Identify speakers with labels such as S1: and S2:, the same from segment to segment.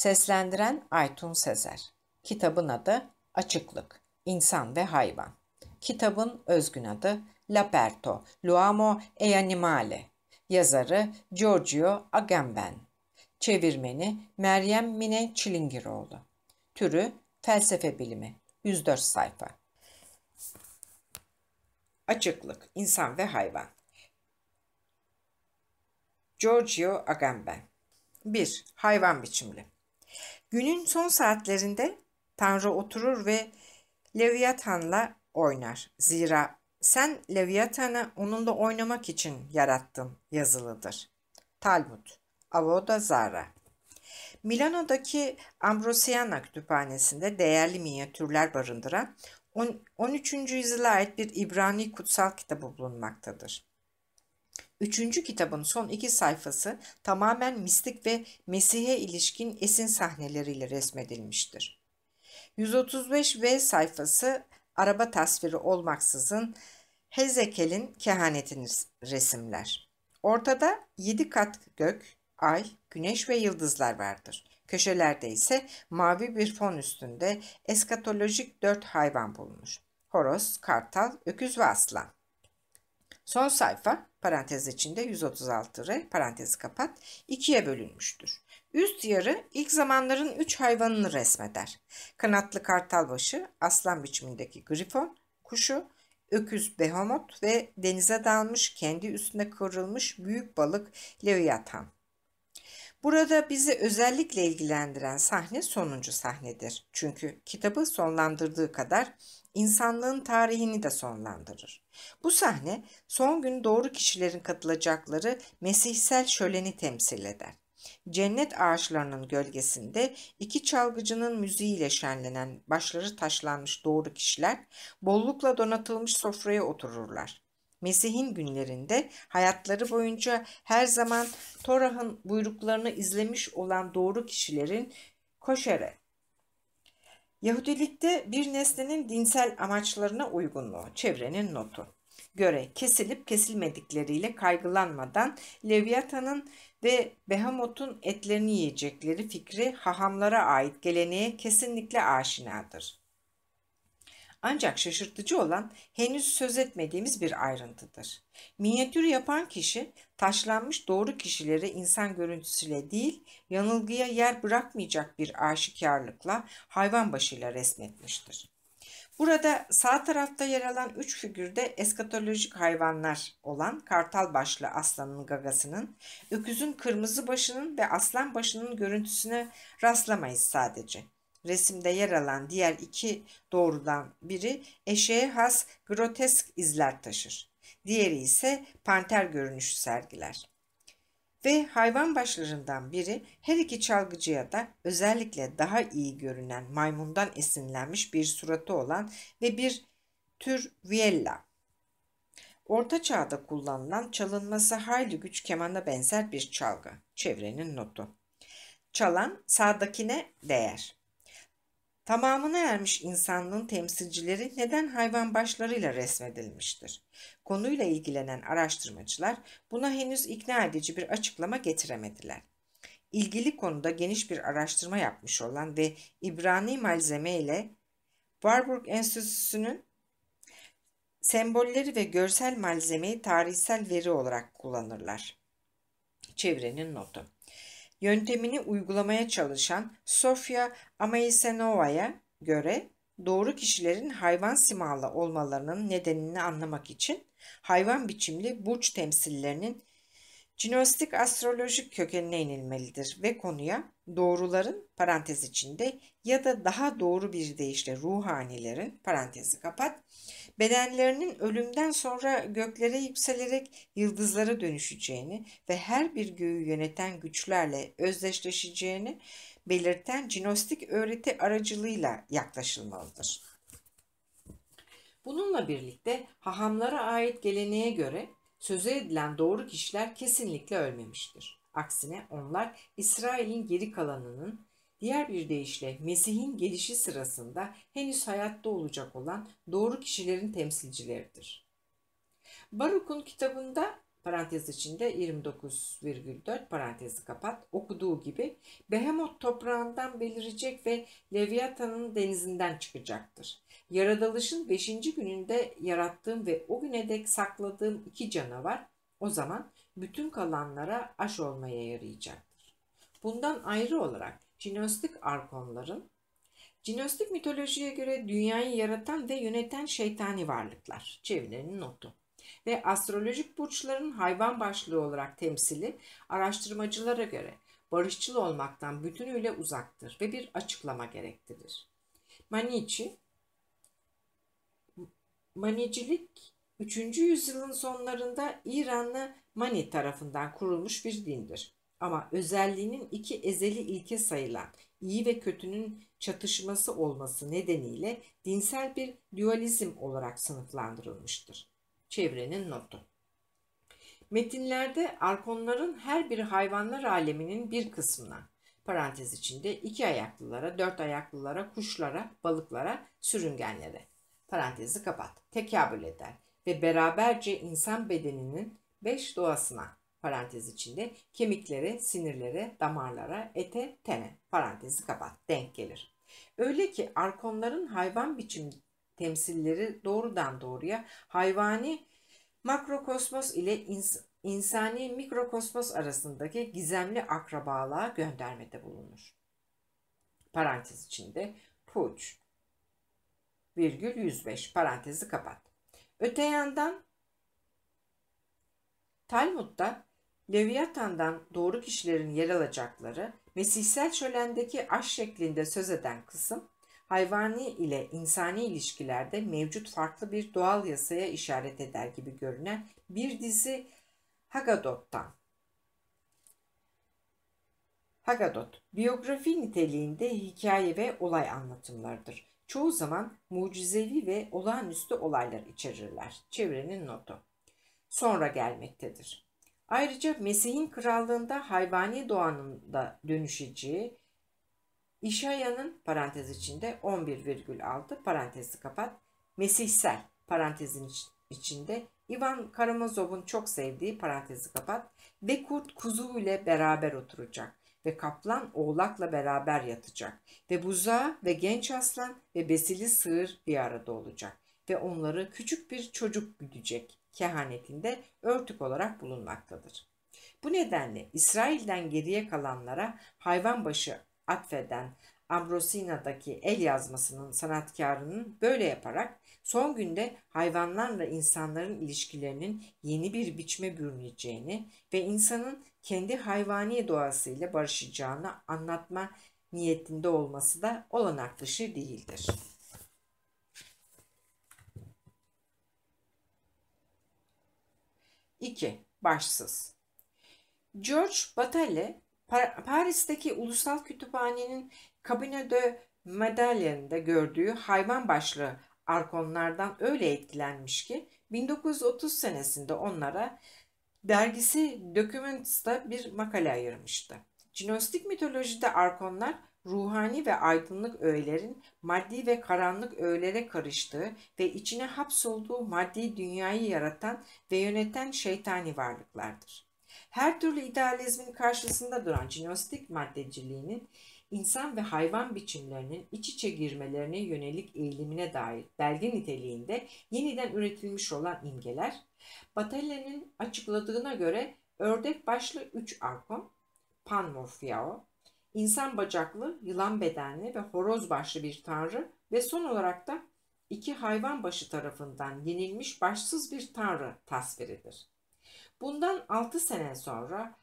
S1: Seslendiren Aytun Sezer. Kitabın adı Açıklık, İnsan ve Hayvan. Kitabın özgün adı L'Aperto, L'Uomo e Animale. Yazarı Giorgio Agamben. Çevirmeni Meryem Mine Çilingiroğlu. Türü Felsefe Bilimi. 104 sayfa. Açıklık, İnsan ve Hayvan. Giorgio Agamben 1. Hayvan biçimli Günün son saatlerinde Tanrı oturur ve Leviathan'la oynar. Zira sen Leviathan'ı onunla oynamak için yarattın yazılıdır. Talmud, Avoda Zara Milano'daki Ambrosiana Kütüphanesi'nde değerli minyatürler barındıran 13. yüzyıla ait bir İbrani kutsal kitabı bulunmaktadır. Üçüncü kitabın son iki sayfası tamamen mistik ve Mesih'e ilişkin esin sahneleriyle resmedilmiştir. 135V sayfası araba tasviri olmaksızın Hezekel'in kehanetini resimler. Ortada yedi kat gök, ay, güneş ve yıldızlar vardır. Köşelerde ise mavi bir fon üstünde eskatolojik dört hayvan bulunur. Horoz, kartal, öküz ve aslan. Son sayfa parantez içinde 136 R parantezi kapat ikiye bölünmüştür. Üst yarı ilk zamanların üç hayvanını resmeder. Kanatlı kartalbaşı, aslan biçimindeki grifon, kuşu, öküz behomot ve denize dalmış kendi üstüne kıvrılmış büyük balık leviathan. Burada bizi özellikle ilgilendiren sahne sonuncu sahnedir. Çünkü kitabı sonlandırdığı kadar insanlığın tarihini de sonlandırır. Bu sahne son gün doğru kişilerin katılacakları mesihsel şöleni temsil eder. Cennet ağaçlarının gölgesinde iki çalgıcının müziğiyle şenlenen başları taşlanmış doğru kişiler bollukla donatılmış sofraya otururlar. Mesih'in günlerinde hayatları boyunca her zaman Torah'ın buyruklarını izlemiş olan doğru kişilerin koşere Yahudilikte bir nesnenin dinsel amaçlarına uygunluğu, çevrenin notu göre kesilip kesilmedikleriyle kaygılanmadan Leviathan'ın ve Behemoth'un etlerini yiyecekleri fikri hahamlara ait geleneğe kesinlikle aşinadır. Ancak şaşırtıcı olan henüz söz etmediğimiz bir ayrıntıdır. Minyatür yapan kişi taşlanmış doğru kişileri insan görüntüsüyle değil, yanılgıya yer bırakmayacak bir aşikarlıkla hayvan başıyla resmetmiştir. Burada sağ tarafta yer alan üç figürde eskatolojik hayvanlar olan kartal başlı aslanın gagasının, öküzün kırmızı başının ve aslan başının görüntüsüne rastlamayız sadece. Resimde yer alan diğer iki doğrudan biri eşeğe has grotesk izler taşır. Diğeri ise panter görünüşü sergiler. Ve hayvan başlarından biri her iki çalgıcıya da özellikle daha iyi görünen maymundan esinlenmiş bir suratı olan ve bir tür viella. Orta çağda kullanılan çalınması hayli güç kemana benzer bir çalgı. Çevrenin notu. Çalan sağdakine değer. Tamamına ermiş insanlığın temsilcileri neden hayvan başlarıyla resmedilmiştir? Konuyla ilgilenen araştırmacılar buna henüz ikna edici bir açıklama getiremediler. İlgili konuda geniş bir araştırma yapmış olan ve İbrani malzeme ile Warburg Enstitüsü'nün sembolleri ve görsel malzemeyi tarihsel veri olarak kullanırlar. Çevrenin notu yöntemini uygulamaya çalışan Sofia Amaisenova'ya göre doğru kişilerin hayvan simalı olmalarının nedenini anlamak için hayvan biçimli burç temsillerinin Cinostik astrolojik kökenine inilmelidir ve konuya doğruların parantez içinde ya da daha doğru bir deyişle ruhanilerin parantezi kapat bedenlerinin ölümden sonra göklere yükselerek yıldızlara dönüşeceğini ve her bir göğü yöneten güçlerle özdeşleşeceğini belirten cinostik öğreti aracılığıyla yaklaşılmalıdır. Bununla birlikte hahamlara ait geleneğe göre sözü edilen doğru kişiler kesinlikle ölmemiştir. Aksine onlar İsrail'in geri kalanının diğer bir deyişle Mesih'in gelişi sırasında henüz hayatta olacak olan doğru kişilerin temsilcileridir. Baruk'un kitabında parantez içinde 29,4 parantezi kapat okuduğu gibi Behemoth toprağından belirecek ve Leviathan'ın denizinden çıkacaktır. Yaratılışın 5. gününde yarattığım ve o güne dek sakladığım iki canavar o zaman bütün kalanlara aş olmaya yarayacaktır. Bundan ayrı olarak jinostik arkonların Cinostik mitolojiye göre dünyayı yaratan ve yöneten şeytani varlıklar. Çevrenin notu. Ve astrolojik burçların hayvan başlığı olarak temsili araştırmacılara göre barışçıl olmaktan bütünüyle uzaktır ve bir açıklama gerektirir. Maniçi, Manicilik 3. yüzyılın sonlarında İranlı Mani tarafından kurulmuş bir dindir. Ama özelliğinin iki ezeli ilke sayılan iyi ve kötünün çatışması olması nedeniyle dinsel bir dualizm olarak sınıflandırılmıştır. Çevrenin notu. Metinlerde arkonların her biri hayvanlar aleminin bir kısmına, parantez içinde iki ayaklılara, dört ayaklılara, kuşlara, balıklara, sürüngenlere, parantezi kapat, tekabül eder ve beraberce insan bedeninin beş doğasına, parantez içinde kemiklere, sinirlere, damarlara, ete, tene parantezi kapat denk gelir. Öyle ki arkonların hayvan biçim temsilleri doğrudan doğruya hayvani makrokosmos ile ins insani mikrokosmos arasındaki gizemli akrabalığa göndermede bulunur. Parantez içinde puç virgül 105 parantezi kapat. Öte yandan Talmud'da Leviathan'dan doğru kişilerin yer alacakları Mesihsel şölendeki aş şeklinde söz eden kısım hayvani ile insani ilişkilerde mevcut farklı bir doğal yasaya işaret eder gibi görünen bir dizi Hagadot'tan. Hagadot, biyografi niteliğinde hikaye ve olay anlatımlarıdır. Çoğu zaman mucizevi ve olağanüstü olaylar içerirler. Çevrenin notu. Sonra gelmektedir. Ayrıca Mesih'in krallığında hayvani doğanın da dönüşeceği İşaya'nın parantez içinde 11,6 parantezi kapat Mesihsel parantezin içinde Ivan Karamazov'un çok sevdiği parantezi kapat ve kurt kuzu ile beraber oturacak ve kaplan oğlakla beraber yatacak ve buzağı ve genç aslan ve besili sığır bir arada olacak ve onları küçük bir çocuk güdecek kehanetinde örtük olarak bulunmaktadır. Bu nedenle İsrail'den geriye kalanlara hayvan başı atfeden Ambrosina'daki el yazmasının sanatkarının böyle yaparak son günde hayvanlarla insanların ilişkilerinin yeni bir biçime bürüneceğini ve insanın kendi hayvani doğasıyla barışacağını anlatma niyetinde olması da olanak dışı değildir. 2. Başsız George Bataille, Paris'teki Ulusal Kütüphane'nin Cabinet de Medaillen'de gördüğü hayvan başlı arkonlardan öyle etkilenmiş ki 1930 senesinde onlara dergisi Documents'ta bir makale ayırmıştı. Cinostik mitolojide arkonlar ruhani ve aydınlık öğelerin maddi ve karanlık öğelere karıştığı ve içine hapsolduğu maddi dünyayı yaratan ve yöneten şeytani varlıklardır. Her türlü idealizmin karşısında duran cinostik maddeciliğinin insan ve hayvan biçimlerinin iç içe girmelerine yönelik eğilimine dair belge niteliğinde yeniden üretilmiş olan imgeler, Batelle'nin açıkladığına göre ördek başlı üç arkon, Panmorphiao, insan bacaklı, yılan bedenli ve horoz başlı bir tanrı ve son olarak da iki hayvan başı tarafından yenilmiş başsız bir tanrı tasviridir. Bundan 6 sene sonra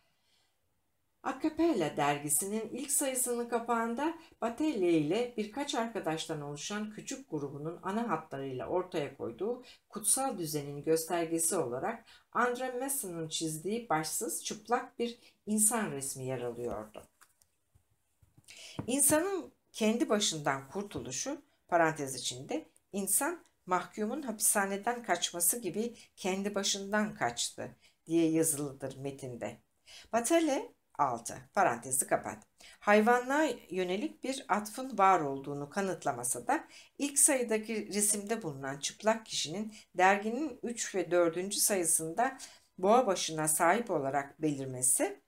S1: Acapella dergisinin ilk sayısının kapağında Batelli ile birkaç arkadaştan oluşan küçük grubunun ana hatlarıyla ortaya koyduğu kutsal düzenin göstergesi olarak Andre Mason'un çizdiği başsız çıplak bir insan resmi yer alıyordu. İnsanın kendi başından kurtuluşu parantez içinde insan mahkumun hapishaneden kaçması gibi kendi başından kaçtı diye yazılıdır metinde. Batale 6 parantezi kapat. Hayvanlığa yönelik bir atfın var olduğunu kanıtlamasa da ilk sayıdaki resimde bulunan çıplak kişinin derginin 3 ve 4. sayısında boğa başına sahip olarak belirmesi,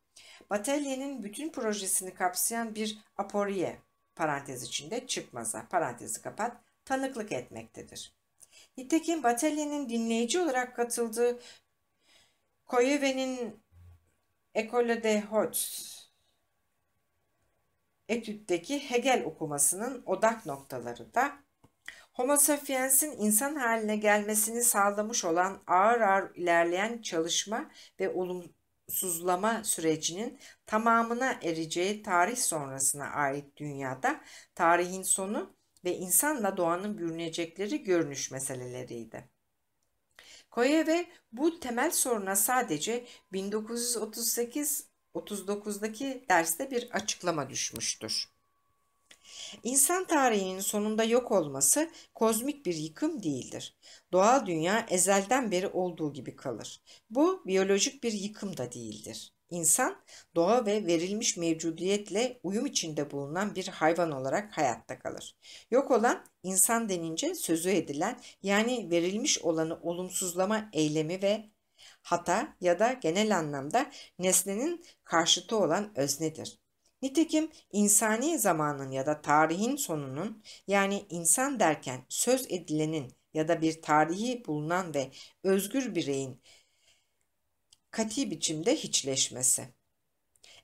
S1: Batelier'in bütün projesini kapsayan bir aporiye parantez içinde çıkmaza parantezi kapat tanıklık etmektedir. Nitekim Batelier'in dinleyici olarak katıldığı Koyeve'nin Ecole de Haute etütteki Hegel okumasının odak noktaları da Homo sapiens'in insan haline gelmesini sağlamış olan ağır ağır ilerleyen çalışma ve olumsuzlama sürecinin tamamına ereceği tarih sonrasına ait dünyada tarihin sonu ve insanla doğanın bürünecekleri görünüş meseleleriydi. Koyeve bu temel soruna sadece 1938-39'daki derste bir açıklama düşmüştür. İnsan tarihinin sonunda yok olması kozmik bir yıkım değildir. Doğal dünya ezelden beri olduğu gibi kalır. Bu biyolojik bir yıkım da değildir. İnsan doğa ve verilmiş mevcudiyetle uyum içinde bulunan bir hayvan olarak hayatta kalır. Yok olan insan denince sözü edilen yani verilmiş olanı olumsuzlama eylemi ve hata ya da genel anlamda nesnenin karşıtı olan öznedir. Nitekim insani zamanın ya da tarihin sonunun yani insan derken söz edilenin ya da bir tarihi bulunan ve özgür bireyin kati biçimde hiçleşmesi.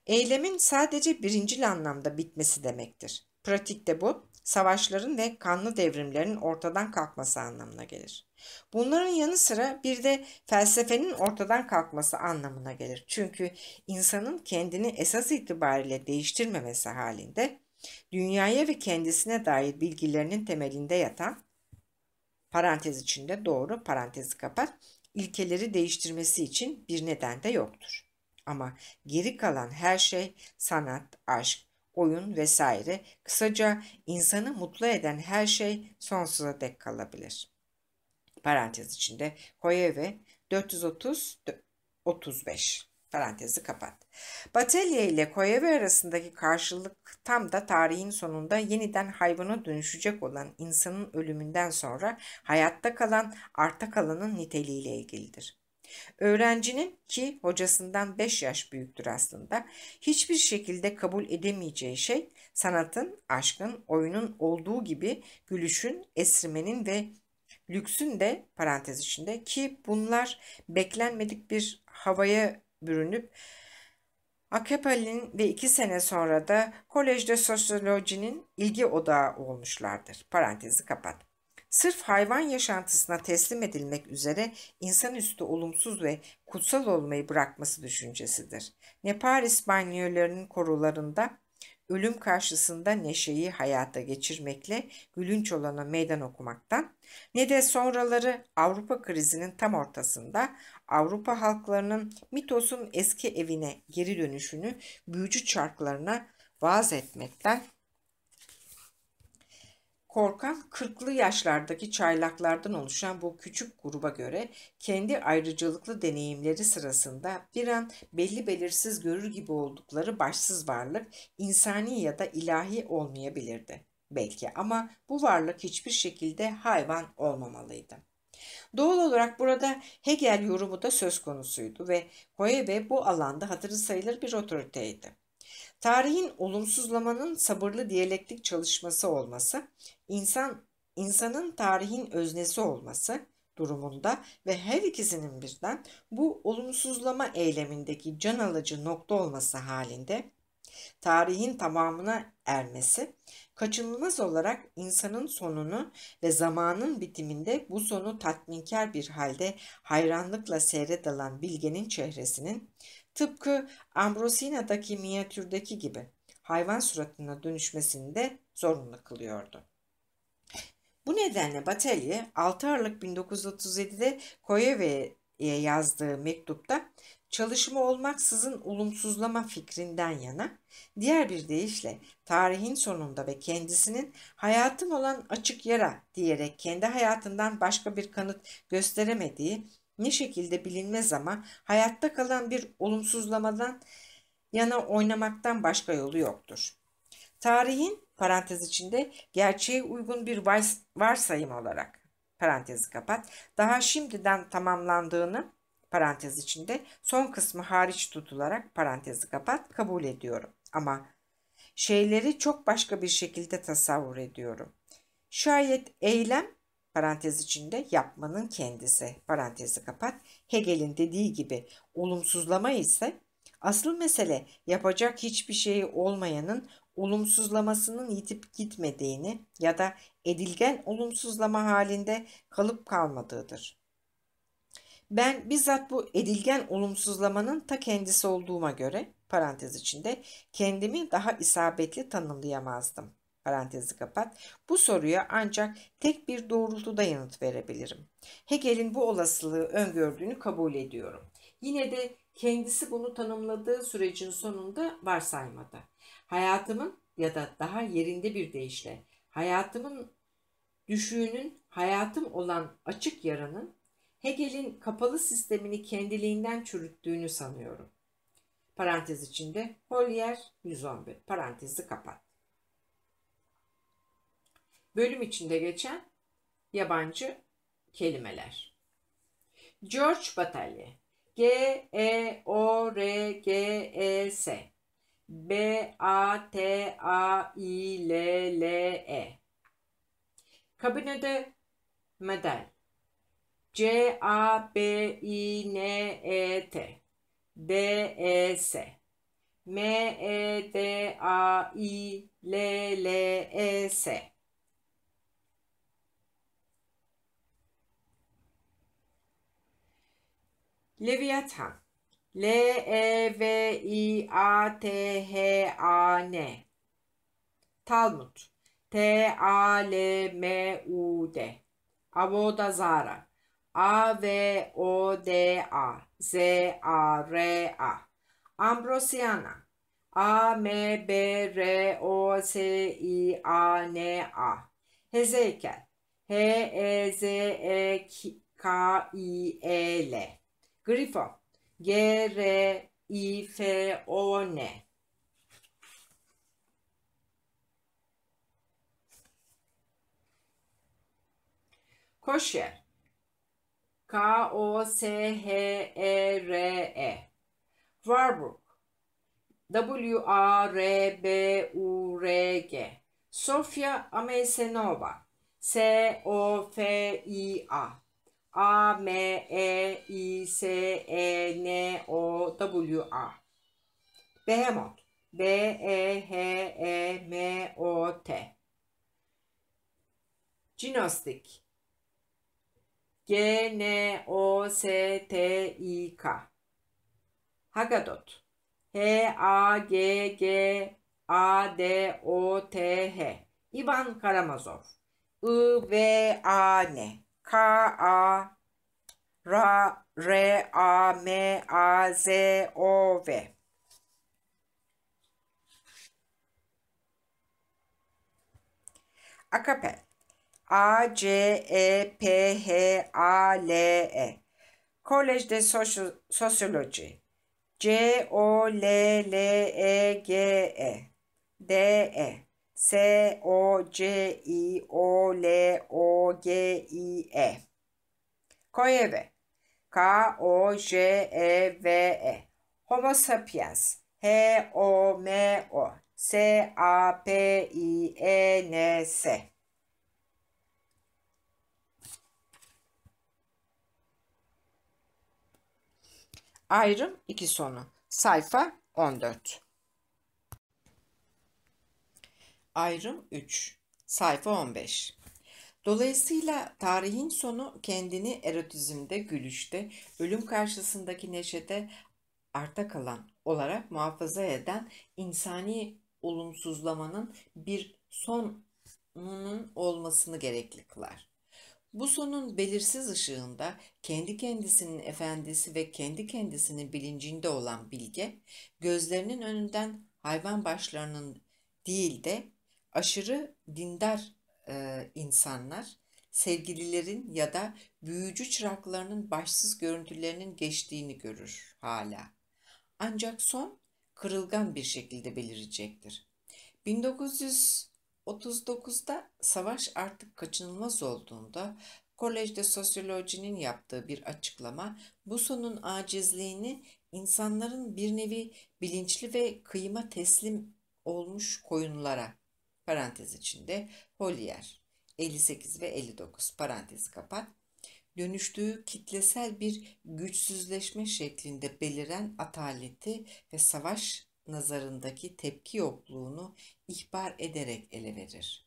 S1: Eylemin sadece birincil anlamda bitmesi demektir. Pratikte bu, savaşların ve kanlı devrimlerin ortadan kalkması anlamına gelir. Bunların yanı sıra bir de felsefenin ortadan kalkması anlamına gelir. Çünkü insanın kendini esas itibariyle değiştirmemesi halinde dünyaya ve kendisine dair bilgilerinin temelinde yatan parantez içinde doğru parantezi kapat ilkeleri değiştirmesi için bir neden de yoktur. Ama geri kalan her şey sanat, aşk, oyun vesaire kısaca insanı mutlu eden her şey sonsuza dek kalabilir. Parantez içinde Koyeve 430 35 parantezi kapat. Batelya ile Koyeve arasındaki karşılık tam da tarihin sonunda yeniden hayvana dönüşecek olan insanın ölümünden sonra hayatta kalan arta kalanın niteliğiyle ilgilidir. Öğrencinin ki hocasından 5 yaş büyüktür aslında hiçbir şekilde kabul edemeyeceği şey sanatın, aşkın, oyunun olduğu gibi gülüşün, esrimenin ve lüksün de parantez içinde ki bunlar beklenmedik bir havaya bürünüp Akepal'in ve iki sene sonra da Kolejde Sosyoloji'nin ilgi odağı olmuşlardır. Parantezi kapat. Sırf hayvan yaşantısına teslim edilmek üzere insanüstü olumsuz ve kutsal olmayı bırakması düşüncesidir. Ne Paris banyolarının korularında ölüm karşısında neşeyi hayata geçirmekle gülünç olana meydan okumaktan ne de sonraları Avrupa krizinin tam ortasında Avrupa halklarının mitosun eski evine geri dönüşünü büyücü çarklarına vaaz etmekten korkan kırklı yaşlardaki çaylaklardan oluşan bu küçük gruba göre kendi ayrıcalıklı deneyimleri sırasında bir an belli belirsiz görür gibi oldukları başsız varlık insani ya da ilahi olmayabilirdi belki ama bu varlık hiçbir şekilde hayvan olmamalıydı. Doğal olarak burada Hegel yorumu da söz konusuydu ve Hoebe bu alanda hatırı sayılır bir otoriteydi. Tarihin olumsuzlamanın sabırlı diyalektik çalışması olması, insan insanın tarihin öznesi olması durumunda ve her ikisinin birden bu olumsuzlama eylemindeki can alıcı nokta olması halinde tarihin tamamına ermesi kaçınılmaz olarak insanın sonunu ve zamanın bitiminde bu sonu tatminkar bir halde hayranlıkla seyredalan bilgenin çehresinin tıpkı Ambrosina'daki minyatürdeki gibi hayvan suratına dönüşmesini de zorunlu kılıyordu. Bu nedenle Batelye 6 Aralık 1937'de Koyeve'ye yazdığı mektupta çalışma olmaksızın olumsuzlama fikrinden yana, diğer bir deyişle tarihin sonunda ve kendisinin hayatım olan açık yara diyerek kendi hayatından başka bir kanıt gösteremediği ne şekilde bilinmez ama hayatta kalan bir olumsuzlamadan yana oynamaktan başka yolu yoktur. Tarihin parantez içinde gerçeğe uygun bir varsayım olarak parantezi kapat daha şimdiden tamamlandığını parantez içinde son kısmı hariç tutularak parantezi kapat kabul ediyorum. Ama şeyleri çok başka bir şekilde tasavvur ediyorum. Şayet eylem parantez içinde yapmanın kendisi parantezi kapat. Hegel'in dediği gibi olumsuzlama ise asıl mesele yapacak hiçbir şey olmayanın olumsuzlamasının yitip gitmediğini ya da edilgen olumsuzlama halinde kalıp kalmadığıdır. Ben bizzat bu edilgen olumsuzlamanın ta kendisi olduğuma göre parantez içinde kendimi daha isabetli tanımlayamazdım. Parantezi kapat. Bu soruya ancak tek bir doğrultuda yanıt verebilirim. Hegel'in bu olasılığı öngördüğünü kabul ediyorum. Yine de kendisi bunu tanımladığı sürecin sonunda varsaymadı. Hayatımın ya da daha yerinde bir deyişle hayatımın düşüğünün hayatım olan açık yaranın Hegel'in kapalı sistemini kendiliğinden çürüttüğünü sanıyorum. Parantez içinde Holyer 111 parantezi kapat. Bölüm içinde geçen yabancı kelimeler. George Bataille G E O R G E S B A T A I L L E. Kabinede Medel. C A B I N E T. D E S. M E D A I L L E S. Leviathan L-E-V-I-A-T-H-A-N Talmud. T-A-L-M-U-D Avodazara. A-V-O-D-A Z-A-R-A Ambrosiana. A-M-B-R-O-S-I-A-N-A Hezekiel. H-E-Z-E-K-I-E-L Grifo G-R-I-F-O-N Koşer K-O-S-H-E-R-E Warburg. W-A-R-B-U-R-G Sofia Amesenova. S-O-F-I-A a-M-E-I-S-E-N-O-W-A. Behemoth. B-E-H-E-M-O-T. Gnostik. G-N-O-S-T-I-K. Hagadot. H-A-G-G-A-D-O-T-H. Ivan Karamazov. I-V-A-N. K A R R A M A Z O V Akapel A C E P H A L E. College de Sociology C O L L E G E. D E S O C I O L O G I E. Koyeve K O J E V E. Homo sapiens. H O M O. S A P I E N S. Ayrım iki sonu. Sayfa 14. Ayrım 3. Sayfa 15. Dolayısıyla tarihin sonu kendini erotizmde, gülüşte, ölüm karşısındaki neşede arta kalan olarak muhafaza eden insani olumsuzlamanın bir sonunun olmasını gerekli kılar. Bu sonun belirsiz ışığında kendi kendisinin efendisi ve kendi kendisinin bilincinde olan bilge, gözlerinin önünden hayvan başlarının değil de aşırı dindar e, insanlar sevgililerin ya da büyücü çıraklarının başsız görüntülerinin geçtiğini görür hala. Ancak son kırılgan bir şekilde belirecektir. 1939'da savaş artık kaçınılmaz olduğunda Kolejde sosyolojinin yaptığı bir açıklama bu sonun acizliğini insanların bir nevi bilinçli ve kıyıma teslim olmuş koyunlara parantez içinde Holyer 58 ve 59 parantez kapat dönüştüğü kitlesel bir güçsüzleşme şeklinde beliren ataleti ve savaş nazarındaki tepki yokluğunu ihbar ederek ele verir.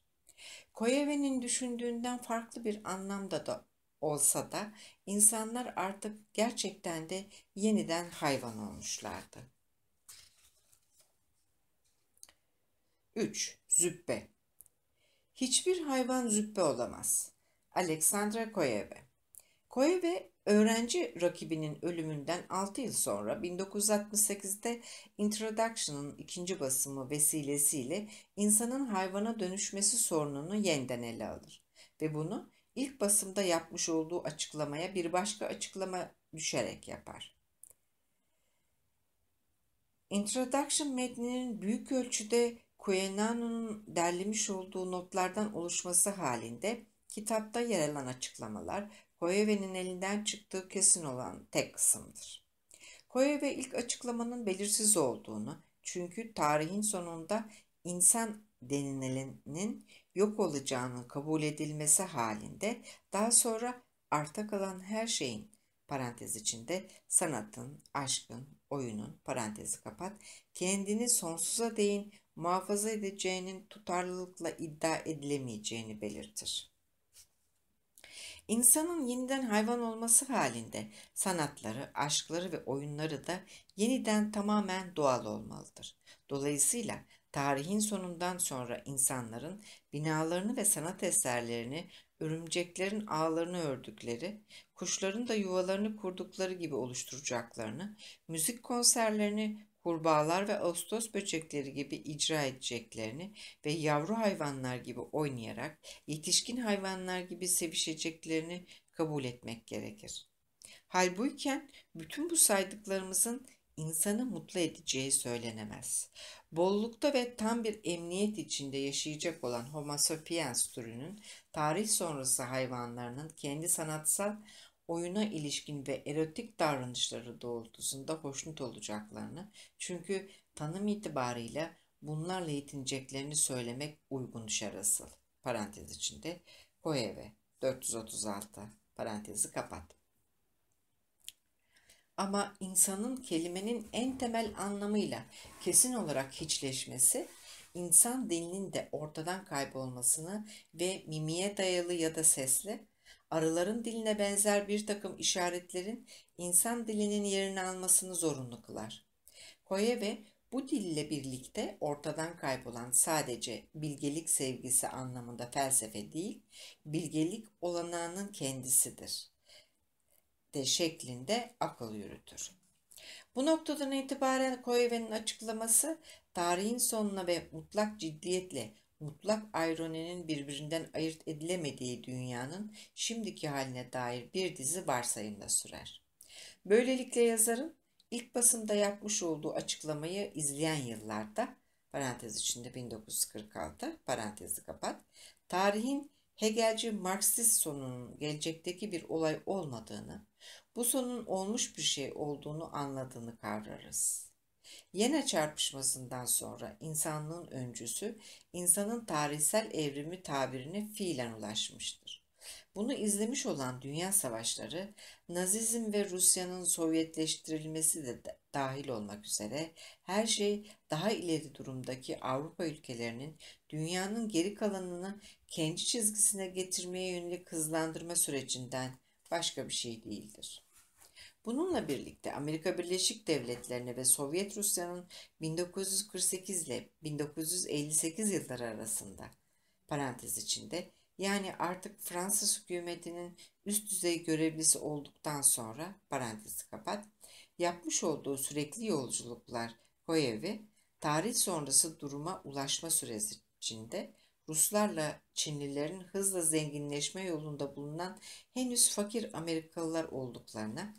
S1: Koyeve'nin düşündüğünden farklı bir anlamda da olsa da insanlar artık gerçekten de yeniden hayvan olmuşlardı. 3. Züppe Hiçbir hayvan züppe olamaz. Alexandra Koyeve Koyeve öğrenci rakibinin ölümünden 6 yıl sonra 1968'de Introduction'ın ikinci basımı vesilesiyle insanın hayvana dönüşmesi sorununu yeniden ele alır ve bunu ilk basımda yapmış olduğu açıklamaya bir başka açıklama düşerek yapar. Introduction metninin büyük ölçüde Cuenano'nun derlemiş olduğu notlardan oluşması halinde kitapta yer alan açıklamalar Koyeve'nin elinden çıktığı kesin olan tek kısımdır. Koyeve ilk açıklamanın belirsiz olduğunu çünkü tarihin sonunda insan denilenin yok olacağının kabul edilmesi halinde daha sonra arta kalan her şeyin parantez içinde sanatın, aşkın, oyunun parantezi kapat kendini sonsuza değin muhafaza edeceğinin tutarlılıkla iddia edilemeyeceğini belirtir. İnsanın yeniden hayvan olması halinde sanatları, aşkları ve oyunları da yeniden tamamen doğal olmalıdır. Dolayısıyla tarihin sonundan sonra insanların binalarını ve sanat eserlerini örümceklerin ağlarını ördükleri, kuşların da yuvalarını kurdukları gibi oluşturacaklarını, müzik konserlerini kurbağalar ve ağustos böcekleri gibi icra edeceklerini ve yavru hayvanlar gibi oynayarak yetişkin hayvanlar gibi sevişeceklerini kabul etmek gerekir. Halbuyken bütün bu saydıklarımızın insanı mutlu edeceği söylenemez. Bollukta ve tam bir emniyet içinde yaşayacak olan Homo sapiens türünün tarih sonrası hayvanlarının kendi sanatsal oyuna ilişkin ve erotik davranışları doğrultusunda hoşnut olacaklarını çünkü tanım itibarıyla bunlarla yetineceklerini söylemek uygun düşer asıl. Parantez içinde Koeve 436 parantezi kapat. Ama insanın kelimenin en temel anlamıyla kesin olarak hiçleşmesi, insan dilinin de ortadan kaybolmasını ve mimiye dayalı ya da sesli, arıların diline benzer bir takım işaretlerin insan dilinin yerini almasını zorunlu kılar. Koyeve bu dille birlikte ortadan kaybolan sadece bilgelik sevgisi anlamında felsefe değil, bilgelik olanağının kendisidir de şeklinde akıl yürütür. Bu noktadan itibaren Koyeve'nin açıklaması tarihin sonuna ve mutlak ciddiyetle mutlak ironinin birbirinden ayırt edilemediği dünyanın şimdiki haline dair bir dizi varsayımla sürer. Böylelikle yazarın ilk basımda yapmış olduğu açıklamayı izleyen yıllarda parantez içinde 1946 parantezi kapat tarihin Hegelci Marksist sonunun gelecekteki bir olay olmadığını, bu sonun olmuş bir şey olduğunu anladığını kavrarız. Yine çarpışmasından sonra insanlığın öncüsü insanın tarihsel evrimi tabirine fiilen ulaşmıştır. Bunu izlemiş olan dünya savaşları, Nazizm ve Rusya'nın Sovyetleştirilmesi de dahil olmak üzere her şey daha ileri durumdaki Avrupa ülkelerinin dünyanın geri kalanını kendi çizgisine getirmeye yönelik hızlandırma sürecinden başka bir şey değildir. Bununla birlikte Amerika Birleşik Devletleri'ne ve Sovyet Rusya'nın 1948 ile 1958 yılları arasında parantez içinde yani artık Fransız hükümetinin üst düzey görevlisi olduktan sonra parantezi kapat yapmış olduğu sürekli yolculuklar Koyev'i tarih sonrası duruma ulaşma sürecinde Ruslarla Çinlilerin hızla zenginleşme yolunda bulunan henüz fakir Amerikalılar olduklarına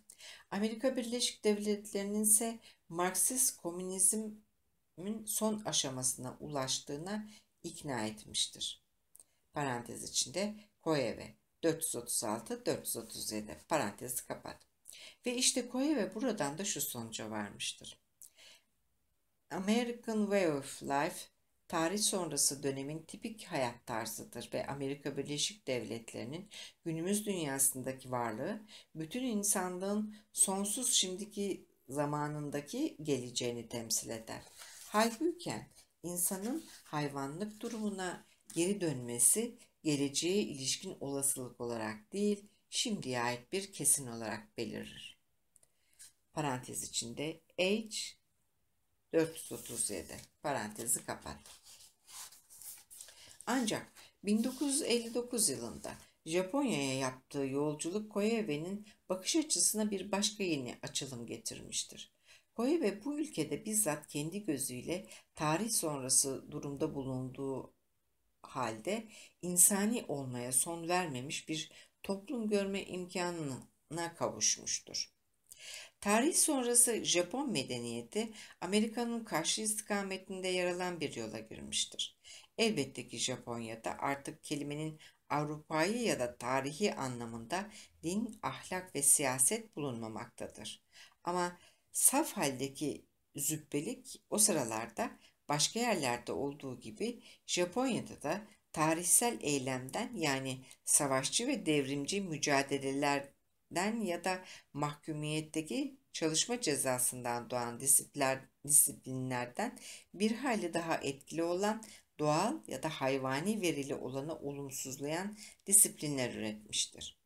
S1: Amerika Birleşik Devletleri'nin ise Marksist komünizmin son aşamasına ulaştığına ikna etmiştir. Parantez içinde Koyeve 436-437 parantezi kapat. Ve işte Koyeve buradan da şu sonuca varmıştır. American Way of Life tarih sonrası dönemin tipik hayat tarzıdır ve Amerika Birleşik Devletleri'nin günümüz dünyasındaki varlığı bütün insanlığın sonsuz şimdiki zamanındaki geleceğini temsil eder. Halbuki insanın hayvanlık durumuna geri dönmesi geleceğe ilişkin olasılık olarak değil, şimdiye ait bir kesin olarak belirir. Parantez içinde H 437 parantezi kapat. Ancak 1959 yılında Japonya'ya yaptığı yolculuk Koyebe'nin bakış açısına bir başka yeni açılım getirmiştir. Koyebe bu ülkede bizzat kendi gözüyle tarih sonrası durumda bulunduğu halde insani olmaya son vermemiş bir toplum görme imkanına kavuşmuştur. Tarih sonrası Japon medeniyeti Amerika'nın karşı istikametinde yer alan bir yola girmiştir. Elbette ki Japonya'da artık kelimenin Avrupa'yı ya da tarihi anlamında din, ahlak ve siyaset bulunmamaktadır. Ama saf haldeki züppelik o sıralarda başka yerlerde olduğu gibi Japonya'da da tarihsel eylemden yani savaşçı ve devrimci mücadelelerden ya da mahkumiyetteki çalışma cezasından doğan disiplinlerden bir hali daha etkili olan doğal ya da hayvani verili olanı olumsuzlayan disiplinler üretmiştir.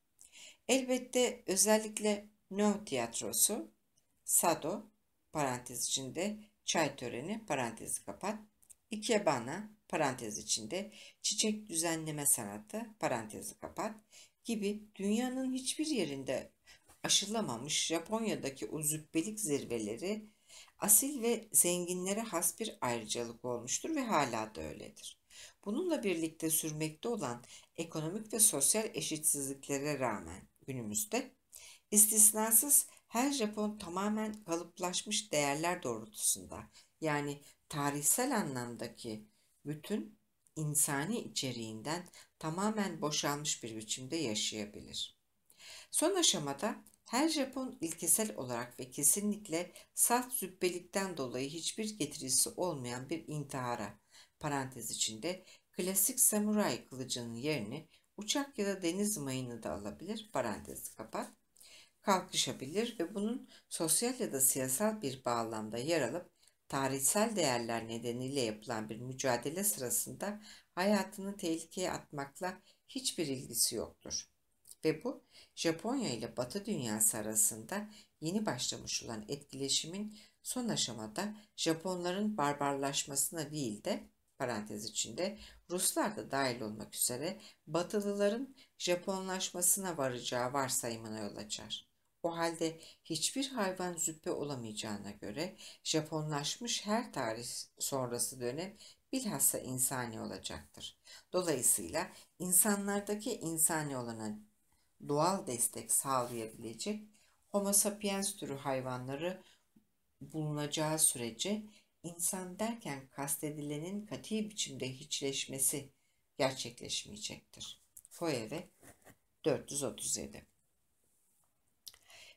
S1: Elbette özellikle No tiyatrosu, Sado, parantez içinde çay töreni, parantezi kapat, Ikebana, parantez içinde çiçek düzenleme sanatı, parantezi kapat gibi dünyanın hiçbir yerinde aşılamamış Japonya'daki o züppelik zirveleri asil ve zenginlere has bir ayrıcalık olmuştur ve hala da öyledir. Bununla birlikte sürmekte olan ekonomik ve sosyal eşitsizliklere rağmen günümüzde istisnasız her Japon tamamen kalıplaşmış değerler doğrultusunda yani tarihsel anlamdaki bütün insani içeriğinden tamamen boşalmış bir biçimde yaşayabilir. Son aşamada her Japon ilkesel olarak ve kesinlikle salt züppelikten dolayı hiçbir getirisi olmayan bir intihara, parantez içinde klasik samuray kılıcının yerini uçak ya da deniz mayını da alabilir, parantezi kapat, kalkışabilir ve bunun sosyal ya da siyasal bir bağlamda yer alıp tarihsel değerler nedeniyle yapılan bir mücadele sırasında hayatını tehlikeye atmakla hiçbir ilgisi yoktur. Ve bu Japonya ile Batı dünyası arasında yeni başlamış olan etkileşimin son aşamada Japonların barbarlaşmasına değil de parantez içinde Ruslar da dahil olmak üzere Batılıların Japonlaşmasına varacağı varsayımına yol açar. O halde hiçbir hayvan züppe olamayacağına göre Japonlaşmış her tarih sonrası dönem bilhassa insani olacaktır. Dolayısıyla insanlardaki insani olana doğal destek sağlayabilecek Homo sapiens türü hayvanları bulunacağı sürece insan derken kastedilenin kati biçimde hiçleşmesi gerçekleşmeyecektir. Foeve 437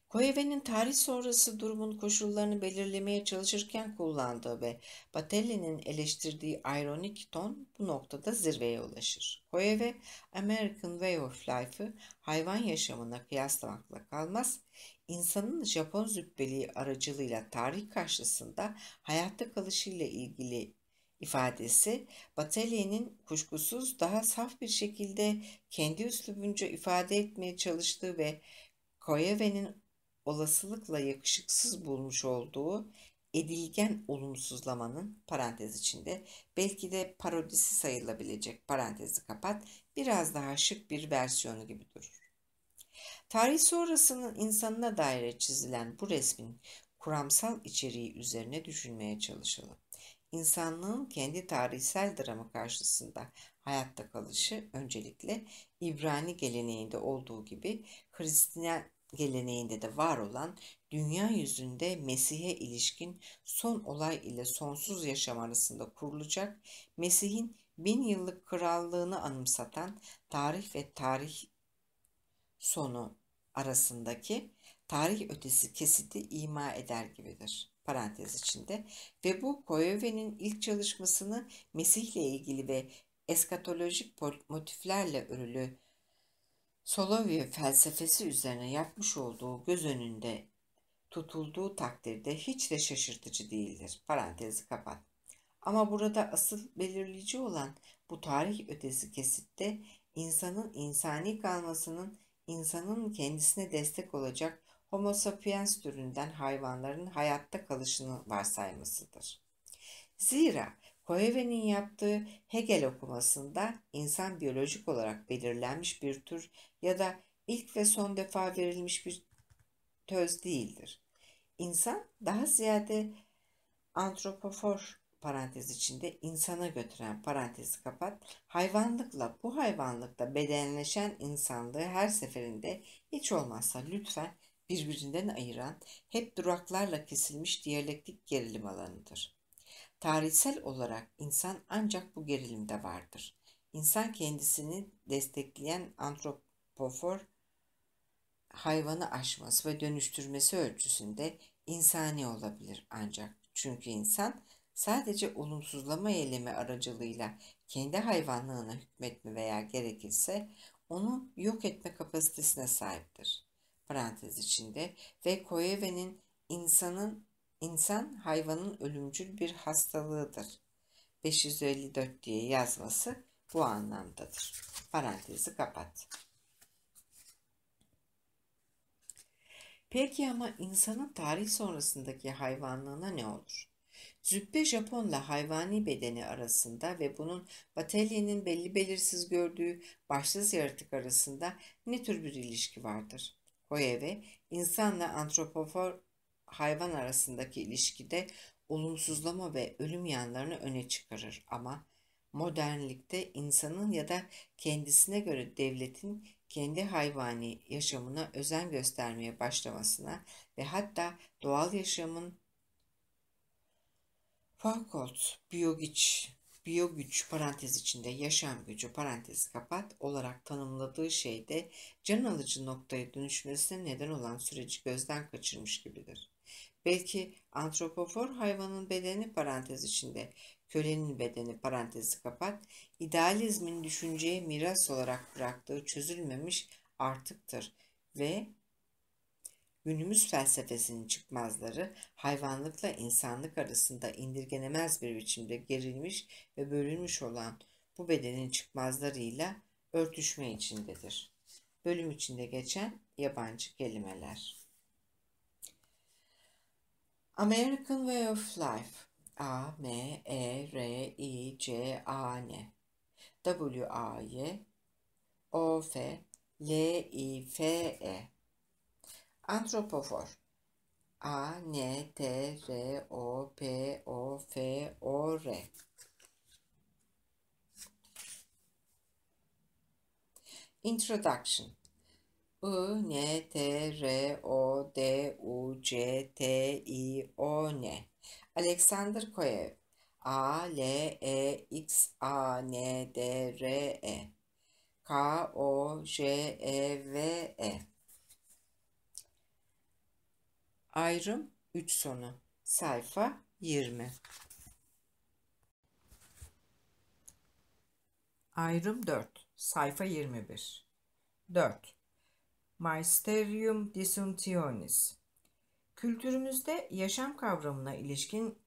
S1: Koyeve'nin tarih sonrası durumun koşullarını belirlemeye çalışırken kullandığı ve Batelli'nin eleştirdiği ironik ton bu noktada zirveye ulaşır. Koyeve, American Way of Life'ı hayvan yaşamına kıyaslamakla kalmaz, insanın Japon züppeliği aracılığıyla tarih karşısında hayatta kalışıyla ilgili ifadesi Batelli'nin kuşkusuz daha saf bir şekilde kendi üslubunca ifade etmeye çalıştığı ve Koyeve'nin olasılıkla yakışıksız bulmuş olduğu edilgen olumsuzlamanın parantez içinde belki de parodisi sayılabilecek parantezi kapat biraz daha şık bir versiyonu gibi durur. Tarih sonrasının insanına dair çizilen bu resmin kuramsal içeriği üzerine düşünmeye çalışalım. İnsanlığın kendi tarihsel dramı karşısında hayatta kalışı öncelikle İbrani geleneğinde olduğu gibi Hristiyan geleneğinde de var olan dünya yüzünde Mesih'e ilişkin son olay ile sonsuz yaşam arasında kurulacak Mesih'in bin yıllık krallığını anımsatan tarih ve tarih sonu arasındaki tarih ötesi kesiti ima eder gibidir. Parantez içinde ve bu Koyeve'nin ilk çalışmasını Mesih'le ilgili ve eskatolojik motiflerle örülü Solovyev felsefesi üzerine yapmış olduğu göz önünde tutulduğu takdirde hiç de şaşırtıcı değildir. Parantezi kapat. Ama burada asıl belirleyici olan bu tarih ötesi kesitte insanın insani kalmasının insanın kendisine destek olacak Homo sapiens türünden hayvanların hayatta kalışını varsaymasıdır. Zira Koeve'nin yaptığı Hegel okumasında insan biyolojik olarak belirlenmiş bir tür ya da ilk ve son defa verilmiş bir töz değildir. İnsan daha ziyade antropofor parantez içinde insana götüren parantezi kapat, hayvanlıkla bu hayvanlıkta bedenleşen insanlığı her seferinde hiç olmazsa lütfen birbirinden ayıran, hep duraklarla kesilmiş diyalektik gerilim alanıdır. Tarihsel olarak insan ancak bu gerilimde vardır. İnsan kendisini destekleyen antropofor hayvanı aşması ve dönüştürmesi ölçüsünde insani olabilir ancak. Çünkü insan sadece olumsuzlama eylemi aracılığıyla kendi hayvanlığına hükmetme veya gerekirse onu yok etme kapasitesine sahiptir. Parantez içinde ve Koyeve'nin insanın insan hayvanın ölümcül bir hastalığıdır. 554 diye yazması bu anlamdadır. Parantezi kapat. Peki ama insanın tarih sonrasındaki hayvanlığına ne olur? Züppe Japonla hayvani bedeni arasında ve bunun Batelye'nin belli belirsiz gördüğü başsız yaratık arasında ne tür bir ilişki vardır? Koyeve, insanla antropofor hayvan arasındaki ilişkide olumsuzlama ve ölüm yanlarını öne çıkarır ama modernlikte insanın ya da kendisine göre devletin kendi hayvani yaşamına özen göstermeye başlamasına ve hatta doğal yaşamın Foucault, biyogiç, biyogüç parantez içinde yaşam gücü parantez kapat olarak tanımladığı şeyde can alıcı noktaya dönüşmesine neden olan süreci gözden kaçırmış gibidir. Belki antropofor hayvanın bedeni parantez içinde kölenin bedeni parantezi kapat, idealizmin düşünceye miras olarak bıraktığı çözülmemiş artıktır ve günümüz felsefesinin çıkmazları hayvanlıkla insanlık arasında indirgenemez bir biçimde gerilmiş ve bölünmüş olan bu bedenin çıkmazlarıyla örtüşme içindedir. Bölüm içinde geçen yabancı kelimeler. American Way of Life. A, M, E, R, I, C, A, N. W, A, Y. O, F L, I, F, E. Antropofor. A, N, T, R, O, P, O, F, O, R. Introduction I, N, T, R, O, D, U, C, T, I, O, N. Alexander Koyev. A, L, E, X, A, N, D, R, E. K, O, J, E, V, E. Ayrım 3 sonu. Sayfa 20 Ayrım 4 Sayfa 21 4 Magisterium Disjunctionis Kültürümüzde yaşam kavramına ilişkin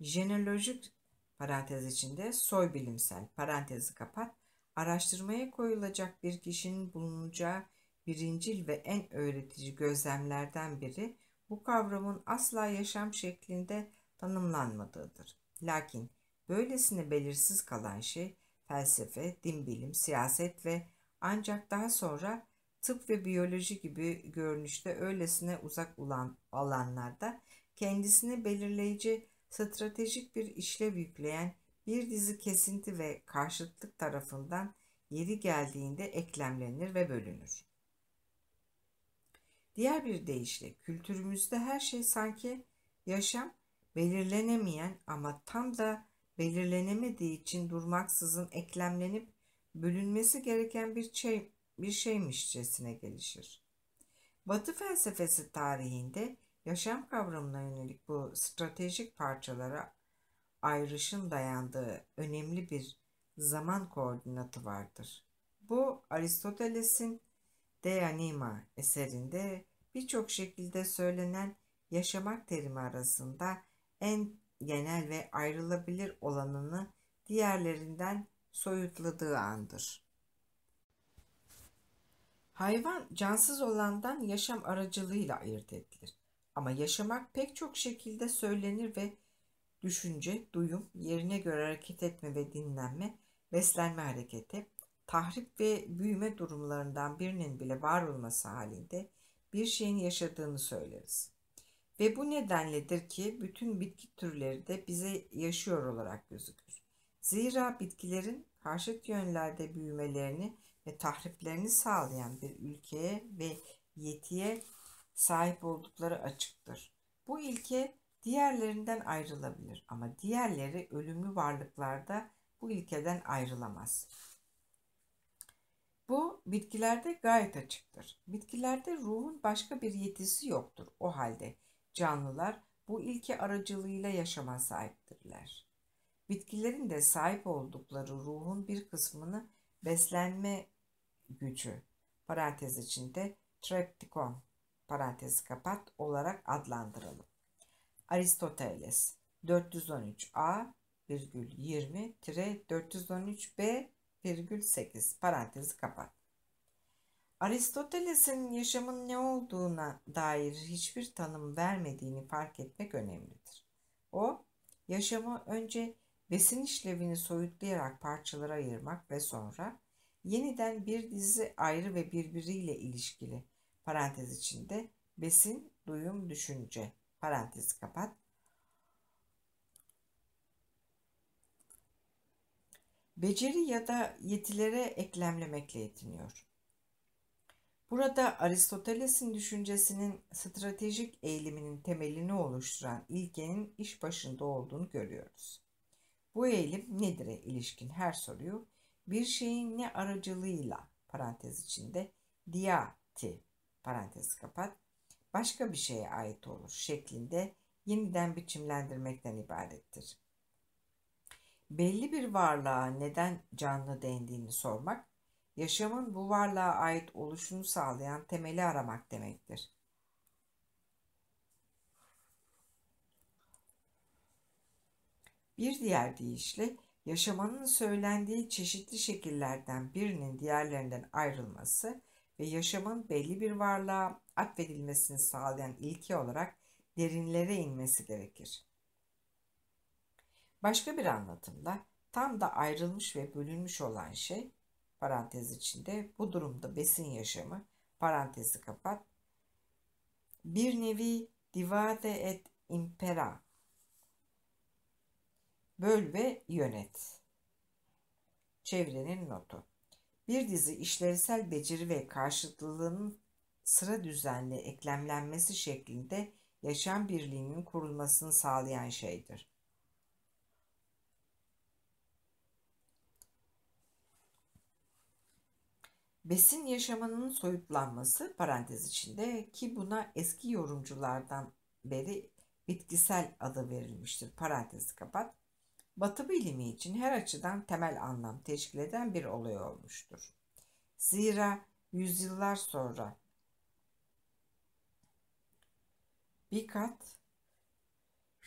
S1: jenealojik parantez içinde soy bilimsel parantezi kapat araştırmaya koyulacak bir kişinin bulunacağı birincil ve en öğretici gözlemlerden biri bu kavramın asla yaşam şeklinde tanımlanmadığıdır. Lakin böylesine belirsiz kalan şey felsefe, din bilim, siyaset ve ancak daha sonra tıp ve biyoloji gibi görünüşte öylesine uzak olan alanlarda kendisine belirleyici stratejik bir işlev yükleyen bir dizi kesinti ve karşıtlık tarafından yeri geldiğinde eklemlenir ve bölünür. Diğer bir deyişle kültürümüzde her şey sanki yaşam belirlenemeyen ama tam da belirlenemediği için durmaksızın eklemlenip bölünmesi gereken bir şey bir şeymişçesine gelişir. Batı felsefesi tarihinde yaşam kavramına yönelik bu stratejik parçalara ayrışın dayandığı önemli bir zaman koordinatı vardır. Bu Aristoteles'in De Anima eserinde birçok şekilde söylenen yaşamak terimi arasında en genel ve ayrılabilir olanını diğerlerinden soyutladığı andır. Hayvan cansız olandan yaşam aracılığıyla ayırt edilir. Ama yaşamak pek çok şekilde söylenir ve düşünce, duyum, yerine göre hareket etme ve dinlenme, beslenme hareketi, tahrip ve büyüme durumlarından birinin bile var olması halinde bir şeyin yaşadığını söyleriz. Ve bu nedenledir ki bütün bitki türleri de bize yaşıyor olarak gözükür. Zira bitkilerin karşıt yönlerde büyümelerini ve tahriplerini sağlayan bir ülkeye ve yetiye sahip oldukları açıktır. Bu ilke diğerlerinden ayrılabilir ama diğerleri ölümlü varlıklarda bu ilkeden ayrılamaz. Bu bitkilerde gayet açıktır. Bitkilerde ruhun başka bir yetisi yoktur. O halde canlılar bu ilke aracılığıyla yaşama sahiptirler. Bitkilerin de sahip oldukları ruhun bir kısmını beslenme gücü parantez içinde treptikon parantezi kapat olarak adlandıralım. Aristoteles 413a virgül 20 413b virgül 8 parantezi kapat. Aristoteles'in yaşamın ne olduğuna dair hiçbir tanım vermediğini fark etmek önemlidir. O, yaşamı önce besin işlevini soyutlayarak parçalara ayırmak ve sonra yeniden bir dizi ayrı ve birbiriyle ilişkili parantez içinde besin, duyum, düşünce parantez kapat beceri ya da yetilere eklemlemekle yetiniyor. Burada Aristoteles'in düşüncesinin stratejik eğiliminin temelini oluşturan ilkenin iş başında olduğunu görüyoruz. Bu eğilim nedir'e ilişkin her soruyu bir şeyin ne aracılığıyla parantez içinde diati parantez kapat başka bir şeye ait olur şeklinde yeniden biçimlendirmekten ibarettir. Belli bir varlığa neden canlı dendiğini sormak, yaşamın bu varlığa ait oluşunu sağlayan temeli aramak demektir. Bir diğer deyişle yaşamanın söylendiği çeşitli şekillerden birinin diğerlerinden ayrılması ve yaşamın belli bir varlığa atfedilmesini sağlayan ilke olarak derinlere inmesi gerekir. Başka bir anlatımda tam da ayrılmış ve bölünmüş olan şey parantez içinde bu durumda besin yaşamı parantezi kapat bir nevi divade et impera böl ve yönet çevrenin notu bir dizi işlevsel beceri ve karşıtlılığının sıra düzenli eklemlenmesi şeklinde yaşam birliğinin kurulmasını sağlayan şeydir. Besin yaşamının soyutlanması parantez içinde ki buna eski yorumculardan beri bitkisel adı verilmiştir. Parantezi kapat. Batı bilimi için her açıdan temel anlam teşkil eden bir olay olmuştur. Zira yüzyıllar sonra Bicat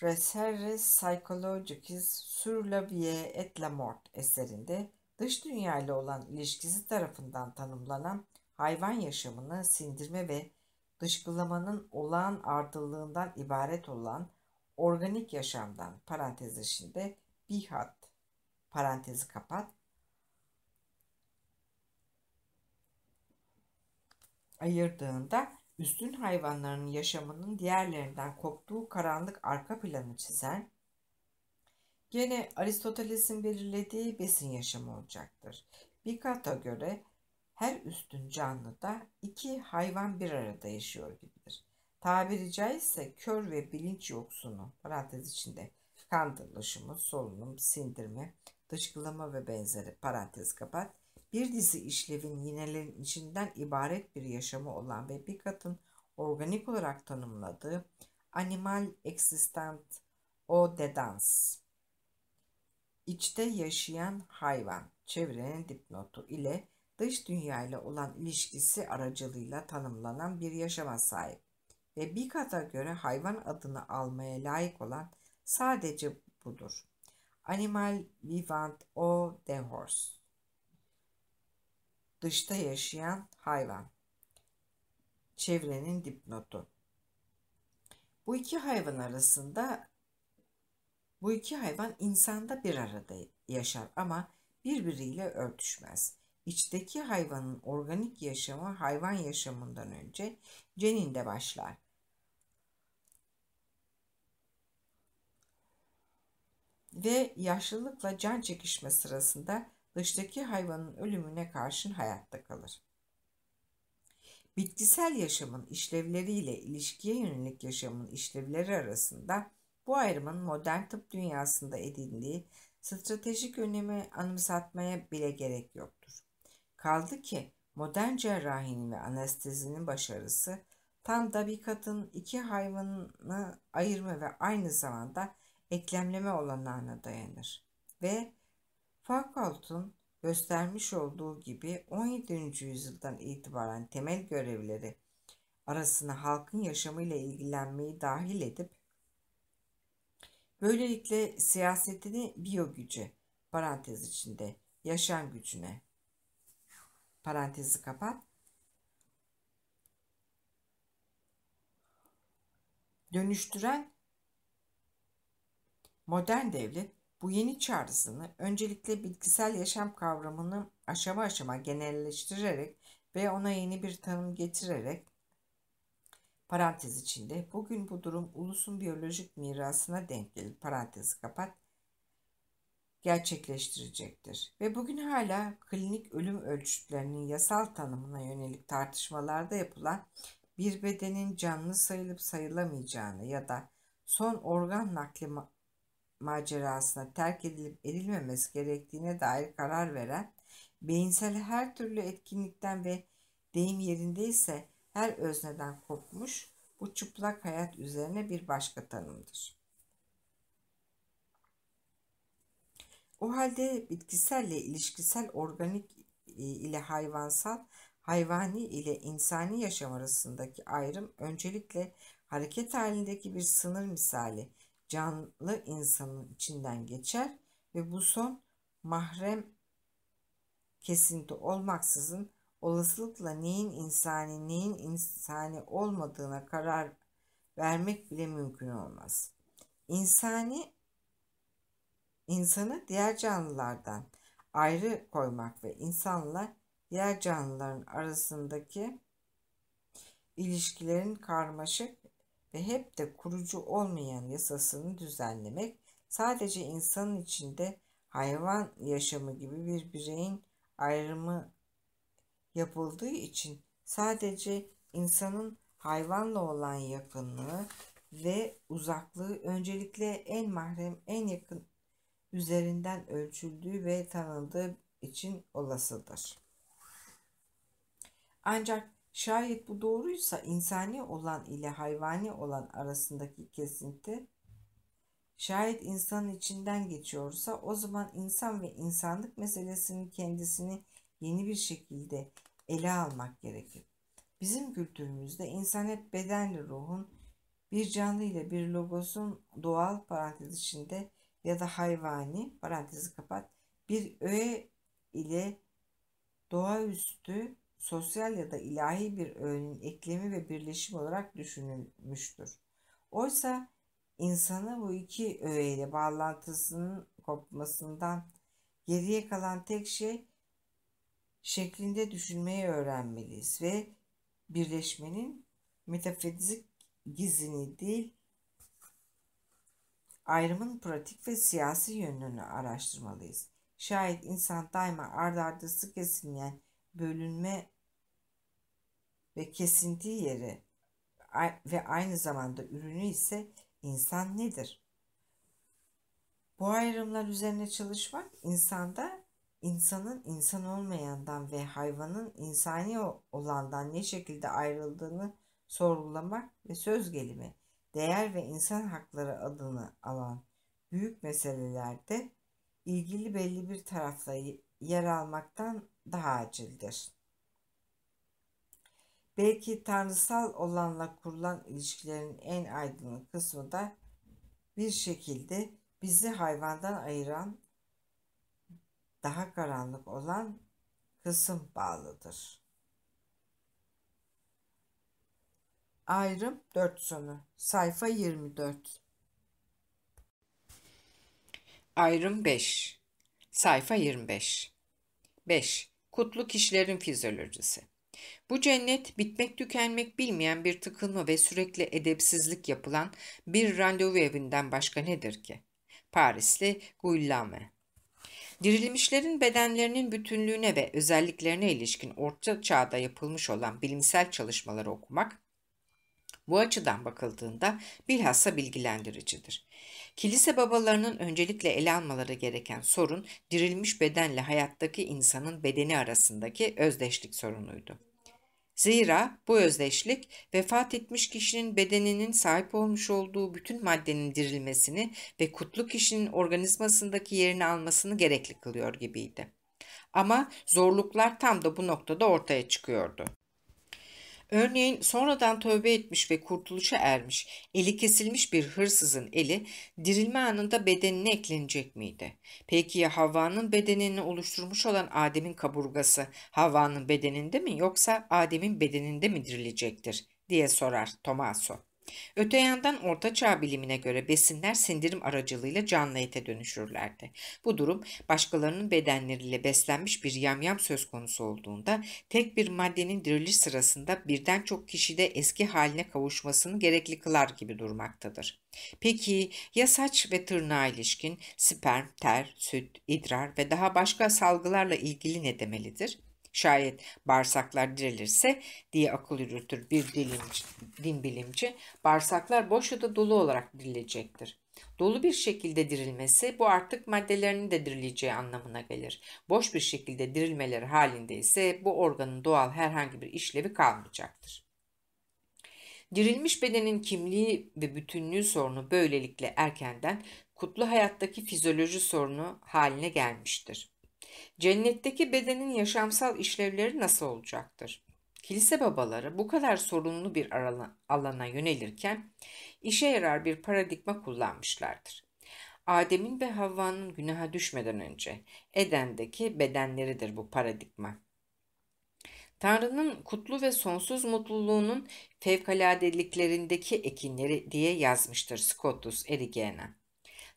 S1: Reserres Psychologiques sur la vie et la mort eserinde dış dünya ile olan ilişkisi tarafından tanımlanan hayvan yaşamını sindirme ve dışkılamanın olağan ardılığından ibaret olan organik yaşamdan parantez içinde bihat parantezi kapat ayırdığında üstün hayvanların yaşamının diğerlerinden koptuğu karanlık arka planı çizen Gene Aristoteles'in belirlediği besin yaşamı olacaktır. Bikat'a göre her üstün canlıda iki hayvan bir arada yaşıyor gibidir. Tabiri caizse kör ve bilinç yoksunu parantez içinde kan dolaşımı, solunum, sindirme, dışkılama ve benzeri parantez kapat bir dizi işlevin yinelerin içinden ibaret bir yaşamı olan ve Pickat'ın organik olarak tanımladığı animal existent o dedans. İçte yaşayan hayvan, çevrenin dipnotu ile dış dünya ile olan ilişkisi aracılığıyla tanımlanan bir yaşama sahip ve Bikat'a göre hayvan adını almaya layık olan sadece budur. Animal vivant o de horse. Dışta yaşayan hayvan. Çevrenin dipnotu. Bu iki hayvan arasında bu iki hayvan insanda bir arada yaşar ama birbiriyle örtüşmez. İçteki hayvanın organik yaşamı hayvan yaşamından önce ceninde başlar. Ve yaşlılıkla can çekişme sırasında dıştaki hayvanın ölümüne karşın hayatta kalır. Bitkisel yaşamın işlevleriyle ilişkiye yönelik yaşamın işlevleri arasında bu ayrımın modern tıp dünyasında edindiği stratejik önemi anımsatmaya bile gerek yoktur. Kaldı ki modern cerrahinin ve anestezinin başarısı tam da bir kadın iki hayvanı ayırma ve aynı zamanda eklemleme olanlarına dayanır. Ve Foucault'un göstermiş olduğu gibi 17. yüzyıldan itibaren temel görevleri arasına halkın yaşamıyla ilgilenmeyi dahil edip böylelikle siyasetini biyo gücü parantez içinde yaşam gücüne parantezi kapat dönüştüren modern devlet bu yeni çağrısını öncelikle bitkisel yaşam kavramını aşama aşama genelleştirerek ve ona yeni bir tanım getirerek parantez içinde bugün bu durum ulusun biyolojik mirasına denk gelip parantezi kapat gerçekleştirecektir. Ve bugün hala klinik ölüm ölçütlerinin yasal tanımına yönelik tartışmalarda yapılan bir bedenin canlı sayılıp sayılamayacağını ya da son organ nakli macerasına terk edilip edilmemesi gerektiğine dair karar veren, beyinsel her türlü etkinlikten ve deyim yerindeyse her özneden kopmuş bu çıplak hayat üzerine bir başka tanımdır. O halde bitkiselle ilişkisel organik e, ile hayvansal, hayvani ile insani yaşam arasındaki ayrım öncelikle hareket halindeki bir sınır misali canlı insanın içinden geçer ve bu son mahrem kesinti olmaksızın olasılıkla neyin insani neyin insani olmadığına karar vermek bile mümkün olmaz. İnsani insanı diğer canlılardan ayrı koymak ve insanla diğer canlıların arasındaki ilişkilerin karmaşık ve hep de kurucu olmayan yasasını düzenlemek sadece insanın içinde hayvan yaşamı gibi bir bireyin ayrımı yapıldığı için sadece insanın hayvanla olan yakınlığı ve uzaklığı öncelikle en mahrem, en yakın üzerinden ölçüldüğü ve tanındığı için olasıdır. Ancak şayet bu doğruysa insani olan ile hayvani olan arasındaki kesinti şayet insanın içinden geçiyorsa o zaman insan ve insanlık meselesinin kendisini yeni bir şekilde ele almak gerekir. Bizim kültürümüzde insan hep bedenli ruhun bir canlı ile bir logosun doğal parantez içinde ya da hayvani parantezi kapat bir öğe ile doğaüstü sosyal ya da ilahi bir öğenin eklemi ve birleşim olarak düşünülmüştür. Oysa insanı bu iki öğeyle bağlantısının kopmasından geriye kalan tek şey şeklinde düşünmeyi öğrenmeliyiz ve birleşmenin metafizik gizini değil ayrımın pratik ve siyasi yönünü araştırmalıyız. Şayet insan daima ard ardısı kesilmeyen bölünme ve kesinti yeri ve aynı zamanda ürünü ise insan nedir? Bu ayrımlar üzerine çalışmak insanda insanın insan olmayandan ve hayvanın insani olandan ne şekilde ayrıldığını sorgulamak ve söz gelimi değer ve insan hakları adını alan büyük meselelerde ilgili belli bir tarafla yer almaktan daha acildir. Belki tanrısal olanla kurulan ilişkilerin en aydınlık kısmı da bir şekilde bizi hayvandan ayıran daha karanlık olan kısım bağlıdır. Ayrım 4 sonu sayfa 24 Ayrım 5 sayfa 25 5. Kutlu kişilerin fizyolojisi bu cennet bitmek tükenmek bilmeyen bir tıkılma ve sürekli edepsizlik yapılan bir randevu evinden başka nedir ki? Parisli Guillaume Dirilmişlerin bedenlerinin bütünlüğüne ve özelliklerine ilişkin orta çağda yapılmış olan bilimsel çalışmaları okumak, bu açıdan bakıldığında bilhassa bilgilendiricidir. Kilise babalarının öncelikle ele almaları gereken sorun dirilmiş bedenle hayattaki insanın bedeni arasındaki özdeşlik sorunuydu. Zira bu özdeşlik vefat etmiş kişinin bedeninin sahip olmuş olduğu bütün maddenin dirilmesini ve kutlu kişinin organizmasındaki yerini almasını gerekli kılıyor gibiydi. Ama zorluklar tam da bu noktada ortaya çıkıyordu. Örneğin sonradan tövbe etmiş ve kurtuluşa ermiş, eli kesilmiş bir hırsızın eli dirilme anında bedenine eklenecek miydi? Peki ya Havva'nın bedenini oluşturmuş olan Adem'in kaburgası Havva'nın bedeninde mi yoksa Adem'in bedeninde mi dirilecektir diye sorar Tomaso. Öte yandan Orta Çağ bilimine göre besinler sindirim aracılığıyla canlı ete dönüşürlerdi. Bu durum başkalarının bedenleriyle beslenmiş bir yamyam söz konusu olduğunda tek bir maddenin diriliş sırasında birden çok kişide eski haline kavuşmasını gerekli kılar gibi durmaktadır. Peki ya saç ve tırnağa ilişkin sperm, ter, süt, idrar ve daha başka salgılarla ilgili ne demelidir? Şayet bağırsaklar dirilirse diye akıl yürütür bir dilimci, din bilimci, bağırsaklar boş ya da dolu olarak dirilecektir. Dolu bir şekilde dirilmesi bu artık maddelerinin de dirileceği anlamına gelir. Boş bir şekilde dirilmeleri halinde ise bu organın doğal herhangi bir işlevi kalmayacaktır. Dirilmiş bedenin kimliği ve bütünlüğü sorunu böylelikle erkenden kutlu hayattaki fizyoloji sorunu haline gelmiştir. Cennetteki bedenin yaşamsal işlevleri nasıl olacaktır? Kilise babaları bu kadar sorunlu bir alana yönelirken işe yarar bir paradigma kullanmışlardır. Adem'in ve Havva'nın günaha düşmeden önce Eden'deki bedenleridir bu paradigma. Tanrı'nın kutlu ve sonsuz mutluluğunun fevkaladeliklerindeki ekinleri diye yazmıştır Scotus Erigena.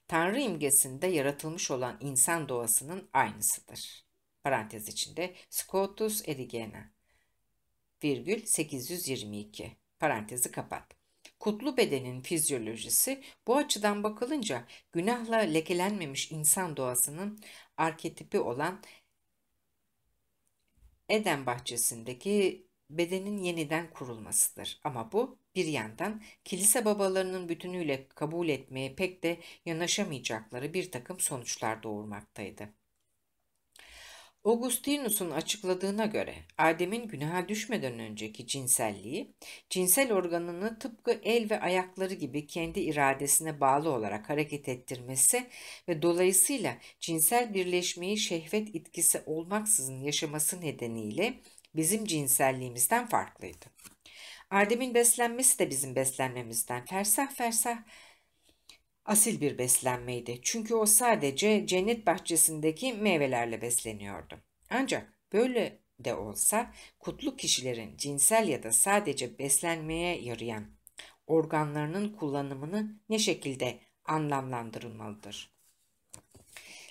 S1: Tanrı imgesinde yaratılmış olan insan doğasının aynısıdır. Parantez içinde Scotus Erigena virgül 822 parantezi kapat. Kutlu bedenin fizyolojisi bu açıdan bakılınca günahla lekelenmemiş insan doğasının arketipi olan Eden bahçesindeki bedenin yeniden kurulmasıdır. Ama bu bir yandan kilise babalarının bütünüyle kabul etmeye pek de yanaşamayacakları bir takım sonuçlar doğurmaktaydı. Augustinus'un açıkladığına göre Adem'in günaha düşmeden önceki cinselliği, cinsel organını tıpkı el ve ayakları gibi kendi iradesine bağlı olarak hareket ettirmesi ve dolayısıyla cinsel birleşmeyi şehvet itkisi olmaksızın yaşaması nedeniyle bizim cinselliğimizden farklıydı. Adem'in beslenmesi de bizim beslenmemizden fersah fersah asil bir beslenmeydi. Çünkü o sadece cennet bahçesindeki meyvelerle besleniyordu. Ancak böyle de olsa kutlu kişilerin cinsel ya da sadece beslenmeye yarayan organlarının kullanımını ne şekilde anlamlandırılmalıdır?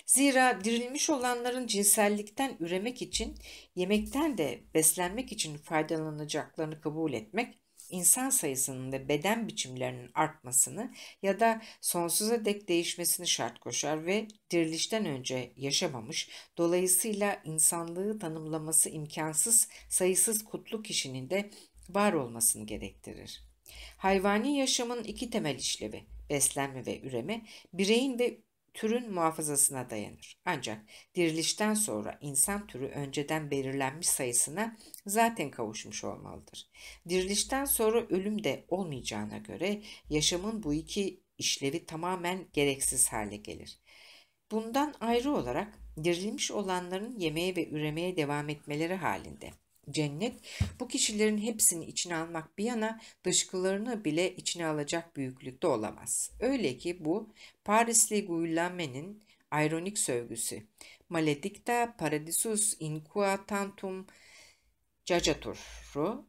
S1: Zira dirilmiş olanların cinsellikten üremek için, yemekten de beslenmek için faydalanacaklarını kabul etmek, insan sayısının ve beden biçimlerinin artmasını ya da sonsuza dek değişmesini şart koşar ve dirilişten önce yaşamamış, dolayısıyla insanlığı tanımlaması imkansız sayısız kutlu kişinin de var olmasını gerektirir. Hayvani yaşamın iki temel işlevi, beslenme ve üreme, bireyin ve türün muhafazasına dayanır. Ancak dirilişten sonra insan türü önceden belirlenmiş sayısına zaten kavuşmuş olmalıdır. Dirilişten sonra ölüm de olmayacağına göre yaşamın bu iki işlevi tamamen gereksiz hale gelir. Bundan ayrı olarak dirilmiş olanların yemeye ve üremeye devam etmeleri halinde cennet bu kişilerin hepsini içine almak bir yana dışkılarını bile içine alacak büyüklükte olamaz. Öyle ki bu Parisli Guillaume'nin ironik sövgüsü Maledicta paradisus in qua tantum cacatur'u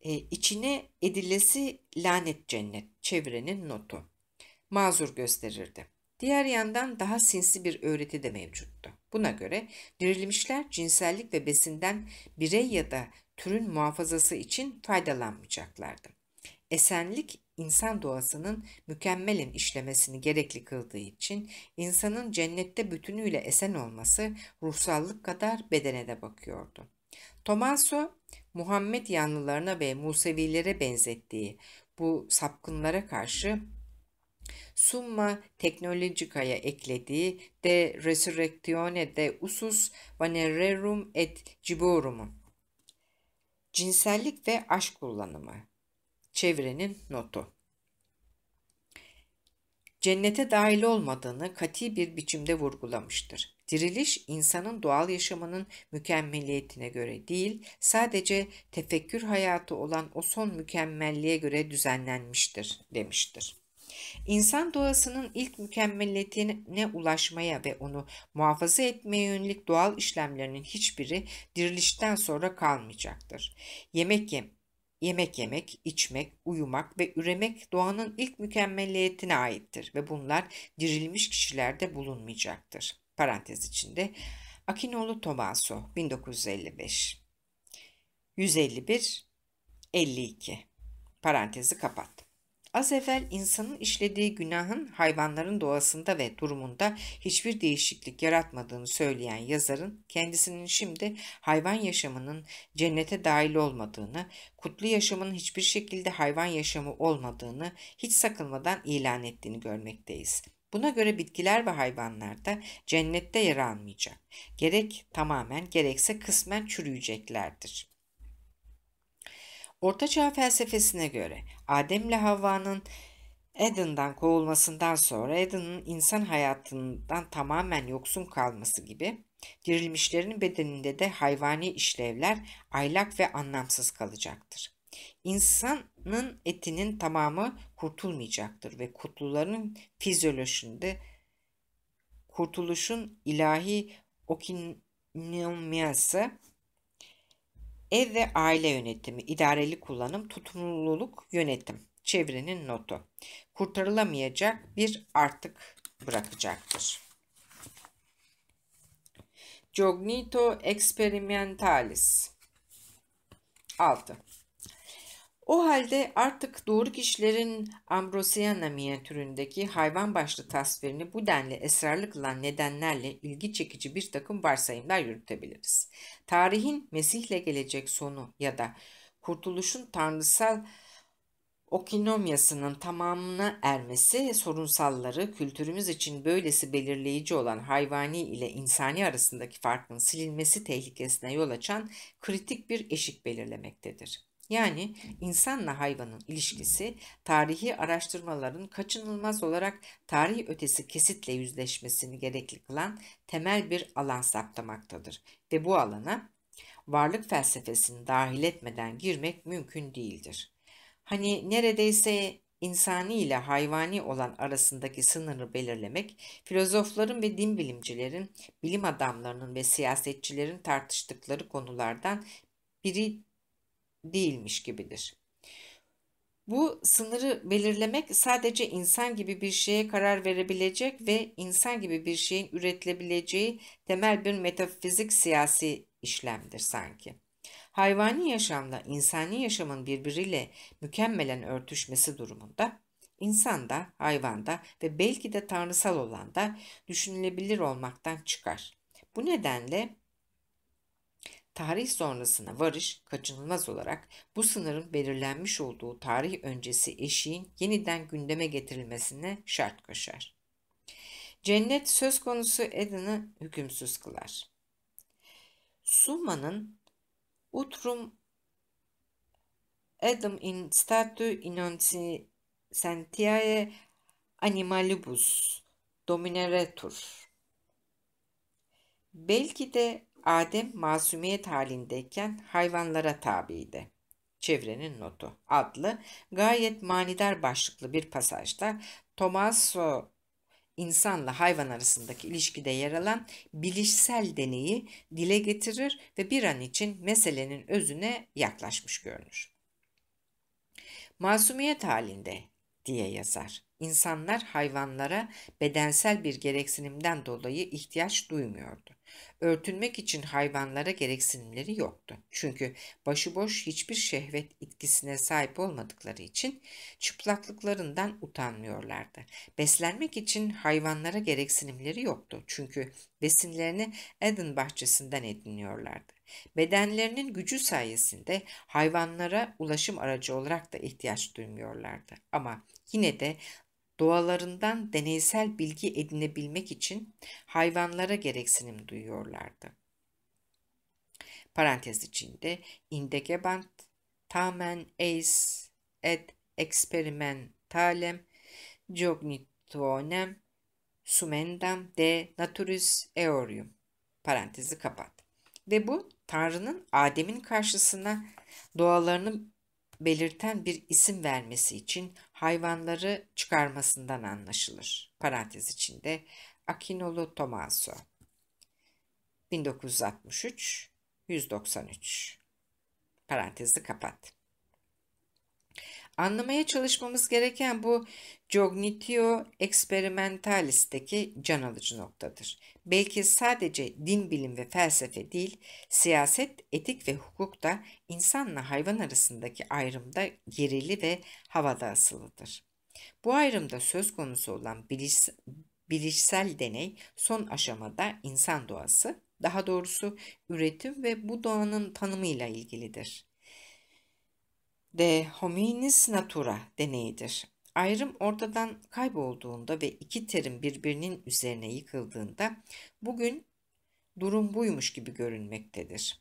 S1: e, içine edilesi lanet cennet çevrenin notu mazur gösterirdi. Diğer yandan daha sinsi bir öğreti de mevcuttu. Buna göre dirilmişler cinsellik ve besinden birey ya da türün muhafazası için faydalanmayacaklardı. Esenlik insan doğasının mükemmelin işlemesini gerekli kıldığı için insanın cennette bütünüyle esen olması ruhsallık kadar bedene de bakıyordu. Tomaso, Muhammed yanlılarına ve Musevilere benzettiği bu sapkınlara karşı Summa Technologica'ya eklediği De Resurrectione de Usus Vanererum et Ciborum'un cinsellik ve aşk kullanımı çevrenin notu cennete dahil olmadığını kati bir biçimde vurgulamıştır. Diriliş insanın doğal yaşamının mükemmeliyetine göre değil, sadece tefekkür hayatı olan o son mükemmelliğe göre düzenlenmiştir demiştir. İnsan doğasının ilk mükemmeliyetine ulaşmaya ve onu muhafaza etmeye yönelik doğal işlemlerinin hiçbiri dirilişten sonra kalmayacaktır. Yemek yem Yemek yemek, içmek, uyumak ve üremek doğanın ilk mükemmelliyetine aittir ve bunlar dirilmiş kişilerde bulunmayacaktır. Parantez içinde Akinoğlu Tomaso 1955 151 52 Parantezi kapat. Az evvel insanın işlediği günahın hayvanların doğasında ve durumunda hiçbir değişiklik yaratmadığını söyleyen yazarın kendisinin şimdi hayvan yaşamının cennete dahil olmadığını, kutlu yaşamın hiçbir şekilde hayvan yaşamı olmadığını hiç sakınmadan ilan ettiğini görmekteyiz. Buna göre bitkiler ve hayvanlar da cennette yer almayacak. Gerek tamamen gerekse kısmen çürüyeceklerdir. Ortaçağ felsefesine göre Adem ile Havva'nın Eden'dan kovulmasından sonra Eden'ın insan hayatından tamamen yoksun kalması gibi dirilmişlerin bedeninde de hayvani işlevler aylak ve anlamsız kalacaktır. İnsanın etinin tamamı kurtulmayacaktır ve kutluların fizyolojisinde kurtuluşun ilahi okinomyası Ev ve aile yönetimi, idareli kullanım, tutumluluk, yönetim. Çevrenin notu. Kurtarılamayacak bir artık bırakacaktır. Cognito experimentalis 6. O halde artık doğru kişilerin Ambrosiana minyatüründeki hayvan başlı tasvirini bu denli esrarlı kılan nedenlerle ilgi çekici bir takım varsayımlar yürütebiliriz. Tarihin Mesih'le gelecek sonu ya da kurtuluşun tanrısal okinomyasının tamamına ermesi sorunsalları kültürümüz için böylesi belirleyici olan hayvani ile insani arasındaki farkın silinmesi tehlikesine yol açan kritik bir eşik belirlemektedir. Yani insanla hayvanın ilişkisi tarihi araştırmaların kaçınılmaz olarak tarih ötesi kesitle yüzleşmesini gerekli kılan temel bir alan saptamaktadır ve bu alana varlık felsefesini dahil etmeden girmek mümkün değildir. Hani neredeyse insani ile hayvani olan arasındaki sınırı belirlemek, filozofların ve din bilimcilerin, bilim adamlarının ve siyasetçilerin tartıştıkları konulardan biri değilmiş gibidir. Bu sınırı belirlemek sadece insan gibi bir şeye karar verebilecek ve insan gibi bir şeyin üretilebileceği temel bir metafizik siyasi işlemdir sanki. Hayvani yaşamla insani yaşamın birbiriyle mükemmelen örtüşmesi durumunda insan da, hayvan da ve belki de tanrısal olan da düşünülebilir olmaktan çıkar. Bu nedenle Tarih sonrasına varış kaçınılmaz olarak bu sınırın belirlenmiş olduğu tarih öncesi eşiğin yeniden gündeme getirilmesine şart koşar. Cennet söz konusu Eden'ı hükümsüz kılar. Suma'nın Utrum Adam in statu innocentiae animalibus domineretur. Belki de Adem masumiyet halindeyken hayvanlara tabiydi. Çevrenin notu adlı gayet manidar başlıklı bir pasajda Tommaso insanla hayvan arasındaki ilişkide yer alan bilişsel deneyi dile getirir ve bir an için meselenin özüne yaklaşmış görünür. Masumiyet halinde diye yazar. İnsanlar hayvanlara bedensel bir gereksinimden dolayı ihtiyaç duymuyordu. Örtünmek için hayvanlara gereksinimleri yoktu. Çünkü başıboş hiçbir şehvet etkisine sahip olmadıkları için çıplaklıklarından utanmıyorlardı. Beslenmek için hayvanlara gereksinimleri yoktu. Çünkü besinlerini Eden bahçesinden ediniyorlardı. Bedenlerinin gücü sayesinde hayvanlara ulaşım aracı olarak da ihtiyaç duymuyorlardı. Ama yine de doğalarından deneysel bilgi edinebilmek için hayvanlara gereksinim duyuyorlardı. Parantez içinde indegebant tamen eis et experimentalem cognitionem sumendam de naturis eorium parantezi kapat. Ve bu Tanrı'nın Adem'in karşısına doğalarını belirten bir isim vermesi için hayvanları çıkarmasından anlaşılır. Parantez içinde Akinolu Tomaso 1963 193 Parantezi kapat. Anlamaya çalışmamız gereken bu Cognitio Experimentalis'teki can alıcı noktadır. Belki sadece din bilim ve felsefe değil, siyaset, etik ve hukuk da insanla hayvan arasındaki ayrımda gerili ve havada asılıdır. Bu ayrımda söz konusu olan biliş, bilişsel deney son aşamada insan doğası, daha doğrusu üretim ve bu doğanın tanımıyla ilgilidir. De hominis natura deneyidir. Ayrım ortadan kaybolduğunda ve iki terim birbirinin üzerine yıkıldığında bugün durum buymuş gibi görünmektedir.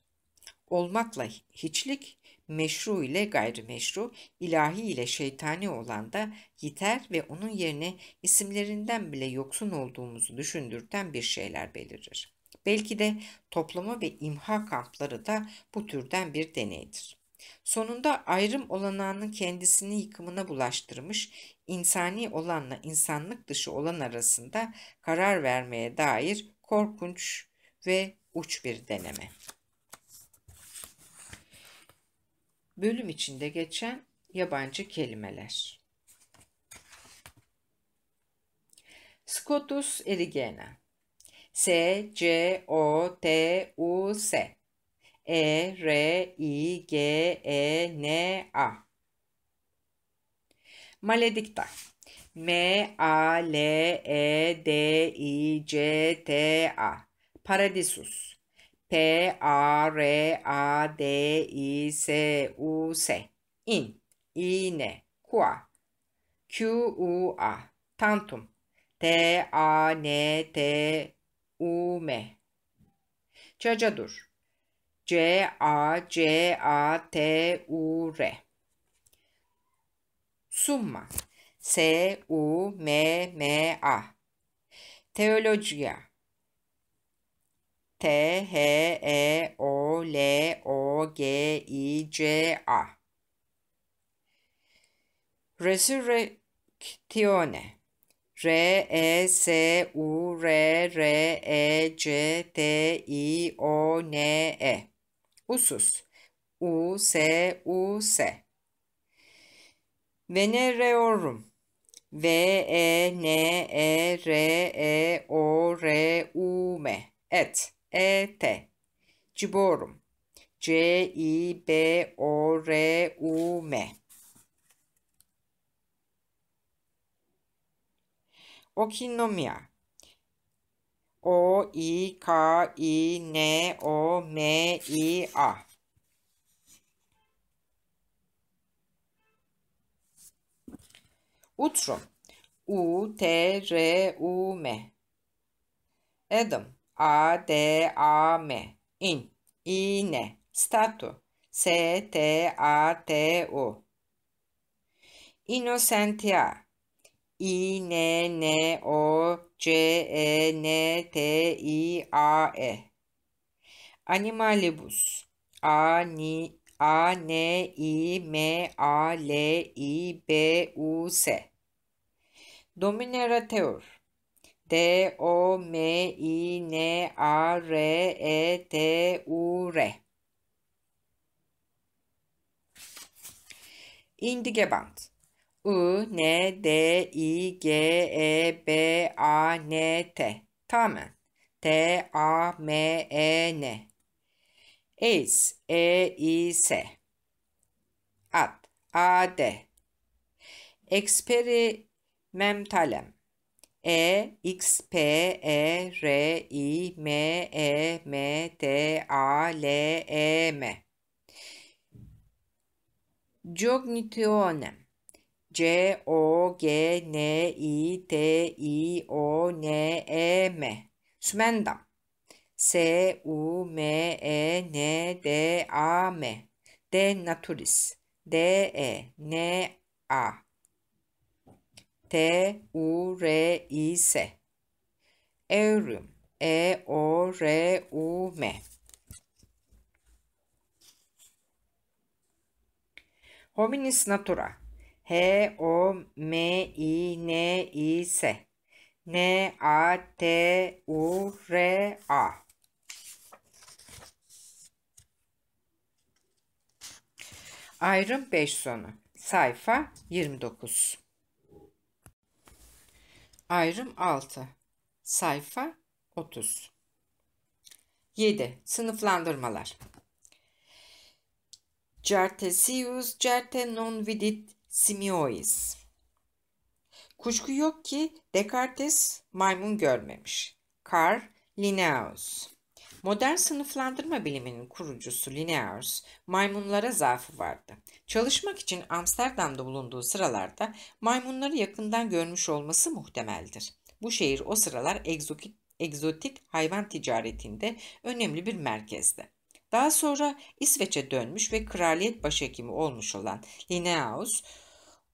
S1: Olmakla hiçlik, meşru ile gayrimeşru, ilahi ile şeytani olan da yeter ve onun yerine isimlerinden bile yoksun olduğumuzu düşündürten bir şeyler belirir. Belki de toplama ve imha kampları da bu türden bir deneydir. Sonunda ayrım olanağının kendisini yıkımına bulaştırmış, insani olanla insanlık dışı olan arasında karar vermeye dair korkunç ve uç bir deneme. Bölüm içinde geçen yabancı kelimeler. Scotus erigena S C O T U S e, R, I, G, E, N, A. Maledicta. M, A, L, E, D, I, C, T, A. Paradisus. P, A, R, A, D, I, C, U, S. In. İğne. Qua. Q, U, A. Tantum. T, A, N, T, U, M. Cacadur. C A C A T U R. Summa. S U M M A. Teologia. T H E O L O G I C A. Resurrectione. R E S U R R E C T I O N E Usus. U, S, U, S. Venereorum. V, E, N, E, R, E, O, R, U, M. Et. E, T. Ciborum. C, I, B, O, R, U, M. Okinomia. O, I, K, I, N, O, M, I, A. Utrum. U, T, R, U, M. Adam. A, D, A, M. İn. İğne. Statu. S, T, A, T, U. Innocentia. I, N, N, O, C, E, N, T, I, A, E. Animalibus. A, Ni, A, N, I, M, A, L, I, B, U, S. Dominerateur. D, O, M, I, N, A, R, E, T, U, R. Indigebant. I, N, D, I, G, E, B, A, N, T. Tamen. T, A, M, E, N. Ace, E, I, S. Ad, A, D. Experimentalem. E, X, P, E, R, I, M, E, M, T, A, L, E, M. Cognitionem. C, O, G, N, I, T, I, O, N, E, M. Sumendam. S, U, M, E, N, D, A, M. De naturis. D, E, N, A. T, U, R, I, S. Eurium. E, O, R, U, M. Hominis natura. H, O, M, I, N, I, S. N, A, T, U, R, A. Ayrım 5 sonu. Sayfa 29. Ayrım 6. Sayfa 30. 7. Sınıflandırmalar. Certesius certe non vidit simiois. Kuşku yok ki Descartes maymun görmemiş. Carl Linnaeus. Modern sınıflandırma biliminin kurucusu Linnaeus, maymunlara zaafı vardı. Çalışmak için Amsterdam'da bulunduğu sıralarda maymunları yakından görmüş olması muhtemeldir. Bu şehir o sıralar egzotik, egzotik hayvan ticaretinde önemli bir merkezdi. Daha sonra İsveç'e dönmüş ve kraliyet başhekimi olmuş olan Linnaeus,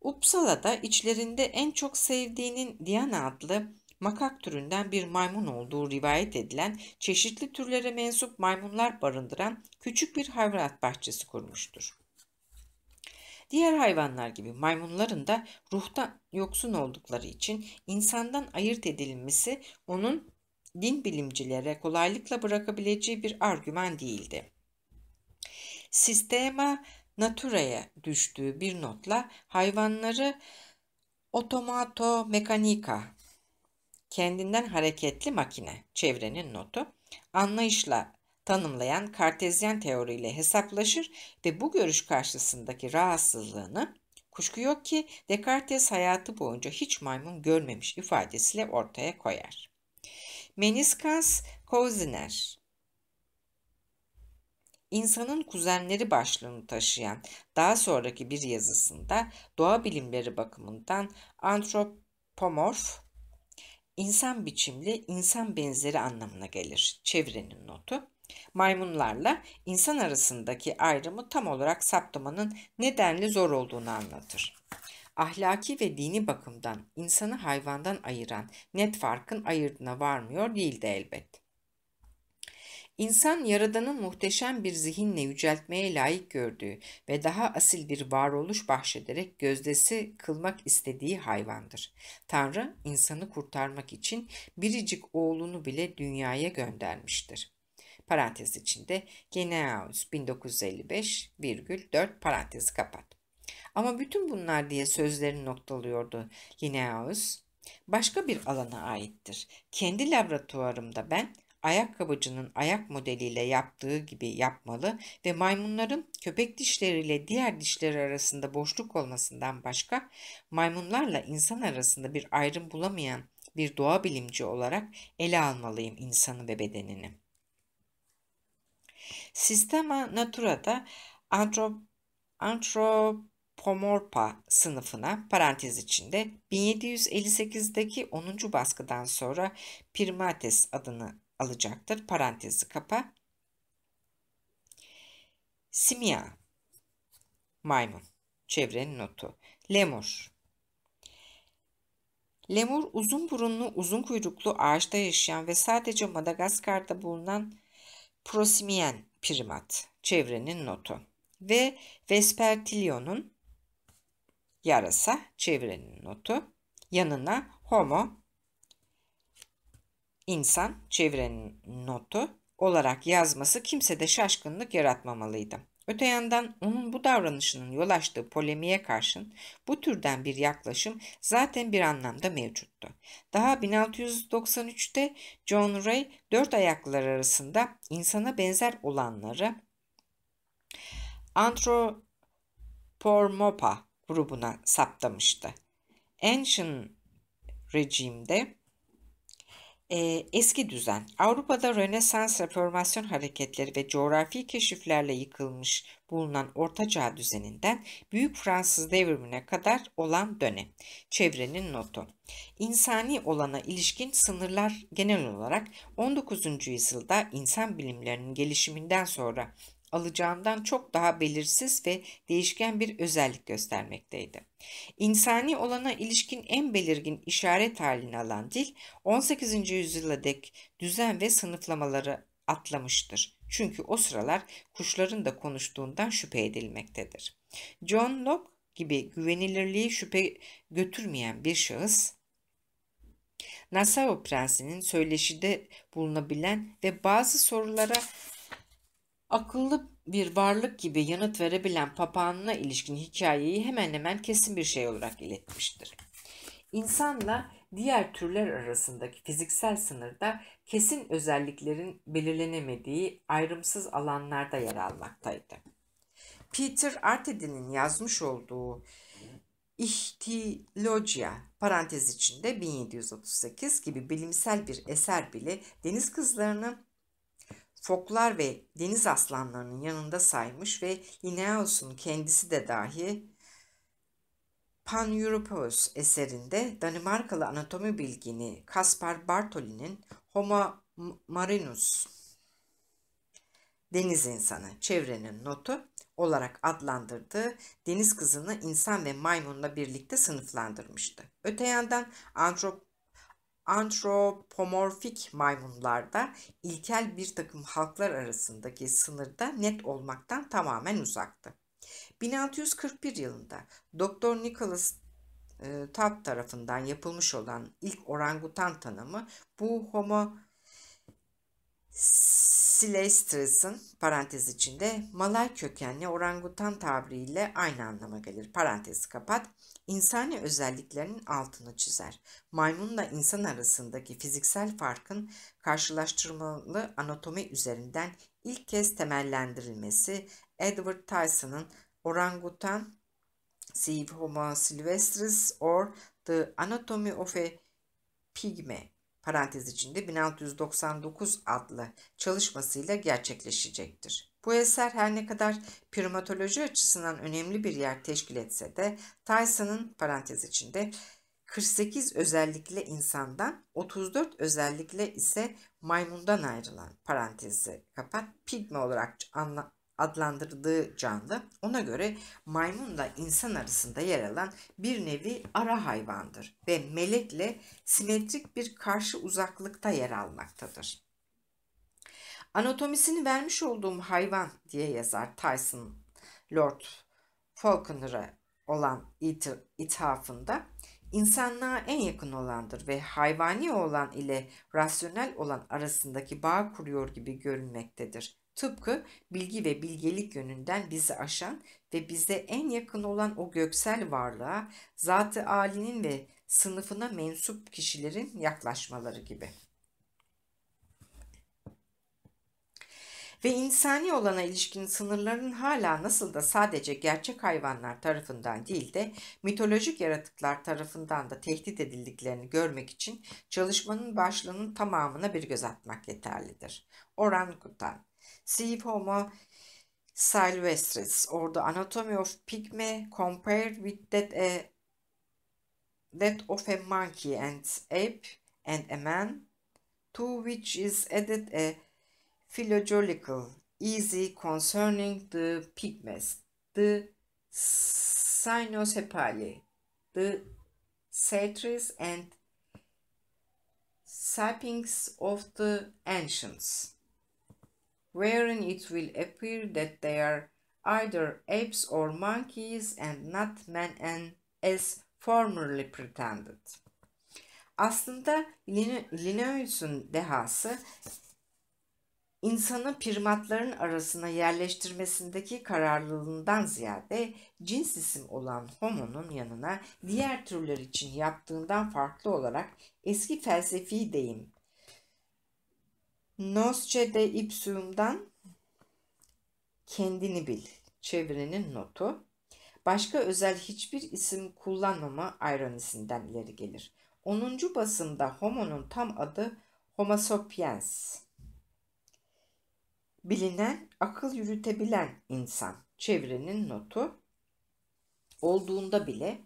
S1: Uppsala'da içlerinde en çok sevdiğinin Diana adlı makak türünden bir maymun olduğu rivayet edilen çeşitli türlere mensup maymunlar barındıran küçük bir hayvanat bahçesi kurmuştur. Diğer hayvanlar gibi maymunların da ruhtan yoksun oldukları için insandan ayırt edilmesi onun din bilimcilere kolaylıkla bırakabileceği bir argüman değildi. Sistema Natura'ya düştüğü bir notla hayvanları otomato mekanika kendinden hareketli makine çevrenin notu anlayışla tanımlayan kartezyen teoriyle hesaplaşır ve bu görüş karşısındaki rahatsızlığını kuşku yok ki Descartes hayatı boyunca hiç maymun görmemiş ifadesiyle ortaya koyar. Meniscas Koziner İnsanın kuzenleri başlığını taşıyan daha sonraki bir yazısında doğa bilimleri bakımından antropomorf, insan biçimli, insan benzeri anlamına gelir çevrenin notu. Maymunlarla insan arasındaki ayrımı tam olarak saptamanın nedenli zor olduğunu anlatır. Ahlaki ve dini bakımdan insanı hayvandan ayıran net farkın ayırdına varmıyor değildi elbet. İnsan Yaradan'ın muhteşem bir zihinle yüceltmeye layık gördüğü ve daha asil bir varoluş bahşederek gözdesi kılmak istediği hayvandır. Tanrı insanı kurtarmak için biricik oğlunu bile dünyaya göndermiştir. Parantez içinde Geneaus 1955 virgül 4 parantezi kapat. Ama bütün bunlar diye sözlerini noktalıyordu Linnaeus. Başka bir alana aittir. Kendi laboratuvarımda ben ayakkabıcının ayak modeliyle yaptığı gibi yapmalı ve maymunların köpek dişleriyle diğer dişleri arasında boşluk olmasından başka maymunlarla insan arasında bir ayrım bulamayan bir doğa bilimci olarak ele almalıyım insanı ve bedenini. Sistema Natura'da antrop Anthropomorpha sınıfına parantez içinde 1758'deki 10. baskıdan sonra Primates adını alacaktır. Parantezi kapa. Simia maymun çevrenin notu. Lemur Lemur uzun burunlu, uzun kuyruklu ağaçta yaşayan ve sadece Madagaskar'da bulunan prosimien primat. Çevrenin notu. Ve Vespertilion'un yarasa çevrenin notu. Yanına Homo insan çevrenin notu olarak yazması kimse de şaşkınlık yaratmamalıydı. Öte yandan onun bu davranışının yol açtığı polemiğe karşın bu türden bir yaklaşım zaten bir anlamda mevcuttu. Daha 1693'te John Ray dört ayaklılar arasında insana benzer olanları Anthropomorpha grubuna saptamıştı. Ancient Regime'de eski düzen, Avrupa'da Rönesans reformasyon hareketleri ve coğrafi keşiflerle yıkılmış bulunan Ortaçağ düzeninden Büyük Fransız devrimine kadar olan dönem. Çevrenin notu. İnsani olana ilişkin sınırlar genel olarak 19. yüzyılda insan bilimlerinin gelişiminden sonra alacağından çok daha belirsiz ve değişken bir özellik göstermekteydi. İnsani olana ilişkin en belirgin işaret halini alan dil 18. yüzyıla dek düzen ve sınıflamaları atlamıştır. Çünkü o sıralar kuşların da konuştuğundan şüphe edilmektedir. John Locke gibi güvenilirliği şüphe götürmeyen bir şahıs, Nassau Prensi'nin söyleşide bulunabilen ve bazı sorulara akıllı bir varlık gibi yanıt verebilen papağanına ilişkin hikayeyi hemen hemen kesin bir şey olarak iletmiştir. İnsanla diğer türler arasındaki fiziksel sınırda kesin özelliklerin belirlenemediği ayrımsız alanlarda yer almaktaydı. Peter Artedin'in yazmış olduğu İhtilogia parantez içinde 1738 gibi bilimsel bir eser bile deniz kızlarının foklar ve deniz aslanlarının yanında saymış ve Linnaeus'un kendisi de dahi Pan-Europeus eserinde Danimarkalı anatomi bilgini Caspar Bartoli'nin Homo marinus deniz insanı çevrenin notu olarak adlandırdığı deniz kızını insan ve maymunla birlikte sınıflandırmıştı. Öte yandan antrop antropomorfik maymunlarda ilkel bir takım halklar arasındaki sınırda net olmaktan tamamen uzaktı. 1641 yılında Dr. Nicholas e, Tapp tarafından yapılmış olan ilk orangutan tanımı bu Homo silvestris'in parantez içinde Malay kökenli orangutan tabiriyle aynı anlama gelir. Parantezi kapat insani özelliklerinin altını çizer. Maymunla insan arasındaki fiziksel farkın karşılaştırmalı anatomi üzerinden ilk kez temellendirilmesi Edward Tyson'ın Orangutan Sive Homo silvestris or The Anatomy of a Pygmy parantez içinde 1699 adlı çalışmasıyla gerçekleşecektir. Bu eser her ne kadar primatoloji açısından önemli bir yer teşkil etse de Tyson'ın parantez içinde 48 özellikle insandan 34 özellikle ise maymundan ayrılan parantezi kapat pigme olarak anla, adlandırdığı canlı ona göre maymunla insan arasında yer alan bir nevi ara hayvandır ve melekle simetrik bir karşı uzaklıkta yer almaktadır. Anatomisini vermiş olduğum hayvan diye yazar Tyson Lord Falconer'a olan ithafında insanlığa en yakın olandır ve hayvani olan ile rasyonel olan arasındaki bağ kuruyor gibi görünmektedir. Tıpkı bilgi ve bilgelik yönünden bizi aşan ve bize en yakın olan o göksel varlığa, zatı alinin ve sınıfına mensup kişilerin yaklaşmaları gibi.'' Ve insani olana ilişkin sınırların hala nasıl da sadece gerçek hayvanlar tarafından değil de mitolojik yaratıklar tarafından da tehdit edildiklerini görmek için çalışmanın başlığının tamamına bir göz atmak yeterlidir. Orangutan, Siv Homo sylvestris or the anatomy of pygmy compared with that, a, that of a monkey and ape and a man, to which is added a philological easy concerning the pygmies, the cynocephali, the satyrs and sapiens of the ancients, wherein it will appear that they are either apes or monkeys and not men and as formerly pretended. Aslında Linnaeus'un dehası insanı primatların arasına yerleştirmesindeki kararlılığından ziyade cins isim olan homo'nun yanına diğer türler için yaptığından farklı olarak eski felsefi deyim Nosce de ipsum'dan kendini bil çevirinin notu başka özel hiçbir isim kullanmama ironisinden ileri gelir. 10. basımda homo'nun tam adı Homo sapiens bilinen, akıl yürütebilen insan çevrenin notu olduğunda bile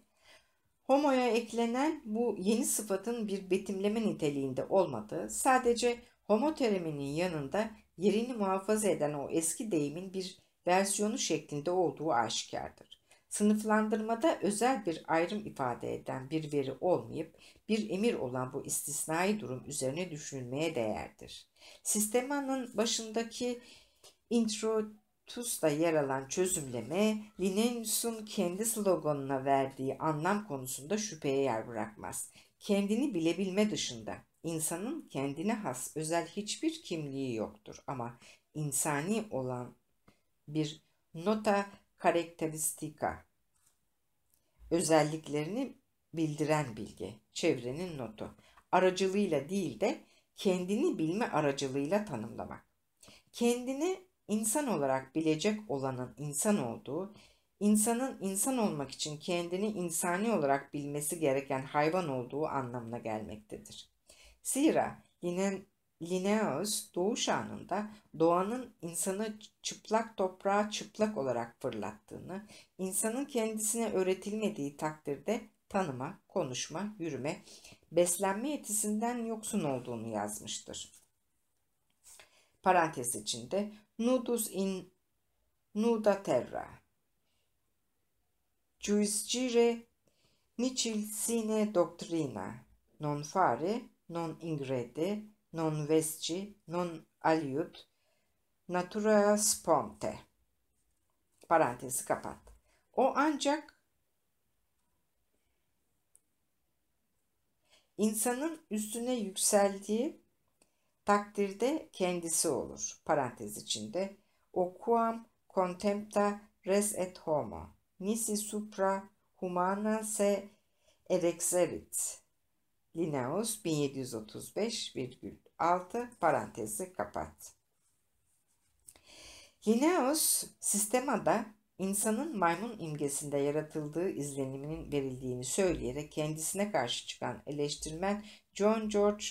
S1: homo'ya eklenen bu yeni sıfatın bir betimleme niteliğinde olmadığı, sadece homo teriminin yanında yerini muhafaza eden o eski deyimin bir versiyonu şeklinde olduğu aşikardır. Sınıflandırmada özel bir ayrım ifade eden bir veri olmayıp bir emir olan bu istisnai durum üzerine düşünülmeye değerdir. Sistemanın başındaki Introtus'ta yer alan çözümleme, Linnaeus'un kendi sloganına verdiği anlam konusunda şüpheye yer bırakmaz. Kendini bilebilme dışında insanın kendine has özel hiçbir kimliği yoktur ama insani olan bir nota karakteristika özelliklerini bildiren bilgi, çevrenin notu, aracılığıyla değil de kendini bilme aracılığıyla tanımlamak. Kendini insan olarak bilecek olanın insan olduğu, insanın insan olmak için kendini insani olarak bilmesi gereken hayvan olduğu anlamına gelmektedir. Zira Linnaeus doğuş anında doğanın insanı çıplak toprağa çıplak olarak fırlattığını, insanın kendisine öğretilmediği takdirde tanıma, konuşma, yürüme, beslenme yetisinden yoksun olduğunu yazmıştır. Parantez içinde nudus in nuda terra. Juisgire nicil sine doctrina, non fare, non ingrede, non vesci, non aliud, natura sponte. Parantezi kapat. O ancak insanın üstüne yükseldiği takdirde kendisi olur. Parantez içinde oquam contempta res et homo nisi supra humana se erexerit. Linnaeus 1735,6 parantezi kapat. Linnaeus sistemada insanın maymun imgesinde yaratıldığı izleniminin verildiğini söyleyerek kendisine karşı çıkan eleştirmen John George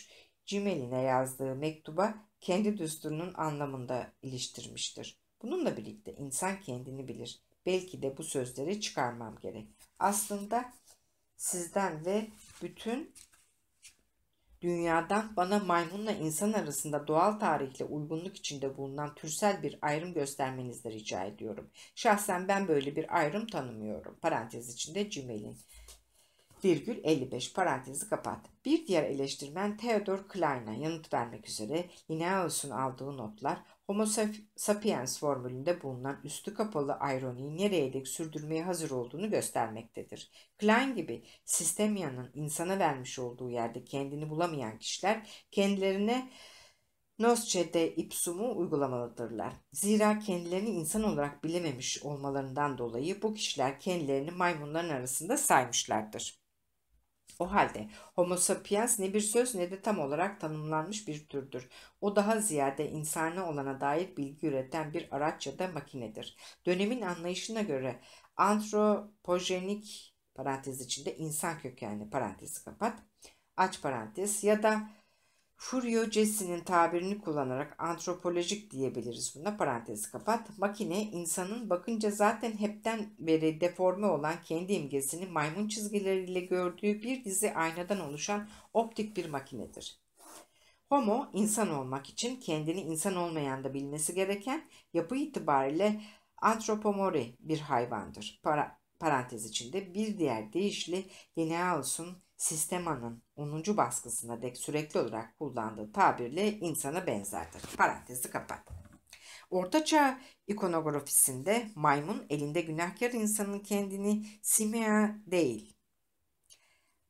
S1: Cimeline yazdığı mektuba kendi düsturunun anlamında iliştirmiştir. Bununla birlikte insan kendini bilir. Belki de bu sözleri çıkarmam gerek. Aslında sizden ve bütün dünyadan bana maymunla insan arasında doğal tarihle uygunluk içinde bulunan türsel bir ayrım göstermenizi rica ediyorum. Şahsen ben böyle bir ayrım tanımıyorum. Parantez içinde Cimel'in virgül 55 parantezi kapat. Bir diğer eleştirmen Theodor Klein'a yanıt vermek üzere Linnaeus'un aldığı notlar Homo sapiens formülünde bulunan üstü kapalı ironiyi nereye dek sürdürmeye hazır olduğunu göstermektedir. Klein gibi Sistemia'nın insana vermiş olduğu yerde kendini bulamayan kişiler kendilerine Nosce de ipsumu uygulamalıdırlar. Zira kendilerini insan olarak bilememiş olmalarından dolayı bu kişiler kendilerini maymunların arasında saymışlardır. O halde Homo sapiens ne bir söz ne de tam olarak tanımlanmış bir türdür. O daha ziyade insani olana dair bilgi üreten bir araç ya da makinedir. Dönemin anlayışına göre antropojenik parantez içinde insan kökenli parantezi kapat, aç parantez ya da Furio Jesse'nin tabirini kullanarak antropolojik diyebiliriz buna parantezi kapat. Makine insanın bakınca zaten hepten beri deforme olan kendi imgesini maymun çizgileriyle gördüğü bir dizi aynadan oluşan optik bir makinedir. Homo insan olmak için kendini insan olmayan da bilmesi gereken yapı itibariyle antropomori bir hayvandır. Para, parantez içinde bir diğer deyişle Linnaeus'un Sistema'nın 10. baskısına dek sürekli olarak kullandığı tabirle insana benzerdir. Parantezi kapat. Ortaçağ ikonografisinde maymun elinde günahkar insanın kendini simea değil,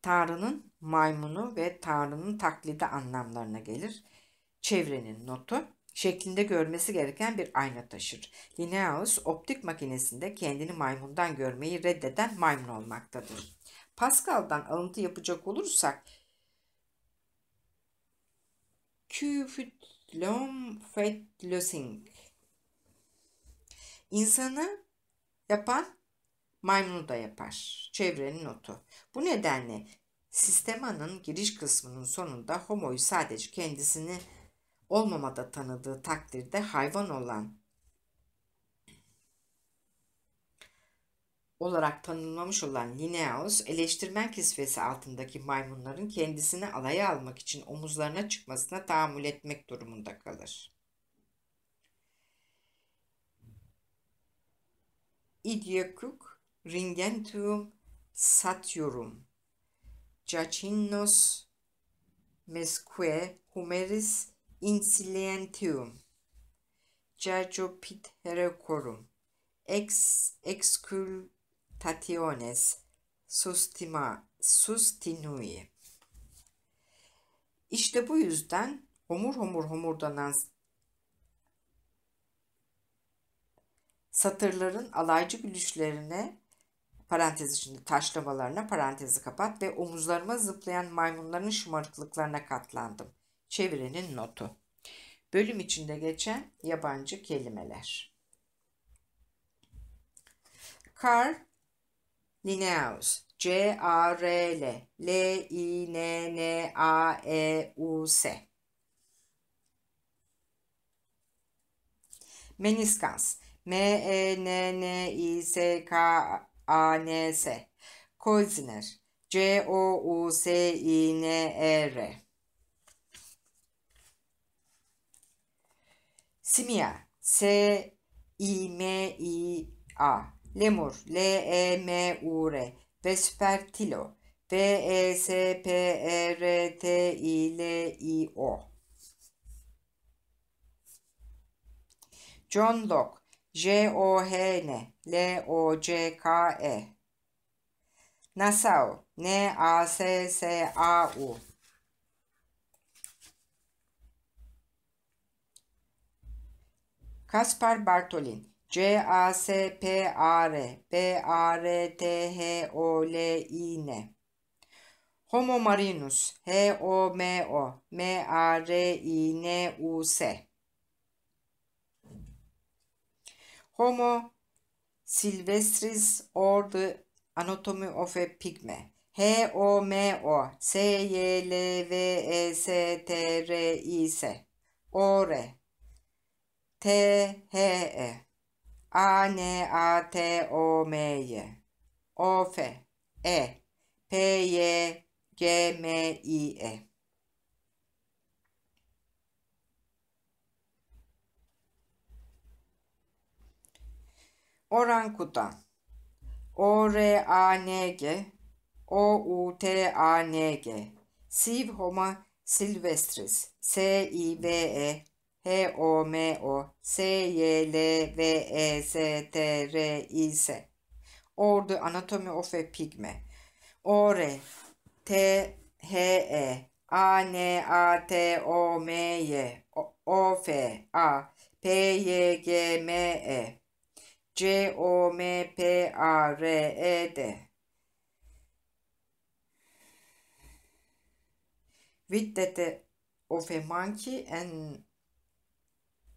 S1: Tanrı'nın maymunu ve Tanrı'nın taklidi anlamlarına gelir. Çevrenin notu şeklinde görmesi gereken bir ayna taşır. Linnaeus optik makinesinde kendini maymundan görmeyi reddeden maymun olmaktadır. Pascal'dan alıntı yapacak olursak Q fütlom fet lösing İnsanı yapan maymunu da yapar. Çevrenin notu. Bu nedenle sistemanın giriş kısmının sonunda homoyu sadece kendisini olmamada tanıdığı takdirde hayvan olan olarak tanımlamış olan Linnaeus, eleştirmen kisvesi altındaki maymunların kendisini alaya almak için omuzlarına çıkmasına tahammül etmek durumunda kalır. Idiocuk ringentum satiurum Jacinnos mesque humeris insilientium Giargiopit herecorum ex excul tationes sustima, sustinui. İşte bu yüzden homur homur homurdanan satırların alaycı gülüşlerine parantez içinde taşlamalarına parantezi kapat ve omuzlarıma zıplayan maymunların şımarıklıklarına katlandım. Çevirenin notu. Bölüm içinde geçen yabancı kelimeler. Carl Linnaeus C-A-R-L L-I-N-N-A-E-U-S Meniskans M-E-N-N-I-S-K-A-N-S Koizner. C-O-U-S-I-N-E-R Simia. S-I-M-I-A lemur, L-E-M-U-R, vespertilo, V-E-S-P-E-R-T-I-L-I-O. John Locke, J-O-H-N, L-O-C-K-E. Nassau, N-A-S-S-A-U. Kaspar Bartolin, C-A-S-P-A-R B-A-R-T-H-O-L-I-N Homo marinus H-O-M-O M-A-R-I-N-U-S Homo silvestris or the anatomy of a pygmy H-O-M-O S-Y-L-V-E-S-T-R-I-S Ore T-H-E a N A T O M Y. O F E. P Y G M I E. Orangutan. O R A N G. O U T A N G. Siv Homa silvestris. S I V E H-O-M-O-S-Y-L-V-E-S-T-R-I-S Or the Anatomy of a Pygmy Ore T-H-E A-N-A-T-O-M-Y O-F-A P-Y-G-M-E. C-O-M-P-A-R-E-D with that of a monkey and ape and a man to which is added a philological easy concerning the pygmies. W I T H T H A T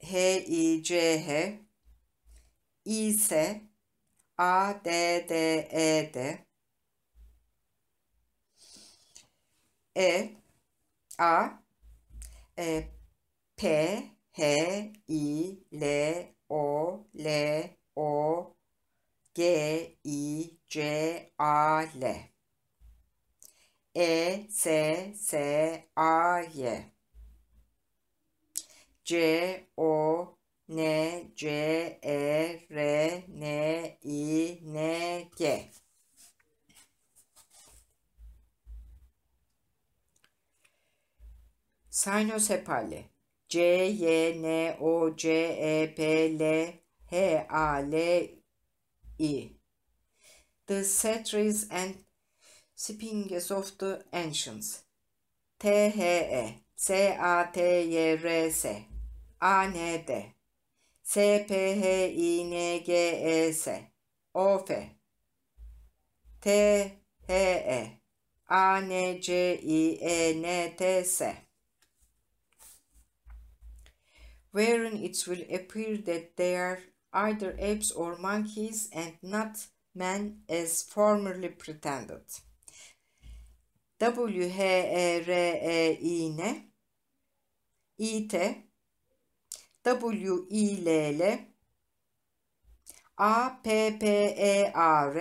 S1: H I C H I S A D D E D E. A. E, P. H. I. L. O. L. O. G. I. C. A. L. E. S. S. A. Y C O N C E R N I N G. Sinosepale C Y N O C E P L H A L I. The Cetres and Sphinges of the Ancients. T H E. S A T Y R S A N D. S P H I N G E S. O F. T H E. A N C I E N T S. Wherein it will appear that they are either apes or monkeys and not men as formerly pretended. W H E R E I N I T W I L L A P P E A R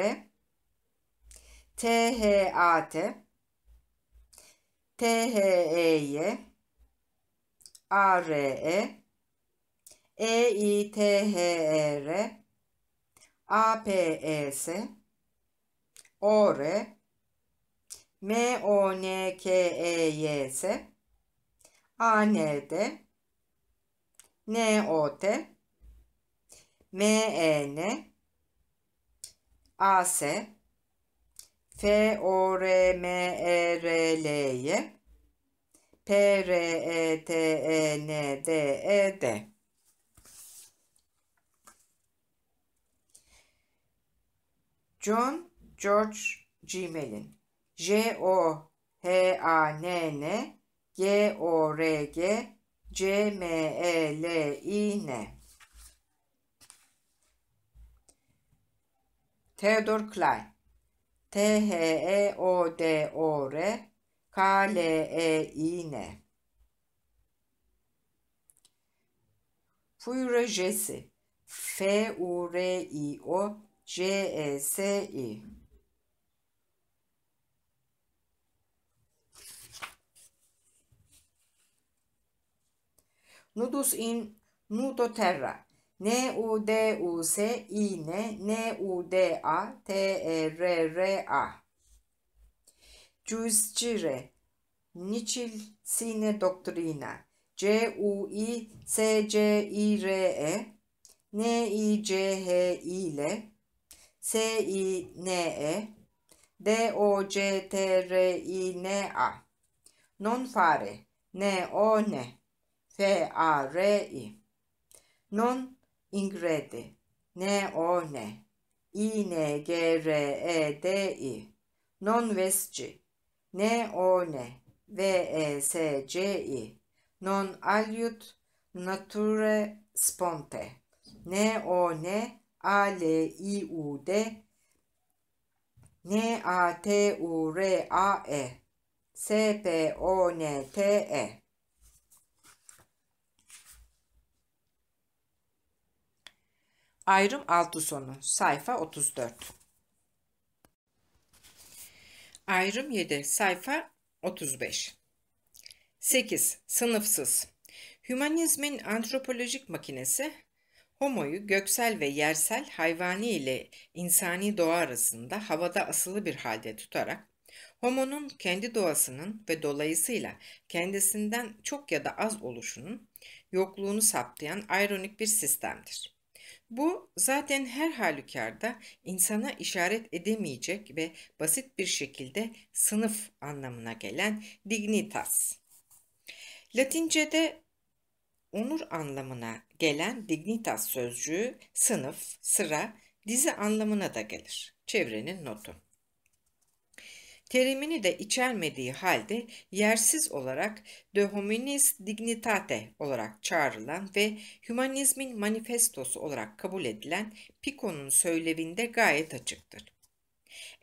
S1: T H A T T H E Y A R E e I T H E R A P E S O R M O N K E Y S A N D N O T M E N A S F O R M E John George Gmail'in. J O H A N N G O R G C M E L I N. Theodor Klein. T H E O D O R K L E I N. Fuyre Jesse F U R I O C E S I Nudus in nudo terra. N-U-D-U-S I N N-U-D-A T-E-R-R-A Giuscire Nicil sine doctrina. C-U-I-S-C-I-R-E N-I-C-H-I-L S-I-N-E D-O-C-T-R-I-N-A Non fare. N-O-N F-A-R-I Non. İngrede N-O-N I-N-G-R-E-D-I Non vesci. N-O-N. V-E-S-G-I Non aliut nature sponte. N-O-N a-L-I-U-D N-A-T-U-R-A-E S-P-O-N-T-E Ayrım altı sonu. Sayfa 34 Ayrım 7 sayfa 35 8. Sınıfsız. Hümanizmin antropolojik makinesi Homo'yu göksel ve yersel hayvani ile insani doğa arasında havada asılı bir halde tutarak Homo'nun kendi doğasının ve dolayısıyla kendisinden çok ya da az oluşunun yokluğunu saptayan ironik bir sistemdir. Bu zaten her halükarda insana işaret edemeyecek ve basit bir şekilde sınıf anlamına gelen dignitas. Latince'de onur anlamına gelen dignitas sözcüğü sınıf, sıra, dizi anlamına da gelir. Çevrenin notu. Terimini de içermediği halde yersiz olarak de hominis dignitate olarak çağrılan ve hümanizmin manifestosu olarak kabul edilen Pico'nun söylevinde gayet açıktır.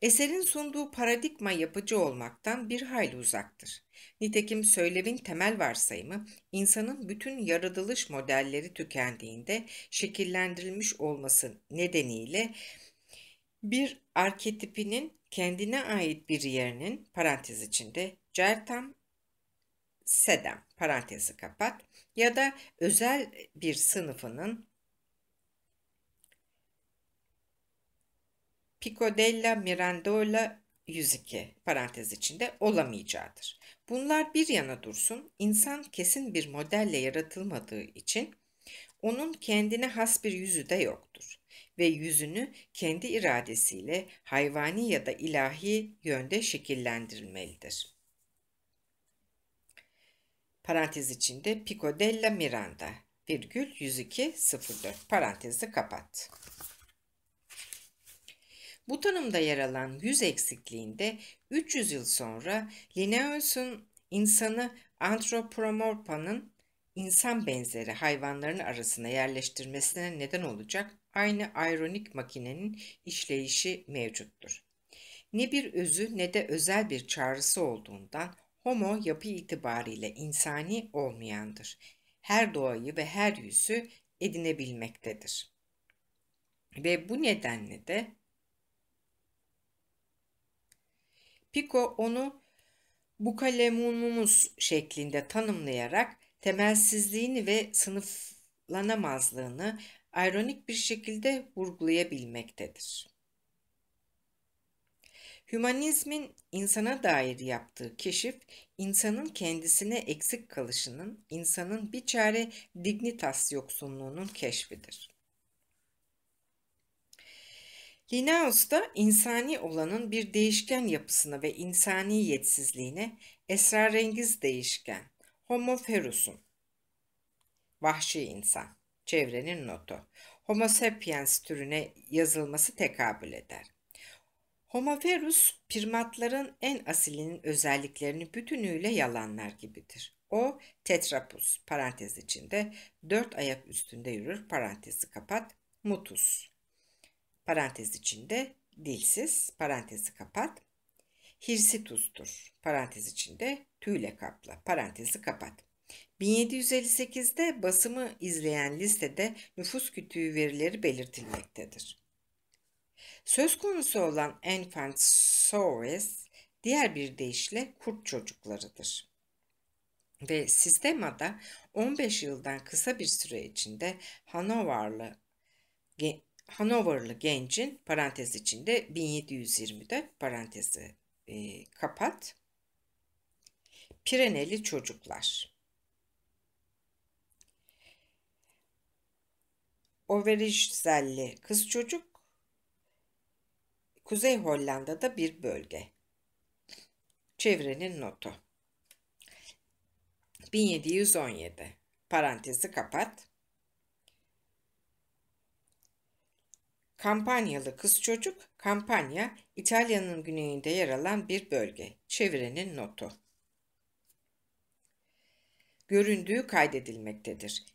S1: Eserin sunduğu paradigma yapıcı olmaktan bir hayli uzaktır. Nitekim söylevin temel varsayımı insanın bütün yaratılış modelleri tükendiğinde şekillendirilmiş olması nedeniyle bir arketipinin kendine ait bir yerinin parantez içinde certam sedem parantezi kapat ya da özel bir sınıfının Picodella Mirandola 102 parantez içinde olamayacağıdır. Bunlar bir yana dursun, insan kesin bir modelle yaratılmadığı için onun kendine has bir yüzü de yoktur ve yüzünü kendi iradesiyle hayvani ya da ilahi yönde şekillendirilmelidir. Parantez içinde Pico della Miranda virgül 102.04 parantezi kapat. Bu tanımda yer alan yüz eksikliğinde 300 yıl sonra Linnaeus'un insanı antropomorpanın insan benzeri hayvanların arasına yerleştirmesine neden olacak aynı ironik makinenin işleyişi mevcuttur. Ne bir özü ne de özel bir çağrısı olduğundan homo yapı itibariyle insani olmayandır. Her doğayı ve her yüzü edinebilmektedir. Ve bu nedenle de Pico onu bukalemunumuz şeklinde tanımlayarak temelsizliğini ve sınıflanamazlığını ironik bir şekilde vurgulayabilmektedir. Hümanizmin insana dair yaptığı keşif, insanın kendisine eksik kalışının, insanın bir çare dignitas yoksunluğunun keşfidir. Linnaeus da insani olanın bir değişken yapısına ve insani yetsizliğine esrarengiz değişken, homo ferus'un, vahşi insan, çevrenin notu, homo sapiens türüne yazılması tekabül eder. Homo ferus, primatların en asilinin özelliklerini bütünüyle yalanlar gibidir. O, tetrapus, parantez içinde, dört ayak üstünde yürür, parantezi kapat, mutus, parantez içinde dilsiz, parantezi kapat. Hirsitus'tur, parantez içinde tüyle kaplı, parantezi kapat. 1758'de basımı izleyen listede nüfus kütüğü verileri belirtilmektedir. Söz konusu olan Infant Sores, diğer bir deyişle kurt çocuklarıdır. Ve sistemada 15 yıldan kısa bir süre içinde Hanoverlı Hanoverlı gencin parantez içinde 1724 parantezi e, kapat. Pireneli çocuklar. Overijzelli kız çocuk Kuzey Hollanda'da bir bölge. Çevrenin notu. 1717 parantezi kapat. Kampanyalı kız çocuk, kampanya İtalya'nın güneyinde yer alan bir bölge. Çevirenin notu. Göründüğü kaydedilmektedir.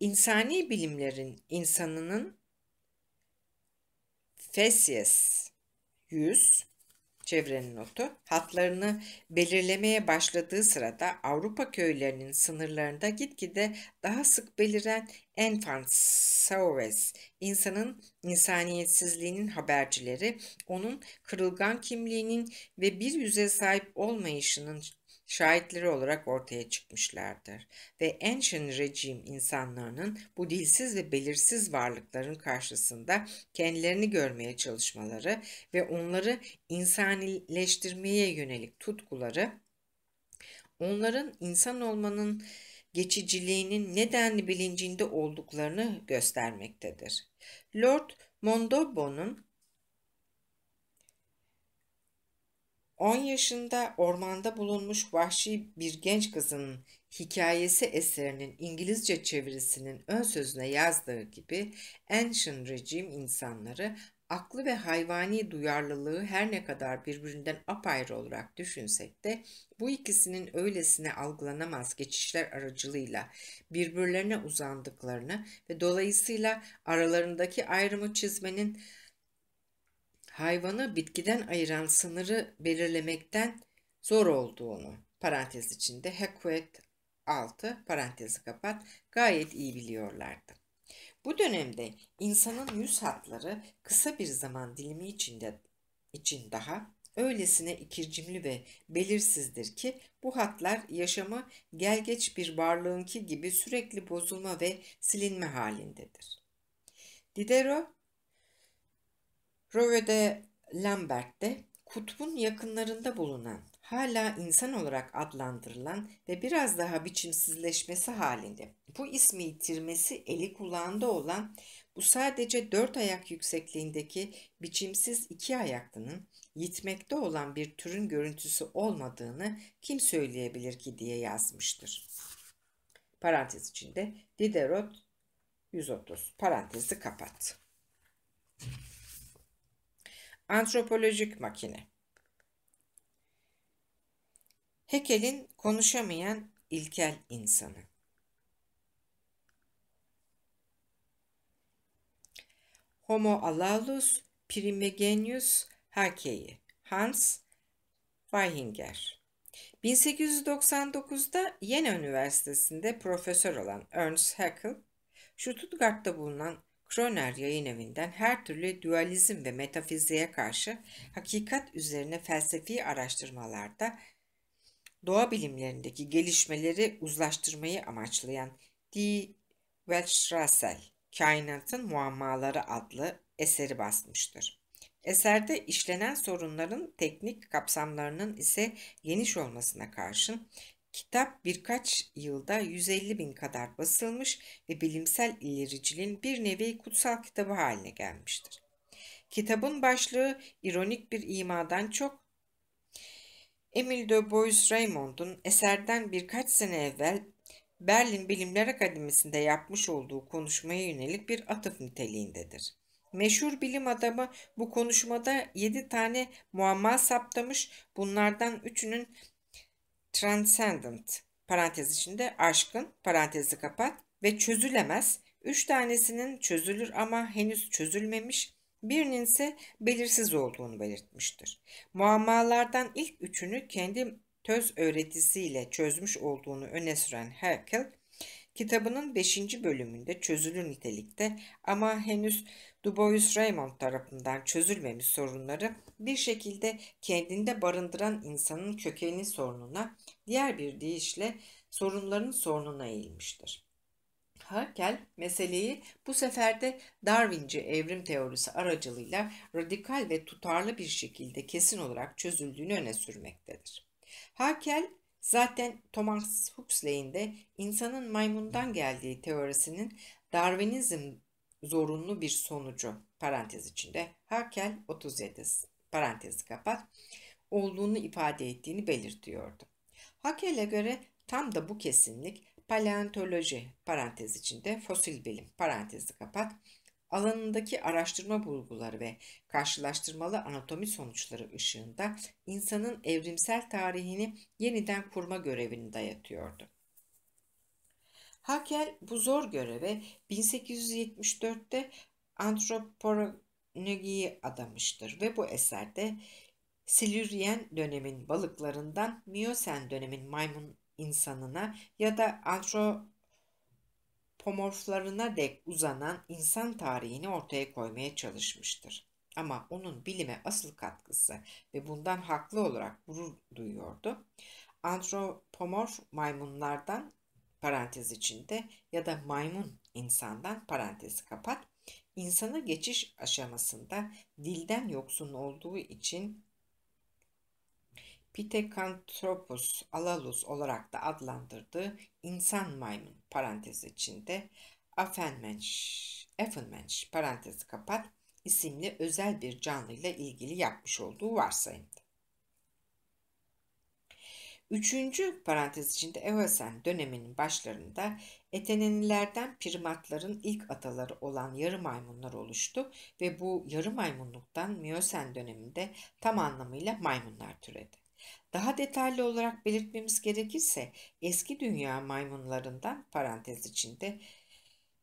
S1: İnsani bilimlerin insanının Fesies 100 çevrenin notu hatlarını belirlemeye başladığı sırada Avrupa köylerinin sınırlarında gitgide daha sık beliren enfant sauves insanın insaniyetsizliğinin habercileri onun kırılgan kimliğinin ve bir yüze sahip olmayışının şahitleri olarak ortaya çıkmışlardır ve Ancient Regime insanlarının bu dilsiz ve belirsiz varlıkların karşısında kendilerini görmeye çalışmaları ve onları insanileştirmeye yönelik tutkuları onların insan olmanın geçiciliğinin nedenli bilincinde olduklarını göstermektedir. Lord Mondobo'nun 10 yaşında ormanda bulunmuş vahşi bir genç kızın hikayesi eserinin İngilizce çevirisinin ön sözüne yazdığı gibi Ancient Regime insanları aklı ve hayvani duyarlılığı her ne kadar birbirinden apayrı olarak düşünsek de bu ikisinin öylesine algılanamaz geçişler aracılığıyla birbirlerine uzandıklarını ve dolayısıyla aralarındaki ayrımı çizmenin hayvanı bitkiden ayıran sınırı belirlemekten zor olduğunu parantez içinde Hekvet 6 parantezi kapat gayet iyi biliyorlardı. Bu dönemde insanın yüz hatları kısa bir zaman dilimi içinde için daha öylesine ikircimli ve belirsizdir ki bu hatlar yaşamı gelgeç bir varlığınki gibi sürekli bozulma ve silinme halindedir. Diderot Rovede Lambert'te kutbun yakınlarında bulunan, hala insan olarak adlandırılan ve biraz daha biçimsizleşmesi halinde bu ismi yitirmesi eli kulağında olan bu sadece dört ayak yüksekliğindeki biçimsiz iki ayaklının yitmekte olan bir türün görüntüsü olmadığını kim söyleyebilir ki diye yazmıştır. Parantez içinde Diderot 130 parantezi kapat. Antropolojik makine. Hekel'in konuşamayan ilkel insanı. Homo alalus primigenius Hakei Hans Weihinger 1899'da Yena Üniversitesi'nde profesör olan Ernst Haeckel, Stuttgart'ta bulunan Kroner yayın evinden her türlü dualizm ve metafiziğe karşı hakikat üzerine felsefi araştırmalarda doğa bilimlerindeki gelişmeleri uzlaştırmayı amaçlayan Die Weltstrassel, Kainatın Muammaları adlı eseri basmıştır. Eserde işlenen sorunların teknik kapsamlarının ise geniş olmasına karşın Kitap birkaç yılda 150 bin kadar basılmış ve bilimsel ilericiliğin bir nevi kutsal kitabı haline gelmiştir. Kitabın başlığı ironik bir imadan çok Emile de Bois-Reymond'un eserden birkaç sene evvel Berlin Bilimler Akademisi'nde yapmış olduğu konuşmaya yönelik bir atıf niteliğindedir. Meşhur bilim adamı bu konuşmada 7 tane muamma saptamış, bunlardan üçünün transcendent parantez içinde aşkın parantezi kapat ve çözülemez. Üç tanesinin çözülür ama henüz çözülmemiş, birinin ise belirsiz olduğunu belirtmiştir. Muammalardan ilk üçünü kendi töz öğretisiyle çözmüş olduğunu öne süren Haeckel, kitabının 5. bölümünde çözülür nitelikte ama henüz Dubois-Reymond tarafından çözülmemiş sorunları bir şekilde kendinde barındıran insanın kökeni sorununa, diğer bir deyişle sorunların sorununa eğilmiştir. Haeckel meseleyi bu sefer de Darwinci evrim teorisi aracılığıyla radikal ve tutarlı bir şekilde kesin olarak çözüldüğünü öne sürmektedir. Haeckel zaten Thomas Huxley'in de insanın maymundan geldiği teorisinin Darwinizm zorunlu bir sonucu parantez içinde Hakel 37 parantezi kapat olduğunu ifade ettiğini belirtiyordu. Hakel'e göre tam da bu kesinlik paleontoloji parantez içinde fosil bilim parantezi kapat alanındaki araştırma bulguları ve karşılaştırmalı anatomi sonuçları ışığında insanın evrimsel tarihini yeniden kurma görevini dayatıyordu. Hakel bu zor göreve 1874'te antropologiyi adamıştır ve bu eserde Silüryen dönemin balıklarından Miyosen dönemin maymun insanına ya da antropomorflarına dek uzanan insan tarihini ortaya koymaya çalışmıştır. Ama onun bilime asıl katkısı ve bundan haklı olarak gurur duyuyordu antropomorf maymunlardan parantez içinde ya da maymun insandan parantezi kapat insana geçiş aşamasında dilden yoksun olduğu için Pithecanthropus alalus olarak da adlandırdığı insan maymun parantez içinde Affenmensch, Affenmensch parantezi kapat isimli özel bir canlıyla ilgili yapmış olduğu varsayımdı. Üçüncü parantez içinde Eosen döneminin başlarında etenenilerden primatların ilk ataları olan yarı maymunlar oluştu ve bu yarı maymunluktan Miyosen döneminde tam anlamıyla maymunlar türedi. Daha detaylı olarak belirtmemiz gerekirse eski dünya maymunlarından parantez içinde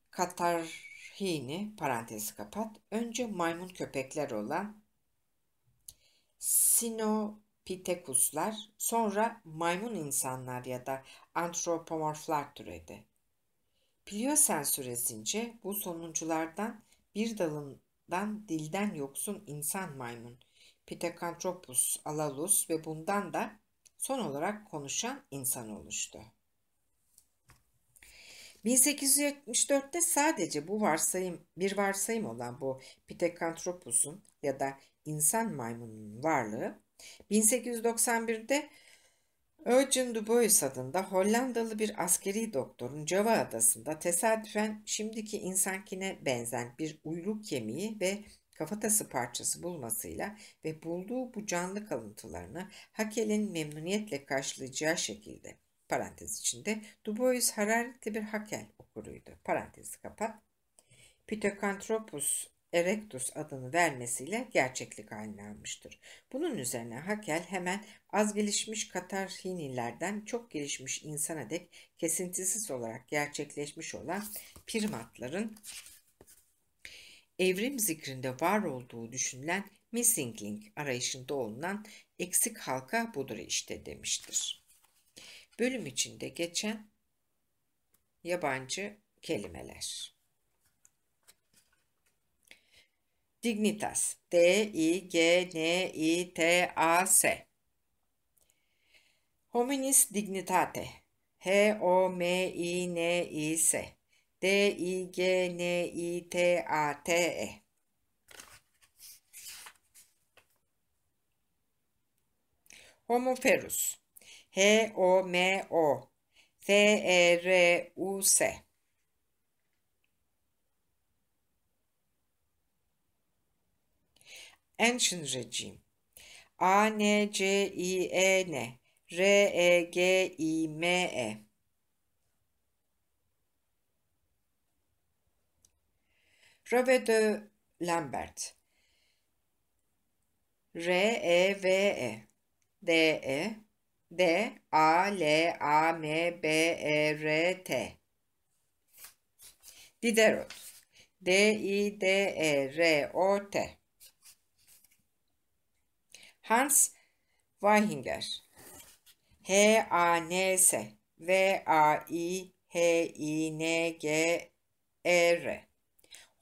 S1: Katarhini parantezi kapat önce maymun köpekler olan Sino Pitekuslar, sonra maymun insanlar ya da antropomorflar türedi. Pliyosen süresince bu sonunculardan bir dalından dilden yoksun insan maymun, Pithecanthropus alalus ve bundan da son olarak konuşan insan oluştu. 1874'te sadece bu varsayım bir varsayım olan bu Pithecanthropus'un ya da insan maymunun varlığı 1891'de Eugen Dubois adında Hollandalı bir askeri doktorun Java adasında tesadüfen şimdiki insankine benzen bir uyluk kemiği ve kafatası parçası bulmasıyla ve bulduğu bu canlı kalıntılarını Hakel'in memnuniyetle karşılayacağı şekilde parantez içinde Dubois hararetli bir Hakel okuruydu. Parantezi kapat. Pithecanthropus erectus adını vermesiyle gerçeklik haline almıştır. Bunun üzerine Hakel hemen az gelişmiş Katarhinilerden çok gelişmiş insana dek kesintisiz olarak gerçekleşmiş olan primatların evrim zikrinde var olduğu düşünülen missing link arayışında olunan eksik halka budur işte demiştir. Bölüm içinde geçen yabancı kelimeler. Dignitas. D-I-G-N-I-T-A-S. Hominis dignitate. H-O-M-I-N-I-S. D-I-G-N-I-T-A-T-E. Homoferus. H-O-M-O. F-E-R-U-S. Ancient Regime A-N-C-I-E-N R-E-G-I-M-E Rove de Lambert R-E-V-E D-E D-A-L-A-M-B-E-R-T Diderot. D-I-D-E-R-O-T Hans Weihinger. H-A-N-S V-A-I-H-I-N-G-E-R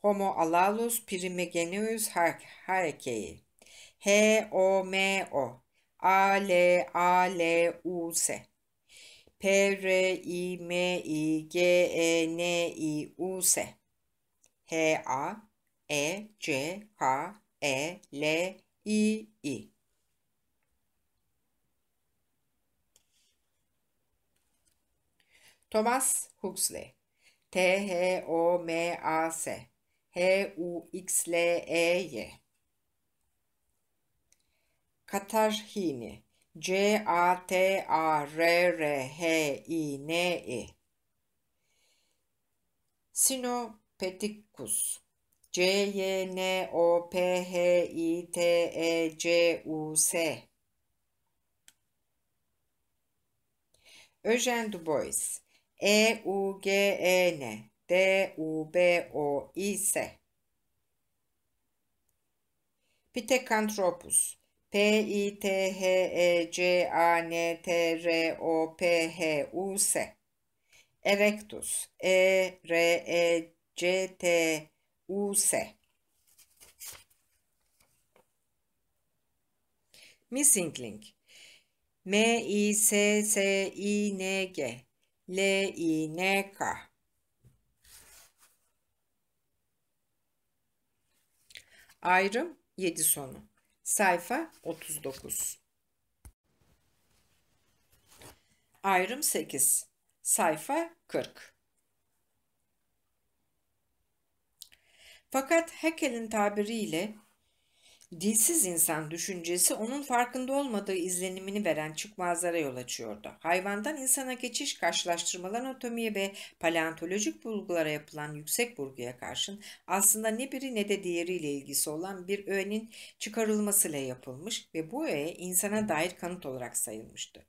S1: Homo alalus primigenus harekei H-O-M-O. A-L-A-L-U-S. P-R-I-M-I-G-E-N-I-U-S. H-A-E-C-K-E-L-I-I Thomas Huxley. T-H-O-M-A-S H-U-X-L-E-Y. Katarhini. C-A-T-A-R-R-H-I-N-I Sinopeticus C-Y-N-O-P-H-I-T-E-C-U-S. Eugène Dubois. E-U-G-E-N D-U-B-O-I-S Pithecanthropus. P-I-T-H-E-C-A-N-T-R-O-P-H-U-S Erectus. E-R-E-C-T-U-S Missing link M-I-S-S-I-N-G L-I-N-K Ayrım 7 sonu. Sayfa 39. Ayrım 8. Sayfa 40. Fakat Haeckel'in tabiriyle dilsiz insan düşüncesi onun farkında olmadığı izlenimini veren çıkmazlara yol açıyordu. Hayvandan insana geçiş karşılaştırmalar anatomiye ve paleontolojik bulgulara yapılan yüksek vurguya karşın aslında ne biri ne de diğeriyle ilgisi olan bir öğenin çıkarılmasıyla yapılmış ve bu öğe insana dair kanıt olarak sayılmıştı.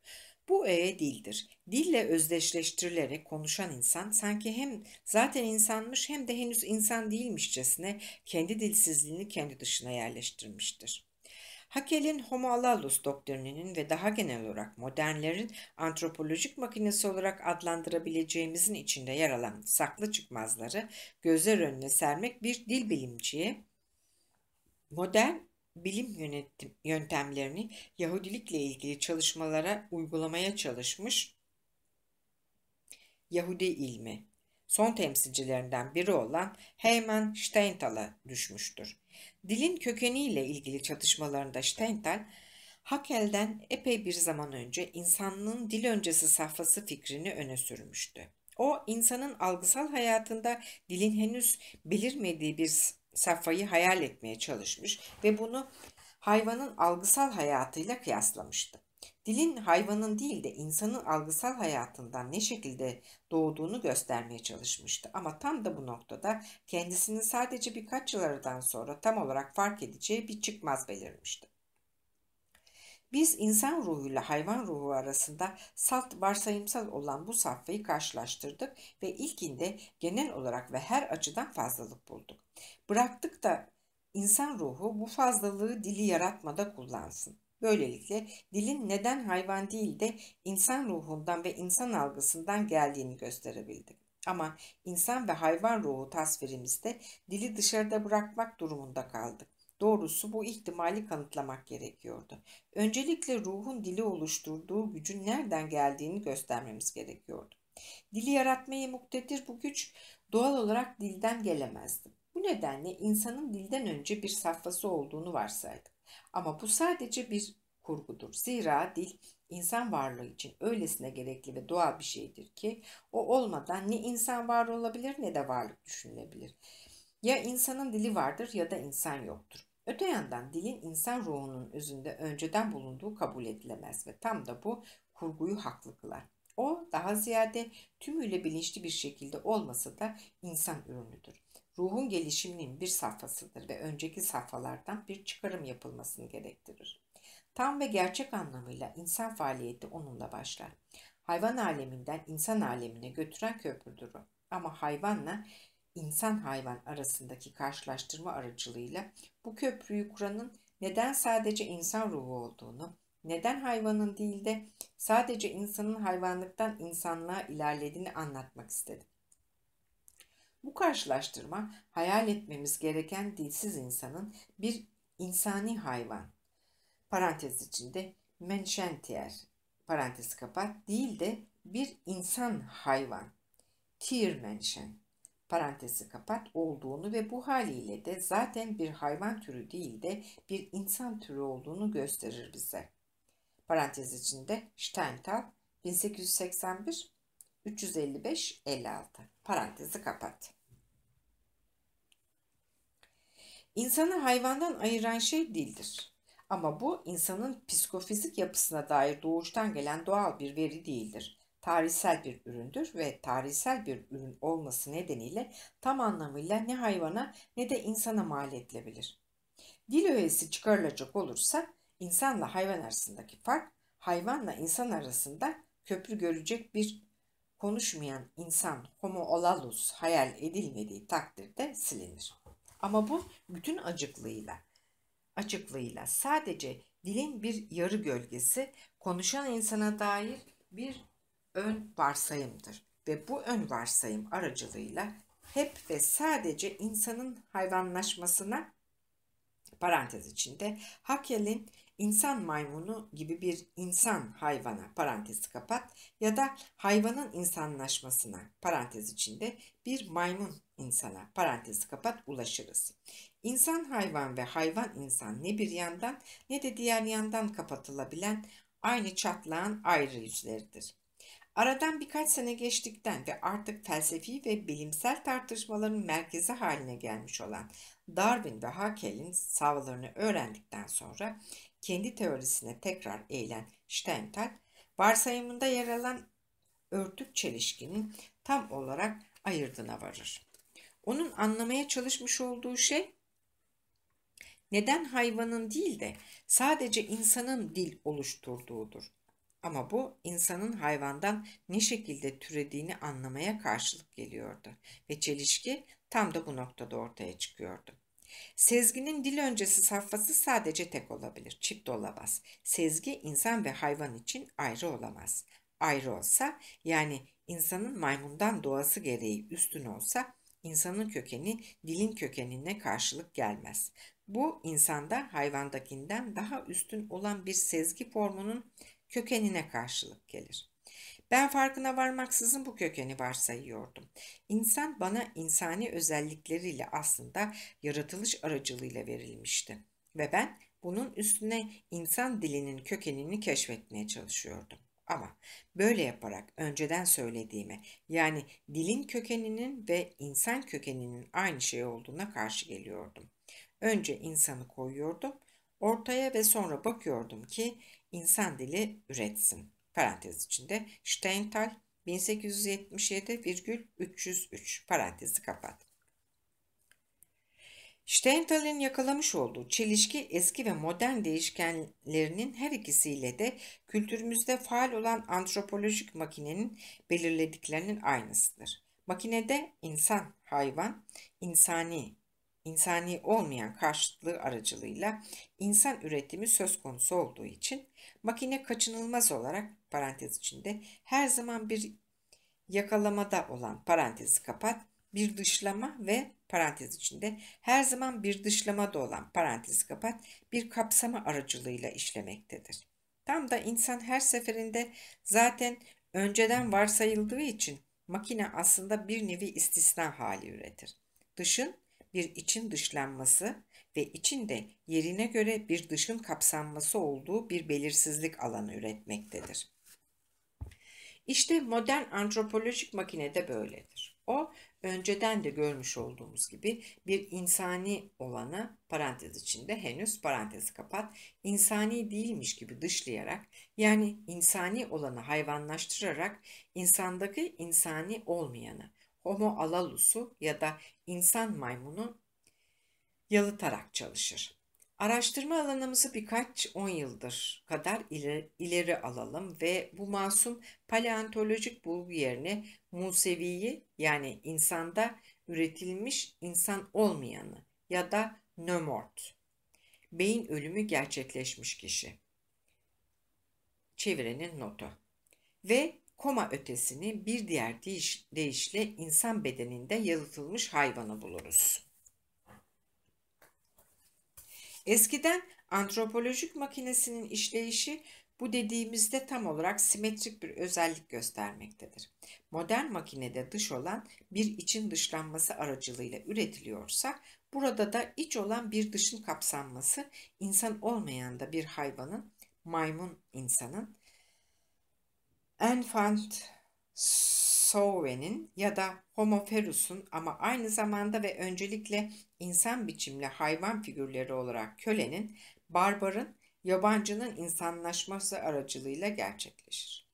S1: Bu öğe dildir. Dille özdeşleştirilerek konuşan insan sanki hem zaten insanmış hem de henüz insan değilmişçesine kendi dilsizliğini kendi dışına yerleştirmiştir. Haeckel'in Homo habilis doktrininin ve daha genel olarak modernlerin antropolojik makinesi olarak adlandırabileceğimizin içinde yer alan saklı çıkmazları gözler önüne sermek bir dil bilimciye modern bilim yönetim yöntemlerini Yahudilikle ilgili çalışmalara uygulamaya çalışmış Yahudi ilmi son temsilcilerinden biri olan Heyman Steintal'a düşmüştür. Dilin kökeniyle ilgili çatışmalarında Steintal, Haeckel'den epey bir zaman önce insanlığın dil öncesi safhası fikrini öne sürmüştü. O, insanın algısal hayatında dilin henüz belirmediği bir safhayı hayal etmeye çalışmış ve bunu hayvanın algısal hayatıyla kıyaslamıştı. Dilin hayvanın değil de insanın algısal hayatından ne şekilde doğduğunu göstermeye çalışmıştı. Ama tam da bu noktada kendisini sadece birkaç yıl sonra tam olarak fark edeceği bir çıkmaz belirmişti. Biz insan ruhuyla hayvan ruhu arasında salt varsayımsal olan bu safhayı karşılaştırdık ve ilkinde genel olarak ve her açıdan fazlalık bulduk. Bıraktık da insan ruhu bu fazlalığı dili yaratmada kullansın. Böylelikle dilin neden hayvan değil de insan ruhundan ve insan algısından geldiğini gösterebildik. Ama insan ve hayvan ruhu tasvirimizde dili dışarıda bırakmak durumunda kaldık. Doğrusu bu ihtimali kanıtlamak gerekiyordu. Öncelikle ruhun dili oluşturduğu gücün nereden geldiğini göstermemiz gerekiyordu. Dili yaratmayı muktedir bu güç doğal olarak dilden gelemezdi. Bu nedenle insanın dilden önce bir safhası olduğunu varsaydık. Ama bu sadece bir kurgudur. Zira dil insan varlığı için öylesine gerekli ve doğal bir şeydir ki o olmadan ne insan var olabilir ne de varlık düşünülebilir. Ya insanın dili vardır ya da insan yoktur. Öte yandan dilin insan ruhunun özünde önceden bulunduğu kabul edilemez ve tam da bu kurguyu haklı kılar. O daha ziyade tümüyle bilinçli bir şekilde olmasa da insan ürünüdür. Ruhun gelişiminin bir safhasıdır ve önceki safhalardan bir çıkarım yapılmasını gerektirir. Tam ve gerçek anlamıyla insan faaliyeti onunla başlar. Hayvan aleminden insan alemine götüren köprüdür o. Ama hayvanla insan hayvan arasındaki karşılaştırma aracılığıyla bu köprüyü kuranın neden sadece insan ruhu olduğunu, neden hayvanın değil de sadece insanın hayvanlıktan insanlığa ilerlediğini anlatmak istedim. Bu karşılaştırma hayal etmemiz gereken dilsiz insanın bir insani hayvan, parantez içinde menşentiyer, parantezi kapat, değil de bir insan hayvan, tiermenschen, parantezi kapat olduğunu ve bu haliyle de zaten bir hayvan türü değil de bir insan türü olduğunu gösterir bize. Parantez içinde Steinthal 1881 355 56 parantezi kapat. İnsanı hayvandan ayıran şey dildir. Ama bu insanın psikofizik yapısına dair doğuştan gelen doğal bir veri değildir. Tarihsel bir üründür ve tarihsel bir ürün olması nedeniyle tam anlamıyla ne hayvana ne de insana mal edilebilir. Dil öğesi çıkarılacak olursa insanla hayvan arasındaki fark hayvanla insan arasında köprü görecek bir konuşmayan insan homo olalus hayal edilmediği takdirde silinir. Ama bu bütün acıklığıyla, açıklığıyla sadece dilin bir yarı gölgesi konuşan insana dair bir ön varsayımdır. Ve bu ön varsayım aracılığıyla hep ve sadece insanın hayvanlaşmasına parantez içinde Haeckel'in insan maymunu gibi bir insan hayvana parantezi kapat ya da hayvanın insanlaşmasına parantez içinde bir maymun insana parantezi kapat ulaşırız. İnsan hayvan ve hayvan insan ne bir yandan ne de diğer yandan kapatılabilen aynı çatlağın ayrı yüzleridir. Aradan birkaç sene geçtikten ve artık felsefi ve bilimsel tartışmaların merkezi haline gelmiş olan Darwin ve Haeckel'in savlarını öğrendikten sonra kendi teorisine tekrar eğilen Steinthal, varsayımında yer alan örtük çelişkinin tam olarak ayırdığına varır. Onun anlamaya çalışmış olduğu şey neden hayvanın değil de sadece insanın dil oluşturduğudur. Ama bu insanın hayvandan ne şekilde türediğini anlamaya karşılık geliyordu ve çelişki tam da bu noktada ortaya çıkıyordu. Sezginin dil öncesi safhası sadece tek olabilir, çift olamaz. Sezgi insan ve hayvan için ayrı olamaz. Ayrı olsa yani insanın maymundan doğası gereği üstün olsa insanın kökeni dilin kökenine karşılık gelmez. Bu insanda hayvandakinden daha üstün olan bir sezgi formunun kökenine karşılık gelir. Ben farkına varmaksızın bu kökeni varsayıyordum. İnsan bana insani özellikleriyle aslında yaratılış aracılığıyla verilmişti. Ve ben bunun üstüne insan dilinin kökenini keşfetmeye çalışıyordum. Ama böyle yaparak önceden söylediğime yani dilin kökeninin ve insan kökeninin aynı şey olduğuna karşı geliyordum. Önce insanı koyuyordum ortaya ve sonra bakıyordum ki insan dili üretsin. Parantez içinde Steinthal 1877,303 parantezi kapat. Steinthal'in yakalamış olduğu çelişki eski ve modern değişkenlerinin her ikisiyle de kültürümüzde faal olan antropolojik makinenin belirlediklerinin aynısıdır. Makinede insan, hayvan, insani insani olmayan karşıtlığı aracılığıyla insan üretimi söz konusu olduğu için makine kaçınılmaz olarak parantez içinde her zaman bir yakalamada olan parantezi kapat, bir dışlama ve parantez içinde her zaman bir dışlamada olan parantezi kapat bir kapsama aracılığıyla işlemektedir. Tam da insan her seferinde zaten önceden varsayıldığı için makine aslında bir nevi istisna hali üretir. Dışın bir için dışlanması ve içinde yerine göre bir dışın kapsanması olduğu bir belirsizlik alanı üretmektedir. İşte modern antropolojik makine de böyledir. O önceden de görmüş olduğumuz gibi bir insani olanı parantez içinde henüz parantezi kapat insani değilmiş gibi dışlayarak yani insani olanı hayvanlaştırarak insandaki insani olmayanı Homo alalus'u ya da insan maymunu yalıtarak çalışır. Araştırma alanımızı birkaç on yıldır kadar ileri, ileri alalım ve bu masum paleontolojik bulgu yerine Musevi'yi yani insanda üretilmiş insan olmayanı ya da nömort, beyin ölümü gerçekleşmiş kişi. Çevirenin notu. Ve koma ötesini bir diğer deyiş, deyişle insan bedeninde yalıtılmış hayvanı buluruz. Eskiden antropolojik makinesinin işleyişi bu dediğimizde tam olarak simetrik bir özellik göstermektedir. Modern makinede dış olan bir için dışlanması aracılığıyla üretiliyorsa burada da iç olan bir dışın kapsanması insan olmayan da bir hayvanın, maymun insanın Enfant Sauve'nin ya da Homo ferus'un ama aynı zamanda ve öncelikle insan biçimli hayvan figürleri olarak kölenin, barbarın, yabancının insanlaşması aracılığıyla gerçekleşir.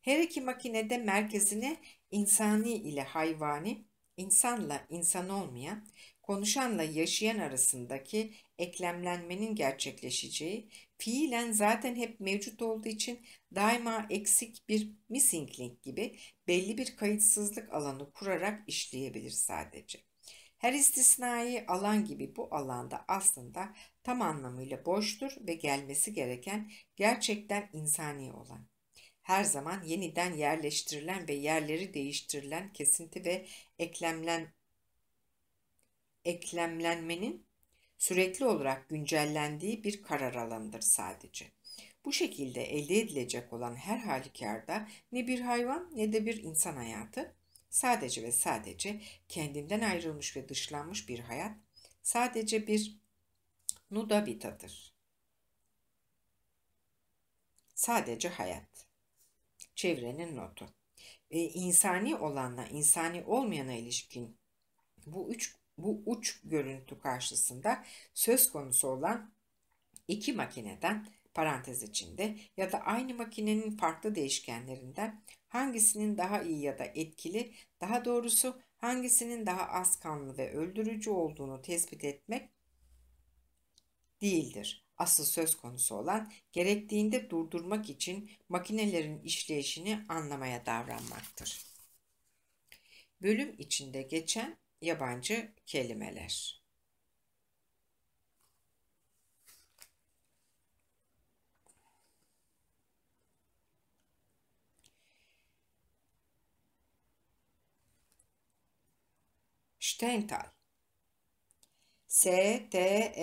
S1: Her iki makinede merkezine insani ile hayvani, insanla insan olmayan, konuşanla yaşayan arasındaki eklemlenmenin gerçekleşeceği, fiilen zaten hep mevcut olduğu için daima eksik bir missing link gibi belli bir kayıtsızlık alanı kurarak işleyebilir sadece. Her istisnai alan gibi bu alanda aslında tam anlamıyla boştur ve gelmesi gereken gerçekten insani olan. Her zaman yeniden yerleştirilen ve yerleri değiştirilen kesinti ve eklemlen eklemlenmenin sürekli olarak güncellendiği bir karar alanıdır sadece. Bu şekilde elde edilecek olan her halükarda ne bir hayvan ne de bir insan hayatı sadece ve sadece kendinden ayrılmış ve dışlanmış bir hayat, sadece bir nudavitadır. Sadece hayat. Çevrenin notu. E, insani olanla insani olmayana ilişkin bu üç bu uç görüntü karşısında söz konusu olan iki makineden parantez içinde ya da aynı makinenin farklı değişkenlerinden hangisinin daha iyi ya da etkili, daha doğrusu hangisinin daha az kanlı ve öldürücü olduğunu tespit etmek değildir. Asıl söz konusu olan gerektiğinde durdurmak için makinelerin işleyişini anlamaya davranmaktır. Bölüm içinde geçen yabancı kelimeler. Steintal S-T-E-I-N-T-H-A-L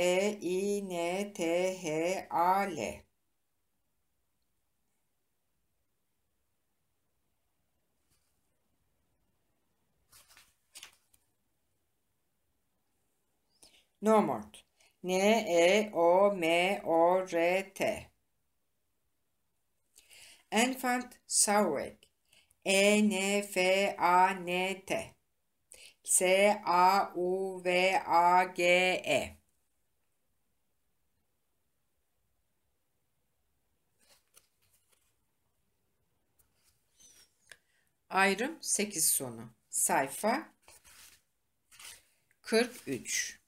S1: Nomord N-E-O-M-O-R-T Enfant Sauvage E-N-F-A-N-T S-A-U-V-A-G-E Ayrım 8 sonu. Sayfa 43.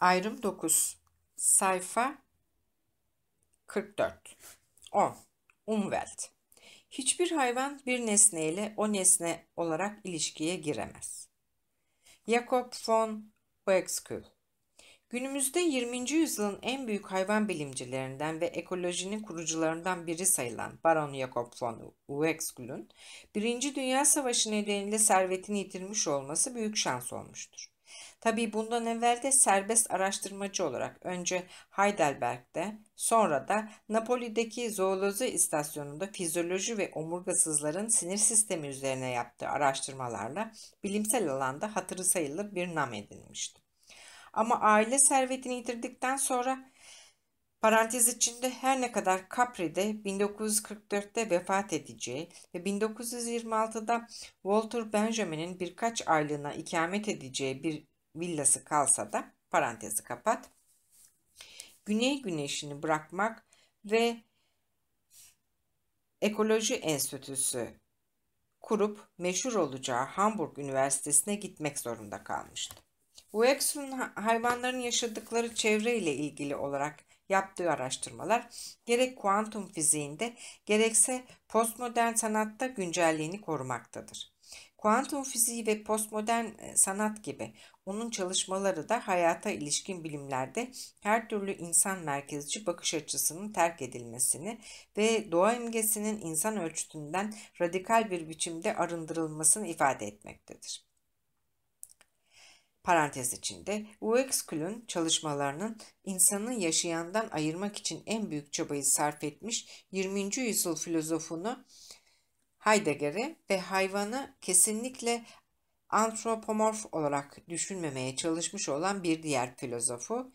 S1: Ayrım 9. Sayfa 44. 10. Umwelt. Hiçbir hayvan bir nesneyle o nesne olarak ilişkiye giremez. Jakob von Uexküll Günümüzde 20. yüzyılın en büyük hayvan bilimcilerinden ve ekolojinin kurucularından biri sayılan Baron Jakob von Uexküll'ün Birinci Dünya Savaşı nedeniyle servetini yitirmiş olması büyük şans olmuştur. Tabii bundan evvel de serbest araştırmacı olarak önce Heidelberg'de sonra da Napoli'deki zooloji istasyonunda fizyoloji ve omurgasızların sinir sistemi üzerine yaptığı araştırmalarla bilimsel alanda hatırı sayılır bir nam edinmişti. Ama aile servetini yitirdikten sonra parantez içinde her ne kadar Capri'de 1944'te vefat edeceği ve 1926'da Walter Benjamin'in birkaç aylığına ikamet edeceği bir villası kalsa da parantezi kapat. Güney güneşini bırakmak ve Ekoloji Enstitüsü kurup meşhur olacağı Hamburg Üniversitesi'ne gitmek zorunda kalmıştı. Wexler'ın hayvanların yaşadıkları çevre ile ilgili olarak yaptığı araştırmalar gerek kuantum fiziğinde gerekse postmodern sanatta güncelliğini korumaktadır. Kuantum fiziği ve postmodern e, sanat gibi onun çalışmaları da hayata ilişkin bilimlerde her türlü insan merkezci bakış açısının terk edilmesini ve doğa imgesinin insan ölçütünden radikal bir biçimde arındırılmasını ifade etmektedir. Parantez içinde Uexküll'ün çalışmalarının insanı yaşayandan ayırmak için en büyük çabayı sarf etmiş 20. yüzyıl filozofunu Heidegger'i ve hayvanı kesinlikle antropomorf olarak düşünmemeye çalışmış olan bir diğer filozofu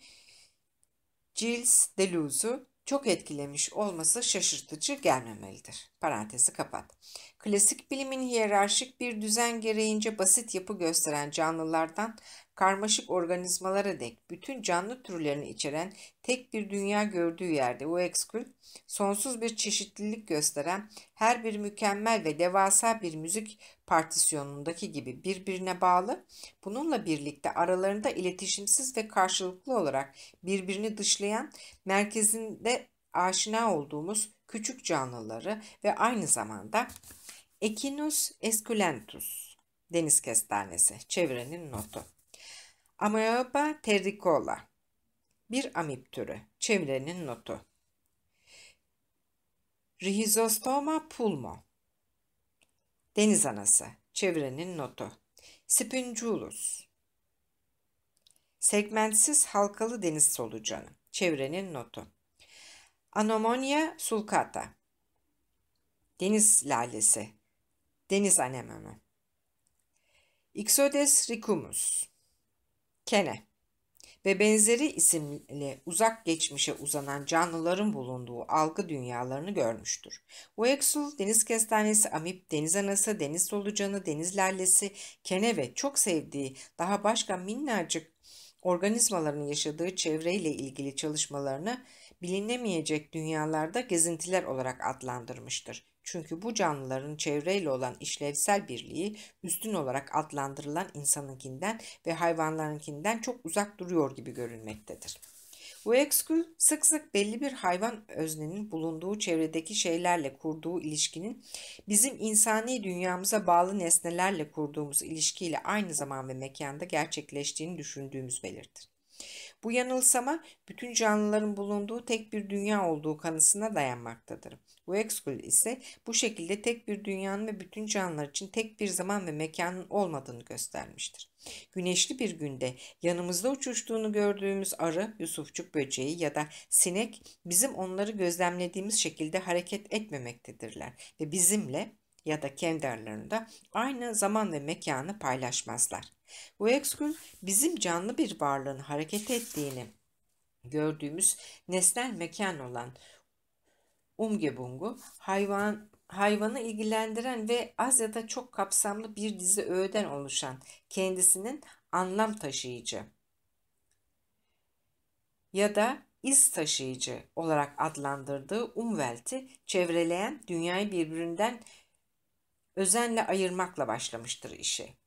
S1: Gilles Deleuze'u çok etkilemiş olması şaşırtıcı gelmemelidir. Parantezi kapat. Klasik bilimin hiyerarşik bir düzen gereğince basit yapı gösteren canlılardan karmaşık organizmalara dek bütün canlı türlerini içeren tek bir dünya gördüğü yerde Uexküll, sonsuz bir çeşitlilik gösteren her bir mükemmel ve devasa bir müzik partisyonundaki gibi birbirine bağlı, bununla birlikte aralarında iletişimsiz ve karşılıklı olarak birbirini dışlayan, merkezinde aşina olduğumuz küçük canlıları ve aynı zamanda Echinus esculentus deniz kestanesi çevrenin notu. Amoeba terricola bir amip türü. Çevrenin notu. Rhizostoma pulmo deniz anası. Çevrenin notu. Spinculus Segmentsiz halkalı deniz solucanı. Çevrenin notu. Anomonia sulcata. Deniz lalesi. Deniz anemonu. Ixodes ricumus. Kene ve benzeri isimli uzak geçmişe uzanan canlıların bulunduğu algı dünyalarını görmüştür. Uexul, deniz kestanesi, amip, deniz anası, deniz solucanı, deniz lallesi, kene ve çok sevdiği daha başka minnacık organizmaların yaşadığı çevreyle ilgili çalışmalarını bilinemeyecek dünyalarda gezintiler olarak adlandırmıştır. Çünkü bu canlıların çevreyle olan işlevsel birliği üstün olarak adlandırılan insanınkinden ve hayvanlarınkinden çok uzak duruyor gibi görünmektedir. Bu ekskül sık sık belli bir hayvan öznenin bulunduğu çevredeki şeylerle kurduğu ilişkinin bizim insani dünyamıza bağlı nesnelerle kurduğumuz ilişkiyle aynı zaman ve mekanda gerçekleştiğini düşündüğümüz belirtir. Bu yanılsama bütün canlıların bulunduğu tek bir dünya olduğu kanısına dayanmaktadır. Wexkull ise bu şekilde tek bir dünyanın ve bütün canlılar için tek bir zaman ve mekanın olmadığını göstermiştir. Güneşli bir günde yanımızda uçuştuğunu gördüğümüz arı, yusufçuk böceği ya da sinek bizim onları gözlemlediğimiz şekilde hareket etmemektedirler ve bizimle ya da kendi aralarında aynı zaman ve mekanı paylaşmazlar. Bu ekskül bizim canlı bir varlığın hareket ettiğini gördüğümüz nesnel mekan olan Umgebung'u hayvan hayvanı ilgilendiren ve az ya da çok kapsamlı bir dizi öğeden oluşan kendisinin anlam taşıyıcı ya da iz taşıyıcı olarak adlandırdığı Umwelt'i çevreleyen dünyayı birbirinden özenle ayırmakla başlamıştır işi.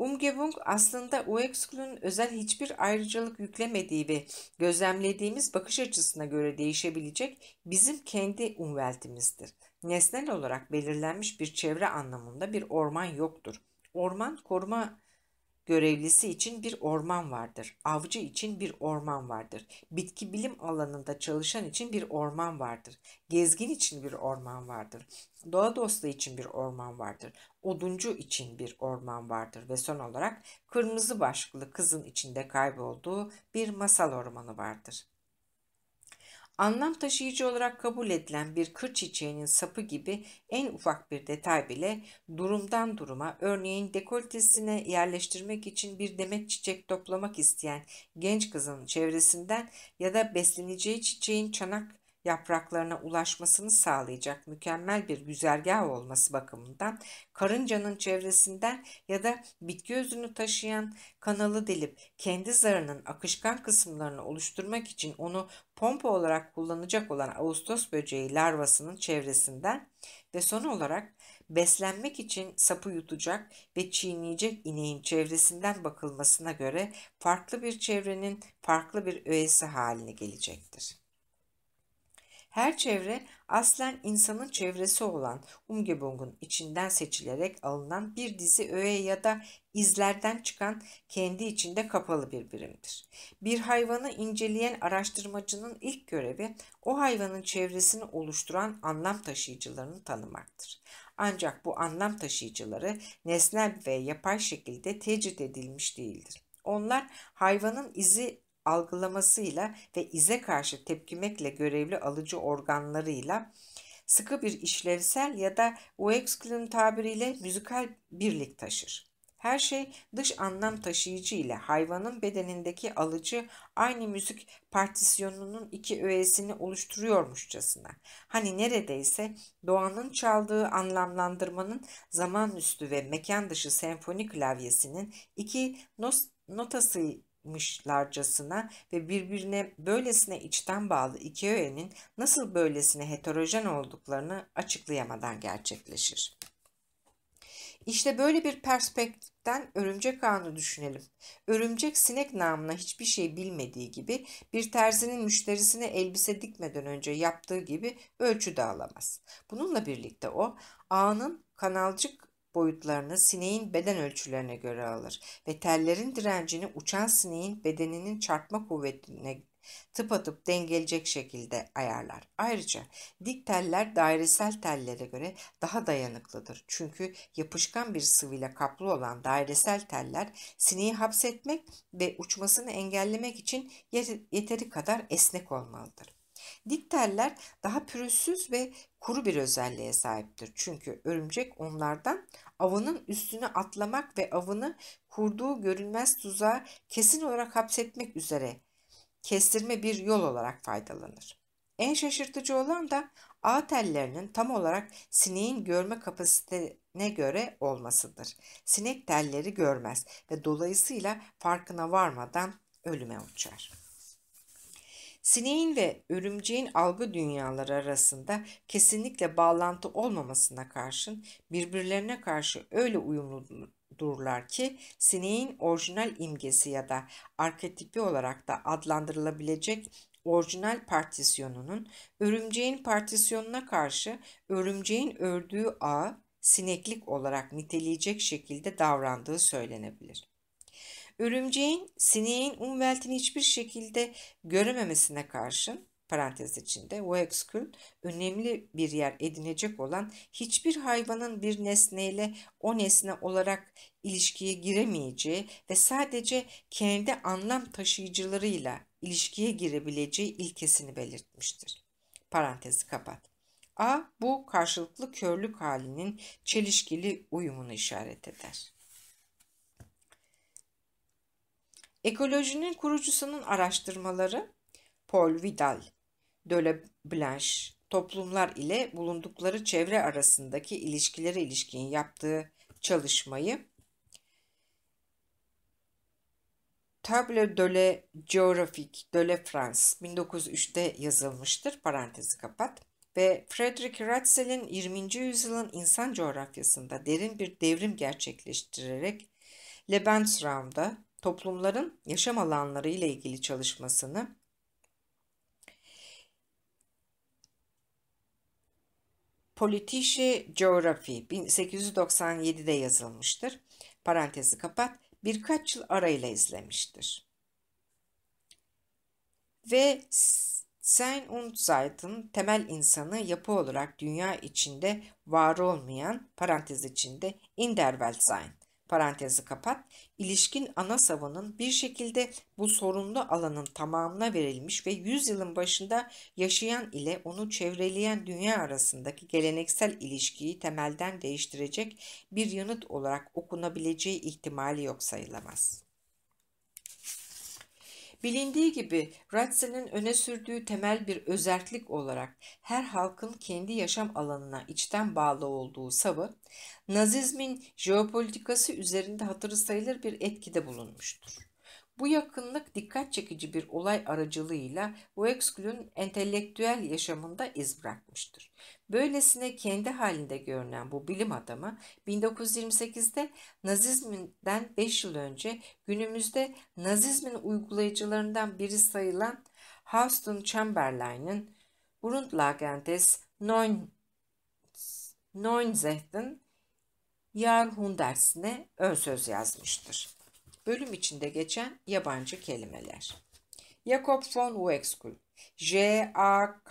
S1: Umgebung aslında Uexkul'un özel hiçbir ayrıcalık yüklemediği ve gözlemlediğimiz bakış açısına göre değişebilecek bizim kendi umveltimizdir. Nesnel olarak belirlenmiş bir çevre anlamında bir orman yoktur. Orman koruma görevlisi için bir orman vardır. Avcı için bir orman vardır. Bitki bilim alanında çalışan için bir orman vardır. Gezgin için bir orman vardır. Doğa dostu için bir orman vardır. Oduncu için bir orman vardır ve son olarak kırmızı başlıklı kızın içinde kaybolduğu bir masal ormanı vardır. Anlam taşıyıcı olarak kabul edilen bir kır çiçeğinin sapı gibi en ufak bir detay bile durumdan duruma örneğin dekoltesine yerleştirmek için bir demet çiçek toplamak isteyen genç kızın çevresinden ya da besleneceği çiçeğin çanak yapraklarına ulaşmasını sağlayacak mükemmel bir güzergah olması bakımından karıncanın çevresinden ya da bitki özünü taşıyan kanalı delip kendi zarının akışkan kısımlarını oluşturmak için onu pompa olarak kullanacak olan Ağustos böceği larvasının çevresinden ve son olarak beslenmek için sapı yutacak ve çiğneyecek ineğin çevresinden bakılmasına göre farklı bir çevrenin farklı bir öğesi haline gelecektir. Her çevre aslen insanın çevresi olan Umgebung'un içinden seçilerek alınan bir dizi öğe ya da izlerden çıkan kendi içinde kapalı bir birimdir. Bir hayvanı inceleyen araştırmacının ilk görevi o hayvanın çevresini oluşturan anlam taşıyıcılarını tanımaktır. Ancak bu anlam taşıyıcıları nesnel ve yapay şekilde tecrit edilmiş değildir. Onlar hayvanın izi algılamasıyla ve ize karşı tepkimekle görevli alıcı organlarıyla sıkı bir işlevsel ya da Uexkl'ın tabiriyle müzikal birlik taşır. Her şey dış anlam taşıyıcı ile hayvanın bedenindeki alıcı aynı müzik partisyonunun iki öğesini oluşturuyormuşçasına. Hani neredeyse doğanın çaldığı anlamlandırmanın zaman üstü ve mekan dışı senfoni klavyesinin iki notası mışlarcasına ve birbirine böylesine içten bağlı iki öğenin nasıl böylesine heterojen olduklarını açıklayamadan gerçekleşir. İşte böyle bir perspektiften örümcek ağını düşünelim. Örümcek sinek namına hiçbir şey bilmediği gibi bir terzinin müşterisine elbise dikmeden önce yaptığı gibi ölçü de alamaz. Bununla birlikte o ağının kanalcık boyutlarını sineğin beden ölçülerine göre alır ve tellerin direncini uçan sineğin bedeninin çarpma kuvvetine tıpatıp dengelecek şekilde ayarlar. Ayrıca dik teller dairesel tellere göre daha dayanıklıdır. Çünkü yapışkan bir sıvıyla kaplı olan dairesel teller sineği hapsetmek ve uçmasını engellemek için yeteri kadar esnek olmalıdır. Dik teller daha pürüzsüz ve kuru bir özelliğe sahiptir. Çünkü örümcek onlardan avının üstüne atlamak ve avını kurduğu görünmez tuzağa kesin olarak hapsetmek üzere kestirme bir yol olarak faydalanır. En şaşırtıcı olan da ağ tellerinin tam olarak sineğin görme kapasitesine göre olmasıdır. Sinek telleri görmez ve dolayısıyla farkına varmadan ölüme uçar. Sineğin ve örümceğin algı dünyaları arasında kesinlikle bağlantı olmamasına karşın birbirlerine karşı öyle uyumludurlar ki sineğin orijinal imgesi ya da arketipi olarak da adlandırılabilecek orijinal partisyonunun örümceğin partisyonuna karşı örümceğin ördüğü ağ sineklik olarak niteleyecek şekilde davrandığı söylenebilir. Örümceğin sineğin umveltini hiçbir şekilde görememesine karşın parantez içinde Wexkul önemli bir yer edinecek olan hiçbir hayvanın bir nesneyle o nesne olarak ilişkiye giremeyeceği ve sadece kendi anlam taşıyıcılarıyla ilişkiye girebileceği ilkesini belirtmiştir. Parantezi kapat. A bu karşılıklı körlük halinin çelişkili uyumunu işaret eder. Ekolojinin kurucusunun araştırmaları Paul Vidal, de Blanche, toplumlar ile bulundukları çevre arasındaki ilişkilere ilişkin yaptığı çalışmayı Table de la Géographique de la France 1903'te yazılmıştır. Parantezi kapat. Ve Frederick Ratzel'in 20. yüzyılın insan coğrafyasında derin bir devrim gerçekleştirerek Lebensraum'da toplumların yaşam alanları ile ilgili çalışmasını Politische Geography 1897'de yazılmıştır. Parantezi kapat. Birkaç yıl arayla izlemiştir. Ve Sein und Zeit'ın temel insanı yapı olarak dünya içinde var olmayan parantez içinde in der Welt sein parantezi kapat, ilişkin ana savının bir şekilde bu sorunlu alanın tamamına verilmiş ve yüzyılın başında yaşayan ile onu çevreleyen dünya arasındaki geleneksel ilişkiyi temelden değiştirecek bir yanıt olarak okunabileceği ihtimali yok sayılamaz. Bilindiği gibi Ratzel'in öne sürdüğü temel bir özellik olarak her halkın kendi yaşam alanına içten bağlı olduğu savı, Nazizmin jeopolitikası üzerinde hatırı sayılır bir etkide bulunmuştur. Bu yakınlık dikkat çekici bir olay aracılığıyla Wexkul'un entelektüel yaşamında iz bırakmıştır. Böylesine kendi halinde görünen bu bilim adamı 1928'de Nazizmden 5 yıl önce günümüzde Nazizmin uygulayıcılarından biri sayılan Houston Chamberlain'in Grundlagen des Neunzehnten Jahrhundert'sine ön söz yazmıştır bölüm içinde geçen yabancı kelimeler. Jakob von Uexkul, J-A-K-O-B,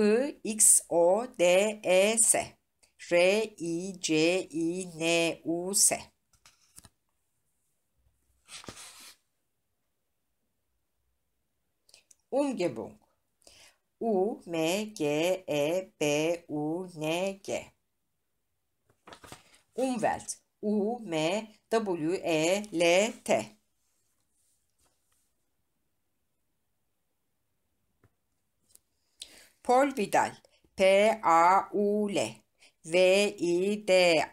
S1: I, X, O, D, E, S. R, I, C, I, N, U, S. Umgebung. U, M, G, E, B, U, N, G. Umwelt. U, M, W, E, L, T. Paul Vidal. P-A-U-L. V-I-D-A-L.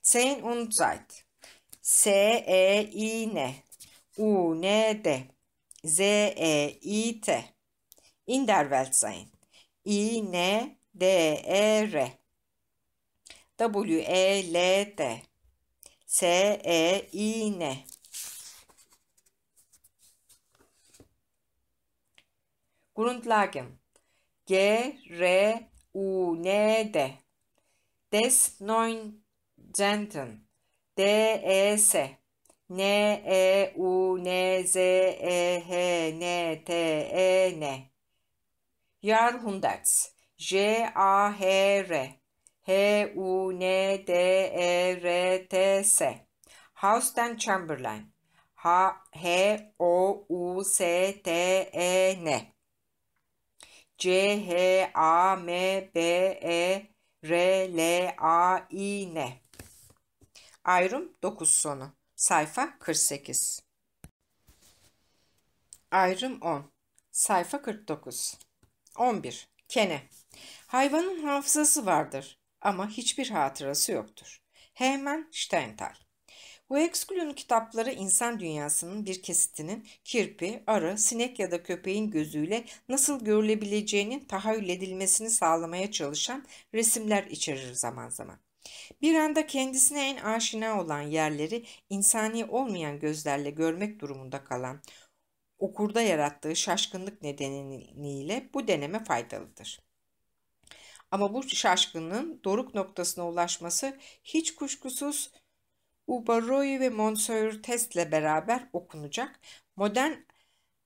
S1: Sein und Zeit. S-E-I-N. U-N-D. Z-E-I-T. In der Welt sein. I-N-D-E-R. W-E-L-D. S-E-I-N. Grundlagen. G-R-U-N-D. Des Neunzehnten. D-E-S. N-E-U-N-Z-E-H-N-T-E-N. Jahrhunderts. J-A-H-R. H-U-N-D-E-R-T-S. Houston Chamberlain. H-O-U-S-T-E-N. C-H-A-M-B-E-R-L-A-İ-N. Ayrım 9 sonu. Sayfa 48. Ayrım 10. Sayfa 49. 11. Kene. Hayvanın hafızası vardır ama hiçbir hatırası yoktur. Hemen Steinthal. Huxley'in kitapları insan dünyasının bir kesitinin kirpi, arı, sinek ya da köpeğin gözüyle nasıl görülebileceğinin tahayyül edilmesini sağlamaya çalışan resimler içerir zaman zaman. Bir anda kendisine en aşina olan yerleri insani olmayan gözlerle görmek durumunda kalan okurda yarattığı şaşkınlık nedeniyle bu deneme faydalıdır. Ama bu şaşkınlığın doruk noktasına ulaşması hiç kuşkusuz Ubaroy ve Monsieur Test'le beraber okunacak modern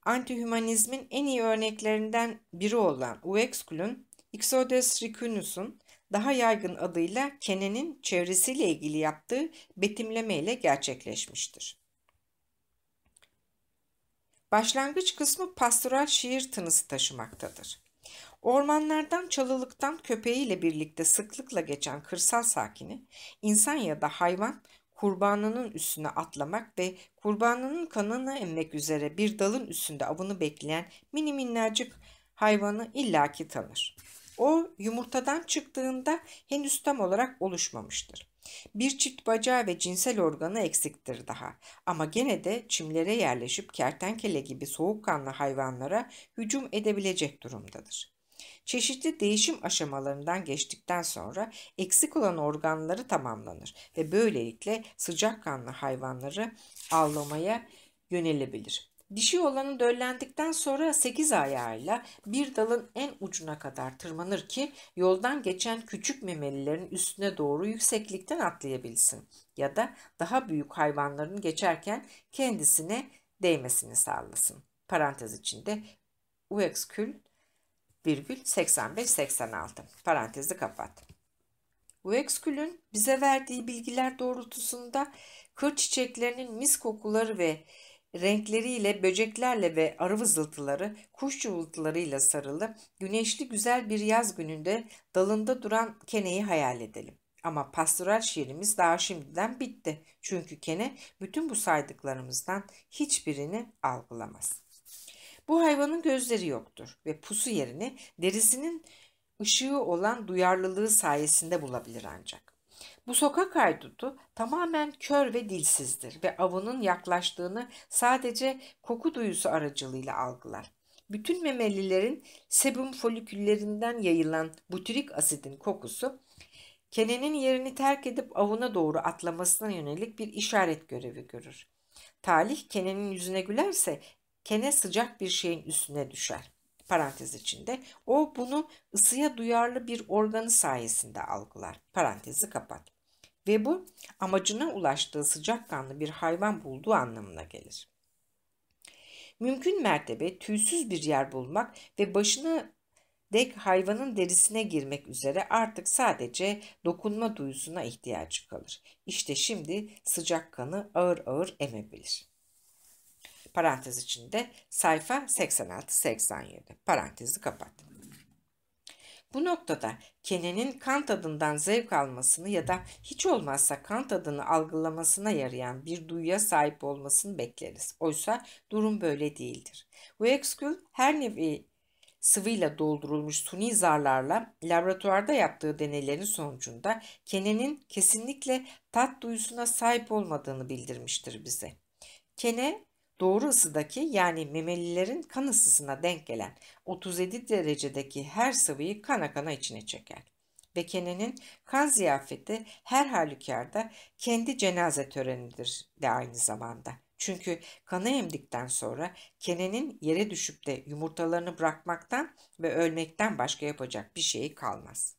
S1: antihümanizmin en iyi örneklerinden biri olan Uexkul'un Ixodes Ricunus'un daha yaygın adıyla Kenen'in çevresiyle ilgili yaptığı betimleme ile gerçekleşmiştir. Başlangıç kısmı pastoral şiir tınısı taşımaktadır. Ormanlardan çalılıktan köpeğiyle birlikte sıklıkla geçen kırsal sakini, insan ya da hayvan kurbanının üstüne atlamak ve kurbanının kanını emmek üzere bir dalın üstünde avını bekleyen mini minnacık hayvanı illaki tanır. O yumurtadan çıktığında henüz tam olarak oluşmamıştır. Bir çift bacağı ve cinsel organı eksiktir daha ama gene de çimlere yerleşip kertenkele gibi soğukkanlı hayvanlara hücum edebilecek durumdadır. Çeşitli değişim aşamalarından geçtikten sonra eksik olan organları tamamlanır ve böylelikle sıcakkanlı hayvanları avlamaya yönelebilir. Dişi olanı döllendikten sonra 8 ayağıyla bir dalın en ucuna kadar tırmanır ki yoldan geçen küçük memelilerin üstüne doğru yükseklikten atlayabilsin ya da daha büyük hayvanların geçerken kendisine değmesini sağlasın. Parantez içinde Uexkül virgül 85-86 parantezi kapat. Uexkül'ün bize verdiği bilgiler doğrultusunda kır çiçeklerinin mis kokuları ve renkleriyle, böceklerle ve arı vızıltıları, kuş cıvıltılarıyla sarılı, güneşli güzel bir yaz gününde dalında duran keneyi hayal edelim. Ama pastoral şiirimiz daha şimdiden bitti. Çünkü kene bütün bu saydıklarımızdan hiçbirini algılamaz. Bu hayvanın gözleri yoktur ve pusu yerini derisinin ışığı olan duyarlılığı sayesinde bulabilir ancak. Bu sokak haydutu tamamen kör ve dilsizdir ve avının yaklaştığını sadece koku duyusu aracılığıyla algılar. Bütün memelilerin sebum foliküllerinden yayılan butyrik asidin kokusu, kenenin yerini terk edip avına doğru atlamasına yönelik bir işaret görevi görür. Talih kenenin yüzüne gülerse kene sıcak bir şeyin üstüne düşer. Parantez içinde o bunu ısıya duyarlı bir organı sayesinde algılar. Parantezi kapat ve bu amacına ulaştığı sıcakkanlı bir hayvan bulduğu anlamına gelir. Mümkün mertebe tüysüz bir yer bulmak ve başını dek hayvanın derisine girmek üzere artık sadece dokunma duyusuna ihtiyacı kalır. İşte şimdi sıcak kanı ağır ağır emebilir. Parantez içinde sayfa 86-87. Parantezi kapat. Bu noktada Kenne'nin kan tadından zevk almasını ya da hiç olmazsa kan tadını algılamasına yarayan bir duyuya sahip olmasını bekleriz. Oysa durum böyle değildir. Wexküll her nevi sıvıyla doldurulmuş suni zarlarla laboratuvarda yaptığı deneylerin sonucunda Kenne'nin kesinlikle tat duyusuna sahip olmadığını bildirmiştir bize. Kene doğru ısıdaki yani memelilerin kan ısısına denk gelen 37 derecedeki her sıvıyı kana kana içine çeker. Bekene'nin kan ziyafeti her halükarda kendi cenaze törenidir de aynı zamanda. Çünkü kanı emdikten sonra Kene'nin yere düşüp de yumurtalarını bırakmaktan ve ölmekten başka yapacak bir şeyi kalmaz.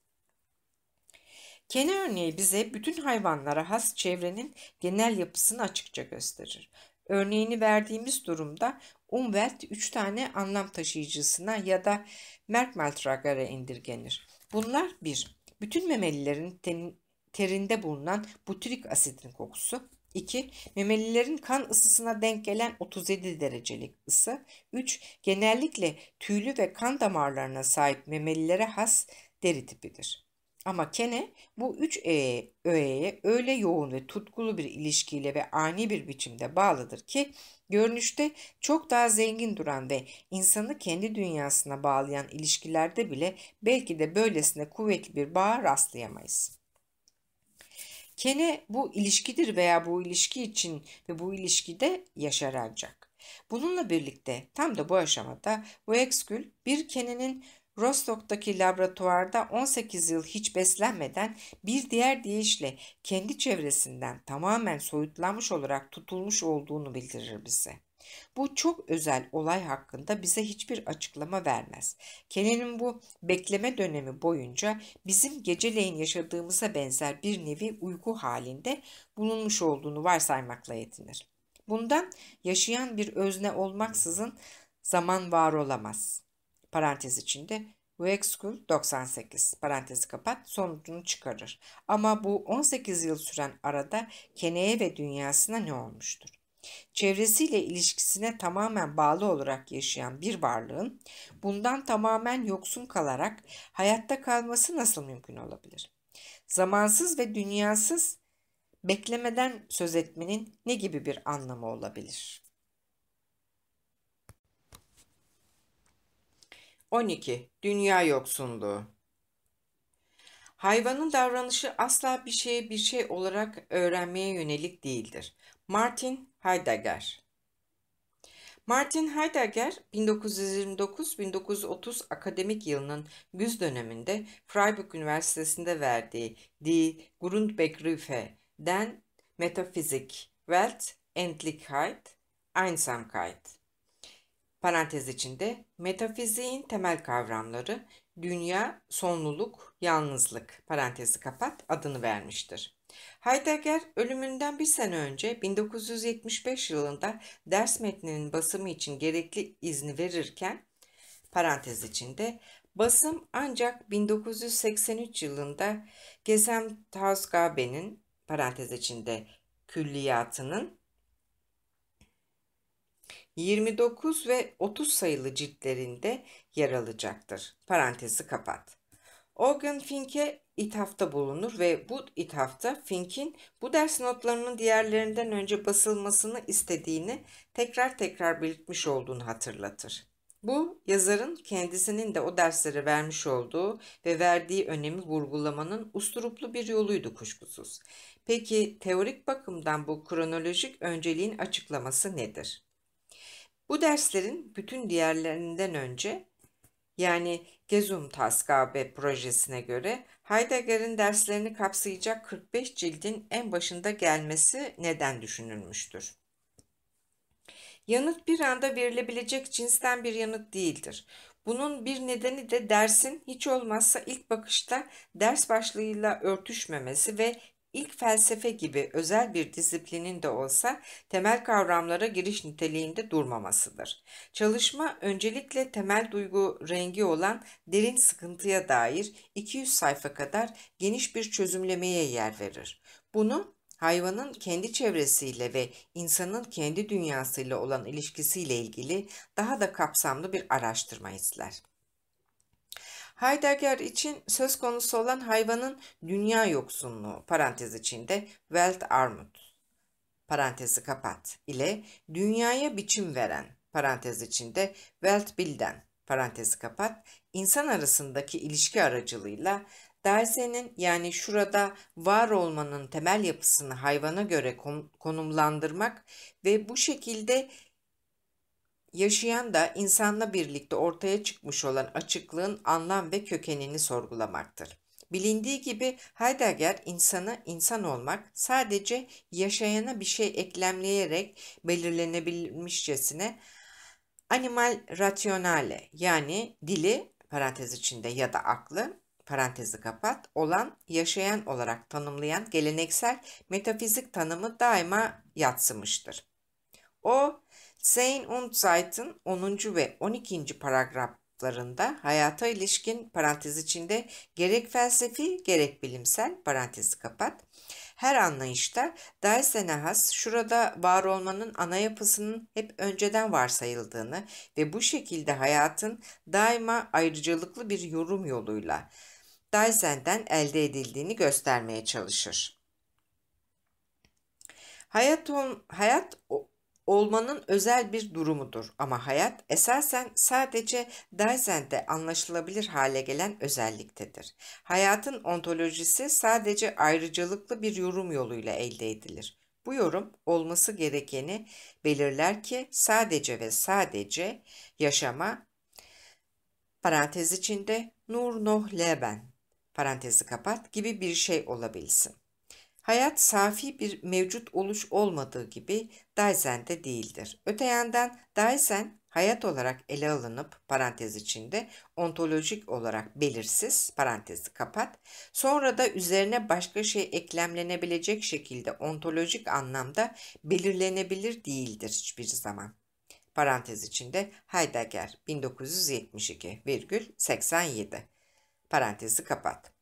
S1: Kene örneği bize bütün hayvanlara has çevrenin genel yapısını açıkça gösterir. Örneğini verdiğimiz durumda umwelt 3 tane anlam taşıyıcısına ya da Merkmaltrager'e indirgenir. Bunlar 1. Bütün memelilerin ten, terinde bulunan butyrik asitin kokusu. 2. Memelilerin kan ısısına denk gelen 37 derecelik ısı. 3. Genellikle tüylü ve kan damarlarına sahip memelilere has deri tipidir. Ama Kene bu üç öğeye, öğeye öyle yoğun ve tutkulu bir ilişkiyle ve ani bir biçimde bağlıdır ki görünüşte çok daha zengin duran ve insanı kendi dünyasına bağlayan ilişkilerde bile belki de böylesine kuvvetli bir bağa rastlayamayız. Kene bu ilişkidir veya bu ilişki için ve bu ilişkide yaşar ancak. Bununla birlikte tam da bu aşamada Wexküll bir Kene'nin Rostock'taki laboratuvarda 18 yıl hiç beslenmeden bir diğer deyişle kendi çevresinden tamamen soyutlanmış olarak tutulmuş olduğunu bildirir bize. Bu çok özel olay hakkında bize hiçbir açıklama vermez. Kenan'ın bu bekleme dönemi boyunca bizim geceleyin yaşadığımıza benzer bir nevi uyku halinde bulunmuş olduğunu varsaymakla yetinir. Bundan yaşayan bir özne olmaksızın zaman var olamaz parantez içinde Wexkul 98 parantezi kapat sonucunu çıkarır. Ama bu 18 yıl süren arada Kene'ye ve dünyasına ne olmuştur? Çevresiyle ilişkisine tamamen bağlı olarak yaşayan bir varlığın bundan tamamen yoksun kalarak hayatta kalması nasıl mümkün olabilir? Zamansız ve dünyasız beklemeden söz etmenin ne gibi bir anlamı olabilir? 12. Dünya yoksunluğu Hayvanın davranışı asla bir şeye bir şey olarak öğrenmeye yönelik değildir. Martin Heidegger Martin Heidegger 1929-1930 akademik yılının güz döneminde Freiburg Üniversitesi'nde verdiği Die Grundbegriffe,'den Metafizik, Welt, Endlichkeit, Einsamkeit parantez içinde metafiziğin temel kavramları dünya, sonluluk, yalnızlık parantezi kapat adını vermiştir. Heidegger ölümünden bir sene önce 1975 yılında ders metninin basımı için gerekli izni verirken parantez içinde basım ancak 1983 yılında Gesamtausgabe'nin parantez içinde külliyatının 29 ve 30 sayılı ciltlerinde yer alacaktır. Parantezi kapat. Organ Fink'e ithafta bulunur ve bu ithafta Fink'in bu ders notlarının diğerlerinden önce basılmasını istediğini tekrar tekrar belirtmiş olduğunu hatırlatır. Bu yazarın kendisinin de o derslere vermiş olduğu ve verdiği önemi vurgulamanın usturuplu bir yoluydu kuşkusuz. Peki teorik bakımdan bu kronolojik önceliğin açıklaması nedir? Bu derslerin bütün diğerlerinden önce yani Gesundheitsgabe projesine göre Heidegger'in derslerini kapsayacak 45 cildin en başında gelmesi neden düşünülmüştür. Yanıt bir anda verilebilecek cinsten bir yanıt değildir. Bunun bir nedeni de dersin hiç olmazsa ilk bakışta ders başlığıyla örtüşmemesi ve ilk felsefe gibi özel bir disiplinin de olsa temel kavramlara giriş niteliğinde durmamasıdır. Çalışma öncelikle temel duygu rengi olan derin sıkıntıya dair 200 sayfa kadar geniş bir çözümlemeye yer verir. Bunu hayvanın kendi çevresiyle ve insanın kendi dünyasıyla olan ilişkisiyle ilgili daha da kapsamlı bir araştırma izler. Heidegger için söz konusu olan hayvanın dünya yoksunluğu parantez içinde Weltarmut parantezi kapat ile dünyaya biçim veren parantez içinde Weltbilden parantezi kapat insan arasındaki ilişki aracılığıyla Derse'nin yani şurada var olmanın temel yapısını hayvana göre konumlandırmak ve bu şekilde yaşayan da insanla birlikte ortaya çıkmış olan açıklığın anlam ve kökenini sorgulamaktır. Bilindiği gibi Heidegger insanı insan olmak sadece yaşayana bir şey eklemleyerek belirlenebilmişçesine animal rationale yani dili parantez içinde ya da aklı parantezi kapat olan yaşayan olarak tanımlayan geleneksel metafizik tanımı daima yatsımıştır. O Sein und Zeit'in 10. ve 12. paragraflarında hayata ilişkin parantez içinde gerek felsefi gerek bilimsel parantezi kapat. Her anlayışta Daisen'e has şurada var olmanın ana yapısının hep önceden varsayıldığını ve bu şekilde hayatın daima ayrıcalıklı bir yorum yoluyla Daisen'den elde edildiğini göstermeye çalışır. Hayat, ol, hayat olmanın özel bir durumudur ama hayat esasen sadece Daisen'de anlaşılabilir hale gelen özelliktedir. Hayatın ontolojisi sadece ayrıcalıklı bir yorum yoluyla elde edilir. Bu yorum olması gerekeni belirler ki sadece ve sadece yaşama parantez içinde nur noh leben parantezi kapat gibi bir şey olabilsin. Hayat safi bir mevcut oluş olmadığı gibi Daisen değildir. Öte yandan Daisen hayat olarak ele alınıp parantez içinde ontolojik olarak belirsiz parantezi kapat. Sonra da üzerine başka şey eklemlenebilecek şekilde ontolojik anlamda belirlenebilir değildir hiçbir zaman. Parantez içinde Heidegger 1972,87 parantezi kapat.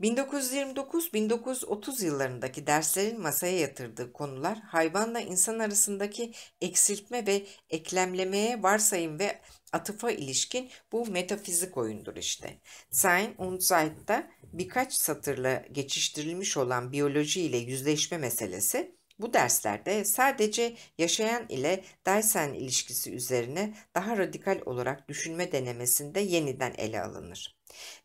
S1: 1929-1930 yıllarındaki derslerin masaya yatırdığı konular hayvanla insan arasındaki eksiltme ve eklemlemeye varsayım ve atıfa ilişkin bu metafizik oyundur işte. Sein und Zeit'ta birkaç satırla geçiştirilmiş olan biyoloji ile yüzleşme meselesi bu derslerde sadece yaşayan ile Dyson ilişkisi üzerine daha radikal olarak düşünme denemesinde yeniden ele alınır.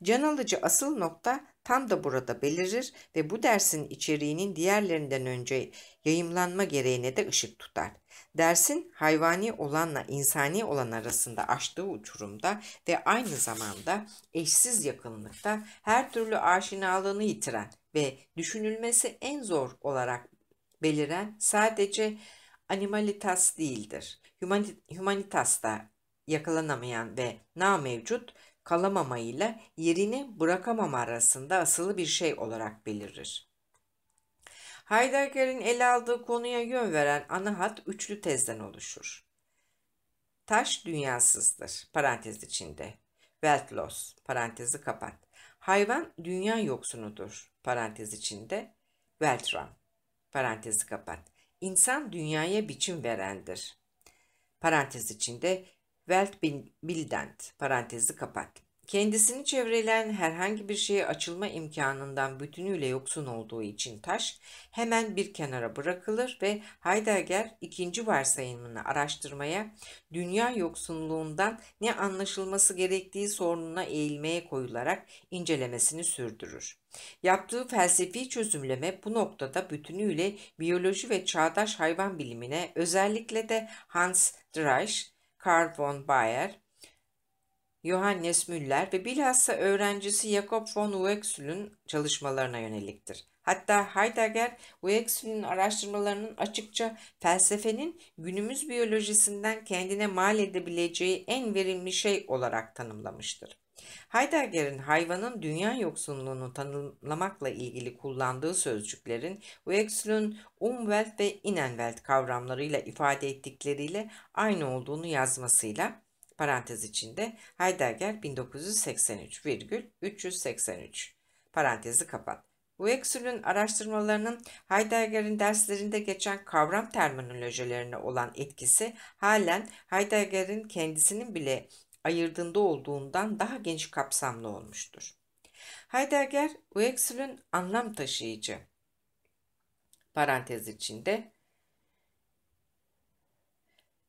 S1: Can alıcı asıl nokta tam da burada belirir ve bu dersin içeriğinin diğerlerinden önce yayımlanma gereğine de ışık tutar. Dersin hayvani olanla insani olan arasında açtığı uçurumda ve aynı zamanda eşsiz yakınlıkta her türlü aşinalığını yitiren ve düşünülmesi en zor olarak beliren sadece animalitas değildir. Humanitas da yakalanamayan ve na mevcut kalamamayla yerini bırakamama arasında asılı bir şey olarak belirir. Heidegger'in ele aldığı konuya yön veren ana hat üçlü tezden oluşur. Taş dünyasızdır, parantez içinde. Weltlos, parantezi kapat. Hayvan dünya yoksunudur, parantez içinde. Weltram, parantezi kapat. İnsan dünyaya biçim verendir. Parantez içinde Weltbildend parantezi kapat. Kendisini çevreleyen herhangi bir şeye açılma imkanından bütünüyle yoksun olduğu için taş hemen bir kenara bırakılır ve Heidegger ikinci varsayımını araştırmaya dünya yoksunluğundan ne anlaşılması gerektiği sorununa eğilmeye koyularak incelemesini sürdürür. Yaptığı felsefi çözümleme bu noktada bütünüyle biyoloji ve çağdaş hayvan bilimine özellikle de Hans Dreich, Karl von Baer, Johannes Müller ve bilhassa öğrencisi Jakob von Uexküll'ün çalışmalarına yöneliktir. Hatta Heidegger, Uexküll'ün araştırmalarının açıkça felsefenin günümüz biyolojisinden kendine mal edebileceği en verimli şey olarak tanımlamıştır. Heidegger'in hayvanın dünya yoksunluğunu tanımlamakla ilgili kullandığı sözcüklerin Wechsel'ün Umwelt ve Innenwelt kavramlarıyla ifade ettikleriyle aynı olduğunu yazmasıyla parantez içinde Heidegger 1983 virgül 383 parantezi kapat. Wechsel'ün araştırmalarının Heidegger'in derslerinde geçen kavram terminolojilerine olan etkisi halen Heidegger'in kendisinin bile ayırdığında olduğundan daha geniş kapsamlı olmuştur. Heidegger, Wechsel'ün anlam taşıyıcı parantez içinde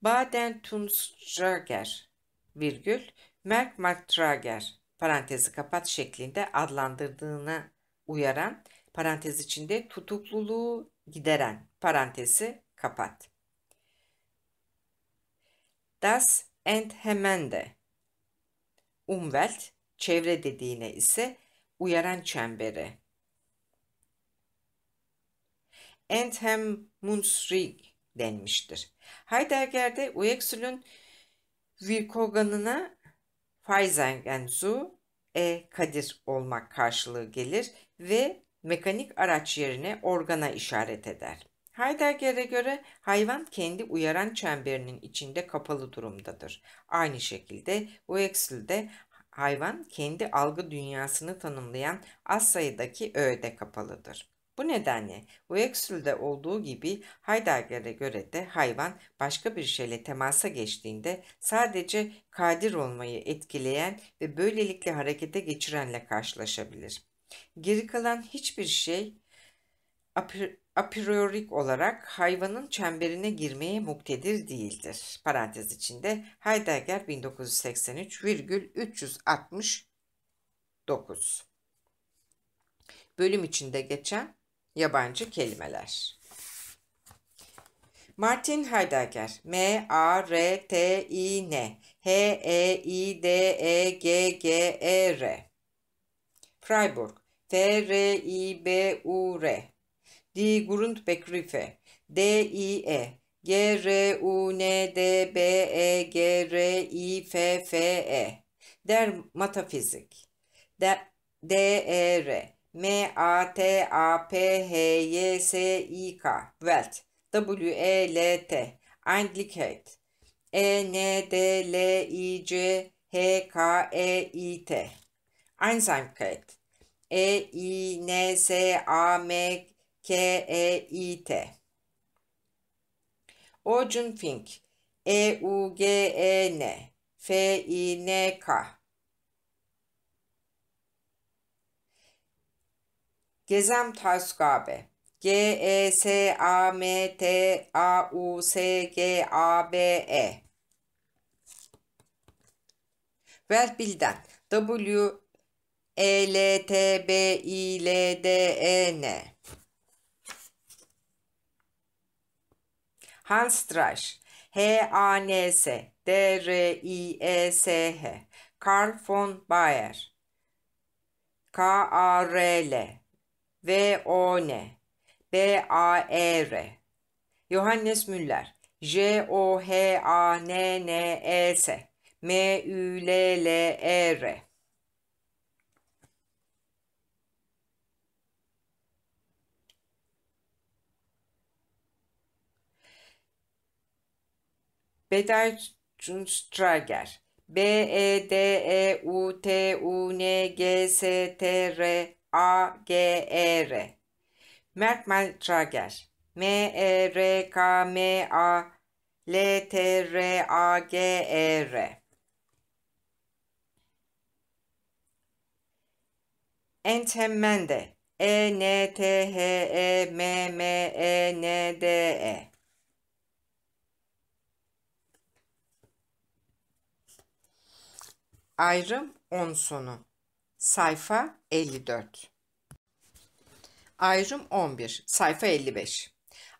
S1: Baden-Tunstrager virgül Merkmaltrager parantezi kapat şeklinde adlandırdığına uyaran parantez içinde tutukluluğu gideren parantezi kapat. Das Enthemmende Umwelt, çevre dediğine ise uyaran çemberi. Enthemmungsrig denmiştir. Heidegger'de Uexül'ün Virkogan'ına Feisengenzu e kadir olmak karşılığı gelir ve mekanik araç yerine organa işaret eder. Heidegger'e göre hayvan kendi uyaran çemberinin içinde kapalı durumdadır. Aynı şekilde Wexel'de hayvan kendi algı dünyasını tanımlayan az sayıdaki öğede kapalıdır. Bu nedenle Wexel'de olduğu gibi Heidegger'e göre de hayvan başka bir şeyle temasa geçtiğinde sadece kadir olmayı etkileyen ve böylelikle harekete geçirenle karşılaşabilir. Geri kalan hiçbir şey a priorik olarak hayvanın çemberine girmeye muktedir değildir. Parantez içinde Heidegger 1983 virgül 369. Bölüm içinde geçen yabancı kelimeler. Martin Heidegger M A R T I N H E I D E G G E R Freiburg F R I B U R Die Grundbegriffe D-I-E. G-R-U-N-D-B-E-G-R-I-F-F-E. Der Metaphysik D-E-R. M-A-T-A-P-H-Y-S-I-K. Welt. W-E-L-T. Eindlichkeit E-N-D-L-I-C-H-K-E-I-T. Einsamkeit. E-I-N-S-A-M K-E-I-T. Ojun Fink. E-U-G-E-N. F-I-N-K. Gezem Tausgabe. G-E-S-A-M-T-A-U-S-G-A-B-E. Weltbilden. W-E-L-T-B-I-L-D-E-N. Hans Strasch, H-A-N-S, D-R-I-E-S-H, Karl von Bayer, K-A-R-L, V-O-N, B-A-E-R, Johannes Müller, J-O-H-A-N-N-E-S, M-Ü-L-L-E-R, Bedeutungssteiger. B-E-D-E-U-T-U-N-G-S-T-R-A-G-E-R. Merkmaltrager. M-E-R-K-M-A-L-T-R-A-G-E-R. Enthemmende. E-N-T-H-E-M-M-E-N-D-E. Ayrım 10 sonu. Sayfa 54. Ayrım 11. Sayfa 55.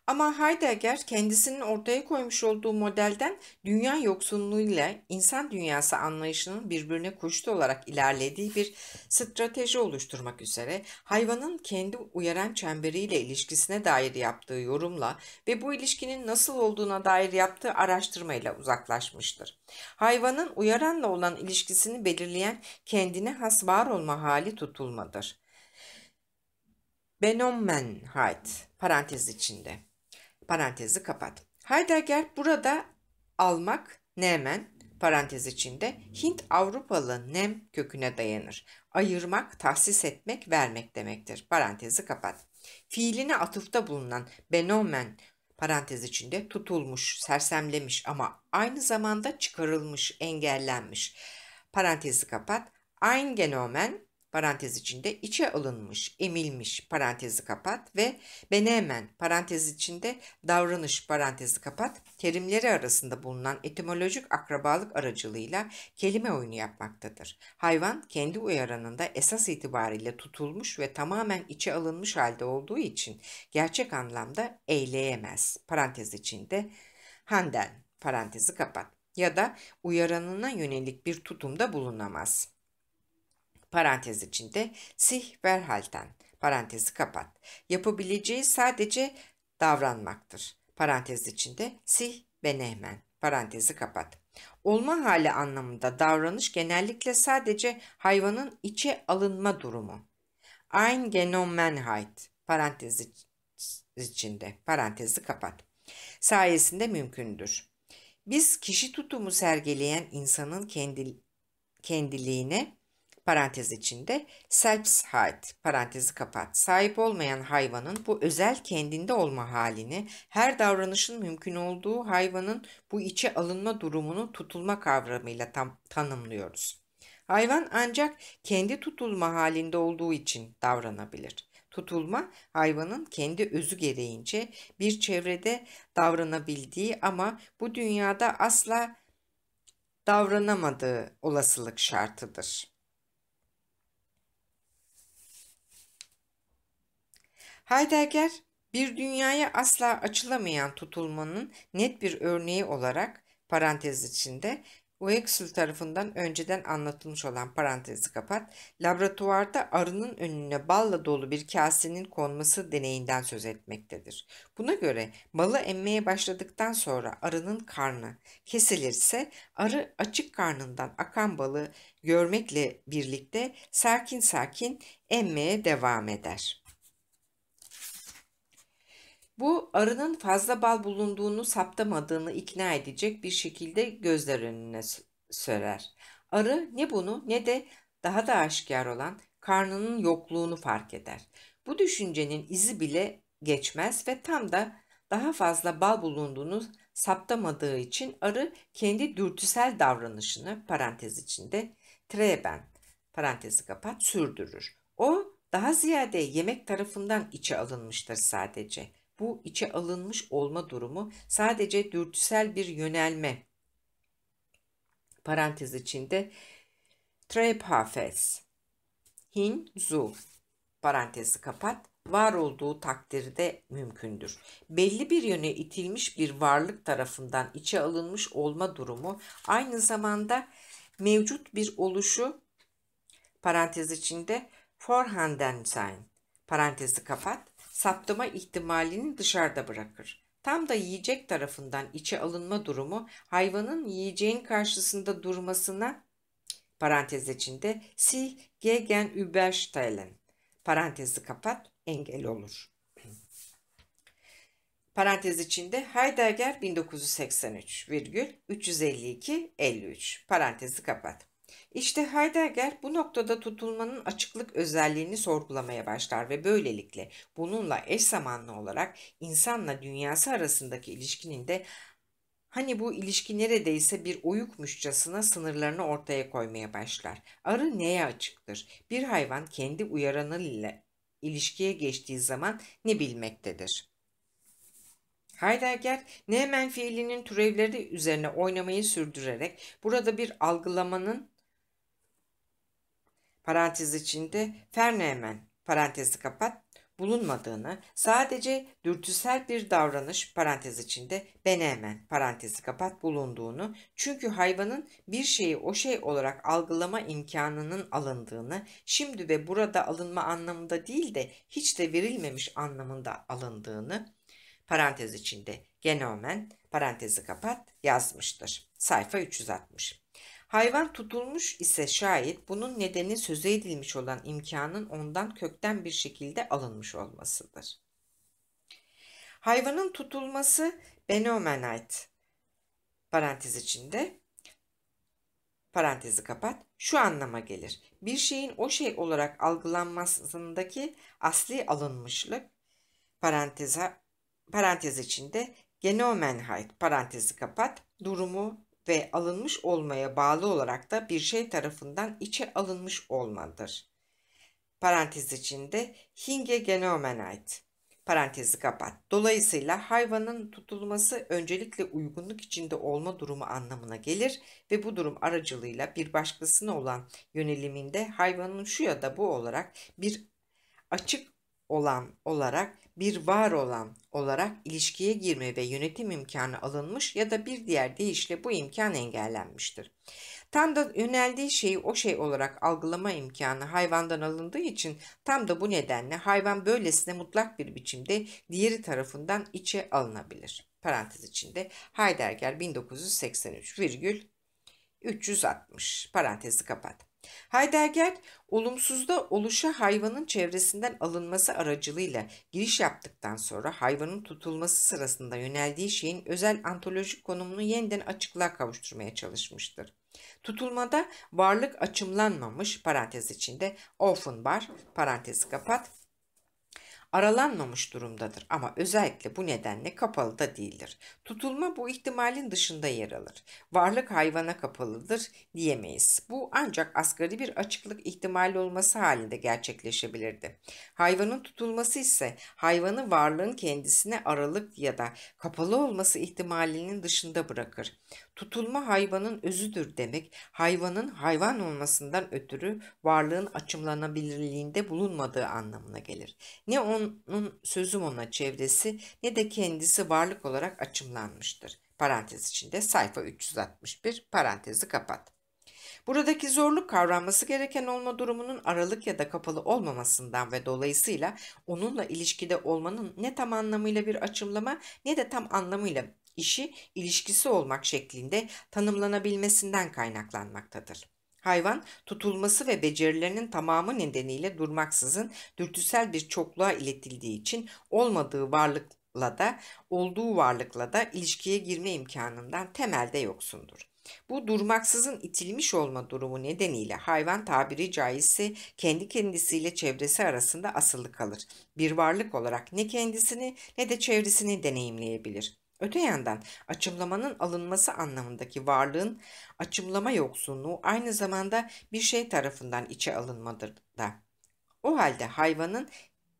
S1: Ama Heidegger kendisinin ortaya koymuş olduğu modelden dünya yoksunluğuyla insan dünyası anlayışının birbirine kuştu olarak ilerlediği bir strateji oluşturmak üzere hayvanın kendi uyaran çemberiyle ilişkisine dair yaptığı yorumla ve bu ilişkinin nasıl olduğuna dair yaptığı araştırmayla uzaklaşmıştır. Hayvanın uyaranla olan ilişkisini belirleyen kendine has var olma hali tutulmadır. Benommenheit parantez içinde. Parantezi kapat. Heidegger burada almak, nemen parantez içinde Hint Avrupalı nem köküne dayanır. Ayırmak, tahsis etmek, vermek demektir. Parantezi kapat. Fiiline atıfta bulunan benomen parantez içinde tutulmuş, sersemlemiş ama aynı zamanda çıkarılmış, engellenmiş. Parantezi kapat. Eingenomen parantez içinde içe alınmış, emilmiş parantezi kapat ve benemen parantez içinde davranış parantezi kapat. Terimleri arasında bulunan etimolojik akrabalık aracılığıyla kelime oyunu yapmaktadır. Hayvan kendi uyaranında esas itibariyle tutulmuş ve tamamen içe alınmış halde olduğu için gerçek anlamda eyleyemez. Parantez içinde handen parantezi kapat ya da uyaranına yönelik bir tutumda bulunamaz parantez içinde sih verhalten parantezi kapat. Yapabileceği sadece davranmaktır. Parantez içinde sih benehmen parantezi kapat. Olma hali anlamında davranış genellikle sadece hayvanın içe alınma durumu. Eingenommenheit parantez içinde parantezi kapat. Sayesinde mümkündür. Biz kişi tutumu sergileyen insanın kendi, kendiliğine parantez içinde Selbstheit parantezi kapat. Sahip olmayan hayvanın bu özel kendinde olma halini, her davranışın mümkün olduğu hayvanın bu içe alınma durumunu tutulma kavramıyla tam tanımlıyoruz. Hayvan ancak kendi tutulma halinde olduğu için davranabilir. Tutulma hayvanın kendi özü gereğince bir çevrede davranabildiği ama bu dünyada asla davranamadığı olasılık şartıdır. Heidegger bir dünyaya asla açılamayan tutulmanın net bir örneği olarak parantez içinde Uexel tarafından önceden anlatılmış olan parantezi kapat, laboratuvarda arının önüne balla dolu bir kasenin konması deneyinden söz etmektedir. Buna göre balı emmeye başladıktan sonra arının karnı kesilirse arı açık karnından akan balı görmekle birlikte sakin sakin emmeye devam eder. Bu arının fazla bal bulunduğunu saptamadığını ikna edecek bir şekilde gözler önüne sörer. Arı ne bunu ne de daha da aşikar olan karnının yokluğunu fark eder. Bu düşüncenin izi bile geçmez ve tam da daha fazla bal bulunduğunu saptamadığı için arı kendi dürtüsel davranışını parantez içinde treben parantezi kapat sürdürür. O daha ziyade yemek tarafından içe alınmıştır sadece bu içe alınmış olma durumu sadece dürtüsel bir yönelme. Parantez içinde Trephafes, Hin, Zu, parantezi kapat, var olduğu takdirde mümkündür. Belli bir yöne itilmiş bir varlık tarafından içe alınmış olma durumu aynı zamanda mevcut bir oluşu parantez içinde forhanden sein parantezi kapat saptama ihtimalini dışarıda bırakır. Tam da yiyecek tarafından içe alınma durumu hayvanın yiyeceğin karşısında durmasına parantez içinde si gegen überstellen parantezi kapat engel olur. Parantez içinde Heidegger 1983 virgül 352 53 parantezi kapat. İşte Heidegger bu noktada tutulmanın açıklık özelliğini sorgulamaya başlar ve böylelikle bununla eş zamanlı olarak insanla dünyası arasındaki ilişkinin de hani bu ilişki neredeyse bir oyukmuşçasına sınırlarını ortaya koymaya başlar. Arı neye açıktır? Bir hayvan kendi uyaranıyla ilişkiye geçtiği zaman ne bilmektedir? Heidegger, Nehmen fiilinin türevleri üzerine oynamayı sürdürerek burada bir algılamanın parantez içinde Fernehmen parantezi kapat bulunmadığını, sadece dürtüsel bir davranış parantez içinde benemen parantezi kapat bulunduğunu, çünkü hayvanın bir şeyi o şey olarak algılama imkanının alındığını, şimdi ve burada alınma anlamında değil de hiç de verilmemiş anlamında alındığını, parantez içinde genomen parantezi kapat yazmıştır. Sayfa 360. Hayvan tutulmuş ise şayet bunun nedeni söze edilmiş olan imkanın ondan kökten bir şekilde alınmış olmasıdır. Hayvanın tutulması benomenite parantez içinde parantezi kapat şu anlama gelir. Bir şeyin o şey olarak algılanmasındaki asli alınmışlık paranteze parantez içinde genomenheit parantezi kapat durumu ve alınmış olmaya bağlı olarak da bir şey tarafından içe alınmış olmadır. Parantez içinde hinge genomenheit parantezi kapat. Dolayısıyla hayvanın tutulması öncelikle uygunluk içinde olma durumu anlamına gelir ve bu durum aracılığıyla bir başkasına olan yöneliminde hayvanın şu ya da bu olarak bir açık olan olarak bir var olan olarak ilişkiye girme ve yönetim imkanı alınmış ya da bir diğer deyişle bu imkan engellenmiştir. Tam da yöneldiği şeyi o şey olarak algılama imkanı hayvandan alındığı için tam da bu nedenle hayvan böylesine mutlak bir biçimde diğeri tarafından içe alınabilir. Parantez içinde Heidegger 1983 virgül 360 parantezi kapat. Heidegger, olumsuzda oluşa hayvanın çevresinden alınması aracılığıyla giriş yaptıktan sonra hayvanın tutulması sırasında yöneldiği şeyin özel antolojik konumunu yeniden açıklığa kavuşturmaya çalışmıştır. Tutulmada varlık açımlanmamış parantez içinde Offenbar parantezi kapat aralanmamış durumdadır ama özellikle bu nedenle kapalı da değildir. Tutulma bu ihtimalin dışında yer alır. Varlık hayvana kapalıdır diyemeyiz. Bu ancak asgari bir açıklık ihtimali olması halinde gerçekleşebilirdi. Hayvanın tutulması ise hayvanı varlığın kendisine aralık ya da kapalı olması ihtimalinin dışında bırakır. Tutulma hayvanın özüdür demek, hayvanın hayvan olmasından ötürü varlığın açımlanabilirliğinde bulunmadığı anlamına gelir. Ne onun sözüm ona çevresi ne de kendisi varlık olarak açımlanmıştır. Parantez içinde sayfa 361 parantezi kapat. Buradaki zorluk kavranması gereken olma durumunun aralık ya da kapalı olmamasından ve dolayısıyla onunla ilişkide olmanın ne tam anlamıyla bir açımlama ne de tam anlamıyla işi ilişkisi olmak şeklinde tanımlanabilmesinden kaynaklanmaktadır. Hayvan tutulması ve becerilerinin tamamı nedeniyle durmaksızın dürtüsel bir çokluğa iletildiği için olmadığı varlıkla da olduğu varlıkla da ilişkiye girme imkanından temelde yoksundur. Bu durmaksızın itilmiş olma durumu nedeniyle hayvan tabiri caizse kendi kendisiyle çevresi arasında asılı kalır. Bir varlık olarak ne kendisini ne de çevresini deneyimleyebilir. Öte yandan açımlamanın alınması anlamındaki varlığın açımlama yoksunluğu aynı zamanda bir şey tarafından içe alınmadır da. O halde hayvanın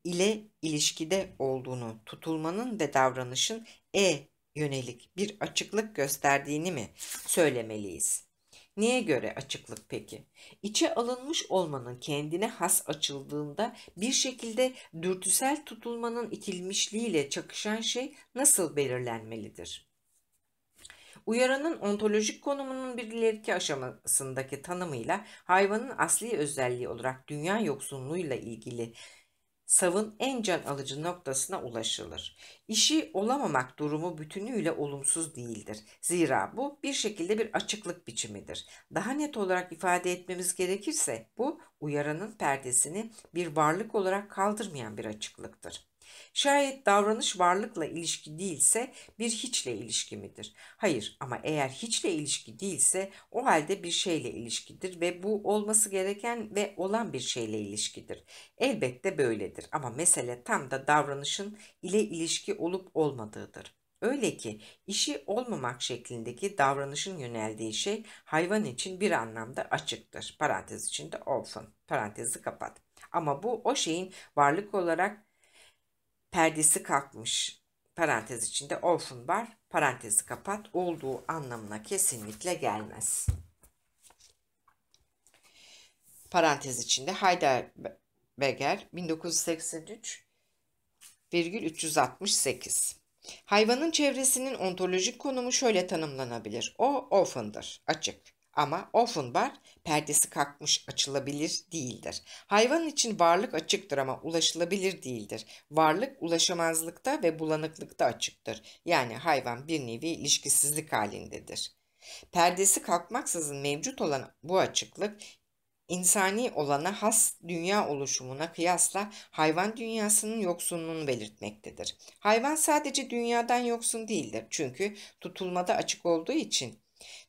S1: ile ilişkide olduğunu tutulmanın ve davranışın e yönelik bir açıklık gösterdiğini mi söylemeliyiz? Neye göre açıklık peki? İçe alınmış olmanın kendine has açıldığında bir şekilde dürtüsel tutulmanın itilmişliğiyle çakışan şey nasıl belirlenmelidir? Uyaranın ontolojik konumunun bir ileriki aşamasındaki tanımıyla hayvanın asli özelliği olarak dünya yoksunluğuyla ilgili savın en can alıcı noktasına ulaşılır. İşi olamamak durumu bütünüyle olumsuz değildir. Zira bu bir şekilde bir açıklık biçimidir. Daha net olarak ifade etmemiz gerekirse bu uyaranın perdesini bir varlık olarak kaldırmayan bir açıklıktır. Şayet davranış varlıkla ilişki değilse bir hiçle ilişki midir? Hayır ama eğer hiçle ilişki değilse o halde bir şeyle ilişkidir ve bu olması gereken ve olan bir şeyle ilişkidir. Elbette böyledir ama mesele tam da davranışın ile ilişki olup olmadığıdır. Öyle ki işi olmamak şeklindeki davranışın yöneldiği şey hayvan için bir anlamda açıktır. Parantez içinde often. Parantezi kapat. Ama bu o şeyin varlık olarak perdesi kalkmış parantez içinde orfun var parantezi kapat olduğu anlamına kesinlikle gelmez. Parantez içinde Heidelberger 1983 Virgül 368. Hayvanın çevresinin ontolojik konumu şöyle tanımlanabilir. O often'dır, açık. Ama Offenbar perdesi kalkmış açılabilir değildir. Hayvan için varlık açıktır ama ulaşılabilir değildir. Varlık ulaşamazlıkta ve bulanıklıkta açıktır. Yani hayvan bir nevi ilişkisizlik halindedir. Perdesi kalkmaksızın mevcut olan bu açıklık insani olana has dünya oluşumuna kıyasla hayvan dünyasının yoksunluğunu belirtmektedir. Hayvan sadece dünyadan yoksun değildir çünkü tutulmada açık olduğu için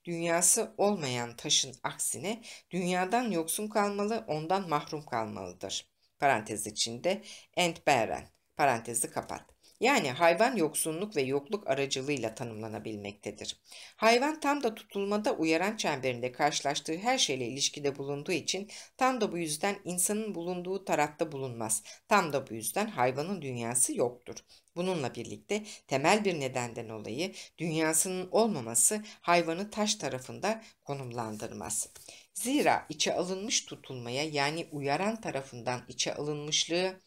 S1: dünyası olmayan taşın aksine dünyadan yoksun kalmalı, ondan mahrum kalmalıdır. Parantez içinde entberen, parantezi kapat. Yani hayvan yoksunluk ve yokluk aracılığıyla tanımlanabilmektedir. Hayvan tam da tutulmada uyaran çemberinde karşılaştığı her şeyle ilişkide bulunduğu için tam da bu yüzden insanın bulunduğu tarafta bulunmaz. Tam da bu yüzden hayvanın dünyası yoktur. Bununla birlikte temel bir nedenden dolayı dünyasının olmaması hayvanı taş tarafında konumlandırmaz. Zira içe alınmış tutulmaya yani uyaran tarafından içe alınmışlığı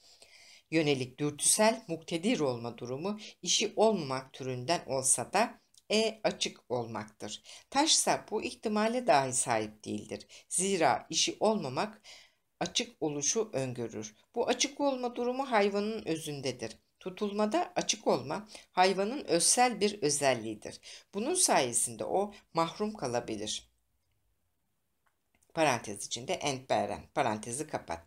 S1: yönelik dürtüsel muktedir olma durumu işi olmamak türünden olsa da e açık olmaktır. Taşsa bu ihtimale dahi sahip değildir. Zira işi olmamak açık oluşu öngörür. Bu açık olma durumu hayvanın özündedir. Tutulmada açık olma hayvanın özsel bir özelliğidir. Bunun sayesinde o mahrum kalabilir parantez içinde entberen parantezi kapat.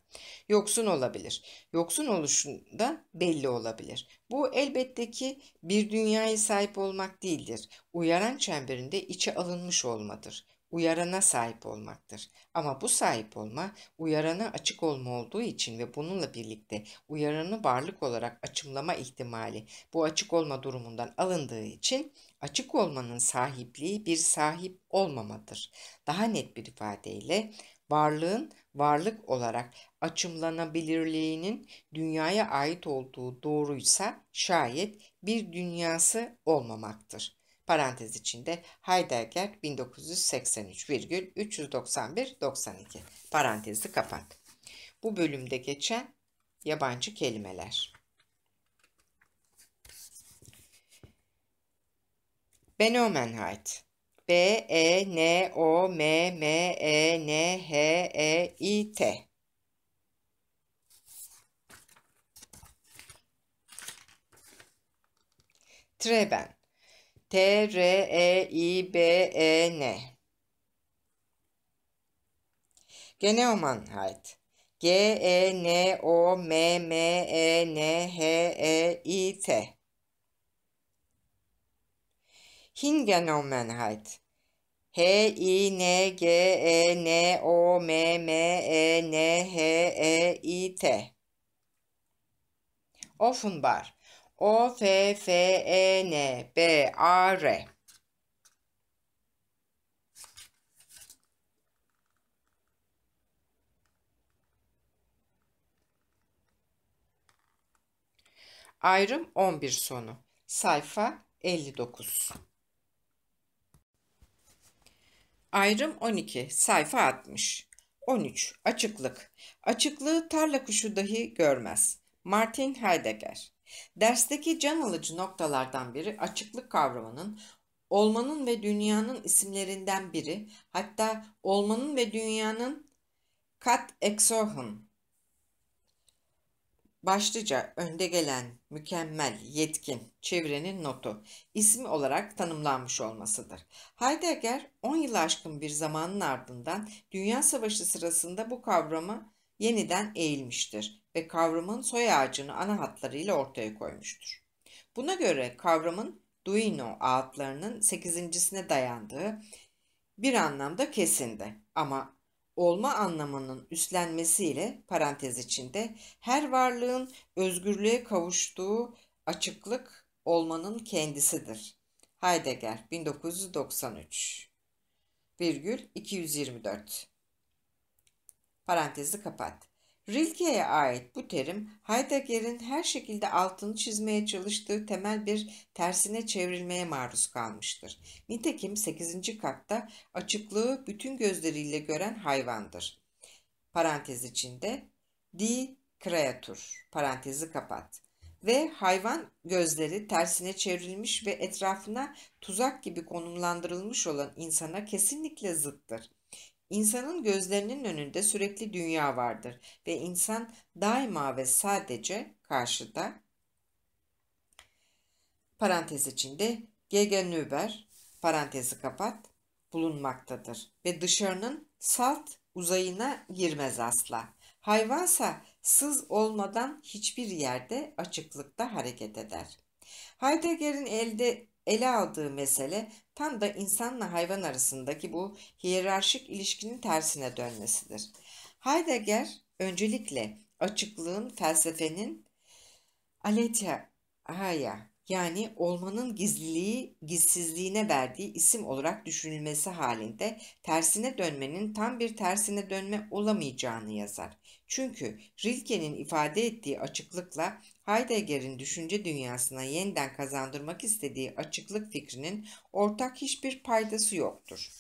S1: Yoksun olabilir. Yoksun oluşunda belli olabilir. Bu elbette ki bir dünyaya sahip olmak değildir. Uyaran çemberinde içe alınmış olmadır uyarana sahip olmaktır. Ama bu sahip olma uyarana açık olma olduğu için ve bununla birlikte uyaranı varlık olarak açımlama ihtimali bu açık olma durumundan alındığı için açık olmanın sahipliği bir sahip olmamadır. Daha net bir ifadeyle varlığın varlık olarak açımlanabilirliğinin dünyaya ait olduğu doğruysa şayet bir dünyası olmamaktır parantez içinde Heidegger 1983,391-92 parantezi kapat. Bu bölümde geçen yabancı kelimeler. Benomenheit B-E-N-O-M-M-E-N-H-E-I-T Treben T-R-E-I-B-E-N Geneomannheit G-E-N-O-M-M-E-N-H-E-I-T Hingenommenheit. H-I-N-G-E-N-O-M-M-E-N-H-E-I-T Offenbar O F F E N B A R Ayrım 11 sonu. Sayfa 59. Ayrım 12. Sayfa 60. 13. Açıklık. Açıklığı tarla kuşu dahi görmez. Martin Heidegger Dersteki can alıcı noktalardan biri açıklık kavramının olmanın ve dünyanın isimlerinden biri hatta olmanın ve dünyanın kat exohun başlıca önde gelen, mükemmel, yetkin, çevrenin notu, ismi olarak tanımlanmış olmasıdır. Heidegger 10 yıl aşkın bir zamanın ardından Dünya Savaşı sırasında bu kavramı yeniden eğilmiştir ve kavramın soy ağacını ana hatlarıyla ortaya koymuştur. Buna göre kavramın Duino ağıtlarının sekizincisine dayandığı bir anlamda kesindi ama olma anlamının üstlenmesiyle parantez içinde her varlığın özgürlüğe kavuştuğu açıklık olmanın kendisidir. Heidegger 1993 virgül 224 Parantezi kapat. Rilke'ye ait bu terim Heidegger'in her şekilde altını çizmeye çalıştığı temel bir tersine çevrilmeye maruz kalmıştır. Nitekim 8. katta açıklığı bütün gözleriyle gören hayvandır. Parantez içinde di kreatur parantezi kapat. ve hayvan gözleri tersine çevrilmiş ve etrafına tuzak gibi konumlandırılmış olan insana kesinlikle zıttır. İnsanın gözlerinin önünde sürekli dünya vardır ve insan daima ve sadece karşıda parantez içinde gegenüber parantezi kapat bulunmaktadır ve dışarının salt uzayına girmez asla. Hayvansa sız olmadan hiçbir yerde açıklıkta hareket eder. Heidegger'in elde ele aldığı mesele tam da insanla hayvan arasındaki bu hiyerarşik ilişkinin tersine dönmesidir. Heidegger öncelikle açıklığın felsefenin aletheia yani olmanın gizliliği, gizsizliğine verdiği isim olarak düşünülmesi halinde tersine dönmenin tam bir tersine dönme olamayacağını yazar. Çünkü Rilke'nin ifade ettiği açıklıkla Heidegger'in düşünce dünyasına yeniden kazandırmak istediği açıklık fikrinin ortak hiçbir paydası yoktur.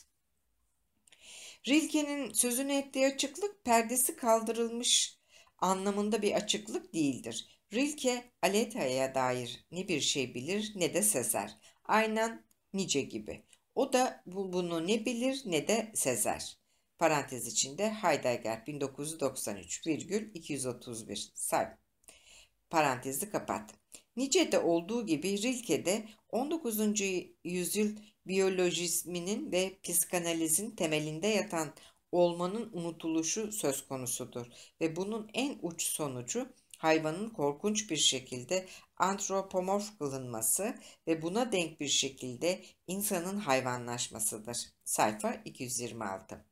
S1: Rilke'nin sözünü ettiği açıklık perdesi kaldırılmış anlamında bir açıklık değildir. Rilke Aleta'ya dair ne bir şey bilir ne de sezer. Aynen nice gibi. O da bu, bunu ne bilir ne de sezer. Parantez içinde Heidegger 1993 virgül 231 sayfa. Parantezi kapat. Nice'de olduğu gibi Rilke'de 19. yüzyıl biyolojisminin ve psikanalizin temelinde yatan olmanın unutuluşu söz konusudur ve bunun en uç sonucu hayvanın korkunç bir şekilde antropomorf kılınması ve buna denk bir şekilde insanın hayvanlaşmasıdır. Sayfa 226.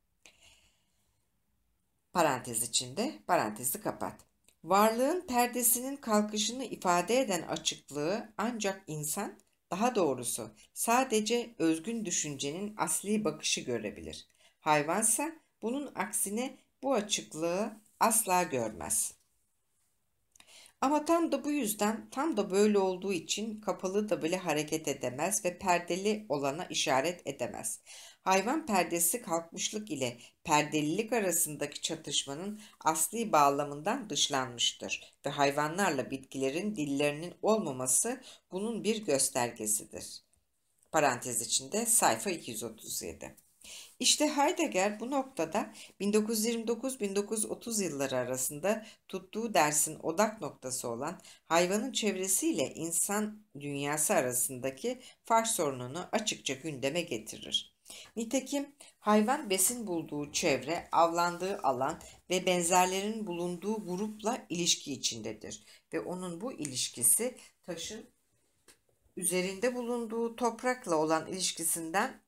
S1: Parantez içinde parantezi kapat. Varlığın perdesinin kalkışını ifade eden açıklığı ancak insan, daha doğrusu sadece özgün düşüncenin asli bakışı görebilir. Hayvansa bunun aksine bu açıklığı asla görmez. Ama tam da bu yüzden tam da böyle olduğu için kapalı da bile hareket edemez ve perdeli olana işaret edemez. Hayvan perdesi kalkmışlık ile perdelilik arasındaki çatışmanın asli bağlamından dışlanmıştır ve hayvanlarla bitkilerin dillerinin olmaması bunun bir göstergesidir. Parantez içinde sayfa 237. İşte Heidegger bu noktada 1929-1930 yılları arasında tuttuğu dersin odak noktası olan hayvanın çevresiyle insan dünyası arasındaki fark sorununu açıkça gündeme getirir. Nitekim hayvan besin bulduğu çevre, avlandığı alan ve benzerlerin bulunduğu grupla ilişki içindedir ve onun bu ilişkisi taşın üzerinde bulunduğu toprakla olan ilişkisinden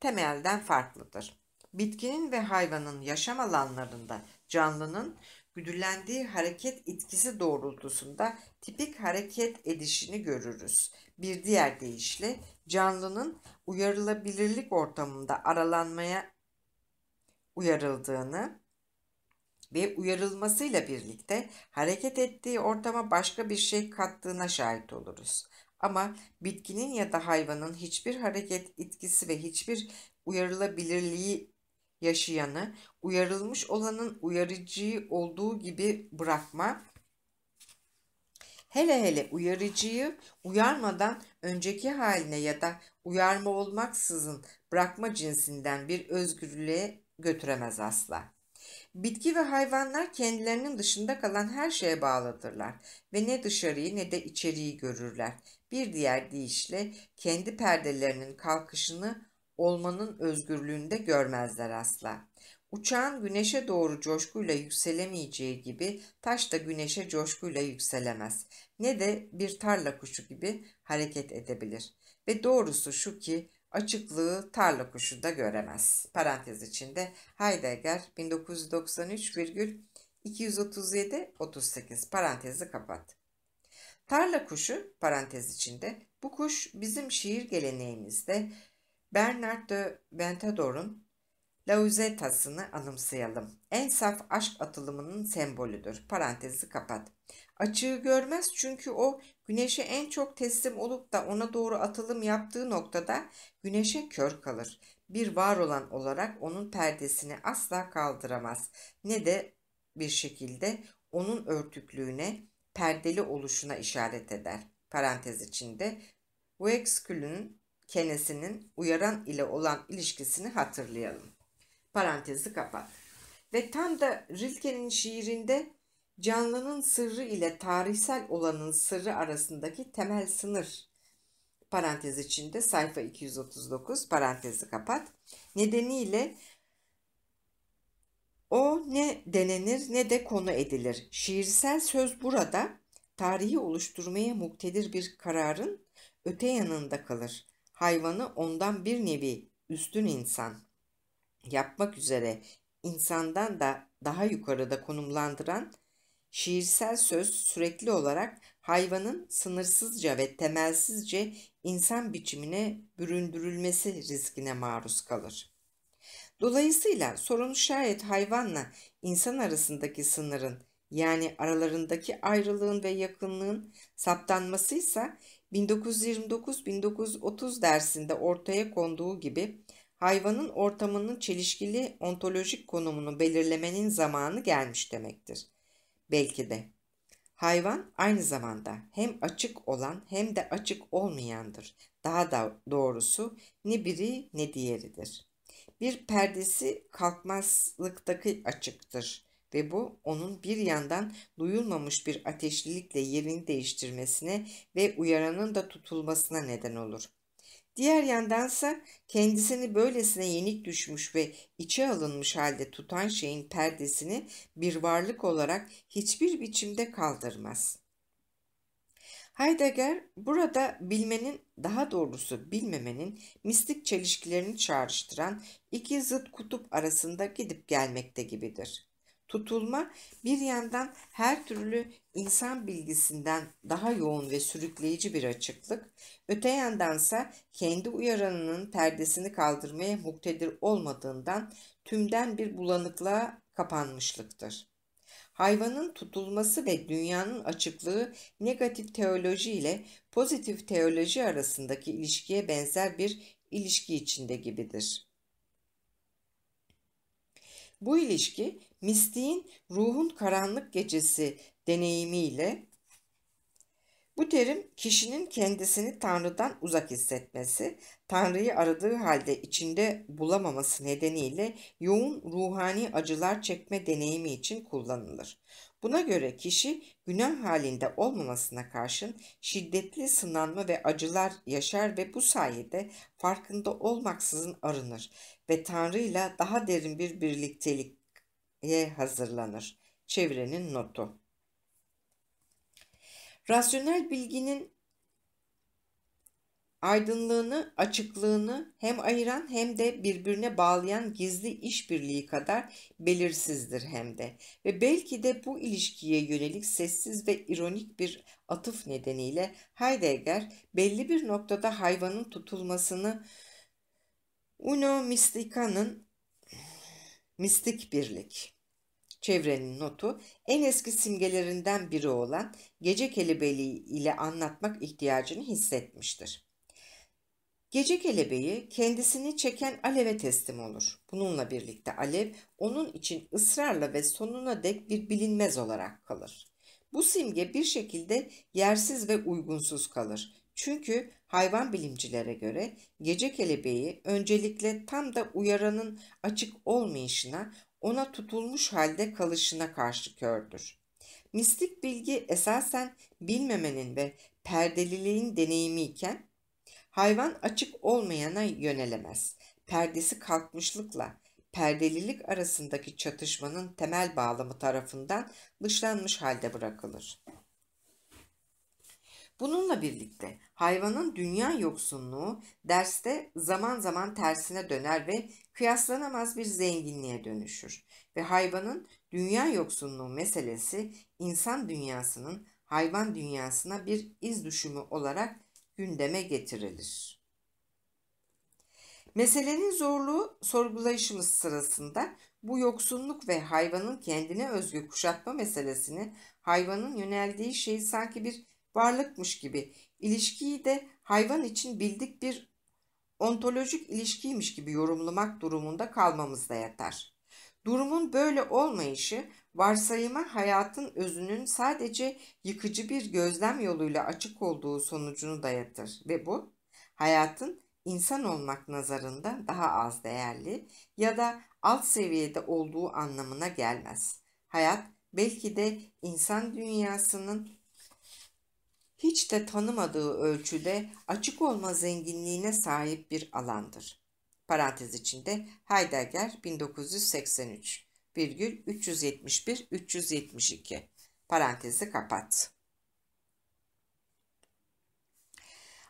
S1: temelden farklıdır. Bitkinin ve hayvanın yaşam alanlarında canlının güdülendiği hareket etkisi doğrultusunda tipik hareket edişini görürüz. Bir diğer deyişle canlının uyarılabilirlik ortamında aralanmaya uyarıldığını ve uyarılmasıyla birlikte hareket ettiği ortama başka bir şey kattığına şahit oluruz. Ama bitkinin ya da hayvanın hiçbir hareket etkisi ve hiçbir uyarılabilirliği yaşayanı uyarılmış olanın uyarıcıyı olduğu gibi bırakma, hele hele uyarıcıyı uyarmadan önceki haline ya da uyarma olmaksızın bırakma cinsinden bir özgürlüğe götüremez asla. Bitki ve hayvanlar kendilerinin dışında kalan her şeye bağlıdırlar ve ne dışarıyı ne de içeriği görürler. Bir diğer deyişle kendi perdelerinin kalkışını olmanın özgürlüğünde görmezler asla. Uçağın güneşe doğru coşkuyla yükselemeyeceği gibi taş da güneşe coşkuyla yükselemez. Ne de bir tarla kuşu gibi hareket edebilir. Ve doğrusu şu ki açıklığı tarla kuşu da göremez. Parantez içinde Heidegger 1993,237-38 parantezi kapat. Tarla kuşu parantez içinde bu kuş bizim şiir geleneğimizde Bernard de Ventador'un Lauzettas'ını anımsayalım. En saf aşk atılımının sembolüdür. Parantezi kapat. Açığı görmez çünkü o güneşe en çok teslim olup da ona doğru atılım yaptığı noktada güneşe kör kalır. Bir var olan olarak onun perdesini asla kaldıramaz. Ne de bir şekilde onun örtüklüğüne perdeli oluşuna işaret eder. Parantez içinde Wexkül'ün kenesinin uyaran ile olan ilişkisini hatırlayalım. Parantezi kapat. Ve tam da Rilke'nin şiirinde canlının sırrı ile tarihsel olanın sırrı arasındaki temel sınır parantez içinde sayfa 239 parantezi kapat nedeniyle o ne denenir ne de konu edilir. Şiirsel söz burada tarihi oluşturmaya muktedir bir kararın öte yanında kalır. Hayvanı ondan bir nevi üstün insan yapmak üzere insandan da daha yukarıda konumlandıran şiirsel söz sürekli olarak hayvanın sınırsızca ve temelsizce insan biçimine büründürülmesi riskine maruz kalır. Dolayısıyla sorun şayet hayvanla insan arasındaki sınırın yani aralarındaki ayrılığın ve yakınlığın saptanmasıysa 1929-1930 dersinde ortaya konduğu gibi hayvanın ortamının çelişkili ontolojik konumunu belirlemenin zamanı gelmiş demektir. Belki de. Hayvan aynı zamanda hem açık olan hem de açık olmayandır. Daha da doğrusu ne biri ne diğeridir. Bir perdesi kalkmazlıktaki açıktır ve bu onun bir yandan duyulmamış bir ateşlilikle yerini değiştirmesine ve uyaranın da tutulmasına neden olur. Diğer yandansa kendisini böylesine yenik düşmüş ve içe alınmış halde tutan şeyin perdesini bir varlık olarak hiçbir biçimde kaldırmaz. Heidegger burada bilmenin daha doğrusu bilmemenin mistik çelişkilerini çağrıştıran iki zıt kutup arasında gidip gelmekte gibidir. Tutulma bir yandan her türlü insan bilgisinden daha yoğun ve sürükleyici bir açıklık, öte yandansa kendi uyaranının perdesini kaldırmaya muktedir olmadığından tümden bir bulanıklığa kapanmışlıktır. Hayvanın tutulması ve dünyanın açıklığı negatif teoloji ile pozitif teoloji arasındaki ilişkiye benzer bir ilişki içinde gibidir. Bu ilişki mistiğin ruhun karanlık gecesi deneyimiyle bu terim kişinin kendisini Tanrı'dan uzak hissetmesi, Tanrı'yı aradığı halde içinde bulamaması nedeniyle yoğun ruhani acılar çekme deneyimi için kullanılır. Buna göre kişi günah halinde olmamasına karşın şiddetli sınanma ve acılar yaşar ve bu sayede farkında olmaksızın arınır ve Tanrı ile daha derin bir birlikteliğe hazırlanır. Çevrenin notu. Rasyonel bilginin aydınlığını, açıklığını hem ayıran hem de birbirine bağlayan gizli işbirliği kadar belirsizdir hem de. Ve belki de bu ilişkiye yönelik sessiz ve ironik bir atıf nedeniyle Heidegger belli bir noktada hayvanın tutulmasını Uno Mystica'nın mistik birlik çevrenin notu en eski simgelerinden biri olan gece kelebeği ile anlatmak ihtiyacını hissetmiştir. Gece kelebeği kendisini çeken aleve teslim olur. Bununla birlikte alev onun için ısrarla ve sonuna dek bir bilinmez olarak kalır. Bu simge bir şekilde yersiz ve uygunsuz kalır. Çünkü hayvan bilimcilere göre gece kelebeği öncelikle tam da uyaranın açık olmayışına, ona tutulmuş halde kalışına karşı kördür. Mistik bilgi esasen bilmemenin ve perdeliliğin deneyimi iken hayvan açık olmayana yönelemez. Perdesi kalkmışlıkla perdelilik arasındaki çatışmanın temel bağlamı tarafından dışlanmış halde bırakılır. Bununla birlikte hayvanın dünya yoksunluğu derste zaman zaman tersine döner ve kıyaslanamaz bir zenginliğe dönüşür. Ve hayvanın dünya yoksunluğu meselesi insan dünyasının hayvan dünyasına bir iz düşümü olarak gündeme getirilir. Meselenin zorluğu sorgulayışımız sırasında bu yoksunluk ve hayvanın kendine özgü kuşatma meselesini hayvanın yöneldiği şey sanki bir varlıkmış gibi ilişkiyi de hayvan için bildik bir ontolojik ilişkiymiş gibi yorumlamak durumunda kalmamızda yatar. Durumun böyle olmayışı varsayıma hayatın özünün sadece yıkıcı bir gözlem yoluyla açık olduğu sonucunu dayatır ve bu hayatın insan olmak nazarında daha az değerli ya da alt seviyede olduğu anlamına gelmez. Hayat belki de insan dünyasının hiç de tanımadığı ölçüde açık olma zenginliğine sahip bir alandır. Parantez içinde Heidegger 1983 virgül 371 372 parantezi kapat.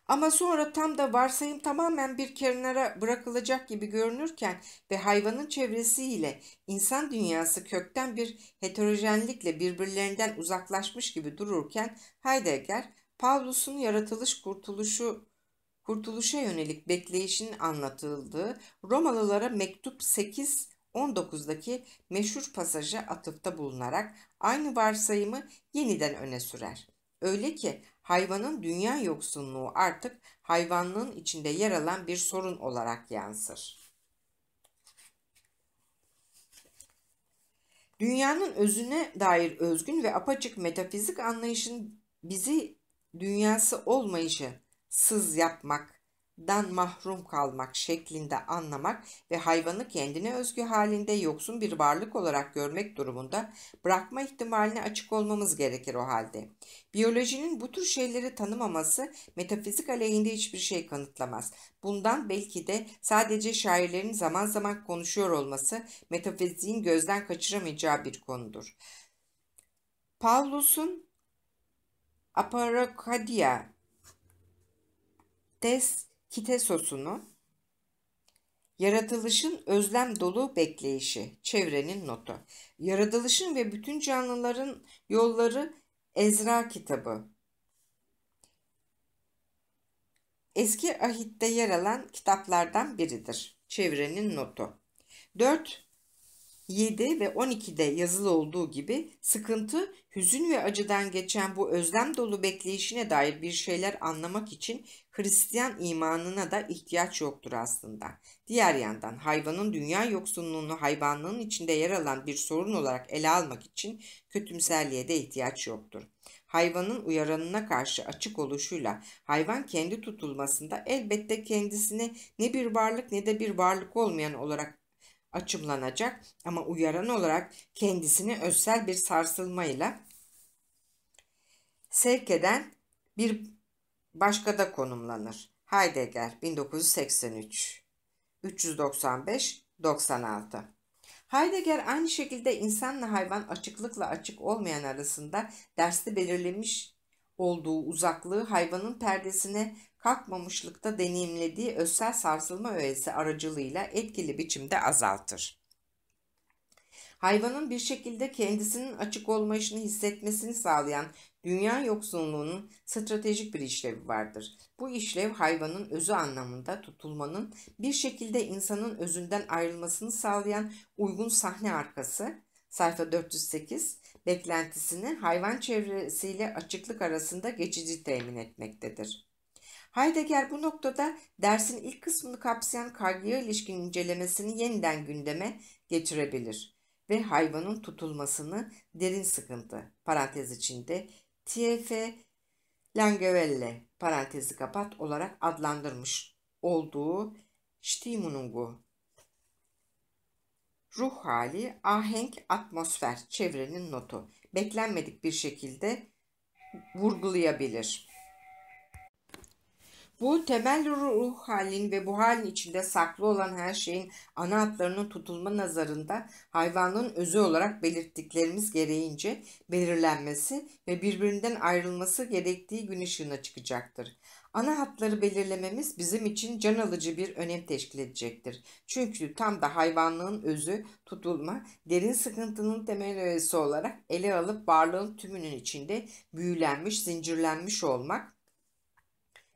S1: Ama sonra tam da varsayım tamamen bir kenara bırakılacak gibi görünürken ve hayvanın çevresiyle insan dünyası kökten bir heterojenlikle birbirlerinden uzaklaşmış gibi dururken Heidegger, Pavlus'un yaratılış kurtuluşu kurtuluşa yönelik bekleyişinin anlatıldığı Romalılara mektup 8 19'daki meşhur pasaja atıfta bulunarak aynı varsayımı yeniden öne sürer. Öyle ki hayvanın dünya yoksunluğu artık hayvanlığın içinde yer alan bir sorun olarak yansır. Dünyanın özüne dair özgün ve apaçık metafizik anlayışın bizi dünyası olmayışı sız yapmak, dan mahrum kalmak şeklinde anlamak ve hayvanı kendine özgü halinde yoksun bir varlık olarak görmek durumunda bırakma ihtimaline açık olmamız gerekir o halde. Biyolojinin bu tür şeyleri tanımaması metafizik aleyhinde hiçbir şey kanıtlamaz. Bundan belki de sadece şairlerin zaman zaman konuşuyor olması metafiziğin gözden kaçıramayacağı bir konudur. Pavlus'un Aparokadia Des Kitesosunu Yaratılışın özlem dolu bekleyişi, çevrenin notu. Yaratılışın ve bütün canlıların yolları Ezra kitabı. Eski ahitte yer alan kitaplardan biridir. Çevrenin notu. 4 7 ve 12'de yazılı olduğu gibi sıkıntı, hüzün ve acıdan geçen bu özlem dolu bekleyişine dair bir şeyler anlamak için Hristiyan imanına da ihtiyaç yoktur aslında. Diğer yandan hayvanın dünya yoksunluğunu hayvanlığın içinde yer alan bir sorun olarak ele almak için kötümserliğe de ihtiyaç yoktur. Hayvanın uyaranına karşı açık oluşuyla hayvan kendi tutulmasında elbette kendisine ne bir varlık ne de bir varlık olmayan olarak açımlanacak ama uyaran olarak kendisini özsel bir sarsılmayla sevk eden bir başkada konumlanır. Heidegger 1983 395 96 Heidegger aynı şekilde insanla hayvan açıklıkla açık olmayan arasında derste belirlemiş olduğu uzaklığı hayvanın perdesine kalkmamışlıkta deneyimlediği özsel sarsılma öğesi aracılığıyla etkili biçimde azaltır. Hayvanın bir şekilde kendisinin açık olmayışını hissetmesini sağlayan dünya yoksunluğunun stratejik bir işlevi vardır. Bu işlev hayvanın özü anlamında tutulmanın bir şekilde insanın özünden ayrılmasını sağlayan uygun sahne arkası, sayfa 408, beklentisini hayvan çevresiyle açıklık arasında geçici temin etmektedir. Heidegger bu noktada dersin ilk kısmını kapsayan kaygıya ilişkin incelemesini yeniden gündeme getirebilir ve hayvanın tutulmasını derin sıkıntı parantez içinde T.F. Langevelle parantezi kapat olarak adlandırmış olduğu Stimmung'u ruh hali, ahenk, atmosfer, çevrenin notu beklenmedik bir şekilde vurgulayabilir. Bu temel ruh halin ve bu halin içinde saklı olan her şeyin ana hatlarının tutulma nazarında hayvanın özü olarak belirttiklerimiz gereğince belirlenmesi ve birbirinden ayrılması gerektiği gün ışığına çıkacaktır. Ana hatları belirlememiz bizim için can alıcı bir önem teşkil edecektir. Çünkü tam da hayvanlığın özü, tutulma, derin sıkıntının temel öğesi olarak ele alıp varlığın tümünün içinde büyülenmiş, zincirlenmiş olmak,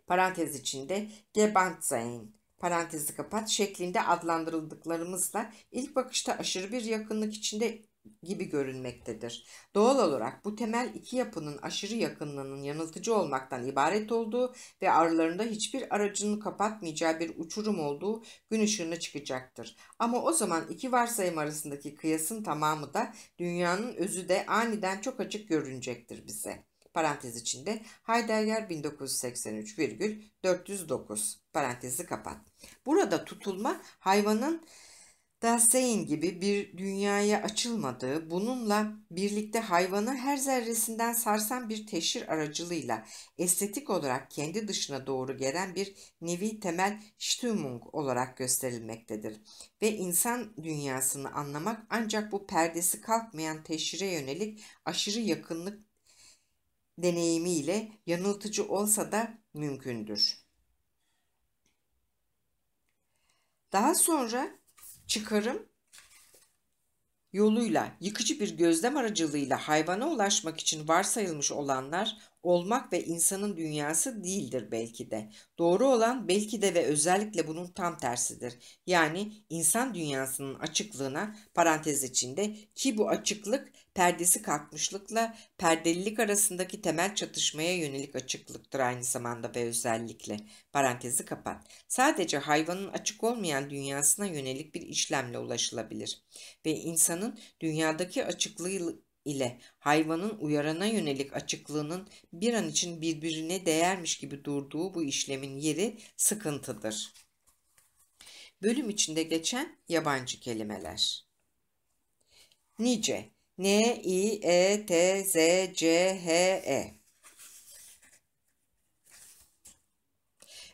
S1: parantez içinde Gebandsein parantezi kapat şeklinde adlandırıldıklarımızla ilk bakışta aşırı bir yakınlık içinde gibi görünmektedir. Doğal olarak bu temel iki yapının aşırı yakınlığının yanıltıcı olmaktan ibaret olduğu ve aralarında hiçbir aracını kapatmayacağı bir uçurum olduğu gün ışığına çıkacaktır. Ama o zaman iki varsayım arasındaki kıyasın tamamı da dünyanın özü de aniden çok açık görünecektir bize. Parantez içinde Heidegger 1983 virgül 409 parantezi kapat. Burada tutulma hayvanın Dasein gibi bir dünyaya açılmadığı, bununla birlikte hayvanı her zerresinden sarsan bir teşhir aracılığıyla estetik olarak kendi dışına doğru gelen bir nevi temel Stimmung olarak gösterilmektedir. Ve insan dünyasını anlamak ancak bu perdesi kalkmayan teşhire yönelik aşırı yakınlık deneyimiyle yanıltıcı olsa da mümkündür. Daha sonra çıkarım yoluyla yıkıcı bir gözlem aracılığıyla hayvana ulaşmak için varsayılmış olanlar olmak ve insanın dünyası değildir belki de. Doğru olan belki de ve özellikle bunun tam tersidir. Yani insan dünyasının açıklığına parantez içinde ki bu açıklık perdesi kalkmışlıkla perdelilik arasındaki temel çatışmaya yönelik açıklıktır aynı zamanda ve özellikle. Parantezi kapat. Sadece hayvanın açık olmayan dünyasına yönelik bir işlemle ulaşılabilir. Ve insanın dünyadaki açıklığı ile hayvanın uyarana yönelik açıklığının bir an için birbirine değermiş gibi durduğu bu işlemin yeri sıkıntıdır. Bölüm içinde geçen yabancı kelimeler. Nice. N I E T Z C H E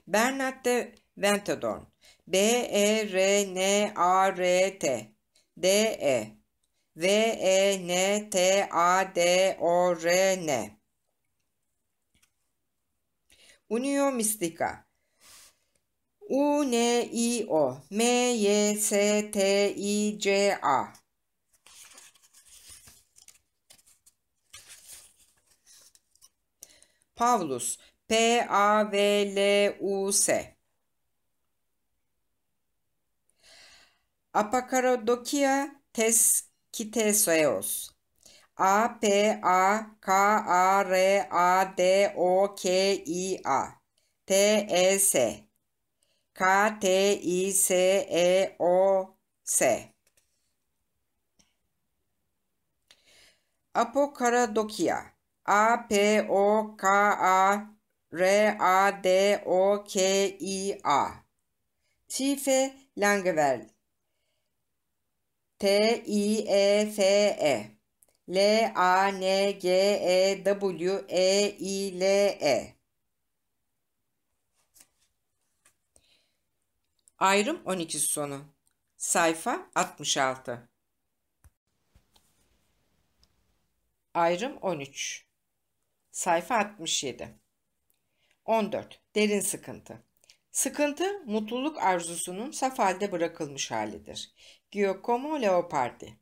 S1: Bernard de Ventadorn B E R N A R T D E V E N T A D O R N. Unio Mystica. U N I O. M Y S T I C A. Pavlus. P A V L U S. Apakarodokia tes Kiteseos. A P A K A R A D O K I A. T E S. K T I S E O S. Apokaradokia. A P O K A R A D O K I A. Tife Langevel. T-I-E-F-E L-A-N-G-E-W-E-I-L-E Ayrım 12 sonu Sayfa 66 Ayrım 13 Sayfa 67 14. Derin sıkıntı Sıkıntı, mutluluk arzusunun saf halde bırakılmış halidir. Giacomo Leopardi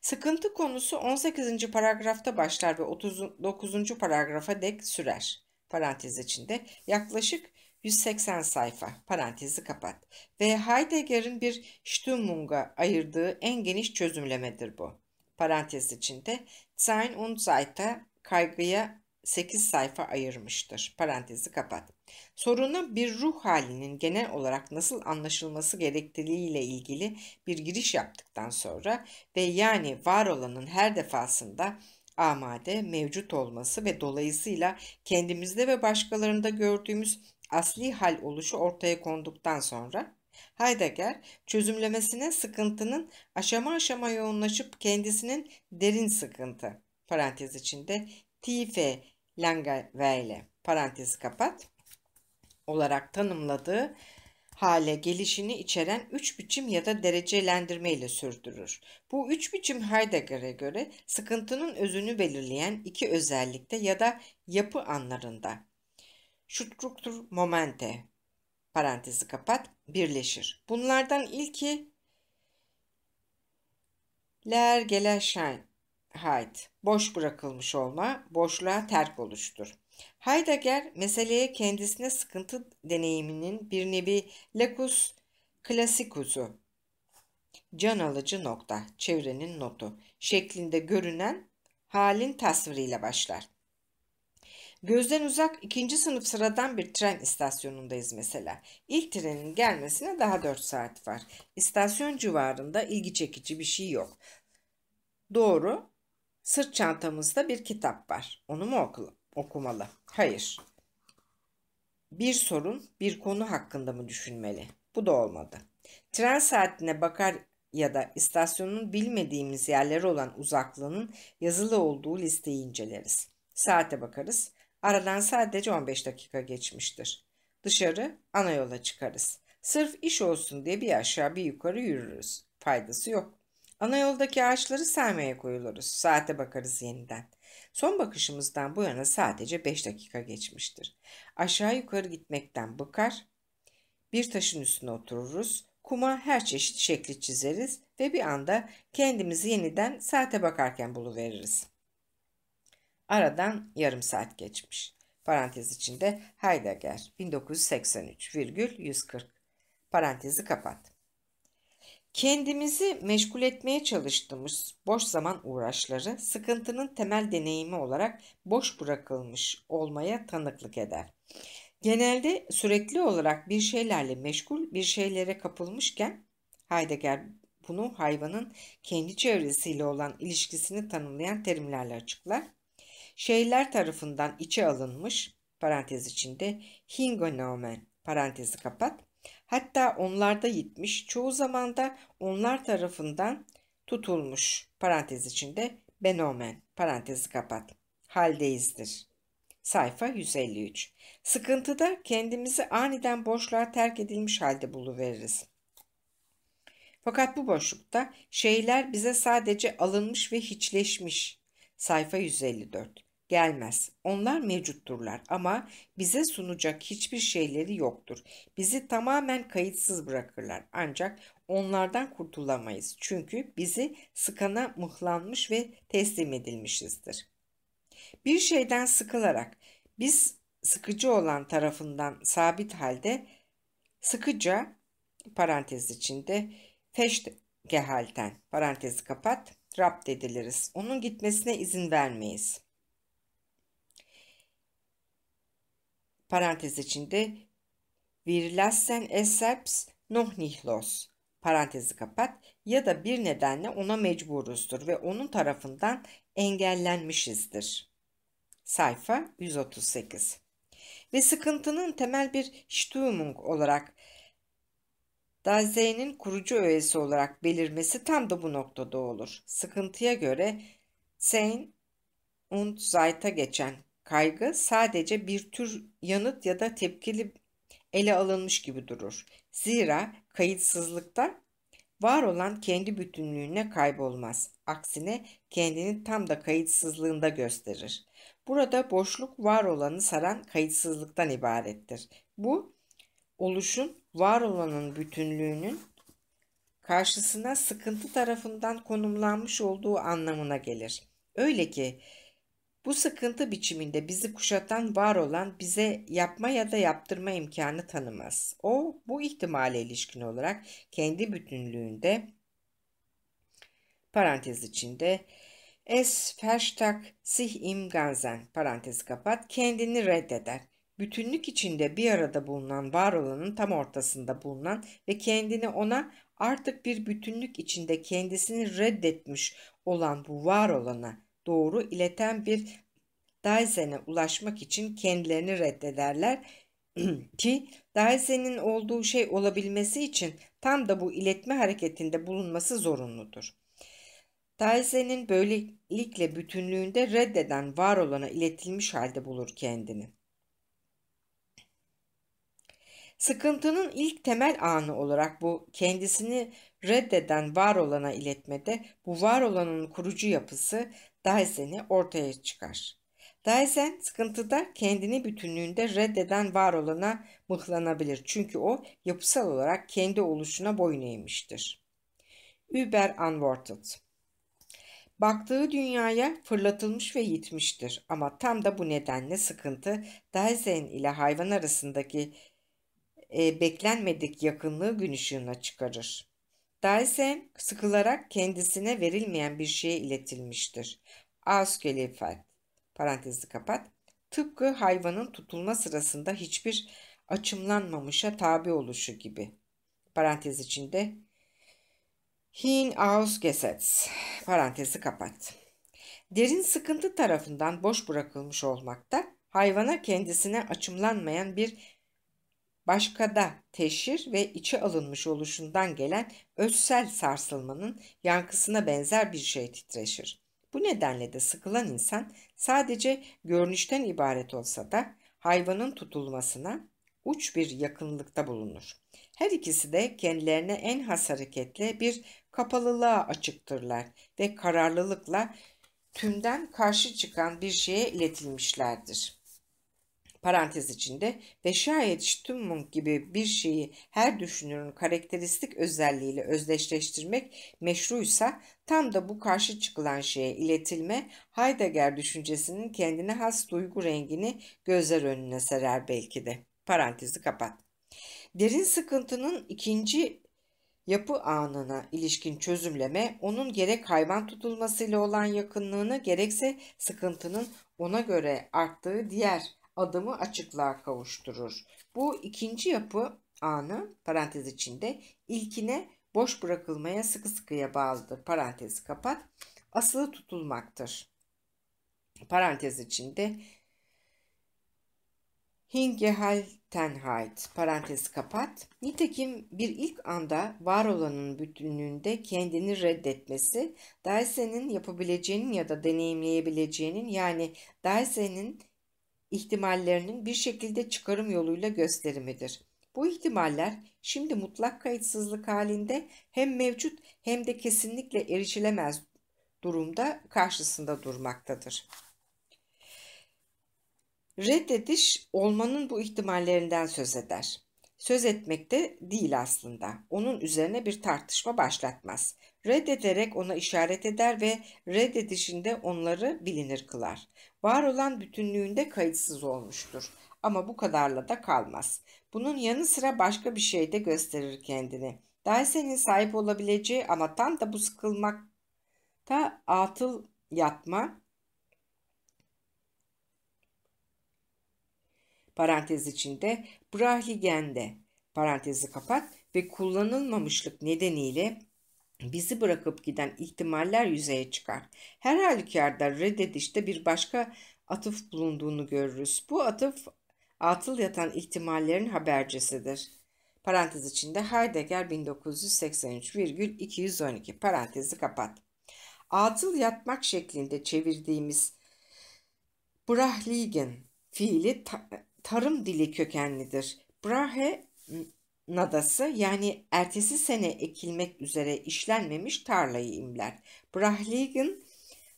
S1: Sıkıntı konusu 18. paragrafta başlar ve 39. paragrafa dek sürer. Parantez içinde yaklaşık 180 sayfa. Parantezi kapat. Ve Heidegger'in bir Stimmung'a ayırdığı en geniş çözümlemedir bu. Parantez içinde Sein und Zeit'e kaygıya 8 sayfa ayırmıştır. Parantezi kapat. Soruna bir ruh halinin genel olarak nasıl anlaşılması gerektiğiyle ilgili bir giriş yaptıktan sonra ve yani var olanın her defasında amade, mevcut olması ve dolayısıyla kendimizde ve başkalarında gördüğümüz asli hal oluşu ortaya konduktan sonra Heidegger çözümlemesine sıkıntının aşama aşama yoğunlaşıp kendisinin derin sıkıntı parantez içinde tiefe Langeweile parantezi kapat olarak tanımladığı hale gelişini içeren üç biçim ya da derecelendirme ile sürdürür. Bu üç biçim Heidegger'e göre sıkıntının özünü belirleyen iki özellikte ya da yapı anlarında Struktur momente parantezi kapat birleşir. Bunlardan ilki Ler Geleşen Heid, boş bırakılmış olma, boşluğa terk oluştur. Heidegger meseleye kendisine sıkıntı deneyiminin bir nevi lacus classicus'u, can alıcı nokta, çevrenin notu, şeklinde görünen halin tasviriyle başlar. Gözden uzak ikinci sınıf sıradan bir tren istasyonundayız mesela. İlk trenin gelmesine daha 4 saat var. İstasyon civarında ilgi çekici bir şey yok. Doğru. Sırt çantamızda bir kitap var. Onu mu okulu, okumalı? Hayır. Bir sorun, bir konu hakkında mı düşünmeli? Bu da olmadı. Tren saatine bakar ya da istasyonun bilmediğimiz yerleri olan uzaklığının yazılı olduğu listeyi inceleriz. Saate bakarız. Aradan sadece 15 dakika geçmiştir. Dışarı ana yola çıkarız. Sırf iş olsun diye bir aşağı bir yukarı yürürüz. Faydası yok. Ana yoldaki ağaçları sermeye koyuluruz. Saate bakarız yeniden. Son bakışımızdan bu yana sadece 5 dakika geçmiştir. Aşağı yukarı gitmekten bıkar, bir taşın üstüne otururuz, kuma her çeşit şekli çizeriz ve bir anda kendimizi yeniden saate bakarken buluveririz. Aradan yarım saat geçmiş. Parantez içinde Heidegger 1983 virgül 140. Parantezi kapat. Kendimizi meşgul etmeye çalıştığımız boş zaman uğraşları sıkıntının temel deneyimi olarak boş bırakılmış olmaya tanıklık eder. Genelde sürekli olarak bir şeylerle meşgul bir şeylere kapılmışken Heidegger bunu hayvanın kendi çevresiyle olan ilişkisini tanımlayan terimlerle açıklar. Şeyler tarafından içe alınmış parantez içinde hingenomen parantezi kapat Hatta onlarda yitmiş, çoğu zaman da onlar tarafından tutulmuş parantez içinde benomen parantezi kapat. Haldeyizdir. Sayfa 153. Sıkıntıda kendimizi aniden boşluğa terk edilmiş halde buluveririz. Fakat bu boşlukta şeyler bize sadece alınmış ve hiçleşmiş. Sayfa 154 gelmez. Onlar mevcutturlar ama bize sunacak hiçbir şeyleri yoktur. Bizi tamamen kayıtsız bırakırlar ancak onlardan kurtulamayız. Çünkü bizi sıkana mıhlanmış ve teslim edilmişizdir. Bir şeyden sıkılarak biz sıkıcı olan tarafından sabit halde sıkıca parantez içinde feşgehalten parantezi kapat rapt ediliriz. Onun gitmesine izin vermeyiz. Parantez içinde wir lassen es selbst noch nicht parantezi kapat ya da bir nedenle ona mecburuzdur ve onun tarafından engellenmişizdir. Sayfa 138 Ve sıkıntının temel bir Störung olarak Dase'nin kurucu öğesi olarak belirmesi tam da bu noktada olur. Sıkıntıya göre Sein und Zeit'a geçen Kaygı sadece bir tür yanıt ya da tepkili ele alınmış gibi durur. Zira kayıtsızlıkta var olan kendi bütünlüğüne kaybolmaz. Aksine kendini tam da kayıtsızlığında gösterir. Burada boşluk var olanı saran kayıtsızlıktan ibarettir. Bu oluşun var olanın bütünlüğünün karşısına sıkıntı tarafından konumlanmış olduğu anlamına gelir. Öyle ki bu sıkıntı biçiminde bizi kuşatan var olan bize yapma ya da yaptırma imkanı tanımaz. O bu ihtimale ilişkin olarak kendi bütünlüğünde parantez içinde es verstag sich im Ganzen parantez kapat kendini reddeder. Bütünlük içinde bir arada bulunan var olanın tam ortasında bulunan ve kendini ona artık bir bütünlük içinde kendisini reddetmiş olan bu var olana doğru ileten bir Daizen'e ulaşmak için kendilerini reddederler ki Daizen'in olduğu şey olabilmesi için tam da bu iletme hareketinde bulunması zorunludur. Daizen'in böylelikle bütünlüğünde reddeden var olana iletilmiş halde bulur kendini. Sıkıntının ilk temel anı olarak bu kendisini reddeden var olana iletmede bu var olanın kurucu yapısı Daisen'i ortaya çıkar. Daisen sıkıntıda kendini bütünlüğünde reddeden var olana mıhlanabilir. Çünkü o yapısal olarak kendi oluşuna boyun eğmiştir. Über Unworted Baktığı dünyaya fırlatılmış ve yitmiştir. Ama tam da bu nedenle sıkıntı Daisen ile hayvan arasındaki e, beklenmedik yakınlığı gün ışığına çıkarır. Dasein sıkılarak kendisine verilmeyen bir şeye iletilmiştir. Ausgeliefert parantezi kapat. Tıpkı hayvanın tutulma sırasında hiçbir açımlanmamışa tabi oluşu gibi. Parantez içinde hin ausgesetzt parantezi kapat. Derin sıkıntı tarafından boş bırakılmış olmakta, hayvana kendisine açımlanmayan bir başkada teşhir ve içe alınmış oluşundan gelen özsel sarsılmanın yankısına benzer bir şey titreşir. Bu nedenle de sıkılan insan sadece görünüşten ibaret olsa da hayvanın tutulmasına uç bir yakınlıkta bulunur. Her ikisi de kendilerine en has hareketle bir kapalılığa açıktırlar ve kararlılıkla tümden karşı çıkan bir şeye iletilmişlerdir. Parantez içinde ve şayet Stimmung gibi bir şeyi her düşünürün karakteristik özelliğiyle özdeşleştirmek meşruysa tam da bu karşı çıkılan şeye iletilme Heidegger düşüncesinin kendine has duygu rengini gözler önüne serer belki de. Parantezi kapat. Derin sıkıntının ikinci yapı anına ilişkin çözümleme onun gerek hayvan tutulmasıyla olan yakınlığını gerekse sıkıntının ona göre arttığı diğer adımı açıklığa kavuşturur. Bu ikinci yapı anı parantez içinde ilkine boş bırakılmaya sıkı sıkıya bağlıdır. Parantezi kapat. Asılı tutulmaktır. Parantez içinde Hingehaltenheit parantezi kapat. Nitekim bir ilk anda var olanın bütünlüğünde kendini reddetmesi, Daise'nin yapabileceğinin ya da deneyimleyebileceğinin yani Daise'nin ihtimallerinin bir şekilde çıkarım yoluyla gösterimidir. Bu ihtimaller şimdi mutlak kayıtsızlık halinde hem mevcut hem de kesinlikle erişilemez durumda karşısında durmaktadır. Reddediş olmanın bu ihtimallerinden söz eder. Söz etmekte değil aslında. Onun üzerine bir tartışma başlatmaz. Reddederek ona işaret eder ve reddedişinde onları bilinir kılar. Var olan bütünlüğünde kayıtsız olmuştur. Ama bu kadarla da kalmaz. Bunun yanı sıra başka bir şey de gösterir kendini. Daise'nin sahip olabileceği ama tam da bu sıkılmakta atıl yatma, parantez içinde Brahligen'de parantezi kapat ve kullanılmamışlık nedeniyle bizi bırakıp giden ihtimaller yüzeye çıkar. Her halükarda reddedişte bir başka atıf bulunduğunu görürüz. Bu atıf atıl yatan ihtimallerin habercisidir. Parantez içinde Heidegger 1983,212 parantezi kapat. Atıl yatmak şeklinde çevirdiğimiz Brahligen fiili ta tarım dili kökenlidir. Brahe nadası yani ertesi sene ekilmek üzere işlenmemiş tarlayı imler. Brahligen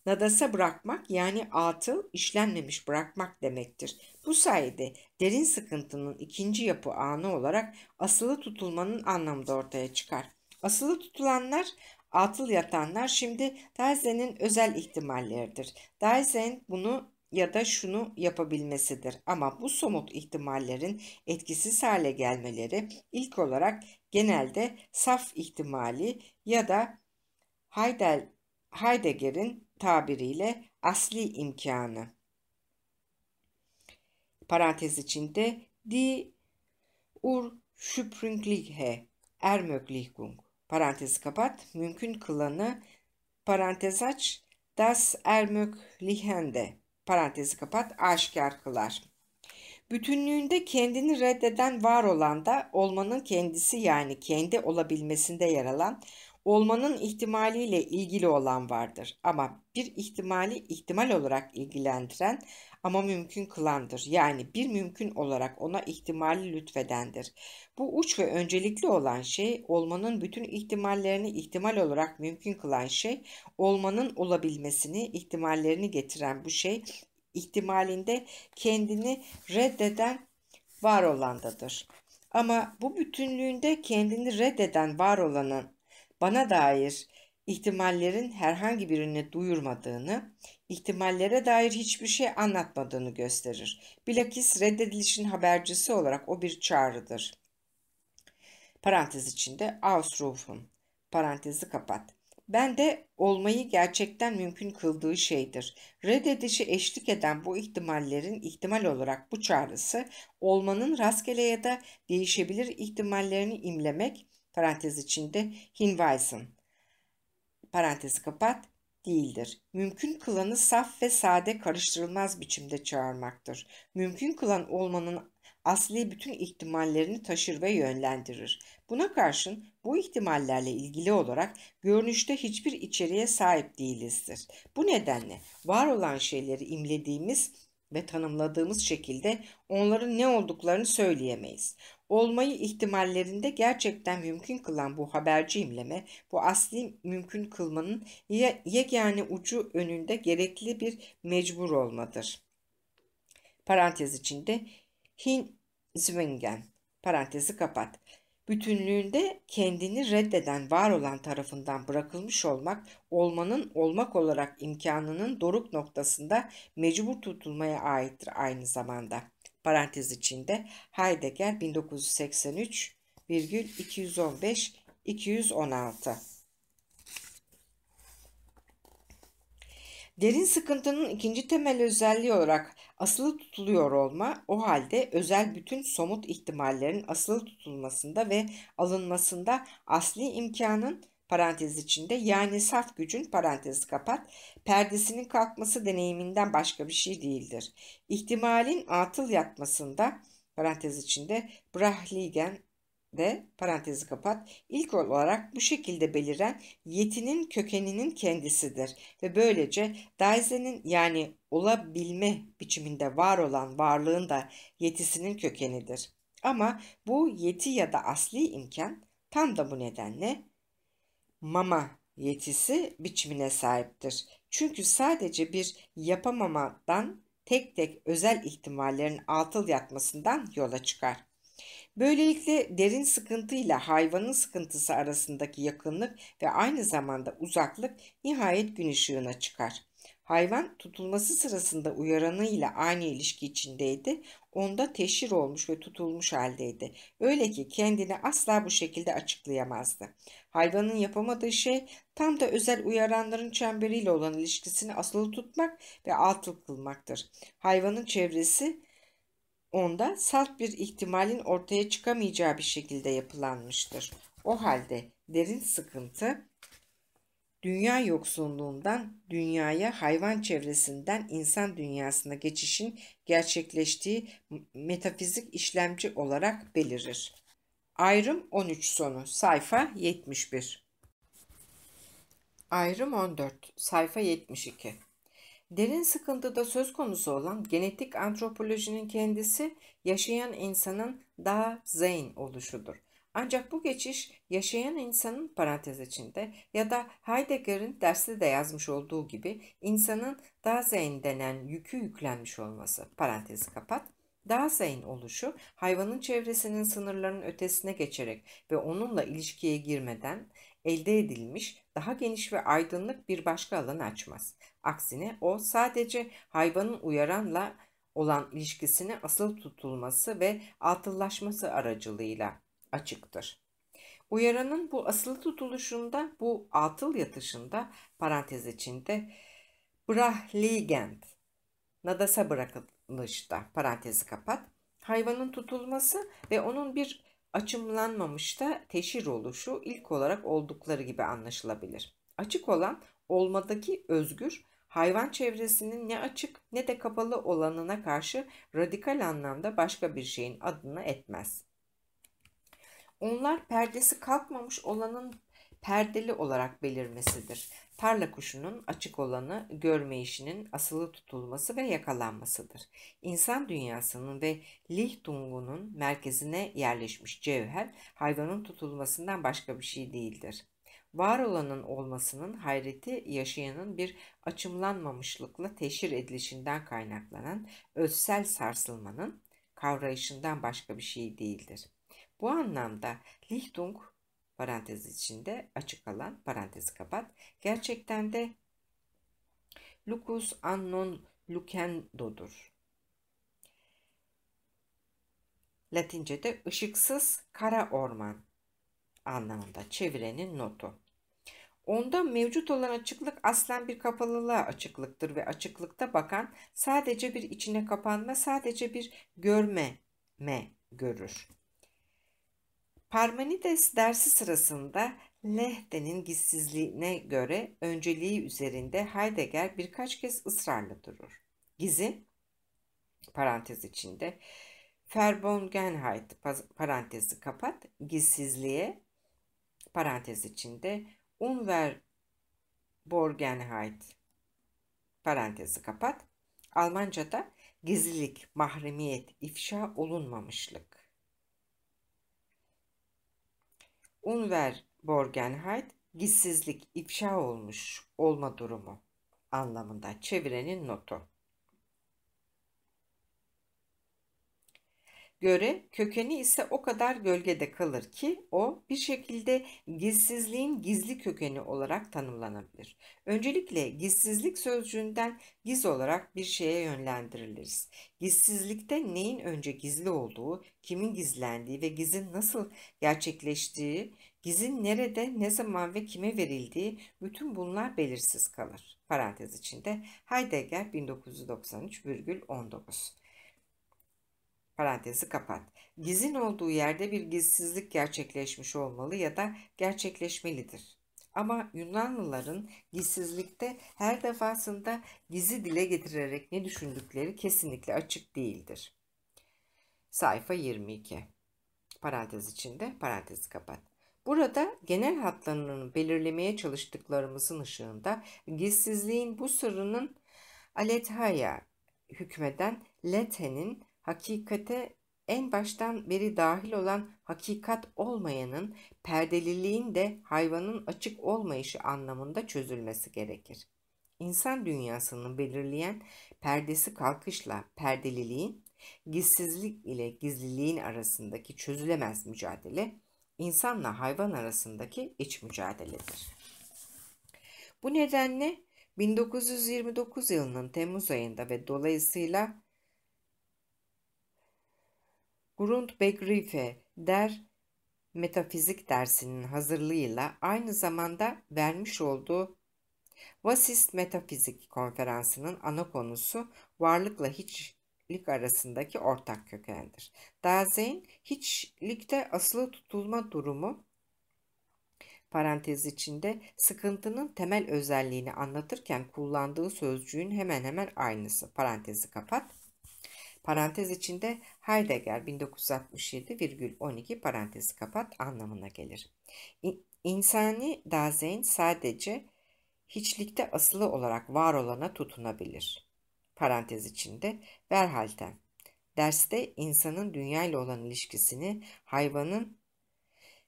S1: nadasa bırakmak yani atıl işlenmemiş bırakmak demektir. Bu sayede derin sıkıntının ikinci yapı anı olarak asılı tutulmanın anlamda ortaya çıkar. Asılı tutulanlar atıl yatanlar şimdi Dase'nin özel ihtimalleridir. Dase'nin bunu ya da şunu yapabilmesidir. Ama bu somut ihtimallerin etkisiz hale gelmeleri ilk olarak genelde saf ihtimali ya da Heidegger'in tabiriyle asli imkanı. Parantez içinde die Ursprüngliche Ermöglichung parantezi kapat mümkün kılanı parantez aç das Ermöglichende parantezi kapat aşikar kılar. Bütünlüğünde kendini reddeden var olan da olmanın kendisi yani kendi olabilmesinde yer alan olmanın ihtimaliyle ilgili olan vardır. Ama bir ihtimali ihtimal olarak ilgilendiren ama mümkün kılandır. Yani bir mümkün olarak ona ihtimali lütfedendir. Bu uç ve öncelikli olan şey olmanın bütün ihtimallerini ihtimal olarak mümkün kılan şey olmanın olabilmesini ihtimallerini getiren bu şey ihtimalinde kendini reddeden var olandadır. Ama bu bütünlüğünde kendini reddeden var olanın bana dair ihtimallerin herhangi birini duyurmadığını, ihtimallere dair hiçbir şey anlatmadığını gösterir. Bilakis reddedilişin habercisi olarak o bir çağrıdır. Parantez içinde Ausrufen, parantezi kapat. Ben de olmayı gerçekten mümkün kıldığı şeydir. Reddedişi eşlik eden bu ihtimallerin ihtimal olarak bu çağrısı olmanın rastgele ya da değişebilir ihtimallerini imlemek parantez içinde hinweisen parantezi kapat değildir. Mümkün kılanı saf ve sade karıştırılmaz biçimde çağırmaktır. Mümkün kılan olmanın asli bütün ihtimallerini taşır ve yönlendirir. Buna karşın bu ihtimallerle ilgili olarak görünüşte hiçbir içeriğe sahip değilizdir. Bu nedenle var olan şeyleri imlediğimiz ve tanımladığımız şekilde onların ne olduklarını söyleyemeyiz. Olmayı ihtimallerinde gerçekten mümkün kılan bu haberci imleme, bu asli mümkün kılmanın yegane ucu önünde gerekli bir mecbur olmadır. Parantez içinde hin zwingen parantezi kapat. Bütünlüğünde kendini reddeden var olan tarafından bırakılmış olmak, olmanın olmak olarak imkanının doruk noktasında mecbur tutulmaya aittir aynı zamanda. Parantez içinde Heidegger 1983 virgül 215 216 Derin sıkıntının ikinci temel özelliği olarak asılı tutuluyor olma, o halde özel bütün somut ihtimallerin asılı tutulmasında ve alınmasında asli imkanın parantez içinde yani saf gücün parantezi kapat, perdesinin kalkması deneyiminden başka bir şey değildir. İhtimalin atıl yatmasında parantez içinde Brahligen de parantezi kapat ilk olarak bu şekilde beliren yetinin kökeninin kendisidir ve böylece Daise'nin yani olabilme biçiminde var olan varlığın da yetisinin kökenidir. Ama bu yeti ya da asli imkan tam da bu nedenle mama yetisi biçimine sahiptir. Çünkü sadece bir yapamamadan tek tek özel ihtimallerin atıl yatmasından yola çıkar. Böylelikle derin sıkıntıyla hayvanın sıkıntısı arasındaki yakınlık ve aynı zamanda uzaklık nihayet gün ışığına çıkar. Hayvan tutulması sırasında uyaranıyla aynı ilişki içindeydi, onda teşhir olmuş ve tutulmuş haldeydi. Öyle ki kendini asla bu şekilde açıklayamazdı. Hayvanın yapamadığı şey tam da özel uyaranların çemberiyle olan ilişkisini asılı tutmak ve atıl kılmaktır. Hayvanın çevresi onda salt bir ihtimalin ortaya çıkamayacağı bir şekilde yapılanmıştır. O halde derin sıkıntı dünya yoksunluğundan dünyaya hayvan çevresinden insan dünyasına geçişin gerçekleştiği metafizik işlemci olarak belirir. Ayrım 13 sonu sayfa 71 Ayrım 14 sayfa 72 Derin sıkıntıda söz konusu olan genetik antropolojinin kendisi yaşayan insanın daha zeyn oluşudur. Ancak bu geçiş yaşayan insanın parantez içinde ya da Heidegger'in derste de yazmış olduğu gibi insanın daha zeyn denen yükü yüklenmiş olması parantezi kapat Dasein oluşu hayvanın çevresinin sınırlarının ötesine geçerek ve onunla ilişkiye girmeden elde edilmiş daha geniş ve aydınlık bir başka alan açmaz. Aksine o sadece hayvanın uyaranla olan ilişkisini asıl tutulması ve atıllaşması aracılığıyla açıktır. Uyaranın bu asıl tutuluşunda, bu atıl yatışında parantez içinde brahligend, nadasa bırakılışta parantezi kapat, hayvanın tutulması ve onun bir açımlanmamışta teşhir oluşu ilk olarak oldukları gibi anlaşılabilir. Açık olan olmadaki özgür, hayvan çevresinin ne açık ne de kapalı olanına karşı radikal anlamda başka bir şeyin adını etmez. Onlar perdesi kalkmamış olanın perdeli olarak belirmesidir. Tarla kuşunun açık olanı görmeyişinin asılı tutulması ve yakalanmasıdır. İnsan dünyasının ve Lichtungu'nun merkezine yerleşmiş cevher hayvanın tutulmasından başka bir şey değildir. Var olanın olmasının hayreti yaşayanın bir açımlanmamışlıkla teşhir edilişinden kaynaklanan özsel sarsılmanın kavrayışından başka bir şey değildir. Bu anlamda Lichtung parantez içinde açık alan parantezi kapat. Gerçekten de Lucus annon lucendo'dur. Latince'de ışıksız kara orman anlamında çevirenin notu. Onda mevcut olan açıklık aslen bir kapalılığa açıklıktır ve açıklıkta bakan sadece bir içine kapanma, sadece bir görme me görür. Parmenides dersi sırasında Lehte'nin gizsizliğine göre önceliği üzerinde Heidegger birkaç kez ısrarlı durur. Gizi, parantez içinde, Verbungenheit parantezi kapat, gizsizliğe, parantez içinde, Unverborgenheit parantezi kapat, Almanca'da gizlilik, mahremiyet, ifşa olunmamışlık. Unverborgenheit, gizsizlik, ifşa olmuş olma durumu anlamında çevirenin notu. Göre kökeni ise o kadar gölgede kalır ki o bir şekilde gizsizliğin gizli kökeni olarak tanımlanabilir. Öncelikle gizsizlik sözcüğünden giz olarak bir şeye yönlendiriliriz. Gizsizlikte neyin önce gizli olduğu, kimin gizlendiği ve gizin nasıl gerçekleştiği, gizin nerede, ne zaman ve kime verildiği bütün bunlar belirsiz kalır. Parantez içinde Heidegger 1993,19 Parantezi kapat. Gizin olduğu yerde bir gizsizlik gerçekleşmiş olmalı ya da gerçekleşmelidir. Ama Yunanlıların gizsizlikte her defasında gizi dile getirerek ne düşündükleri kesinlikle açık değildir. Sayfa 22. Parantez içinde parantezi kapat. Burada genel hatlarını belirlemeye çalıştıklarımızın ışığında gizsizliğin bu sırrının Alethaya hükmeden Lethe'nin hakikate en baştan beri dahil olan hakikat olmayanın perdeliliğin de hayvanın açık olmayışı anlamında çözülmesi gerekir. İnsan dünyasının belirleyen perdesi kalkışla perdeliliğin, gizsizlik ile gizliliğin arasındaki çözülemez mücadele, insanla hayvan arasındaki iç mücadeledir. Bu nedenle 1929 yılının Temmuz ayında ve dolayısıyla Grundbegriffe der metafizik dersinin hazırlığıyla aynı zamanda vermiş olduğu Vasist Metafizik konferansının ana konusu varlıkla hiçlik arasındaki ortak kökendir. Dasein hiçlikte asılı tutulma durumu parantez içinde sıkıntının temel özelliğini anlatırken kullandığı sözcüğün hemen hemen aynısı. Parantezi kapat. Parantez içinde Heidegger 1967,12 parantezi kapat anlamına gelir. İnsani Dasein sadece hiçlikte asılı olarak var olana tutunabilir. Parantez içinde Verhalten. Derste insanın dünya ile olan ilişkisini hayvanın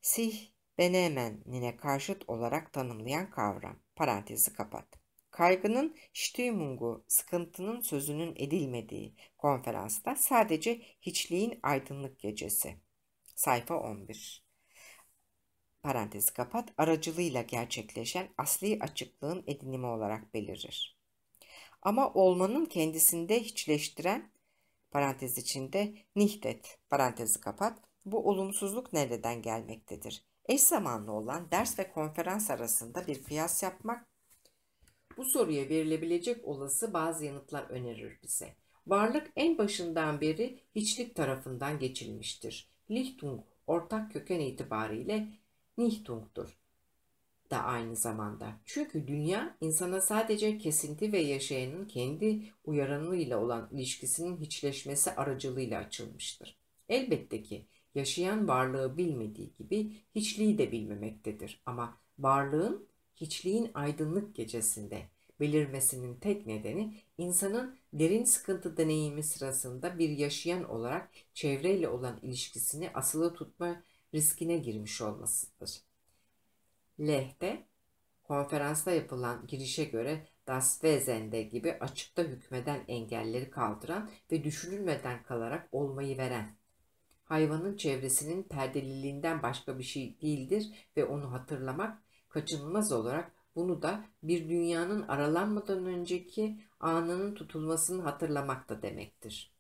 S1: sih benemenine karşıt olarak tanımlayan kavram. Parantezi kapat. Kaygının Stimmung'u sıkıntının sözünün edilmediği konferansta sadece hiçliğin aydınlık gecesi. Sayfa 11. Parantezi kapat aracılığıyla gerçekleşen asli açıklığın edinimi olarak belirir. Ama olmanın kendisinde hiçleştiren parantez içinde nihdet parantezi kapat bu olumsuzluk nereden gelmektedir? Eş zamanlı olan ders ve konferans arasında bir kıyas yapmak bu soruya verilebilecek olası bazı yanıtlar önerir bize. Varlık en başından beri hiçlik tarafından geçilmiştir. Lichtung ortak köken itibariyle Nichtung'dur da aynı zamanda. Çünkü dünya insana sadece kesinti ve yaşayanın kendi uyaranıyla olan ilişkisinin hiçleşmesi aracılığıyla açılmıştır. Elbette ki yaşayan varlığı bilmediği gibi hiçliği de bilmemektedir. Ama varlığın hiçliğin aydınlık gecesinde belirmesinin tek nedeni insanın derin sıkıntı deneyimi sırasında bir yaşayan olarak çevreyle olan ilişkisini asılı tutma riskine girmiş olmasıdır. Leh'te konferansta yapılan girişe göre Das Wesen'de gibi açıkta hükmeden engelleri kaldıran ve düşünülmeden kalarak olmayı veren hayvanın çevresinin perdeliliğinden başka bir şey değildir ve onu hatırlamak kaçınılmaz olarak bunu da bir dünyanın aralanmadan önceki anının tutulmasını hatırlamak da demektir.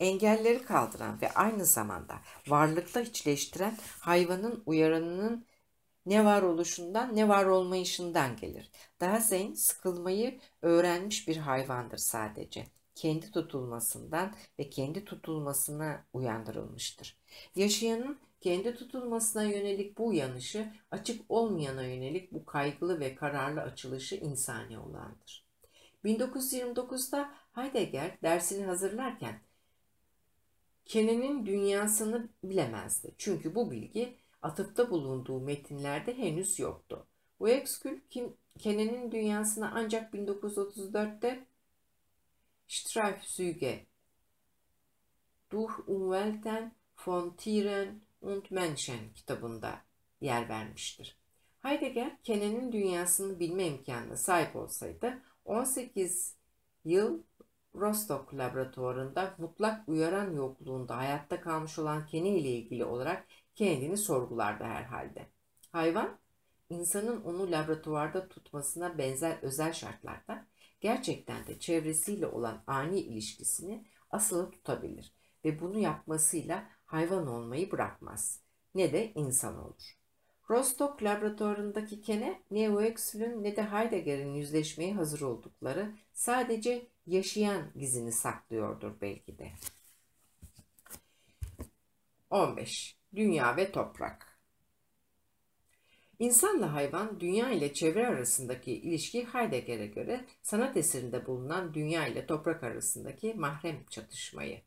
S1: Engelleri kaldıran ve aynı zamanda varlıkla içleştiren hayvanın uyaranının ne var oluşundan ne var olmayışından gelir. Daha zeyn sıkılmayı öğrenmiş bir hayvandır sadece. Kendi tutulmasından ve kendi tutulmasına uyandırılmıştır. Yaşayanın kendi tutulmasına yönelik bu uyanışı, açık olmayana yönelik bu kaygılı ve kararlı açılışı insani olandır. 1929'da Heidegger dersini hazırlarken Kenan'ın dünyasını bilemezdi. Çünkü bu bilgi atıfta bulunduğu metinlerde henüz yoktu. Bu ekskül Kenan'ın dünyasını ancak 1934'te Streifzüge durch Umwelten von Tieren und Menschen kitabında yer vermiştir. Heidegger, Kenan'ın dünyasını bilme imkanına sahip olsaydı 18 yıl Rostock laboratuvarında mutlak uyaran yokluğunda hayatta kalmış olan Kenny ile ilgili olarak kendini sorgulardı herhalde. Hayvan, insanın onu laboratuvarda tutmasına benzer özel şartlarda gerçekten de çevresiyle olan ani ilişkisini asılı tutabilir ve bunu yapmasıyla hayvan olmayı bırakmaz. Ne de insan olur. Rostock laboratuvarındaki Kene, ne ne de Heidegger'in yüzleşmeye hazır oldukları sadece yaşayan gizini saklıyordur belki de. 15. Dünya ve toprak İnsanla hayvan, dünya ile çevre arasındaki ilişki Heidegger'e göre sanat eserinde bulunan dünya ile toprak arasındaki mahrem çatışmayı,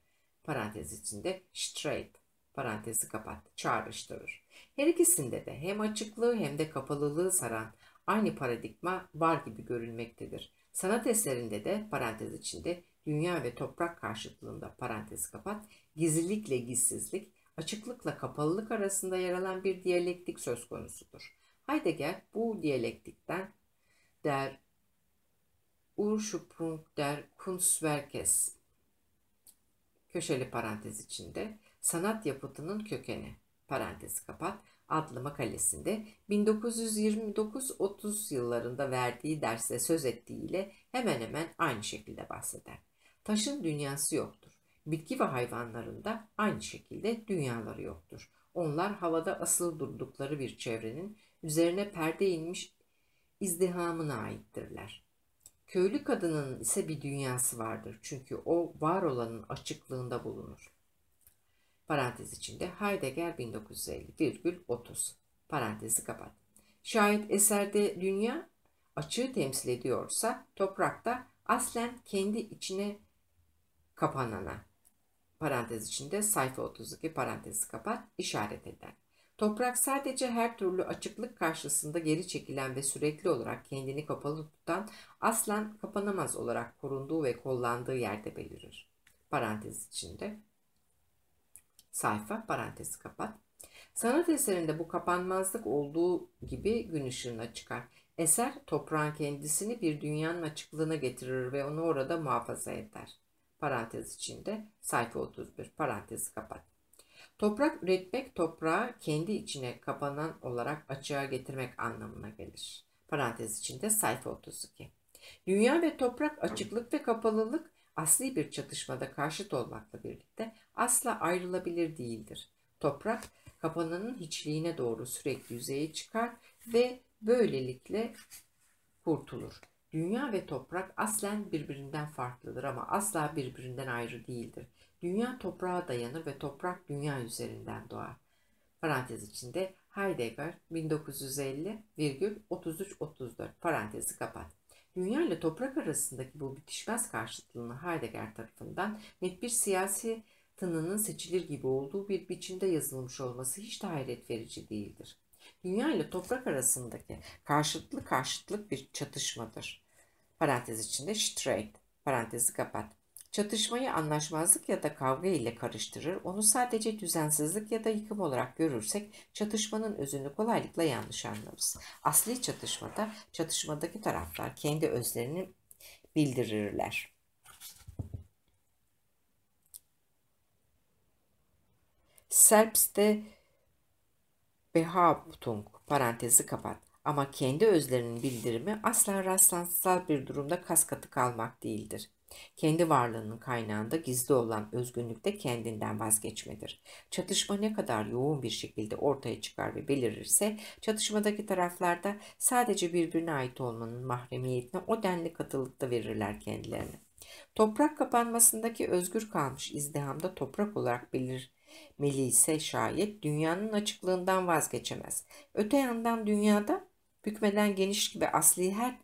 S1: parantez içinde straight, parantezi kapat, çağrıştırır. Her ikisinde de hem açıklığı hem de kapalılığı saran aynı paradigma var gibi görülmektedir. Sanat eserinde de parantez içinde dünya ve toprak karşıtlığında parantez kapat, gizlilikle gizsizlik, açıklıkla kapalılık arasında yer alan bir diyalektik söz konusudur. Heidegger bu diyalektikten der Ursprung der Kunstwerkes köşeli parantez içinde sanat yapıtının kökeni parantez kapat adlı makalesinde 1929-30 yıllarında verdiği derste söz ettiğiyle hemen hemen aynı şekilde bahseder. Taşın dünyası yoktur. Bitki ve hayvanlarında aynı şekilde dünyaları yoktur. Onlar havada asıl durdukları bir çevrenin üzerine perde inmiş izdihamına aittirler. Köylü kadının ise bir dünyası vardır çünkü o var olanın açıklığında bulunur. Parantez içinde Heidegger 1950,30 parantezi kapat. Şayet eserde dünya açığı temsil ediyorsa toprakta aslen kendi içine kapanana parantez içinde sayfa 32 parantezi kapat işaret eder. Toprak sadece her türlü açıklık karşısında geri çekilen ve sürekli olarak kendini kapalı tutan aslen kapanamaz olarak korunduğu ve kollandığı yerde belirir. Parantez içinde sayfa parantezi kapat. Sanat eserinde bu kapanmazlık olduğu gibi gün ışığına çıkar. Eser toprağın kendisini bir dünyanın açıklığına getirir ve onu orada muhafaza eder. Parantez içinde sayfa 31 parantezi kapat. Toprak üretmek toprağı kendi içine kapanan olarak açığa getirmek anlamına gelir. Parantez içinde sayfa 32. Dünya ve toprak açıklık ve kapalılık asli bir çatışmada karşıt olmakla birlikte asla ayrılabilir değildir. Toprak kapananın hiçliğine doğru sürekli yüzeye çıkar ve böylelikle kurtulur. Dünya ve toprak aslen birbirinden farklıdır ama asla birbirinden ayrı değildir. Dünya toprağa dayanır ve toprak dünya üzerinden doğar. Parantez içinde Heidegger 1950,33-34 parantezi kapat. Dünya ile toprak arasındaki bu bitişmez karşıtlığını Heidegger tarafından net bir siyasi tınının seçilir gibi olduğu bir biçimde yazılmış olması hiç de hayret verici değildir. Dünya ile toprak arasındaki karşıtlı karşıtlık bir çatışmadır. Parantez içinde straight, parantezi kapat. Çatışmayı anlaşmazlık ya da kavga ile karıştırır, onu sadece düzensizlik ya da yıkım olarak görürsek çatışmanın özünü kolaylıkla yanlış anlarız. Asli çatışmada çatışmadaki taraflar kendi özlerini bildirirler. Selbste Behauptung parantezi kapat. Ama kendi özlerinin bildirimi asla rastlantısal bir durumda kas katı kalmak değildir. Kendi varlığının kaynağında gizli olan özgünlükte kendinden vazgeçmedir. Çatışma ne kadar yoğun bir şekilde ortaya çıkar ve belirirse, çatışmadaki taraflarda sadece birbirine ait olmanın mahremiyetine o denli katılıkta verirler kendilerini. Toprak kapanmasındaki özgür kalmış izdihamda toprak olarak belirmeli ise şayet dünyanın açıklığından vazgeçemez. Öte yandan dünyada hükmeden geniş gibi asli her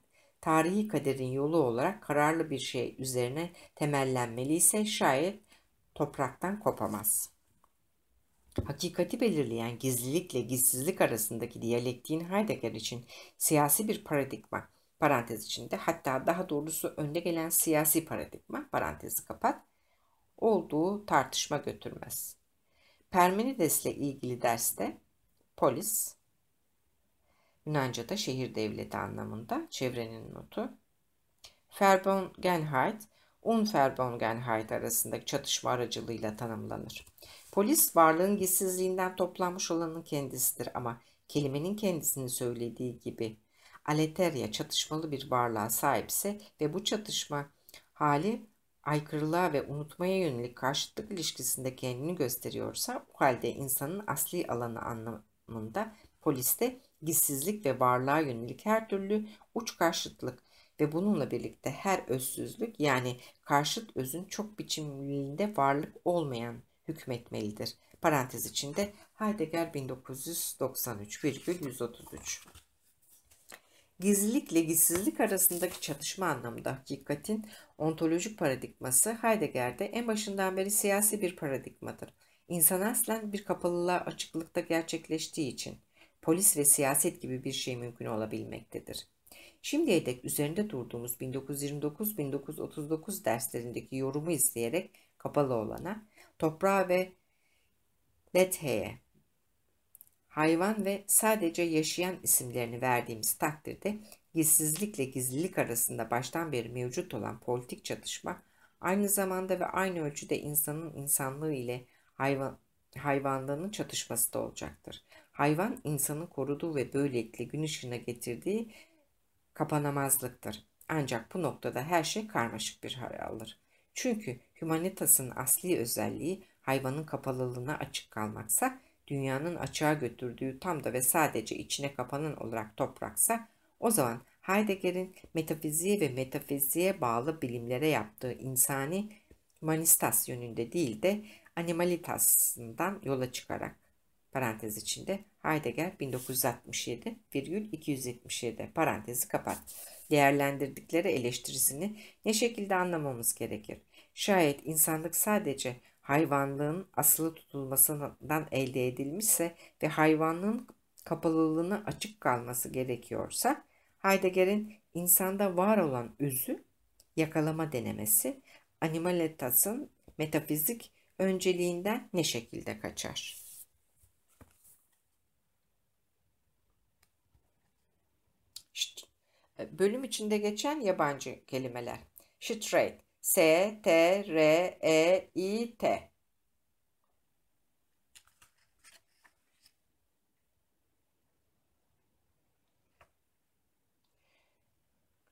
S1: tarihi kaderin yolu olarak kararlı bir şey üzerine temellenmeli ise şayet topraktan kopamaz. Hakikati belirleyen gizlilikle gizsizlik arasındaki diyalektiğin Heidegger için siyasi bir paradigma, parantez içinde hatta daha doğrusu önde gelen siyasi paradigma, parantezi kapat, olduğu tartışma götürmez. Parmenides'le ilgili derste polis, Yunanca'da şehir devleti anlamında çevrenin notu. Verbongenheit, Unverbongenheit arasındaki çatışma aracılığıyla tanımlanır. Polis varlığın gizsizliğinden toplanmış olanın kendisidir ama kelimenin kendisini söylediği gibi aletheria çatışmalı bir varlığa sahipse ve bu çatışma hali aykırılığa ve unutmaya yönelik karşıtlık ilişkisinde kendini gösteriyorsa o halde insanın asli alanı anlamında poliste gizsizlik ve varlığa yönelik her türlü uç karşıtlık ve bununla birlikte her özsüzlük yani karşıt özün çok biçimliliğinde varlık olmayan hükmetmelidir. Parantez içinde Heidegger 1993,133 Gizlilikle gizsizlik arasındaki çatışma anlamında hakikatin ontolojik paradigması Heidegger'de en başından beri siyasi bir paradigmadır. İnsan aslen bir kapalılığa açıklıkta gerçekleştiği için polis ve siyaset gibi bir şey mümkün olabilmektedir. Şimdiye dek üzerinde durduğumuz 1929-1939 derslerindeki yorumu izleyerek kapalı olana, toprağa ve Lethe'ye, hayvan ve sadece yaşayan isimlerini verdiğimiz takdirde gizsizlikle gizlilik arasında baştan beri mevcut olan politik çatışma aynı zamanda ve aynı ölçüde insanın insanlığı ile hayvan, hayvanlığının çatışması da olacaktır. Hayvan insanın koruduğu ve böylelikle gün ışığına getirdiği kapanamazlıktır. Ancak bu noktada her şey karmaşık bir hal alır. Çünkü humanitasın asli özelliği hayvanın kapalılığına açık kalmaksa, dünyanın açığa götürdüğü tam da ve sadece içine kapanan olarak topraksa, o zaman Heidegger'in metafiziğe ve metafiziğe bağlı bilimlere yaptığı insani humanistas yönünde değil de animalitasından yola çıkarak parantez içinde Heidegger 1967,277 parantezi kapat. Değerlendirdikleri eleştirisini ne şekilde anlamamız gerekir? Şayet insanlık sadece hayvanlığın asılı tutulmasından elde edilmişse ve hayvanlığın kapalılığına açık kalması gerekiyorsa Heidegger'in insanda var olan üzü yakalama denemesi animaletasın metafizik önceliğinden ne şekilde kaçar? E, bölüm içinde geçen yabancı kelimeler. Straight. S, T, R, E, I, T.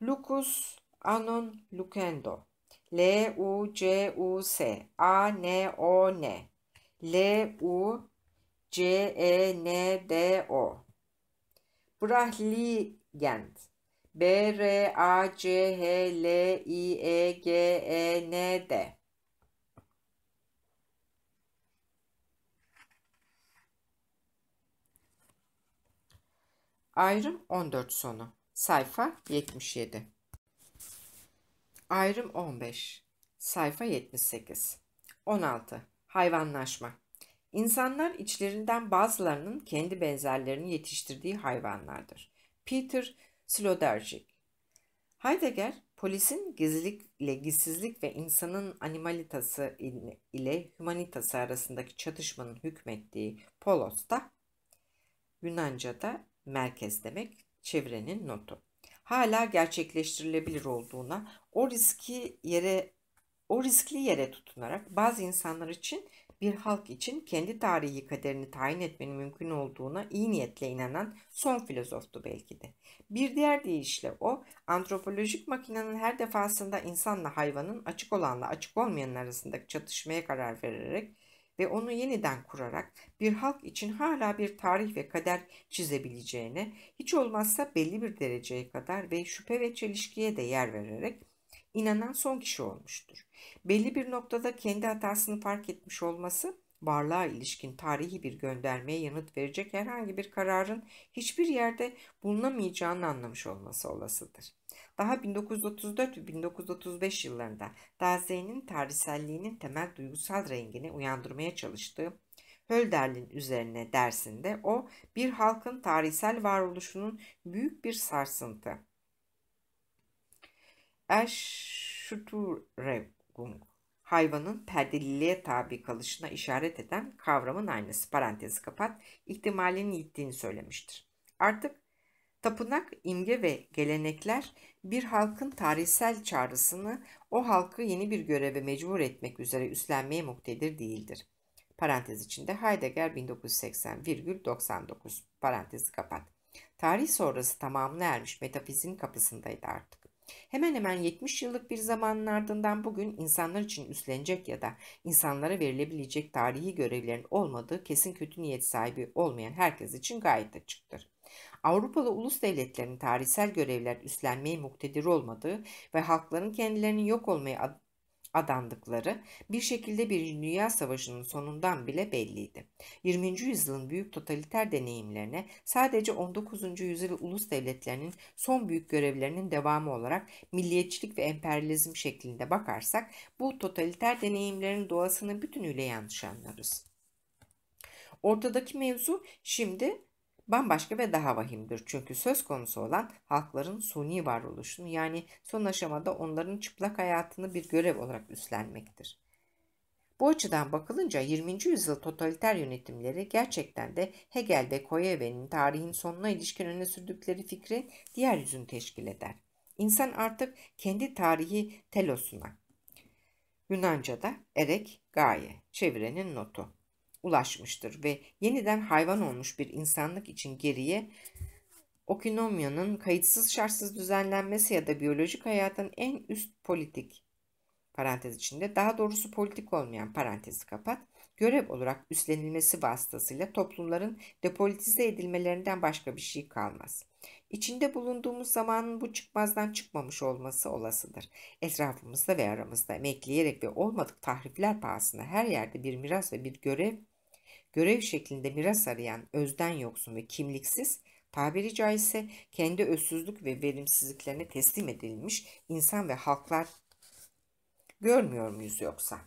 S1: Lucus anon lucendo. L, U, C, U, S. A, N, O, N. L, U, C, E, N, D, O. Brahligend. B, R, A, C, H, L, I, E, G, E, N, D. Ayrım 14 sonu. Sayfa 77. Ayrım 15. Sayfa 78. 16. Hayvanlaşma. İnsanlar içlerinden bazılarının kendi benzerlerini yetiştirdiği hayvanlardır. Peter Sloterdijk Heidegger, polisin gizlilikle gizsizlik ve insanın animalitası ile humanitası arasındaki çatışmanın hükmettiği Polos'ta, Yunanca'da merkez demek, çevrenin notu. Hala gerçekleştirilebilir olduğuna, o riski yere o riskli yere tutunarak bazı insanlar için bir halk için kendi tarihi kaderini tayin etmenin mümkün olduğuna iyi niyetle inanan son filozoftu belki de. Bir diğer deyişle o, antropolojik makinenin her defasında insanla hayvanın açık olanla açık olmayanın arasındaki çatışmaya karar vererek ve onu yeniden kurarak bir halk için hala bir tarih ve kader çizebileceğine, hiç olmazsa belli bir dereceye kadar ve şüphe ve çelişkiye de yer vererek inanan son kişi olmuştur. Belli bir noktada kendi hatasını fark etmiş olması, varlığa ilişkin tarihi bir göndermeye yanıt verecek herhangi bir kararın hiçbir yerde bulunamayacağını anlamış olması olasıdır. Daha 1934 ve 1935 yıllarında Daze'nin tarihselliğinin temel duygusal rengini uyandırmaya çalıştığı Hölderlin üzerine dersinde o bir halkın tarihsel varoluşunun büyük bir sarsıntı. Erschütterung hayvanın perdeliliğe tabi kalışına işaret eden kavramın aynısı parantezi kapat ihtimalinin yittiğini söylemiştir. Artık tapınak, imge ve gelenekler bir halkın tarihsel çağrısını o halkı yeni bir göreve mecbur etmek üzere üstlenmeye muktedir değildir. Parantez içinde Heidegger 1980,99 parantezi kapat. Tarih sonrası tamamına ermiş metafizin kapısındaydı artık. Hemen hemen 70 yıllık bir zamanın ardından bugün insanlar için üstlenecek ya da insanlara verilebilecek tarihi görevlerin olmadığı kesin kötü niyet sahibi olmayan herkes için gayet açıktır. Avrupalı ulus devletlerinin tarihsel görevler üstlenmeye muktedir olmadığı ve halkların kendilerinin yok olmaya adandıkları bir şekilde bir Dünya Savaşı'nın sonundan bile belliydi. 20. yüzyılın büyük totaliter deneyimlerine sadece 19. yüzyıl ulus devletlerinin son büyük görevlerinin devamı olarak milliyetçilik ve emperyalizm şeklinde bakarsak bu totaliter deneyimlerin doğasını bütünüyle yanlış anlarız. Ortadaki mevzu şimdi bambaşka ve daha vahimdir. Çünkü söz konusu olan halkların suni varoluşunu yani son aşamada onların çıplak hayatını bir görev olarak üstlenmektir. Bu açıdan bakılınca 20. yüzyıl totaliter yönetimleri gerçekten de Hegel ve Koyeve'nin tarihin sonuna ilişkin öne sürdükleri fikri diğer yüzünü teşkil eder. İnsan artık kendi tarihi telosuna, Yunanca'da erek, gaye, çevirenin notu ulaşmıştır ve yeniden hayvan olmuş bir insanlık için geriye okinomyanın kayıtsız şartsız düzenlenmesi ya da biyolojik hayatın en üst politik parantez içinde daha doğrusu politik olmayan parantezi kapat görev olarak üstlenilmesi vasıtasıyla toplumların depolitize edilmelerinden başka bir şey kalmaz. İçinde bulunduğumuz zamanın bu çıkmazdan çıkmamış olması olasıdır. Etrafımızda ve aramızda emekleyerek ve olmadık tahrifler pahasına her yerde bir miras ve bir görev görev şeklinde miras arayan özden yoksun ve kimliksiz, tabiri caizse kendi özsüzlük ve verimsizliklerine teslim edilmiş insan ve halklar görmüyor muyuz yoksa?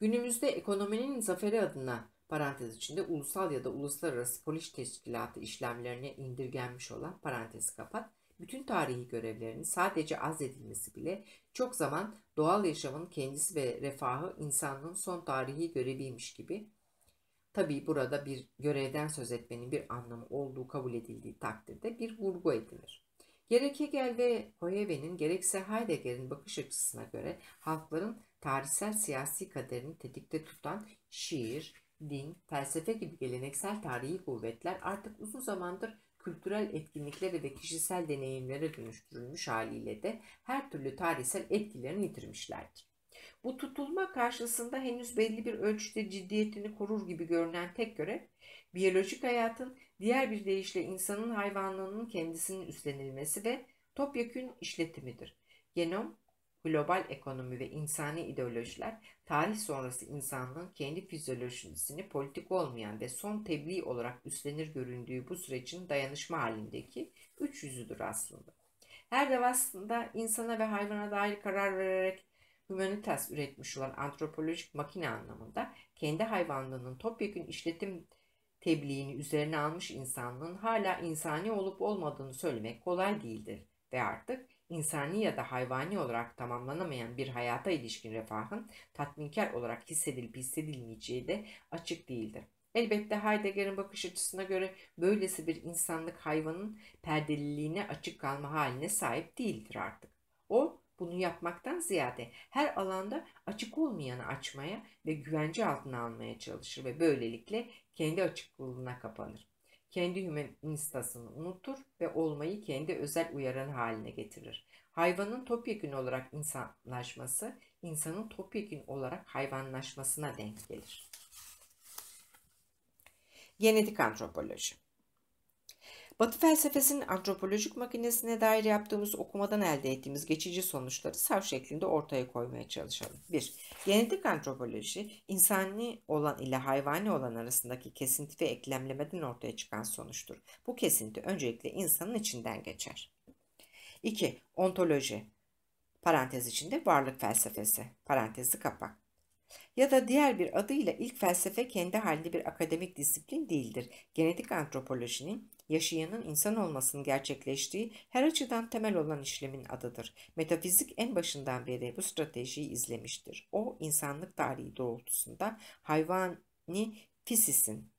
S1: Günümüzde ekonominin zaferi adına parantez içinde ulusal ya da uluslararası polis teşkilatı işlemlerine indirgenmiş olan parantezi kapat, bütün tarihi görevlerin sadece azledilmesi bile çok zaman doğal yaşamın kendisi ve refahı insanlığın son tarihi göreviymiş gibi Tabii burada bir görevden söz etmenin bir anlamı olduğu kabul edildiği takdirde bir vurgu edilir. Gerek Hegel ve Hoyeve'nin gerekse Heidegger'in bakış açısına göre halkların tarihsel siyasi kaderini tetikte tutan şiir, din, felsefe gibi geleneksel tarihi kuvvetler artık uzun zamandır kültürel etkinliklere ve kişisel deneyimlere dönüştürülmüş haliyle de her türlü tarihsel etkilerini yitirmişlerdir. Bu tutulma karşısında henüz belli bir ölçüde ciddiyetini korur gibi görünen tek görev, biyolojik hayatın diğer bir deyişle insanın hayvanlığının kendisinin üstlenilmesi ve topyekün işletimidir. Genom, global ekonomi ve insani ideolojiler tarih sonrası insanlığın kendi fizyolojisini politik olmayan ve son tebliğ olarak üstlenir göründüğü bu sürecin dayanışma halindeki üç yüzüdür aslında. Her defasında insana ve hayvana dair karar vererek humanitas üretmiş olan antropolojik makine anlamında kendi hayvanlığının topyekün işletim tebliğini üzerine almış insanlığın hala insani olup olmadığını söylemek kolay değildir ve artık insani ya da hayvani olarak tamamlanamayan bir hayata ilişkin refahın tatminkar olarak hissedilip hissedilmeyeceği de açık değildir. Elbette Heidegger'in bakış açısına göre böylesi bir insanlık hayvanın perdeliliğine açık kalma haline sahip değildir artık. O Bunu yapmaktan ziyade her alanda açık olmayanı açmaya ve güvence altına almaya çalışır ve böylelikle kendi açıklığına kapanır. Kendi hümanistasını unutur ve olmayı kendi özel uyaranı haline getirir. Hayvanın topyekün olarak insanlaşması, insanın topyekün olarak hayvanlaşmasına denk gelir. Genetik antropoloji Batı felsefesinin antropolojik makinesine dair yaptığımız okumadan elde ettiğimiz geçici sonuçları saf şeklinde ortaya koymaya çalışalım. 1. Genetik antropoloji, insani olan ile hayvani olan arasındaki kesinti ve eklemlemeden ortaya çıkan sonuçtur. Bu kesinti öncelikle insanın içinden geçer. 2. Ontoloji, parantez içinde varlık felsefesi, parantezi kapak ya da diğer bir adıyla ilk felsefe kendi halinde bir akademik disiplin değildir. Genetik antropolojinin yaşayanın insan olmasının gerçekleştiği her açıdan temel olan işlemin adıdır. Metafizik en başından beri bu stratejiyi izlemiştir. O insanlık tarihi doğrultusunda hayvani fisisin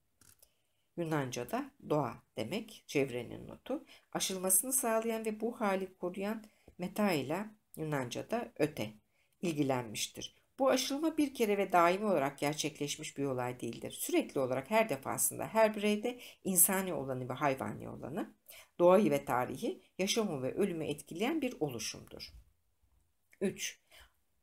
S1: Yunanca'da doğa demek çevrenin notu aşılmasını sağlayan ve bu hali koruyan meta ile Yunanca'da öte ilgilenmiştir. Bu aşılma bir kere ve daimi olarak gerçekleşmiş bir olay değildir. Sürekli olarak her defasında her bireyde insani olanı ve hayvani olanı, doğayı ve tarihi, yaşamı ve ölümü etkileyen bir oluşumdur. 3.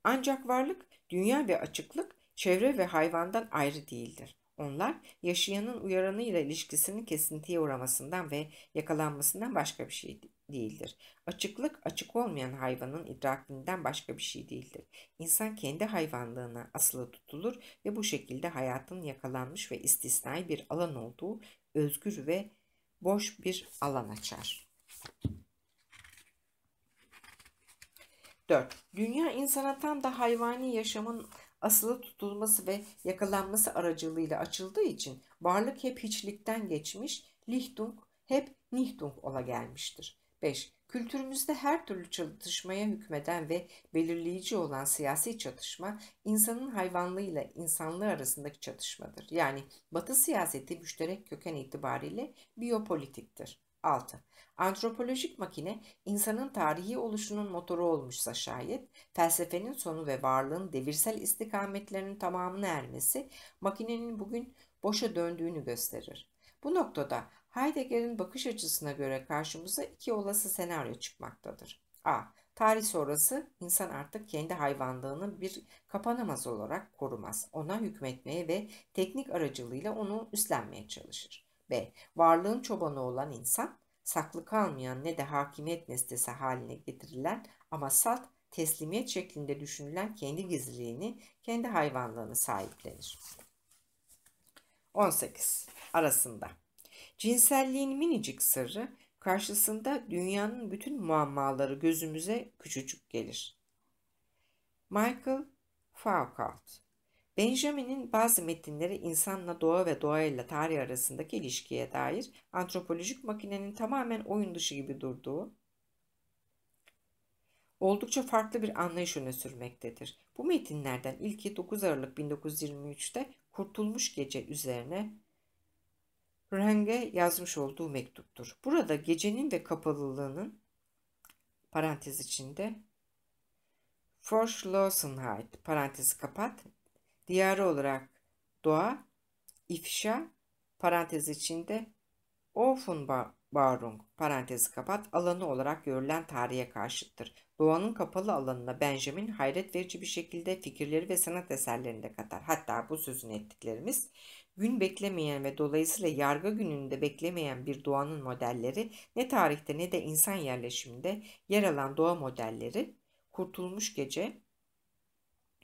S1: Ancak varlık, dünya ve açıklık çevre ve hayvandan ayrı değildir. Onlar yaşayanın uyaranıyla ilişkisinin kesintiye uğramasından ve yakalanmasından başka bir şey değildir. Açıklık açık olmayan hayvanın idrakinden başka bir şey değildir. İnsan kendi hayvanlığına asılı tutulur ve bu şekilde hayatın yakalanmış ve istisnai bir alan olduğu özgür ve boş bir alan açar. 4. Dünya insana tam da hayvani yaşamın asılı tutulması ve yakalanması aracılığıyla açıldığı için varlık hep hiçlikten geçmiş, Lichtung hep Nichtung ola gelmiştir. 5. Kültürümüzde her türlü çatışmaya hükmeden ve belirleyici olan siyasi çatışma insanın hayvanlığıyla insanlığı arasındaki çatışmadır. Yani Batı siyaseti müşterek köken itibariyle biyopolitiktir. 6. Antropolojik makine insanın tarihi oluşunun motoru olmuşsa şayet felsefenin sonu ve varlığın devirsel istikametlerinin tamamına ermesi makinenin bugün boşa döndüğünü gösterir. Bu noktada Heidegger'in bakış açısına göre karşımıza iki olası senaryo çıkmaktadır. A. Tarih sonrası insan artık kendi hayvanlığını bir kapanamaz olarak korumaz. Ona hükmetmeye ve teknik aracılığıyla onu üstlenmeye çalışır. B. Varlığın çobanı olan insan saklı kalmayan ne de hakimiyet nesnesi haline getirilen ama salt teslimiyet şeklinde düşünülen kendi gizliliğini, kendi hayvanlığını sahiplenir. 18. Arasında Cinselliğin minicik sırrı karşısında dünyanın bütün muammaları gözümüze küçücük gelir. Michael Foucault Benjamin'in bazı metinleri insanla doğa ve doğayla tarih arasındaki ilişkiye dair antropolojik makinenin tamamen oyun dışı gibi durduğu, oldukça farklı bir anlayış öne sürmektedir. Bu metinlerden ilki 9 Aralık 1923'te Kurtulmuş Gece üzerine Renge yazmış olduğu mektuptur. Burada gecenin ve kapalılığının parantez içinde Forschlossenheit parantezi kapat diyarı olarak doğa ifşa parantez içinde Offenbarung parantezi kapat alanı olarak görülen tarihe karşıttır. Doğanın kapalı alanına Benjamin hayret verici bir şekilde fikirleri ve sanat eserlerini de katar. Hatta bu sözünü ettiklerimiz gün beklemeyen ve dolayısıyla yargı gününde beklemeyen bir doğanın modelleri ne tarihte ne de insan yerleşiminde yer alan doğa modelleri Kurtulmuş Gece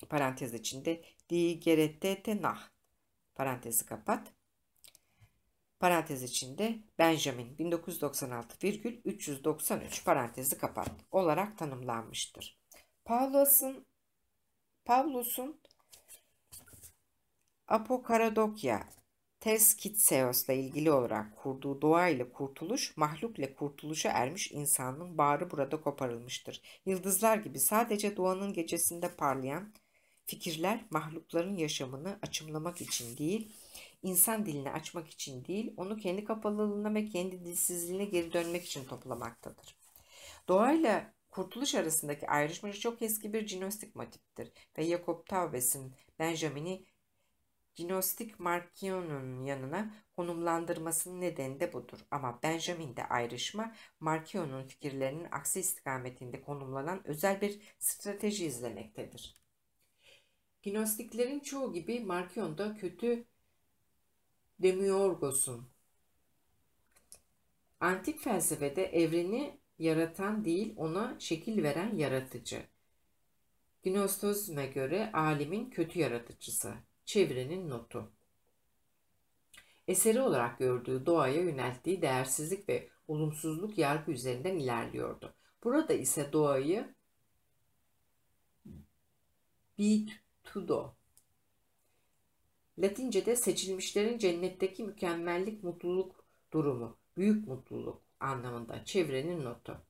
S1: parantez içinde Die gerettete parantezi kapat parantez içinde Benjamin 1996,393 parantezi kapat olarak tanımlanmıştır. Paulus'un Paulus'un Apokaradokya Tes Kitseos'la ilgili olarak kurduğu doğa ile kurtuluş, mahluk ile kurtuluşa ermiş insanın bağrı burada koparılmıştır. Yıldızlar gibi sadece doğanın gecesinde parlayan fikirler mahlukların yaşamını açımlamak için değil, insan dilini açmak için değil, onu kendi kapalılığına ve kendi dilsizliğine geri dönmek için toplamaktadır. Doğayla kurtuluş arasındaki ayrışma çok eski bir cinostik motiftir ve Jacob Taubes'in Benjamin'i cinostik Markion'un yanına konumlandırmasının nedeni de budur. Ama Benjamin'de ayrışma Markion'un fikirlerinin aksi istikametinde konumlanan özel bir strateji izlemektedir. Gnostiklerin çoğu gibi Markion da kötü Demiurgos'un antik felsefede evreni yaratan değil ona şekil veren yaratıcı. Gnostosizme göre alimin kötü yaratıcısı, çevrenin notu. Eseri olarak gördüğü doğaya yönelttiği değersizlik ve olumsuzluk yargı üzerinden ilerliyordu. Burada ise doğayı bitudo, Latince'de seçilmişlerin cennetteki mükemmellik mutluluk durumu, büyük mutluluk anlamında çevrenin notu.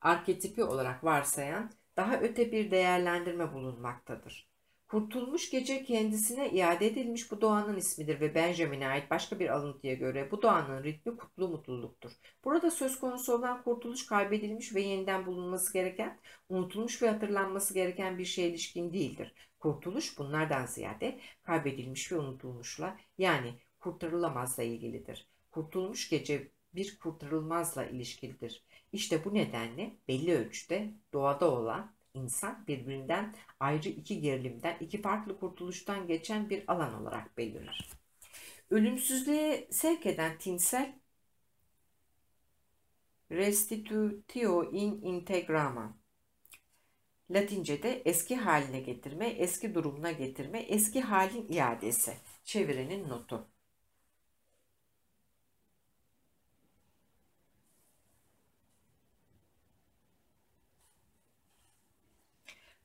S1: Arketipi olarak varsayan daha öte bir değerlendirme bulunmaktadır. Kurtulmuş gece kendisine iade edilmiş bu doğanın ismidir ve Benjamin'e ait başka bir alıntıya göre bu doğanın ritmi kutlu mutluluktur. Burada söz konusu olan kurtuluş kaybedilmiş ve yeniden bulunması gereken, unutulmuş ve hatırlanması gereken bir şeye ilişkin değildir. Kurtuluş bunlardan ziyade kaybedilmiş ve unutulmuşla yani kurtarılamazla ilgilidir. Kurtulmuş gece bir kurtarılmazla ilişkilidir. İşte bu nedenle belli ölçüde doğada olan insan birbirinden ayrı iki gerilimden, iki farklı kurtuluştan geçen bir alan olarak belirir. Ölümsüzlüğe sevk eden tinsel restitutio in integrama Latince'de eski haline getirme, eski durumuna getirme, eski halin iadesi. Çevirenin notu.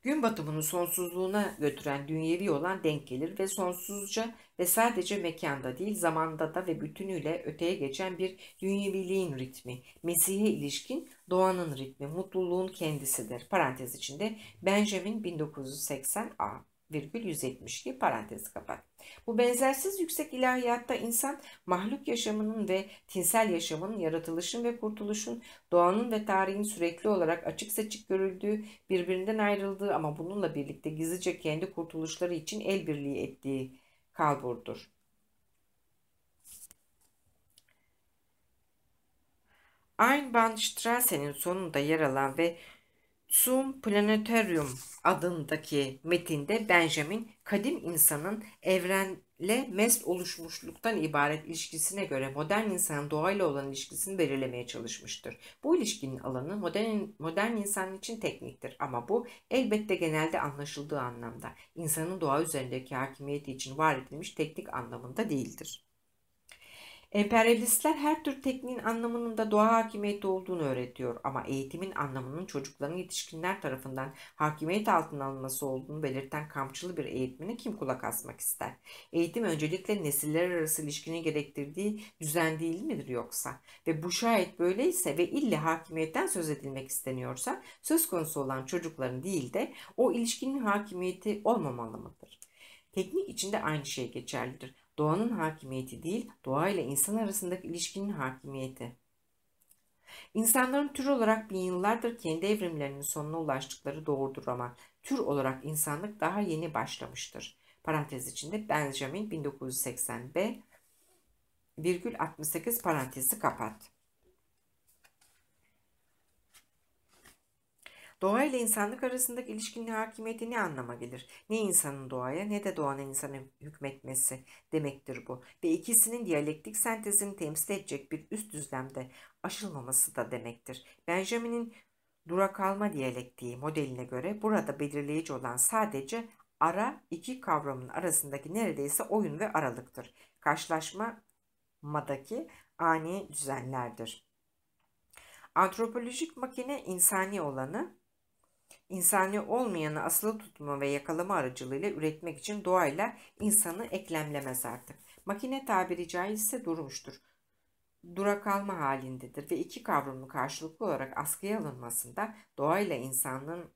S1: Gün batımını sonsuzluğuna götüren dünyevi olan denk gelir ve sonsuzca ve sadece mekanda değil zamanda da ve bütünüyle öteye geçen bir dünyeviliğin ritmi, Mesih'e ilişkin doğanın ritmi, mutluluğun kendisidir. Parantez içinde Benjamin 1980a virgül 172 parantez kapat. Bu benzersiz yüksek ilahiyatta insan mahluk yaşamının ve tinsel yaşamın, yaratılışın ve kurtuluşun, doğanın ve tarihin sürekli olarak açık seçik görüldüğü, birbirinden ayrıldığı ama bununla birlikte gizlice kendi kurtuluşları için el birliği ettiği kalburdur. Einbahnstrasse'nin sonunda yer alan ve Sum Planetarium adındaki metinde Benjamin, kadim insanın evrenle mest oluşmuşluktan ibaret ilişkisine göre modern insanın doğayla olan ilişkisini belirlemeye çalışmıştır. Bu ilişkinin alanı modern, modern insan için tekniktir ama bu elbette genelde anlaşıldığı anlamda, insanın doğa üzerindeki hakimiyeti için var edilmiş teknik anlamında değildir. Emperyalistler her tür tekniğin anlamının da doğa hakimiyeti olduğunu öğretiyor ama eğitimin anlamının çocukların yetişkinler tarafından hakimiyet altına alınması olduğunu belirten kamçılı bir eğitmene kim kulak asmak ister? Eğitim öncelikle nesiller arası ilişkinin gerektirdiği düzen değil midir yoksa? Ve bu şayet böyleyse ve ille hakimiyetten söz edilmek isteniyorsa söz konusu olan çocukların değil de o ilişkinin hakimiyeti olmamalı mıdır? Teknik içinde aynı şey geçerlidir doğanın hakimiyeti değil, doğayla insan arasındaki ilişkinin hakimiyeti. İnsanların tür olarak bin yıllardır kendi evrimlerinin sonuna ulaştıkları doğrudur ama tür olarak insanlık daha yeni başlamıştır. Parantez içinde Benjamin 1980 B virgül 68 parantezi kapat. Doğa ile insanlık arasındaki ilişkinin hakimiyeti ne anlama gelir? Ne insanın doğaya ne de doğanın insana hükmetmesi demektir bu. Ve ikisinin diyalektik sentezini temsil edecek bir üst düzlemde aşılmaması da demektir. Benjamin'in dura kalma diyalektiği modeline göre burada belirleyici olan sadece ara iki kavramın arasındaki neredeyse oyun ve aralıktır. Karşılaşmadaki ani düzenlerdir. Antropolojik makine insani olanı, insani olmayanı asılı tutma ve yakalama aracılığıyla üretmek için doğayla insanı eklemlemez artık. Makine tabiri caizse durmuştur. Dura kalma halindedir ve iki kavramın karşılıklı olarak askıya alınmasında doğayla insanlığın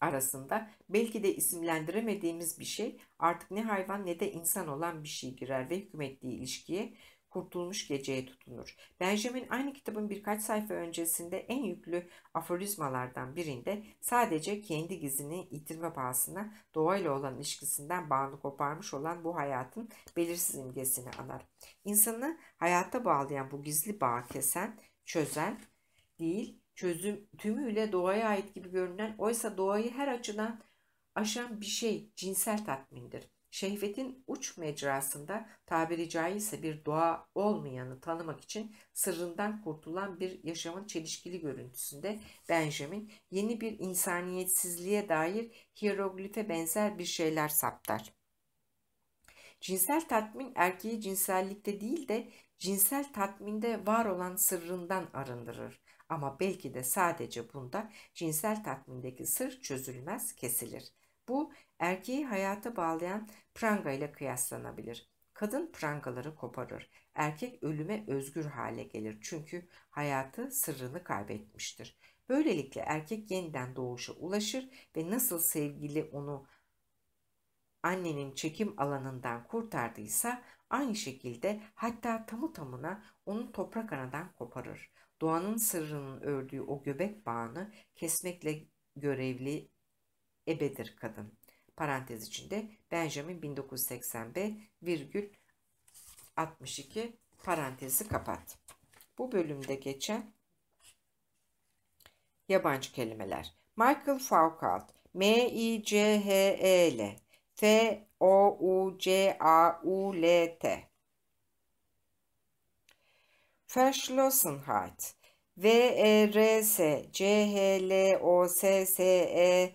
S1: arasında belki de isimlendiremediğimiz bir şey artık ne hayvan ne de insan olan bir şey girer ve hükmettiği ilişkiye kurtulmuş geceye tutunur. Benjamin aynı kitabın birkaç sayfa öncesinde en yüklü aforizmalardan birinde sadece kendi gizini yitirme pahasına doğayla olan ilişkisinden bağını koparmış olan bu hayatın belirsiz imgesini anar. İnsanı hayata bağlayan bu gizli bağı kesen, çözen değil, çözüm tümüyle doğaya ait gibi görünen oysa doğayı her açıdan aşan bir şey cinsel tatmindir. Şehvetin uç mecrasında tabiri caizse bir doğa olmayanı tanımak için sırrından kurtulan bir yaşamın çelişkili görüntüsünde Benjamin yeni bir insaniyetsizliğe dair hieroglife benzer bir şeyler saptar. Cinsel tatmin erkeği cinsellikte değil de cinsel tatminde var olan sırrından arındırır. Ama belki de sadece bunda cinsel tatmindeki sır çözülmez, kesilir. Bu erkeği hayata bağlayan pranga ile kıyaslanabilir. Kadın prangaları koparır. Erkek ölüme özgür hale gelir çünkü hayatı sırrını kaybetmiştir. Böylelikle erkek yeniden doğuşa ulaşır ve nasıl sevgili onu annenin çekim alanından kurtardıysa aynı şekilde hatta tamı tamına onun toprak anadan koparır. Doğanın sırrının ördüğü o göbek bağını kesmekle görevli ebedir kadın. Parantez içinde Benjamin 1980 virgül 62 parantezi kapat. Bu bölümde geçen yabancı kelimeler. Michael Foucault M-I-C-H-E-L F-O-U-C-A-U-L-T Verschlossenheit V-E-R-S-C-H-L-O-S-S-E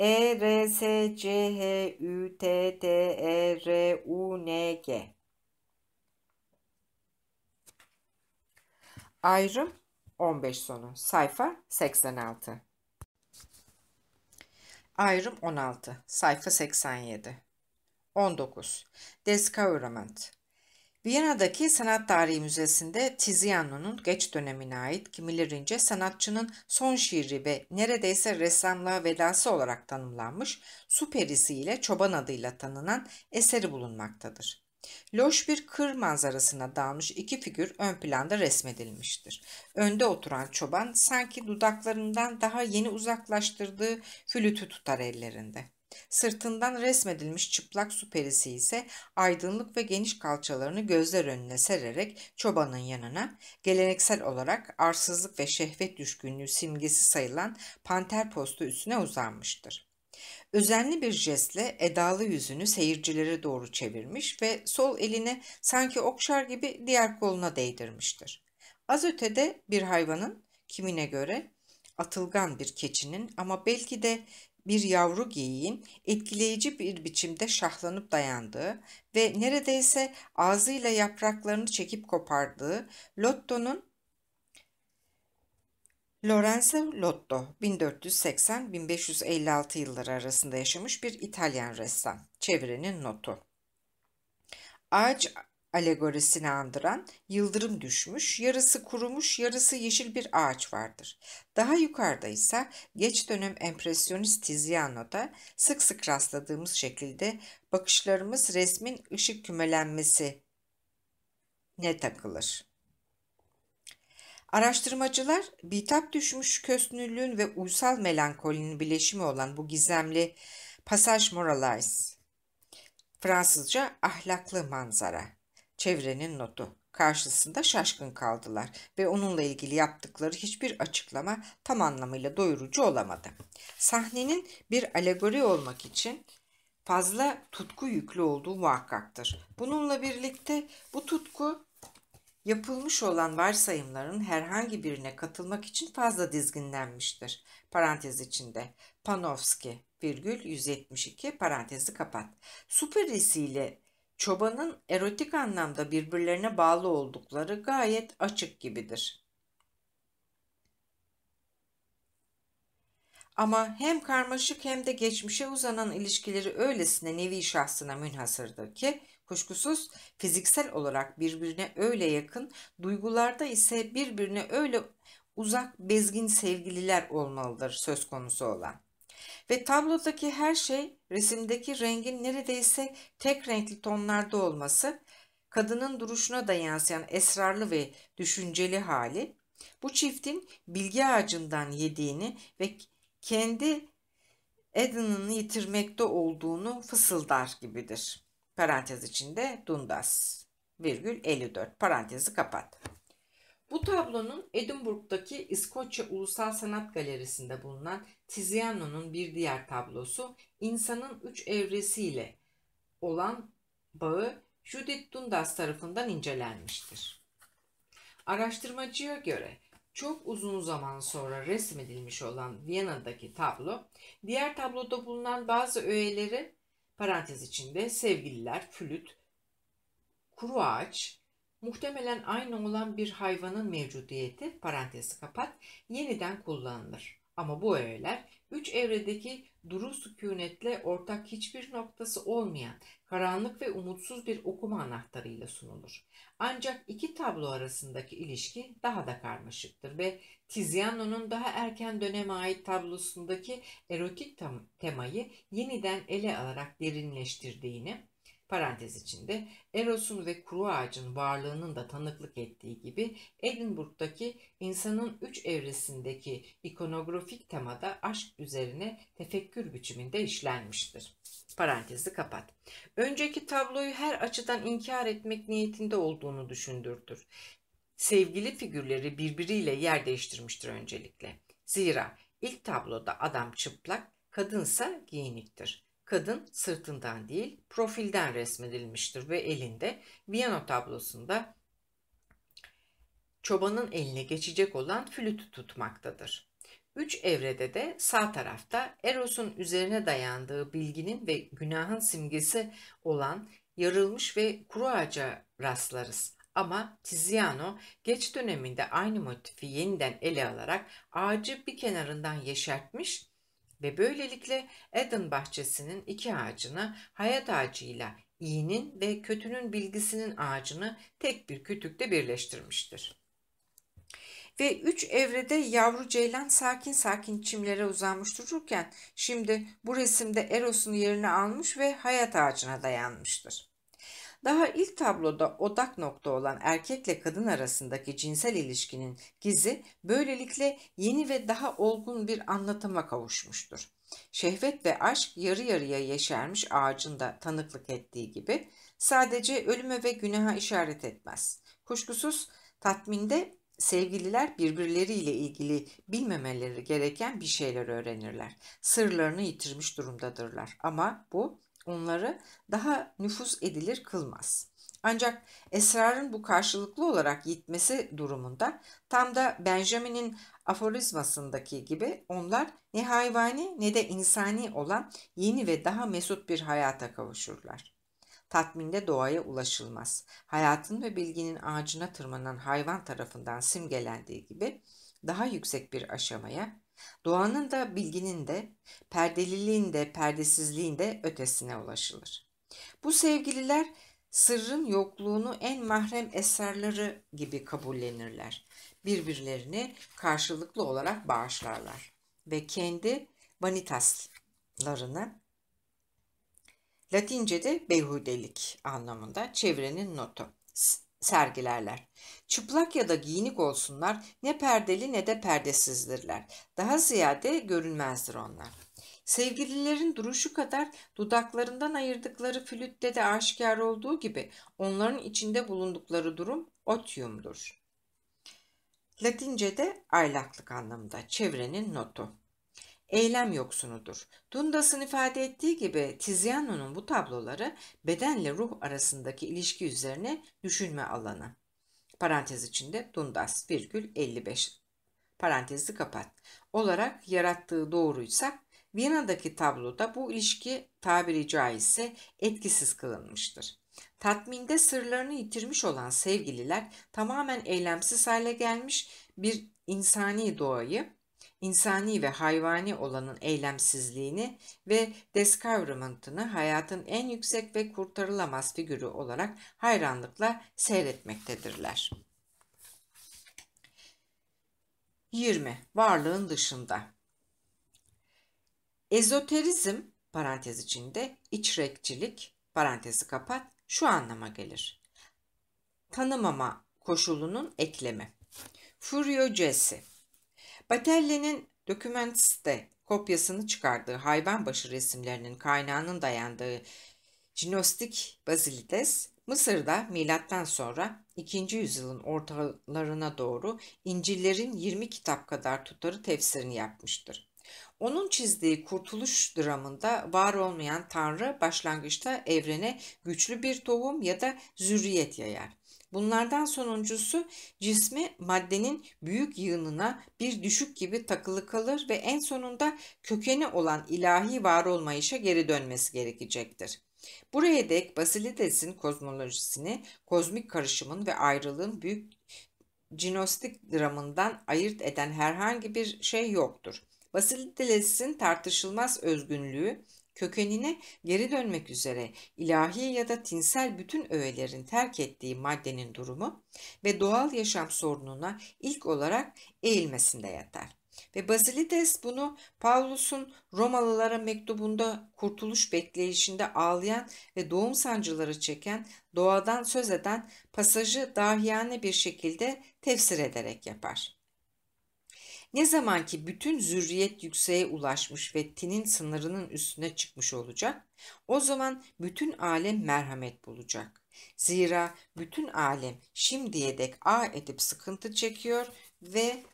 S1: P-E-T-E-R S-L-O-T-E-R-D-I-J-K Erschütterung E-R-S-C-H-Ü-T-T-E-R-U-N-G Ayrım 15 sonu. Sayfa 86. Ayrım 16. Sayfa 87. 19. Discoverment Viyana'daki Sanat Tarihi Müzesi'nde Tiziano'nun geç dönemine ait kimilerince sanatçının son şiiri ve neredeyse ressamlığa vedası olarak tanımlanmış Su Perisi ile Çoban adıyla tanınan eseri bulunmaktadır. Loş bir kır manzarasına dalmış iki figür ön planda resmedilmiştir. Önde oturan çoban sanki dudaklarından daha yeni uzaklaştırdığı flütü tutar ellerinde. Sırtından resmedilmiş çıplak su perisi ise aydınlık ve geniş kalçalarını gözler önüne sererek çobanın yanına geleneksel olarak arsızlık ve şehvet düşkünlüğü simgesi sayılan panter postu üstüne uzanmıştır. Özenli bir jestle edalı yüzünü seyircilere doğru çevirmiş ve sol eline sanki okşar gibi diğer koluna değdirmiştir. Az ötede bir hayvanın, kimine göre atılgan bir keçinin ama belki de bir yavru geyiğin etkileyici bir biçimde şahlanıp dayandığı ve neredeyse ağzıyla yapraklarını çekip kopardığı Lotto'nun Lorenzo Lotto 1480-1556 yılları arasında yaşamış bir İtalyan ressam. Çevrenin notu. Ağaç alegorisini andıran yıldırım düşmüş, yarısı kurumuş, yarısı yeşil bir ağaç vardır. Daha yukarıda ise geç dönem empresyonist Tiziano'da sık sık rastladığımız şekilde bakışlarımız resmin ışık kümelenmesi ne takılır. Araştırmacılar bitap düşmüş kösnüllüğün ve uysal melankolinin bileşimi olan bu gizemli Passage Moralize, Fransızca ahlaklı manzara, çevrenin notu karşısında şaşkın kaldılar ve onunla ilgili yaptıkları hiçbir açıklama tam anlamıyla doyurucu olamadı. Sahnenin bir alegori olmak için fazla tutku yüklü olduğu muhakkaktır. Bununla birlikte bu tutku yapılmış olan varsayımların herhangi birine katılmak için fazla dizginlenmiştir. Parantez içinde Panofsky virgül 172 parantezi kapat. Superisi ile çobanın erotik anlamda birbirlerine bağlı oldukları gayet açık gibidir. Ama hem karmaşık hem de geçmişe uzanan ilişkileri öylesine nevi şahsına münhasırdır ki kuşkusuz fiziksel olarak birbirine öyle yakın, duygularda ise birbirine öyle uzak bezgin sevgililer olmalıdır söz konusu olan. Ve tablodaki her şey resimdeki rengin neredeyse tek renkli tonlarda olması, kadının duruşuna da yansıyan esrarlı ve düşünceli hali, bu çiftin bilgi ağacından yediğini ve kendi Eden'ını yitirmekte olduğunu fısıldar gibidir. Parantez içinde Dundas, virgül 54, parantezi kapat. Bu tablonun Edinburgh'daki İskoçya Ulusal Sanat Galerisi'nde bulunan Tiziano'nun bir diğer tablosu insanın üç evresiyle olan bağı Judith Dundas tarafından incelenmiştir. Araştırmacıya göre çok uzun zaman sonra resmedilmiş olan Viyana'daki tablo, diğer tabloda bulunan bazı öğeleri parantez içinde sevgililer, flüt, kuru ağaç, muhtemelen aynı olan bir hayvanın mevcudiyeti parantezi kapat yeniden kullanılır. Ama bu öğeler üç evredeki duru sükunetle ortak hiçbir noktası olmayan karanlık ve umutsuz bir okuma anahtarıyla sunulur. Ancak iki tablo arasındaki ilişki daha da karmaşıktır ve Tiziano'nun daha erken döneme ait tablosundaki erotik temayı yeniden ele alarak derinleştirdiğini, parantez içinde Eros'un ve kuru ağacın varlığının da tanıklık ettiği gibi Edinburgh'daki insanın üç evresindeki ikonografik temada aşk üzerine tefekkür biçiminde işlenmiştir. Parantezi kapat. Önceki tabloyu her açıdan inkar etmek niyetinde olduğunu düşündürtür. Sevgili figürleri birbiriyle yer değiştirmiştir öncelikle. Zira ilk tabloda adam çıplak, kadınsa giyiniktir. Kadın sırtından değil profilden resmedilmiştir ve elinde Viyano tablosunda çobanın eline geçecek olan flütü tutmaktadır. Üç evrede de sağ tarafta Eros'un üzerine dayandığı bilginin ve günahın simgesi olan yarılmış ve kuru ağaca rastlarız. Ama Tiziano geç döneminde aynı motifi yeniden ele alarak ağacı bir kenarından yeşertmiş ve böylelikle Eden bahçesinin iki ağacını hayat ağacıyla iyinin ve kötünün bilgisinin ağacını tek bir kütükte birleştirmiştir. Ve üç evrede yavru ceylan sakin sakin çimlere uzanmış dururken şimdi bu resimde Eros'un yerini almış ve hayat ağacına dayanmıştır. Daha ilk tabloda odak nokta olan erkekle kadın arasındaki cinsel ilişkinin gizi böylelikle yeni ve daha olgun bir anlatıma kavuşmuştur. Şehvet ve aşk yarı yarıya yeşermiş ağacın da tanıklık ettiği gibi sadece ölüme ve günaha işaret etmez. Kuşkusuz tatminde sevgililer birbirleriyle ilgili bilmemeleri gereken bir şeyler öğrenirler. Sırlarını yitirmiş durumdadırlar ama bu onları daha nüfus edilir kılmaz. Ancak esrarın bu karşılıklı olarak gitmesi durumunda tam da Benjamin'in aforizmasındaki gibi onlar ne hayvani ne de insani olan yeni ve daha mesut bir hayata kavuşurlar. Tatminde doğaya ulaşılmaz. Hayatın ve bilginin ağacına tırmanan hayvan tarafından simgelendiği gibi daha yüksek bir aşamaya, Doğanın da bilginin de, perdeliliğin de perdesizliğin de ötesine ulaşılır. Bu sevgililer sırrın yokluğunu en mahrem eserleri gibi kabullenirler. Birbirlerini karşılıklı olarak bağışlarlar ve kendi vanitaslarını Latince'de beyhudelik anlamında çevrenin notu sergilerler. Çıplak ya da giyinik olsunlar ne perdeli ne de perdesizdirler. Daha ziyade görünmezdir onlar. Sevgililerin duruşu kadar dudaklarından ayırdıkları flütte de aşikar olduğu gibi onların içinde bulundukları durum otiumdur. Latince'de aylaklık anlamında çevrenin notu eylem yoksunudur. Dundas'ın ifade ettiği gibi Tiziano'nun bu tabloları bedenle ruh arasındaki ilişki üzerine düşünme alanı. Parantez içinde Dundas virgül 55 parantezi kapat. Olarak yarattığı doğruysa Viyana'daki tabloda bu ilişki tabiri caizse etkisiz kılınmıştır. Tatminde sırlarını yitirmiş olan sevgililer tamamen eylemsiz hale gelmiş bir insani doğayı insani ve hayvani olanın eylemsizliğini ve discoveryment'ını hayatın en yüksek ve kurtarılamaz figürü olarak hayranlıkla seyretmektedirler. 20. Varlığın dışında Ezoterizm parantez içinde içrekçilik parantezi kapat şu anlama gelir. Tanımama koşulunun eklemi. Furio Batelli'nin Documents'te kopyasını çıkardığı hayvan başı resimlerinin kaynağının dayandığı Gnostik Basilides, Mısır'da milattan sonra 2. yüzyılın ortalarına doğru İncil'lerin 20 kitap kadar tutarı tefsirini yapmıştır. Onun çizdiği kurtuluş dramında var olmayan Tanrı başlangıçta evrene güçlü bir tohum ya da zürriyet yayar. Bunlardan sonuncusu cismi maddenin büyük yığınına bir düşük gibi takılı kalır ve en sonunda kökeni olan ilahi var olmayışa geri dönmesi gerekecektir. Buraya dek Basilides'in kozmolojisini kozmik karışımın ve ayrılığın büyük cinostik dramından ayırt eden herhangi bir şey yoktur. Basilides'in tartışılmaz özgünlüğü kökenine geri dönmek üzere ilahi ya da tinsel bütün öğelerin terk ettiği maddenin durumu ve doğal yaşam sorununa ilk olarak eğilmesinde yatar. Ve Basilides bunu Paulus'un Romalılara mektubunda kurtuluş bekleyişinde ağlayan ve doğum sancıları çeken, doğadan söz eden pasajı dahiyane bir şekilde tefsir ederek yapar. Ne zaman ki bütün zürriyet yükseğe ulaşmış ve tinin sınırının üstüne çıkmış olacak, o zaman bütün alem merhamet bulacak. Zira bütün alem şimdiye dek a edip sıkıntı çekiyor ve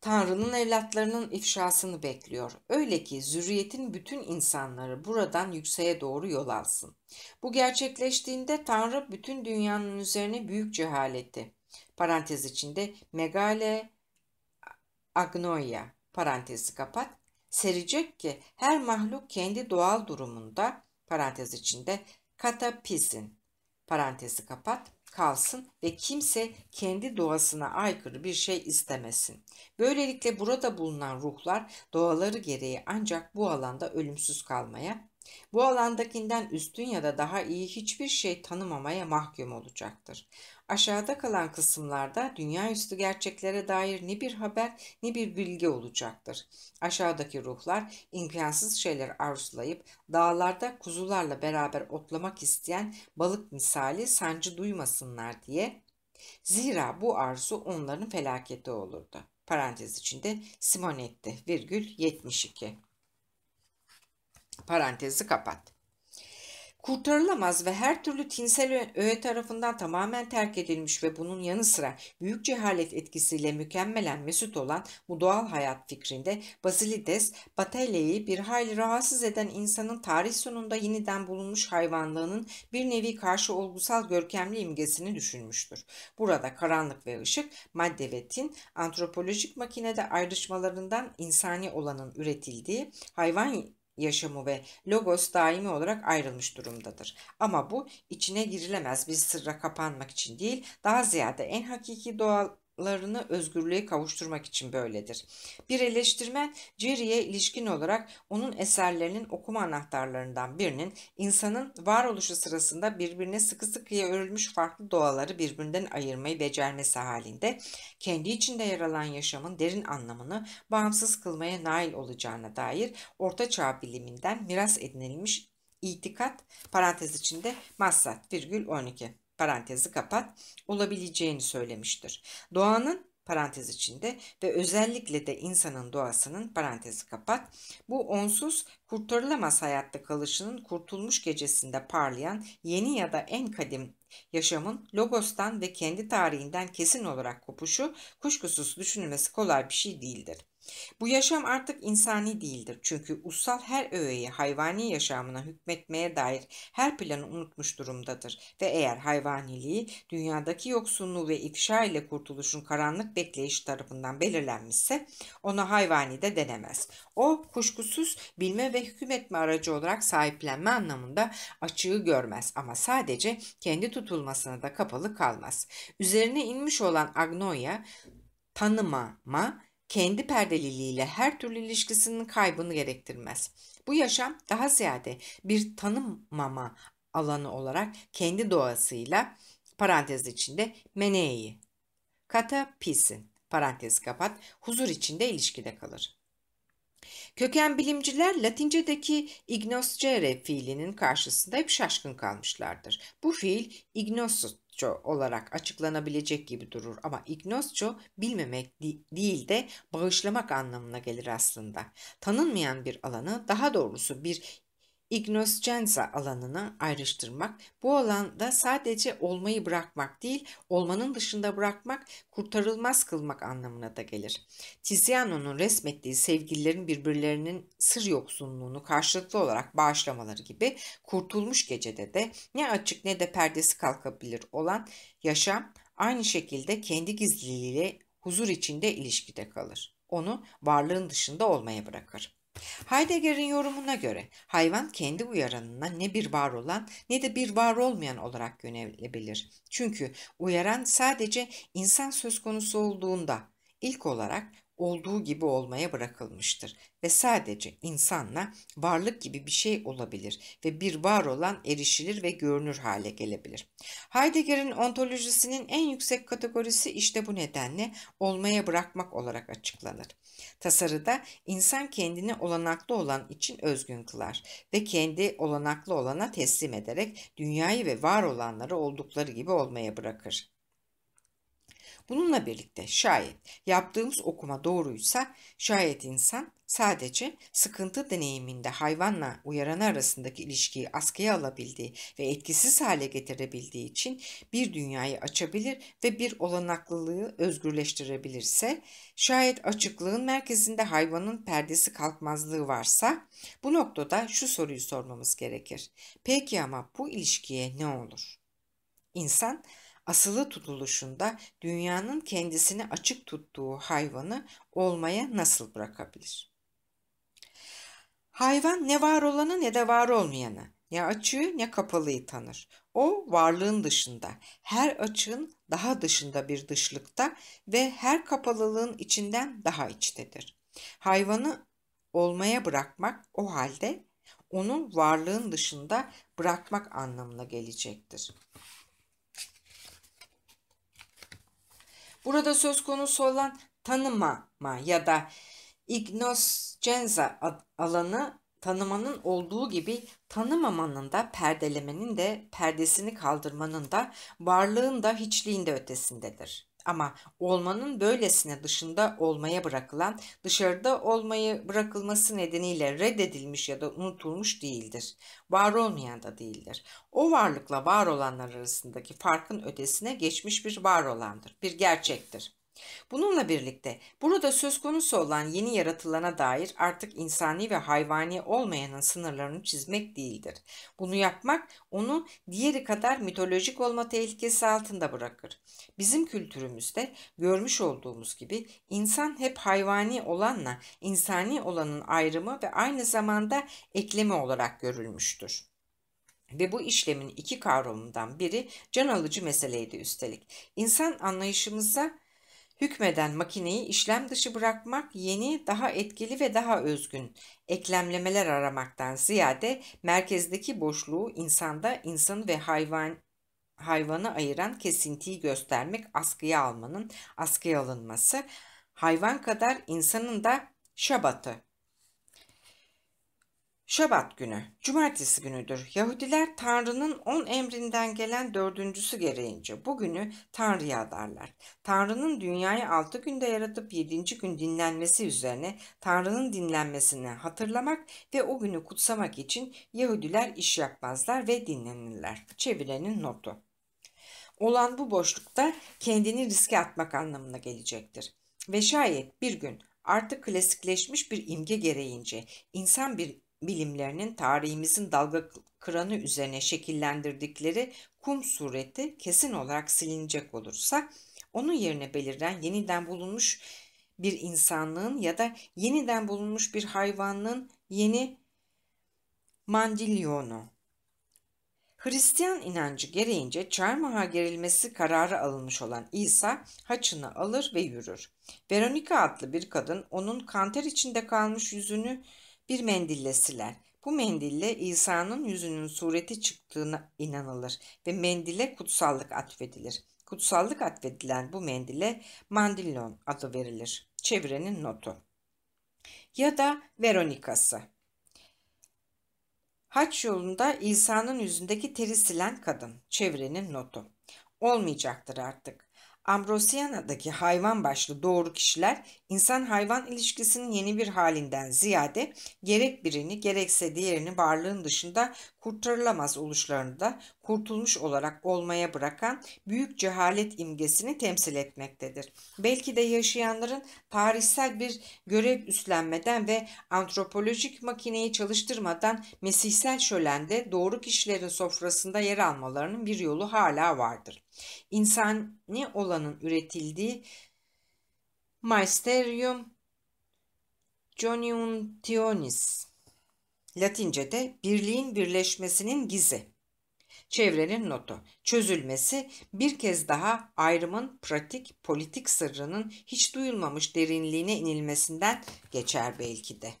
S1: Tanrı'nın evlatlarının ifşasını bekliyor. Öyle ki zürriyetin bütün insanları buradan yükseğe doğru yol alsın. Bu gerçekleştiğinde Tanrı bütün dünyanın üzerine büyük cehaleti, parantez içinde megale agnoia, parantezi kapat, serecek ki her mahluk kendi doğal durumunda, parantez içinde katapizin, parantezi kapat, kalsın ve kimse kendi doğasına aykırı bir şey istemesin. Böylelikle burada bulunan ruhlar doğaları gereği ancak bu alanda ölümsüz kalmaya, bu alandakinden üstün ya da daha iyi hiçbir şey tanımamaya mahkum olacaktır. Aşağıda kalan kısımlarda dünyaüstü gerçeklere dair ne bir haber ne bir bilgi olacaktır. Aşağıdaki ruhlar imkansız şeyler arzulayıp dağlarda kuzularla beraber otlamak isteyen balık misali sancı duymasınlar diye. Zira bu arzu onların felaketi olurdu. Parantez içinde Simonetti virgül 72. Parantezi kapat kurtarılamaz ve her türlü tinsel öğe tarafından tamamen terk edilmiş ve bunun yanı sıra büyük cehalet etkisiyle mükemmelen mesut olan bu doğal hayat fikrinde Basilides, Batelle'yi bir hayli rahatsız eden insanın tarih sonunda yeniden bulunmuş hayvanlığının bir nevi karşı olgusal görkemli imgesini düşünmüştür. Burada karanlık ve ışık, madde ve tin, antropolojik makinede ayrışmalarından insani olanın üretildiği, hayvan yaşamı ve logos daimi olarak ayrılmış durumdadır. Ama bu içine girilemez bir sırra kapanmak için değil, daha ziyade en hakiki doğal larını özgürlüğe kavuşturmak için böyledir. Bir eleştirmen Jerry'e ilişkin olarak onun eserlerinin okuma anahtarlarından birinin insanın varoluşu sırasında birbirine sıkı sıkıya örülmüş farklı doğaları birbirinden ayırmayı becermesi halinde kendi içinde yer alan yaşamın derin anlamını bağımsız kılmaya nail olacağına dair ortaçağ biliminden miras edinilmiş itikat parantez içinde massat virgül 12 parantezi kapat olabileceğini söylemiştir. Doğanın parantez içinde ve özellikle de insanın doğasının parantezi kapat. Bu onsuz kurtarılamaz hayatta kalışının kurtulmuş gecesinde parlayan yeni ya da en kadim yaşamın logostan ve kendi tarihinden kesin olarak kopuşu kuşkusuz düşünülmesi kolay bir şey değildir. Bu yaşam artık insani değildir. Çünkü ussal her öğeyi hayvani yaşamına hükmetmeye dair her planı unutmuş durumdadır. Ve eğer hayvaniliği dünyadaki yoksunluğu ve ifşa ile kurtuluşun karanlık bekleyiş tarafından belirlenmişse ona hayvani de denemez. O kuşkusuz bilme ve hükmetme aracı olarak sahiplenme anlamında açığı görmez ama sadece kendi tutulmasına da kapalı kalmaz. Üzerine inmiş olan agnoya tanımama kendi perdeliliğiyle her türlü ilişkisinin kaybını gerektirmez. Bu yaşam daha ziyade bir tanımama alanı olarak kendi doğasıyla parantez içinde meneyi, kata pisin, parantez kapat, huzur içinde ilişkide kalır. Köken bilimciler Latince'deki ignoscere fiilinin karşısında hep şaşkın kalmışlardır. Bu fiil ignosco olarak açıklanabilecek gibi durur ama ignosco bilmemek değil de bağışlamak anlamına gelir aslında. Tanınmayan bir alanı daha doğrusu bir ignoscenza alanını ayrıştırmak, bu alanda sadece olmayı bırakmak değil, olmanın dışında bırakmak, kurtarılmaz kılmak anlamına da gelir. Tiziano'nun resmettiği sevgililerin birbirlerinin sır yoksunluğunu karşılıklı olarak bağışlamaları gibi kurtulmuş gecede de ne açık ne de perdesi kalkabilir olan yaşam aynı şekilde kendi gizliliğiyle huzur içinde ilişkide kalır. Onu varlığın dışında olmaya bırakır. Heidegger'in yorumuna göre hayvan kendi uyaranına ne bir var olan ne de bir var olmayan olarak yönelebilir. Çünkü uyaran sadece insan söz konusu olduğunda ilk olarak olduğu gibi olmaya bırakılmıştır ve sadece insanla varlık gibi bir şey olabilir ve bir var olan erişilir ve görünür hale gelebilir. Heidegger'in ontolojisinin en yüksek kategorisi işte bu nedenle olmaya bırakmak olarak açıklanır. Tasarıda insan kendini olanaklı olan için özgün kılar ve kendi olanaklı olana teslim ederek dünyayı ve var olanları oldukları gibi olmaya bırakır. Bununla birlikte şayet yaptığımız okuma doğruysa şayet insan sadece sıkıntı deneyiminde hayvanla uyaranı arasındaki ilişkiyi askıya alabildiği ve etkisiz hale getirebildiği için bir dünyayı açabilir ve bir olanaklılığı özgürleştirebilirse, şayet açıklığın merkezinde hayvanın perdesi kalkmazlığı varsa, bu noktada şu soruyu sormamız gerekir. Peki ama bu ilişkiye ne olur? İnsan asılı tutuluşunda dünyanın kendisini açık tuttuğu hayvanı olmaya nasıl bırakabilir? Hayvan ne var olanı ne de var olmayanı, ne açığı ne kapalıyı tanır. O varlığın dışında, her açığın daha dışında bir dışlıkta ve her kapalılığın içinden daha içtedir. Hayvanı olmaya bırakmak o halde onu varlığın dışında bırakmak anlamına gelecektir. Burada söz konusu olan tanımama ya da ignoscenza alanı tanımanın olduğu gibi tanımamanın da perdelemenin de perdesini kaldırmanın da varlığın da hiçliğin de ötesindedir. Ama olmanın böylesine dışında olmaya bırakılan, dışarıda olmayı bırakılması nedeniyle reddedilmiş ya da unutulmuş değildir. Var olmayan da değildir. O varlıkla var olanlar arasındaki farkın ötesine geçmiş bir var olandır, bir gerçektir. Bununla birlikte burada söz konusu olan yeni yaratılana dair artık insani ve hayvani olmayanın sınırlarını çizmek değildir. Bunu yapmak onu diğeri kadar mitolojik olma tehlikesi altında bırakır. Bizim kültürümüzde görmüş olduğumuz gibi insan hep hayvani olanla insani olanın ayrımı ve aynı zamanda eklemi olarak görülmüştür. Ve bu işlemin iki kavramından biri can alıcı meseleydi üstelik. İnsan anlayışımızda hükmeden makineyi işlem dışı bırakmak yeni, daha etkili ve daha özgün eklemlemeler aramaktan ziyade merkezdeki boşluğu insanda insanı ve hayvan hayvanı ayıran kesintiyi göstermek askıya almanın askıya alınması, hayvan kadar insanın da şabatı Şabat günü, cumartesi günüdür. Yahudiler Tanrı'nın on emrinden gelen dördüncüsü gereğince bu günü Tanrı'ya adarlar. Tanrı'nın dünyayı altı günde yaratıp yedinci gün dinlenmesi üzerine Tanrı'nın dinlenmesini hatırlamak ve o günü kutsamak için Yahudiler iş yapmazlar ve dinlenirler. Çevirenin notu. Olan bu boşlukta kendini riske atmak anlamına gelecektir. Ve şayet bir gün artık klasikleşmiş bir imge gereğince insan bir bilimlerinin tarihimizin dalga kıranı üzerine şekillendirdikleri kum sureti kesin olarak silinecek olursa onun yerine beliren yeniden bulunmuş bir insanlığın ya da yeniden bulunmuş bir hayvanlığın yeni mandilyonu Hristiyan inancı gereğince çarmıha gerilmesi kararı alınmış olan İsa haçını alır ve yürür. Veronika adlı bir kadın onun kanter içinde kalmış yüzünü bir mendille siler. Bu mendille İsa'nın yüzünün sureti çıktığına inanılır ve mendile kutsallık atfedilir. Kutsallık atfedilen bu mendile mandillon adı verilir. Çevrenin notu. Ya da Veronikası. Haç yolunda İsa'nın yüzündeki teri silen kadın. Çevrenin notu. Olmayacaktır artık. Ambrosiana'daki hayvan başlı doğru kişiler insan-hayvan ilişkisinin yeni bir halinden ziyade gerek birini gerekse diğerini varlığın dışında kurtarılamaz oluşlarını da kurtulmuş olarak olmaya bırakan büyük cehalet imgesini temsil etmektedir. Belki de yaşayanların tarihsel bir görev üstlenmeden ve antropolojik makineyi çalıştırmadan mesihsel şölende doğru kişilerin sofrasında yer almalarının bir yolu hala vardır. İnsani olanın üretildiği Maesterium Joniuntionis Latince'de birliğin birleşmesinin gizi. Çevrenin notu. Çözülmesi bir kez daha ayrımın pratik politik sırrının hiç duyulmamış derinliğine inilmesinden geçer belki de.